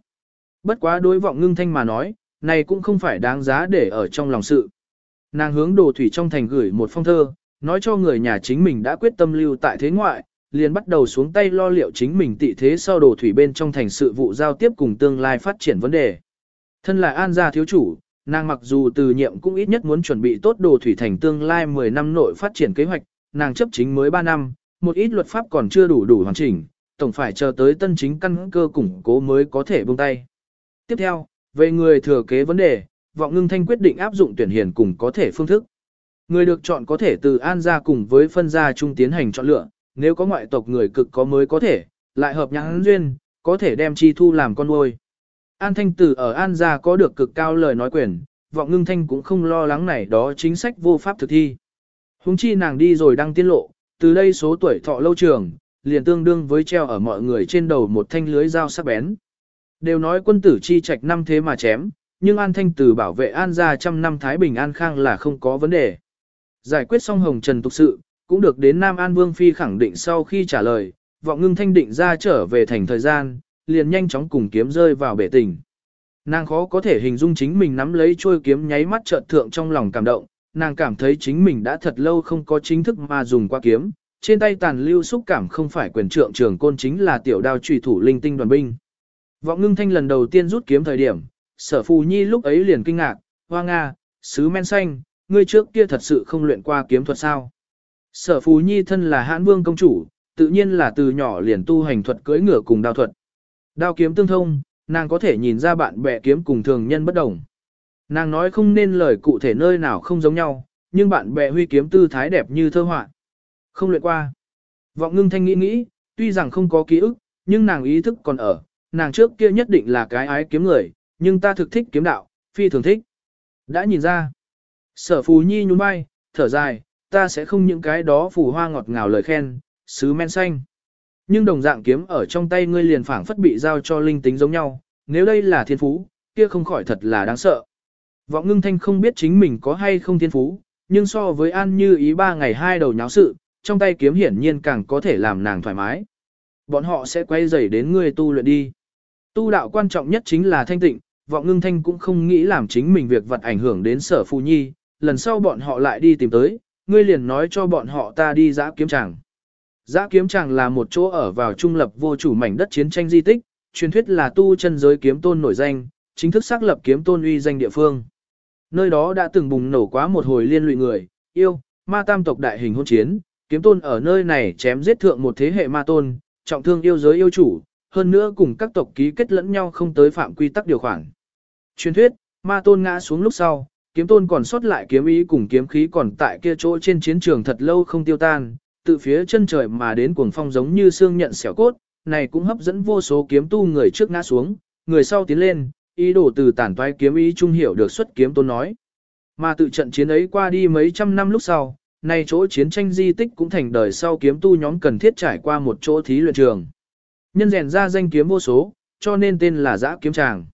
Bất quá đối vọng ngưng thanh mà nói, này cũng không phải đáng giá để ở trong lòng sự. Nàng hướng đồ thủy trong thành gửi một phong thơ, nói cho người nhà chính mình đã quyết tâm lưu tại thế ngoại, liền bắt đầu xuống tay lo liệu chính mình tị thế sau đồ thủy bên trong thành sự vụ giao tiếp cùng tương lai phát triển vấn đề. Thân là an gia thiếu chủ, nàng mặc dù từ nhiệm cũng ít nhất muốn chuẩn bị tốt đồ thủy thành tương lai 10 năm nội phát triển kế hoạch, nàng chấp chính mới 3 năm, một ít luật pháp còn chưa đủ đủ hoàn chỉnh, tổng phải chờ tới tân chính căn cơ củng cố mới có thể buông tay. Tiếp theo, về người thừa kế vấn đề, vọng ngưng thanh quyết định áp dụng tuyển hiền cùng có thể phương thức. Người được chọn có thể từ an gia cùng với phân gia chung tiến hành chọn lựa, nếu có ngoại tộc người cực có mới có thể, lại hợp nhãn duyên, có thể đem chi thu làm con nuôi. An Thanh Tử ở An gia có được cực cao lời nói quyền, vọng ngưng thanh cũng không lo lắng này đó chính sách vô pháp thực thi. Hùng chi nàng đi rồi đang tiết lộ, từ đây số tuổi thọ lâu trường, liền tương đương với treo ở mọi người trên đầu một thanh lưới dao sắc bén. Đều nói quân tử chi trạch năm thế mà chém, nhưng An Thanh Tử bảo vệ An gia trăm năm Thái Bình An Khang là không có vấn đề. Giải quyết xong Hồng Trần tục sự, cũng được đến Nam An Vương Phi khẳng định sau khi trả lời, vọng ngưng thanh định ra trở về thành thời gian, liền nhanh chóng cùng kiếm rơi vào bể tình. Nàng khó có thể hình dung chính mình nắm lấy chuôi kiếm nháy mắt trợn thượng trong lòng cảm động, nàng cảm thấy chính mình đã thật lâu không có chính thức mà dùng qua kiếm, trên tay tàn lưu xúc cảm không phải quyền trượng trường côn chính là tiểu đao trùy thủ linh tinh đoàn binh. Vọng ngưng thanh lần đầu tiên rút kiếm thời điểm, sở phù nhi lúc ấy liền kinh ngạc, hoa nga, sứ men xanh, ngươi trước kia thật sự không luyện qua kiếm thuật sao. Sở phù nhi thân là hãn vương công chủ, tự nhiên là từ nhỏ liền tu hành thuật cưỡi ngựa cùng đao thuật. Đao kiếm tương thông, nàng có thể nhìn ra bạn bè kiếm cùng thường nhân bất đồng. Nàng nói không nên lời cụ thể nơi nào không giống nhau, nhưng bạn bè huy kiếm tư thái đẹp như thơ họa. Không luyện qua. Vọng ngưng thanh nghĩ nghĩ, tuy rằng không có ký ức, nhưng nàng ý thức còn ở, nàng trước kia nhất định là cái ái kiếm người, nhưng ta thực thích kiếm đạo, phi thường thích. Đã nhìn ra. Sở phù nhi nhún vai, thở dài, ta sẽ không những cái đó phù hoa ngọt ngào lời khen, sứ men xanh. Nhưng đồng dạng kiếm ở trong tay ngươi liền phảng phất bị giao cho linh tính giống nhau, nếu đây là thiên phú, kia không khỏi thật là đáng sợ. Vọng ngưng thanh không biết chính mình có hay không thiên phú, nhưng so với an như ý ba ngày hai đầu nháo sự, trong tay kiếm hiển nhiên càng có thể làm nàng thoải mái. Bọn họ sẽ quay dày đến ngươi tu luyện đi. Tu đạo quan trọng nhất chính là thanh tịnh, vọng ngưng thanh cũng không nghĩ làm chính mình việc vật ảnh hưởng đến sở phù nhi, lần sau bọn họ lại đi tìm tới, ngươi liền nói cho bọn họ ta đi giã kiếm tràng. Giã kiếm tràng là một chỗ ở vào trung lập vô chủ mảnh đất chiến tranh di tích, truyền thuyết là tu chân giới kiếm tôn nổi danh, chính thức xác lập kiếm tôn uy danh địa phương. Nơi đó đã từng bùng nổ quá một hồi liên lụy người, yêu, ma tam tộc đại hình hôn chiến, kiếm tôn ở nơi này chém giết thượng một thế hệ ma tôn, trọng thương yêu giới yêu chủ, hơn nữa cùng các tộc ký kết lẫn nhau không tới phạm quy tắc điều khoản. Truyền thuyết, ma tôn ngã xuống lúc sau, kiếm tôn còn sót lại kiếm ý cùng kiếm khí còn tại kia chỗ trên chiến trường thật lâu không tiêu tan, từ phía chân trời mà đến cuồng phong giống như xương nhận xẻo cốt, này cũng hấp dẫn vô số kiếm tu người trước ngã xuống, người sau tiến lên, ý đồ từ tản toái kiếm ý trung hiểu được xuất kiếm tôn nói. Mà tự trận chiến ấy qua đi mấy trăm năm lúc sau, này chỗ chiến tranh di tích cũng thành đời sau kiếm tu nhóm cần thiết trải qua một chỗ thí luyện trường. Nhân rèn ra danh kiếm vô số, cho nên tên là giã kiếm tràng.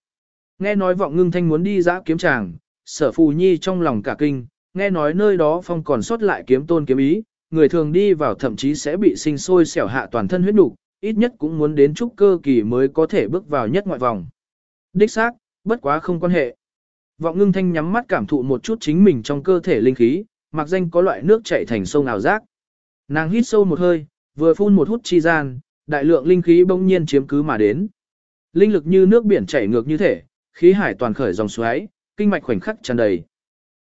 Nghe nói vọng ngưng thanh muốn đi giã kiếm tràng, sở phù nhi trong lòng cả kinh, nghe nói nơi đó phong còn sót lại kiếm tôn kiếm ý, người thường đi vào thậm chí sẽ bị sinh sôi xẻo hạ toàn thân huyết đủ, ít nhất cũng muốn đến trúc cơ kỳ mới có thể bước vào nhất ngoại vòng. Đích xác, bất quá không quan hệ. Vọng ngưng thanh nhắm mắt cảm thụ một chút chính mình trong cơ thể linh khí, mặc danh có loại nước chảy thành sông ảo giác. Nàng hít sâu một hơi, vừa phun một hút chi gian, đại lượng linh khí bỗng nhiên chiếm cứ mà đến. Linh lực như nước biển chảy ngược như thể, khí hải toàn khởi dòng xoáy, kinh mạch khoảnh khắc tràn đầy.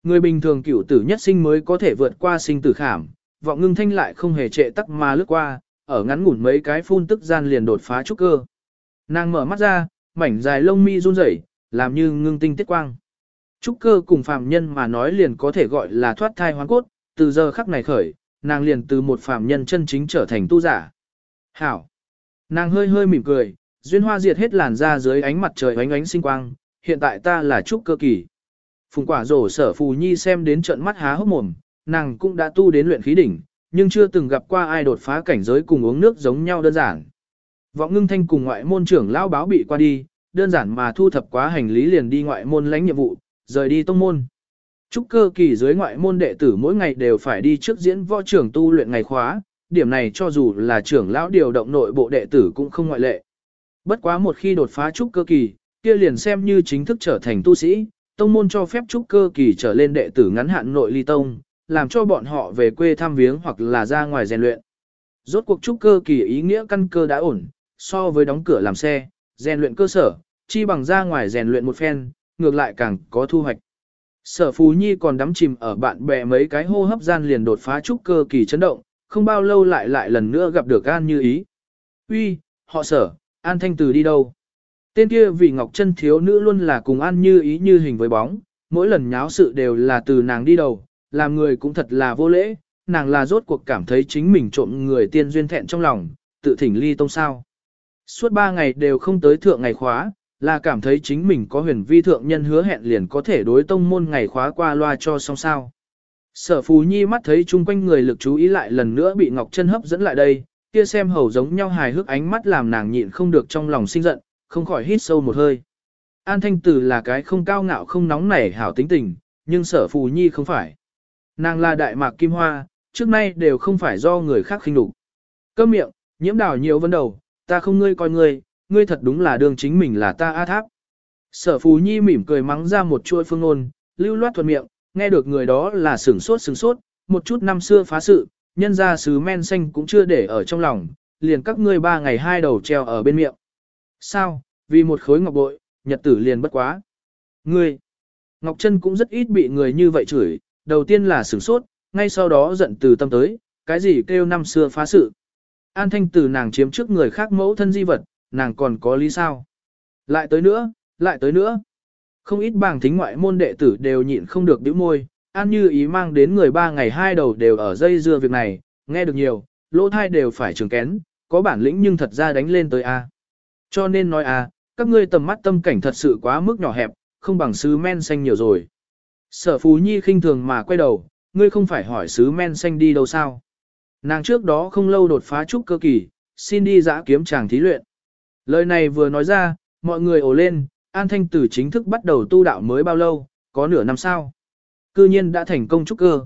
Người bình thường cửu tử nhất sinh mới có thể vượt qua sinh tử khảm, vọng ngưng thanh lại không hề trệ tắc mà lướt qua, ở ngắn ngủn mấy cái phun tức gian liền đột phá trúc cơ. Nàng mở mắt ra, mảnh dài lông mi run rẩy, làm như ngưng tinh tiết quang. Trúc cơ cùng phàm nhân mà nói liền có thể gọi là thoát thai hoán cốt, từ giờ khắc này khởi, nàng liền từ một phàm nhân chân chính trở thành tu giả. Hảo! Nàng hơi hơi mỉm cười, duyên hoa diệt hết làn da dưới ánh mặt trời ánh ánh sinh quang, hiện tại ta là trúc cơ kỳ. Phùng quả rổ sở phù nhi xem đến trận mắt há hốc mồm, nàng cũng đã tu đến luyện khí đỉnh, nhưng chưa từng gặp qua ai đột phá cảnh giới cùng uống nước giống nhau đơn giản. Vọng ngưng thanh cùng ngoại môn trưởng lão báo bị qua đi, đơn giản mà thu thập quá hành lý liền đi ngoại môn lãnh nhiệm vụ, rời đi tông môn. Trúc cơ kỳ dưới ngoại môn đệ tử mỗi ngày đều phải đi trước diễn võ trưởng tu luyện ngày khóa, điểm này cho dù là trưởng lão điều động nội bộ đệ tử cũng không ngoại lệ. Bất quá một khi đột phá trúc cơ kỳ, kia liền xem như chính thức trở thành tu sĩ, tông môn cho phép trúc cơ kỳ trở lên đệ tử ngắn hạn nội ly tông, làm cho bọn họ về quê thăm viếng hoặc là ra ngoài rèn luyện. Rốt cuộc trúc cơ kỳ ý nghĩa căn cơ đã ổn, so với đóng cửa làm xe, rèn luyện cơ sở, chi bằng ra ngoài rèn luyện một phen, ngược lại càng có thu hoạch. Sở Phú Nhi còn đắm chìm ở bạn bè mấy cái hô hấp gian liền đột phá trúc cơ kỳ chấn động, không bao lâu lại lại lần nữa gặp được An Như Ý. Uy, họ sở, An Thanh Từ đi đâu? Tên kia vì Ngọc Trân thiếu nữ luôn là cùng ăn Như Ý như hình với bóng, mỗi lần nháo sự đều là từ nàng đi đầu, làm người cũng thật là vô lễ, nàng là rốt cuộc cảm thấy chính mình trộm người tiên duyên thẹn trong lòng, tự thỉnh ly tông sao. Suốt ba ngày đều không tới thượng ngày khóa, là cảm thấy chính mình có huyền vi thượng nhân hứa hẹn liền có thể đối tông môn ngày khóa qua loa cho xong sao. Sở Phù Nhi mắt thấy chung quanh người lực chú ý lại lần nữa bị Ngọc Trân hấp dẫn lại đây, kia xem hầu giống nhau hài hước ánh mắt làm nàng nhịn không được trong lòng sinh giận, không khỏi hít sâu một hơi. An Thanh Tử là cái không cao ngạo không nóng nảy hảo tính tình, nhưng Sở Phù Nhi không phải. Nàng là đại mạc kim hoa, trước nay đều không phải do người khác khinh đục. Câm miệng, nhiễm đảo nhiều vấn đầu, ta không ngươi coi ngươi, ngươi thật đúng là đương chính mình là ta A Tháp. Sở Phù Nhi mỉm cười mắng ra một chuỗi phương ngôn, lưu loát thuận miệng, nghe được người đó là sửng sốt sửng sốt, một chút năm xưa phá sự, nhân ra sứ men xanh cũng chưa để ở trong lòng, liền các ngươi ba ngày hai đầu treo ở bên miệng. Sao, vì một khối ngọc bội, nhật tử liền bất quá. Ngươi, Ngọc Trân cũng rất ít bị người như vậy chửi, đầu tiên là sửng sốt, ngay sau đó giận từ tâm tới, cái gì kêu năm xưa phá sự. An thanh từ nàng chiếm trước người khác mẫu thân di vật, nàng còn có lý sao. Lại tới nữa, lại tới nữa. Không ít bảng thính ngoại môn đệ tử đều nhịn không được bĩu môi, an như ý mang đến người ba ngày hai đầu đều ở dây dưa việc này, nghe được nhiều, lỗ thai đều phải trường kén, có bản lĩnh nhưng thật ra đánh lên tới A. Cho nên nói A, các ngươi tầm mắt tâm cảnh thật sự quá mức nhỏ hẹp, không bằng sứ men xanh nhiều rồi. Sở Phú Nhi khinh thường mà quay đầu, ngươi không phải hỏi sứ men xanh đi đâu sao. Nàng trước đó không lâu đột phá trúc cơ kỳ, xin đi giã kiếm chàng thí luyện. Lời này vừa nói ra, mọi người ồ lên, An Thanh Tử chính thức bắt đầu tu đạo mới bao lâu, có nửa năm sao. Cư nhiên đã thành công trúc cơ.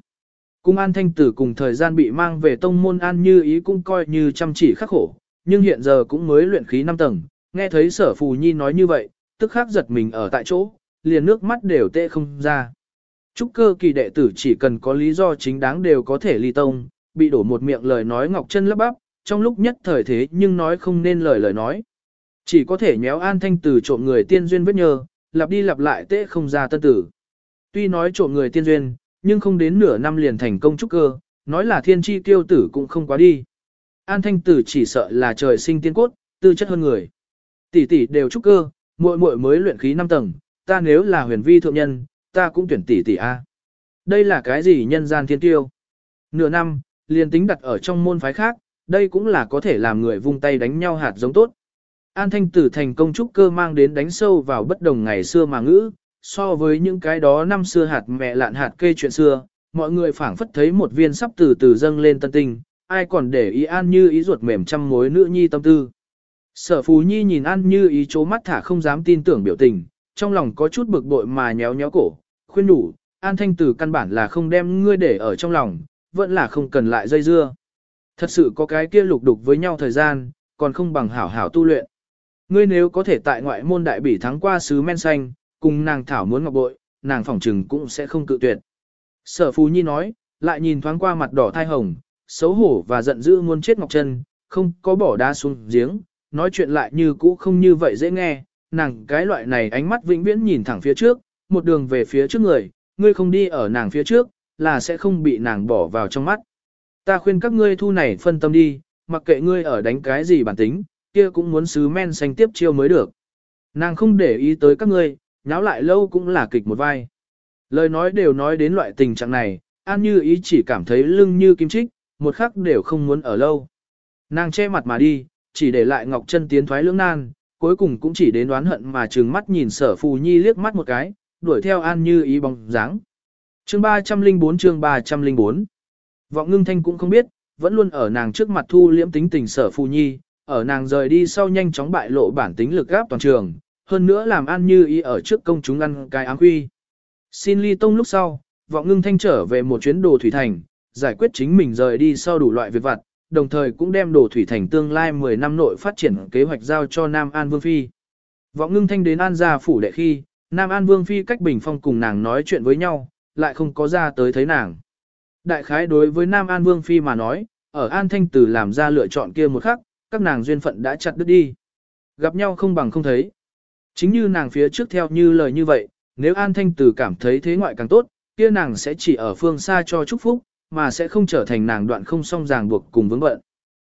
Cung An Thanh Tử cùng thời gian bị mang về tông môn An Như Ý cũng coi như chăm chỉ khắc khổ, nhưng hiện giờ cũng mới luyện khí 5 tầng, nghe thấy sở phù nhi nói như vậy, tức khắc giật mình ở tại chỗ, liền nước mắt đều tê không ra. Trúc cơ kỳ đệ tử chỉ cần có lý do chính đáng đều có thể ly tông, bị đổ một miệng lời nói ngọc chân lấp bắp, trong lúc nhất thời thế nhưng nói không nên lời lời nói. Chỉ có thể nhéo an thanh tử trộm người tiên duyên vết nhơ, lặp đi lặp lại tê không ra tân tử. Tuy nói trộm người tiên duyên, nhưng không đến nửa năm liền thành công trúc cơ, nói là thiên chi tiêu tử cũng không quá đi. An thanh tử chỉ sợ là trời sinh tiên cốt, tư chất hơn người. Tỷ tỷ đều trúc cơ, muội muội mới luyện khí 5 tầng, ta nếu là huyền vi thượng nhân, ta cũng tuyển tỷ tỷ a. Đây là cái gì nhân gian thiên tiêu? Nửa năm, liền tính đặt ở trong môn phái khác, đây cũng là có thể làm người vung tay đánh nhau hạt giống tốt. An thanh tử thành công trúc cơ mang đến đánh sâu vào bất đồng ngày xưa mà ngữ, so với những cái đó năm xưa hạt mẹ lạn hạt kê chuyện xưa, mọi người phảng phất thấy một viên sắp từ từ dâng lên tân tinh, ai còn để ý an như ý ruột mềm trăm mối nữ nhi tâm tư. Sở Phù nhi nhìn an như ý chố mắt thả không dám tin tưởng biểu tình, trong lòng có chút bực bội mà nhéo nhéo cổ, khuyên đủ, an thanh tử căn bản là không đem ngươi để ở trong lòng, vẫn là không cần lại dây dưa. Thật sự có cái kia lục đục với nhau thời gian, còn không bằng hảo hảo tu luyện. Ngươi nếu có thể tại ngoại môn đại bỉ thắng qua sứ men xanh, cùng nàng thảo muốn ngọc bội, nàng phỏng trừng cũng sẽ không cự tuyệt. Sở Phù Nhi nói, lại nhìn thoáng qua mặt đỏ thai hồng, xấu hổ và giận dữ muốn chết Ngọc Trân, không có bỏ đá xuống giếng, nói chuyện lại như cũ không như vậy dễ nghe, nàng cái loại này ánh mắt vĩnh viễn nhìn thẳng phía trước, một đường về phía trước người, ngươi không đi ở nàng phía trước, là sẽ không bị nàng bỏ vào trong mắt. Ta khuyên các ngươi thu này phân tâm đi, mặc kệ ngươi ở đánh cái gì bản tính, kia cũng muốn sứ men xanh tiếp chiêu mới được. Nàng không để ý tới các ngươi, nháo lại lâu cũng là kịch một vai. Lời nói đều nói đến loại tình trạng này, An Như ý chỉ cảm thấy lưng như kim chích, một khắc đều không muốn ở lâu. Nàng che mặt mà đi, chỉ để lại Ngọc Chân tiến thoái lưỡng nan, cuối cùng cũng chỉ đến đoán hận mà trừng mắt nhìn sở phù nhi liếc mắt một cái, đuổi theo An Như ý bóng dáng. Chương 304 chương 304 Vọng ngưng thanh cũng không biết, vẫn luôn ở nàng trước mặt thu liễm tính tình sở phù nhi, ở nàng rời đi sau nhanh chóng bại lộ bản tính lực gáp toàn trường, hơn nữa làm An Như ý ở trước công chúng ăn cái áng quy. Xin ly tông lúc sau, vọng ngưng thanh trở về một chuyến đồ thủy thành, giải quyết chính mình rời đi sau đủ loại việc vặt, đồng thời cũng đem đồ thủy thành tương lai 10 năm nội phát triển kế hoạch giao cho Nam An Vương Phi. Vọng ngưng thanh đến An gia phủ đệ khi, Nam An Vương Phi cách bình phong cùng nàng nói chuyện với nhau, lại không có ra tới thấy nàng. Đại khái đối với Nam An Vương Phi mà nói, ở An Thanh Tử làm ra lựa chọn kia một khắc, các nàng duyên phận đã chặt đứt đi. Gặp nhau không bằng không thấy. Chính như nàng phía trước theo như lời như vậy, nếu An Thanh Tử cảm thấy thế ngoại càng tốt, kia nàng sẽ chỉ ở phương xa cho chúc phúc, mà sẽ không trở thành nàng đoạn không song ràng buộc cùng vướng bận.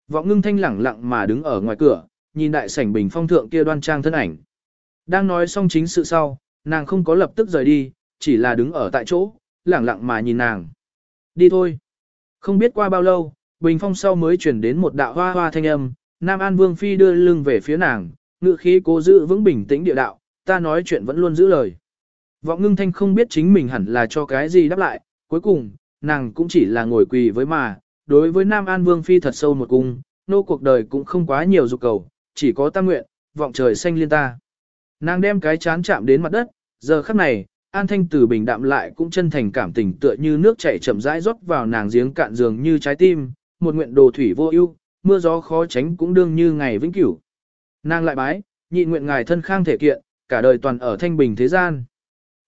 Vọng ngưng thanh lẳng lặng mà đứng ở ngoài cửa, nhìn đại sảnh bình phong thượng kia đoan trang thân ảnh. Đang nói xong chính sự sau, nàng không có lập tức rời đi, chỉ là đứng ở tại chỗ, lẳng lặng mà nhìn nàng. Đi thôi. Không biết qua bao lâu, bình phong sau mới chuyển đến một đạo hoa hoa thanh âm, Nam An Vương Phi đưa lưng về phía nàng, ngự khí cố giữ vững bình tĩnh địa đạo, ta nói chuyện vẫn luôn giữ lời. Vọng ngưng thanh không biết chính mình hẳn là cho cái gì đáp lại, cuối cùng, nàng cũng chỉ là ngồi quỳ với mà, đối với Nam An Vương Phi thật sâu một cung, nô cuộc đời cũng không quá nhiều dục cầu, chỉ có tam nguyện, vọng trời xanh liên ta. Nàng đem cái chán chạm đến mặt đất, giờ khắc này, An Thanh từ bình đạm lại cũng chân thành cảm tình tựa như nước chảy chậm rãi rót vào nàng giếng cạn giường như trái tim, một nguyện đồ thủy vô ưu, mưa gió khó tránh cũng đương như ngày vĩnh cửu. Nàng lại bái, nhị nguyện ngài thân khang thể kiện, cả đời toàn ở thanh bình thế gian.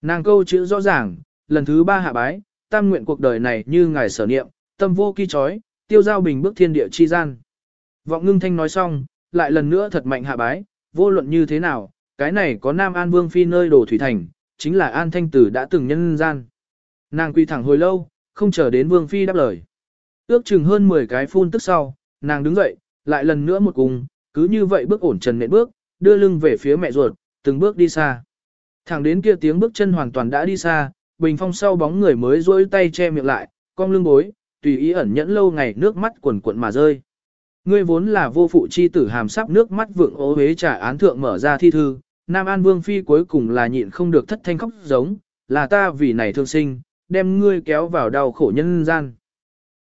Nàng câu chữ rõ ràng, lần thứ ba hạ bái, tam nguyện cuộc đời này như ngài sở niệm, tâm vô kỳ trói tiêu giao bình bước thiên địa chi gian. Vọng ngưng thanh nói xong, lại lần nữa thật mạnh hạ bái, vô luận như thế nào, cái này có Nam An Vương Phi nơi đồ thủy thành, chính là An Thanh Tử đã từng nhân gian. Nàng quy thẳng hồi lâu, không chờ đến Vương Phi đáp lời. Ước chừng hơn 10 cái phun tức sau, nàng đứng dậy, lại lần nữa một cùng, cứ như vậy bước ổn trần nện bước, đưa lưng về phía mẹ ruột, từng bước đi xa. Thẳng đến kia tiếng bước chân hoàn toàn đã đi xa, bình phong sau bóng người mới rỗi tay che miệng lại, cong lưng bối, tùy ý ẩn nhẫn lâu ngày nước mắt quần cuộn mà rơi. Ngươi vốn là vô phụ chi tử hàm sắp nước mắt vượng ố hế trả án thượng mở ra thi thư, Nam An Vương Phi cuối cùng là nhịn không được thất thanh khóc giống, là ta vì này thương sinh, đem ngươi kéo vào đau khổ nhân gian.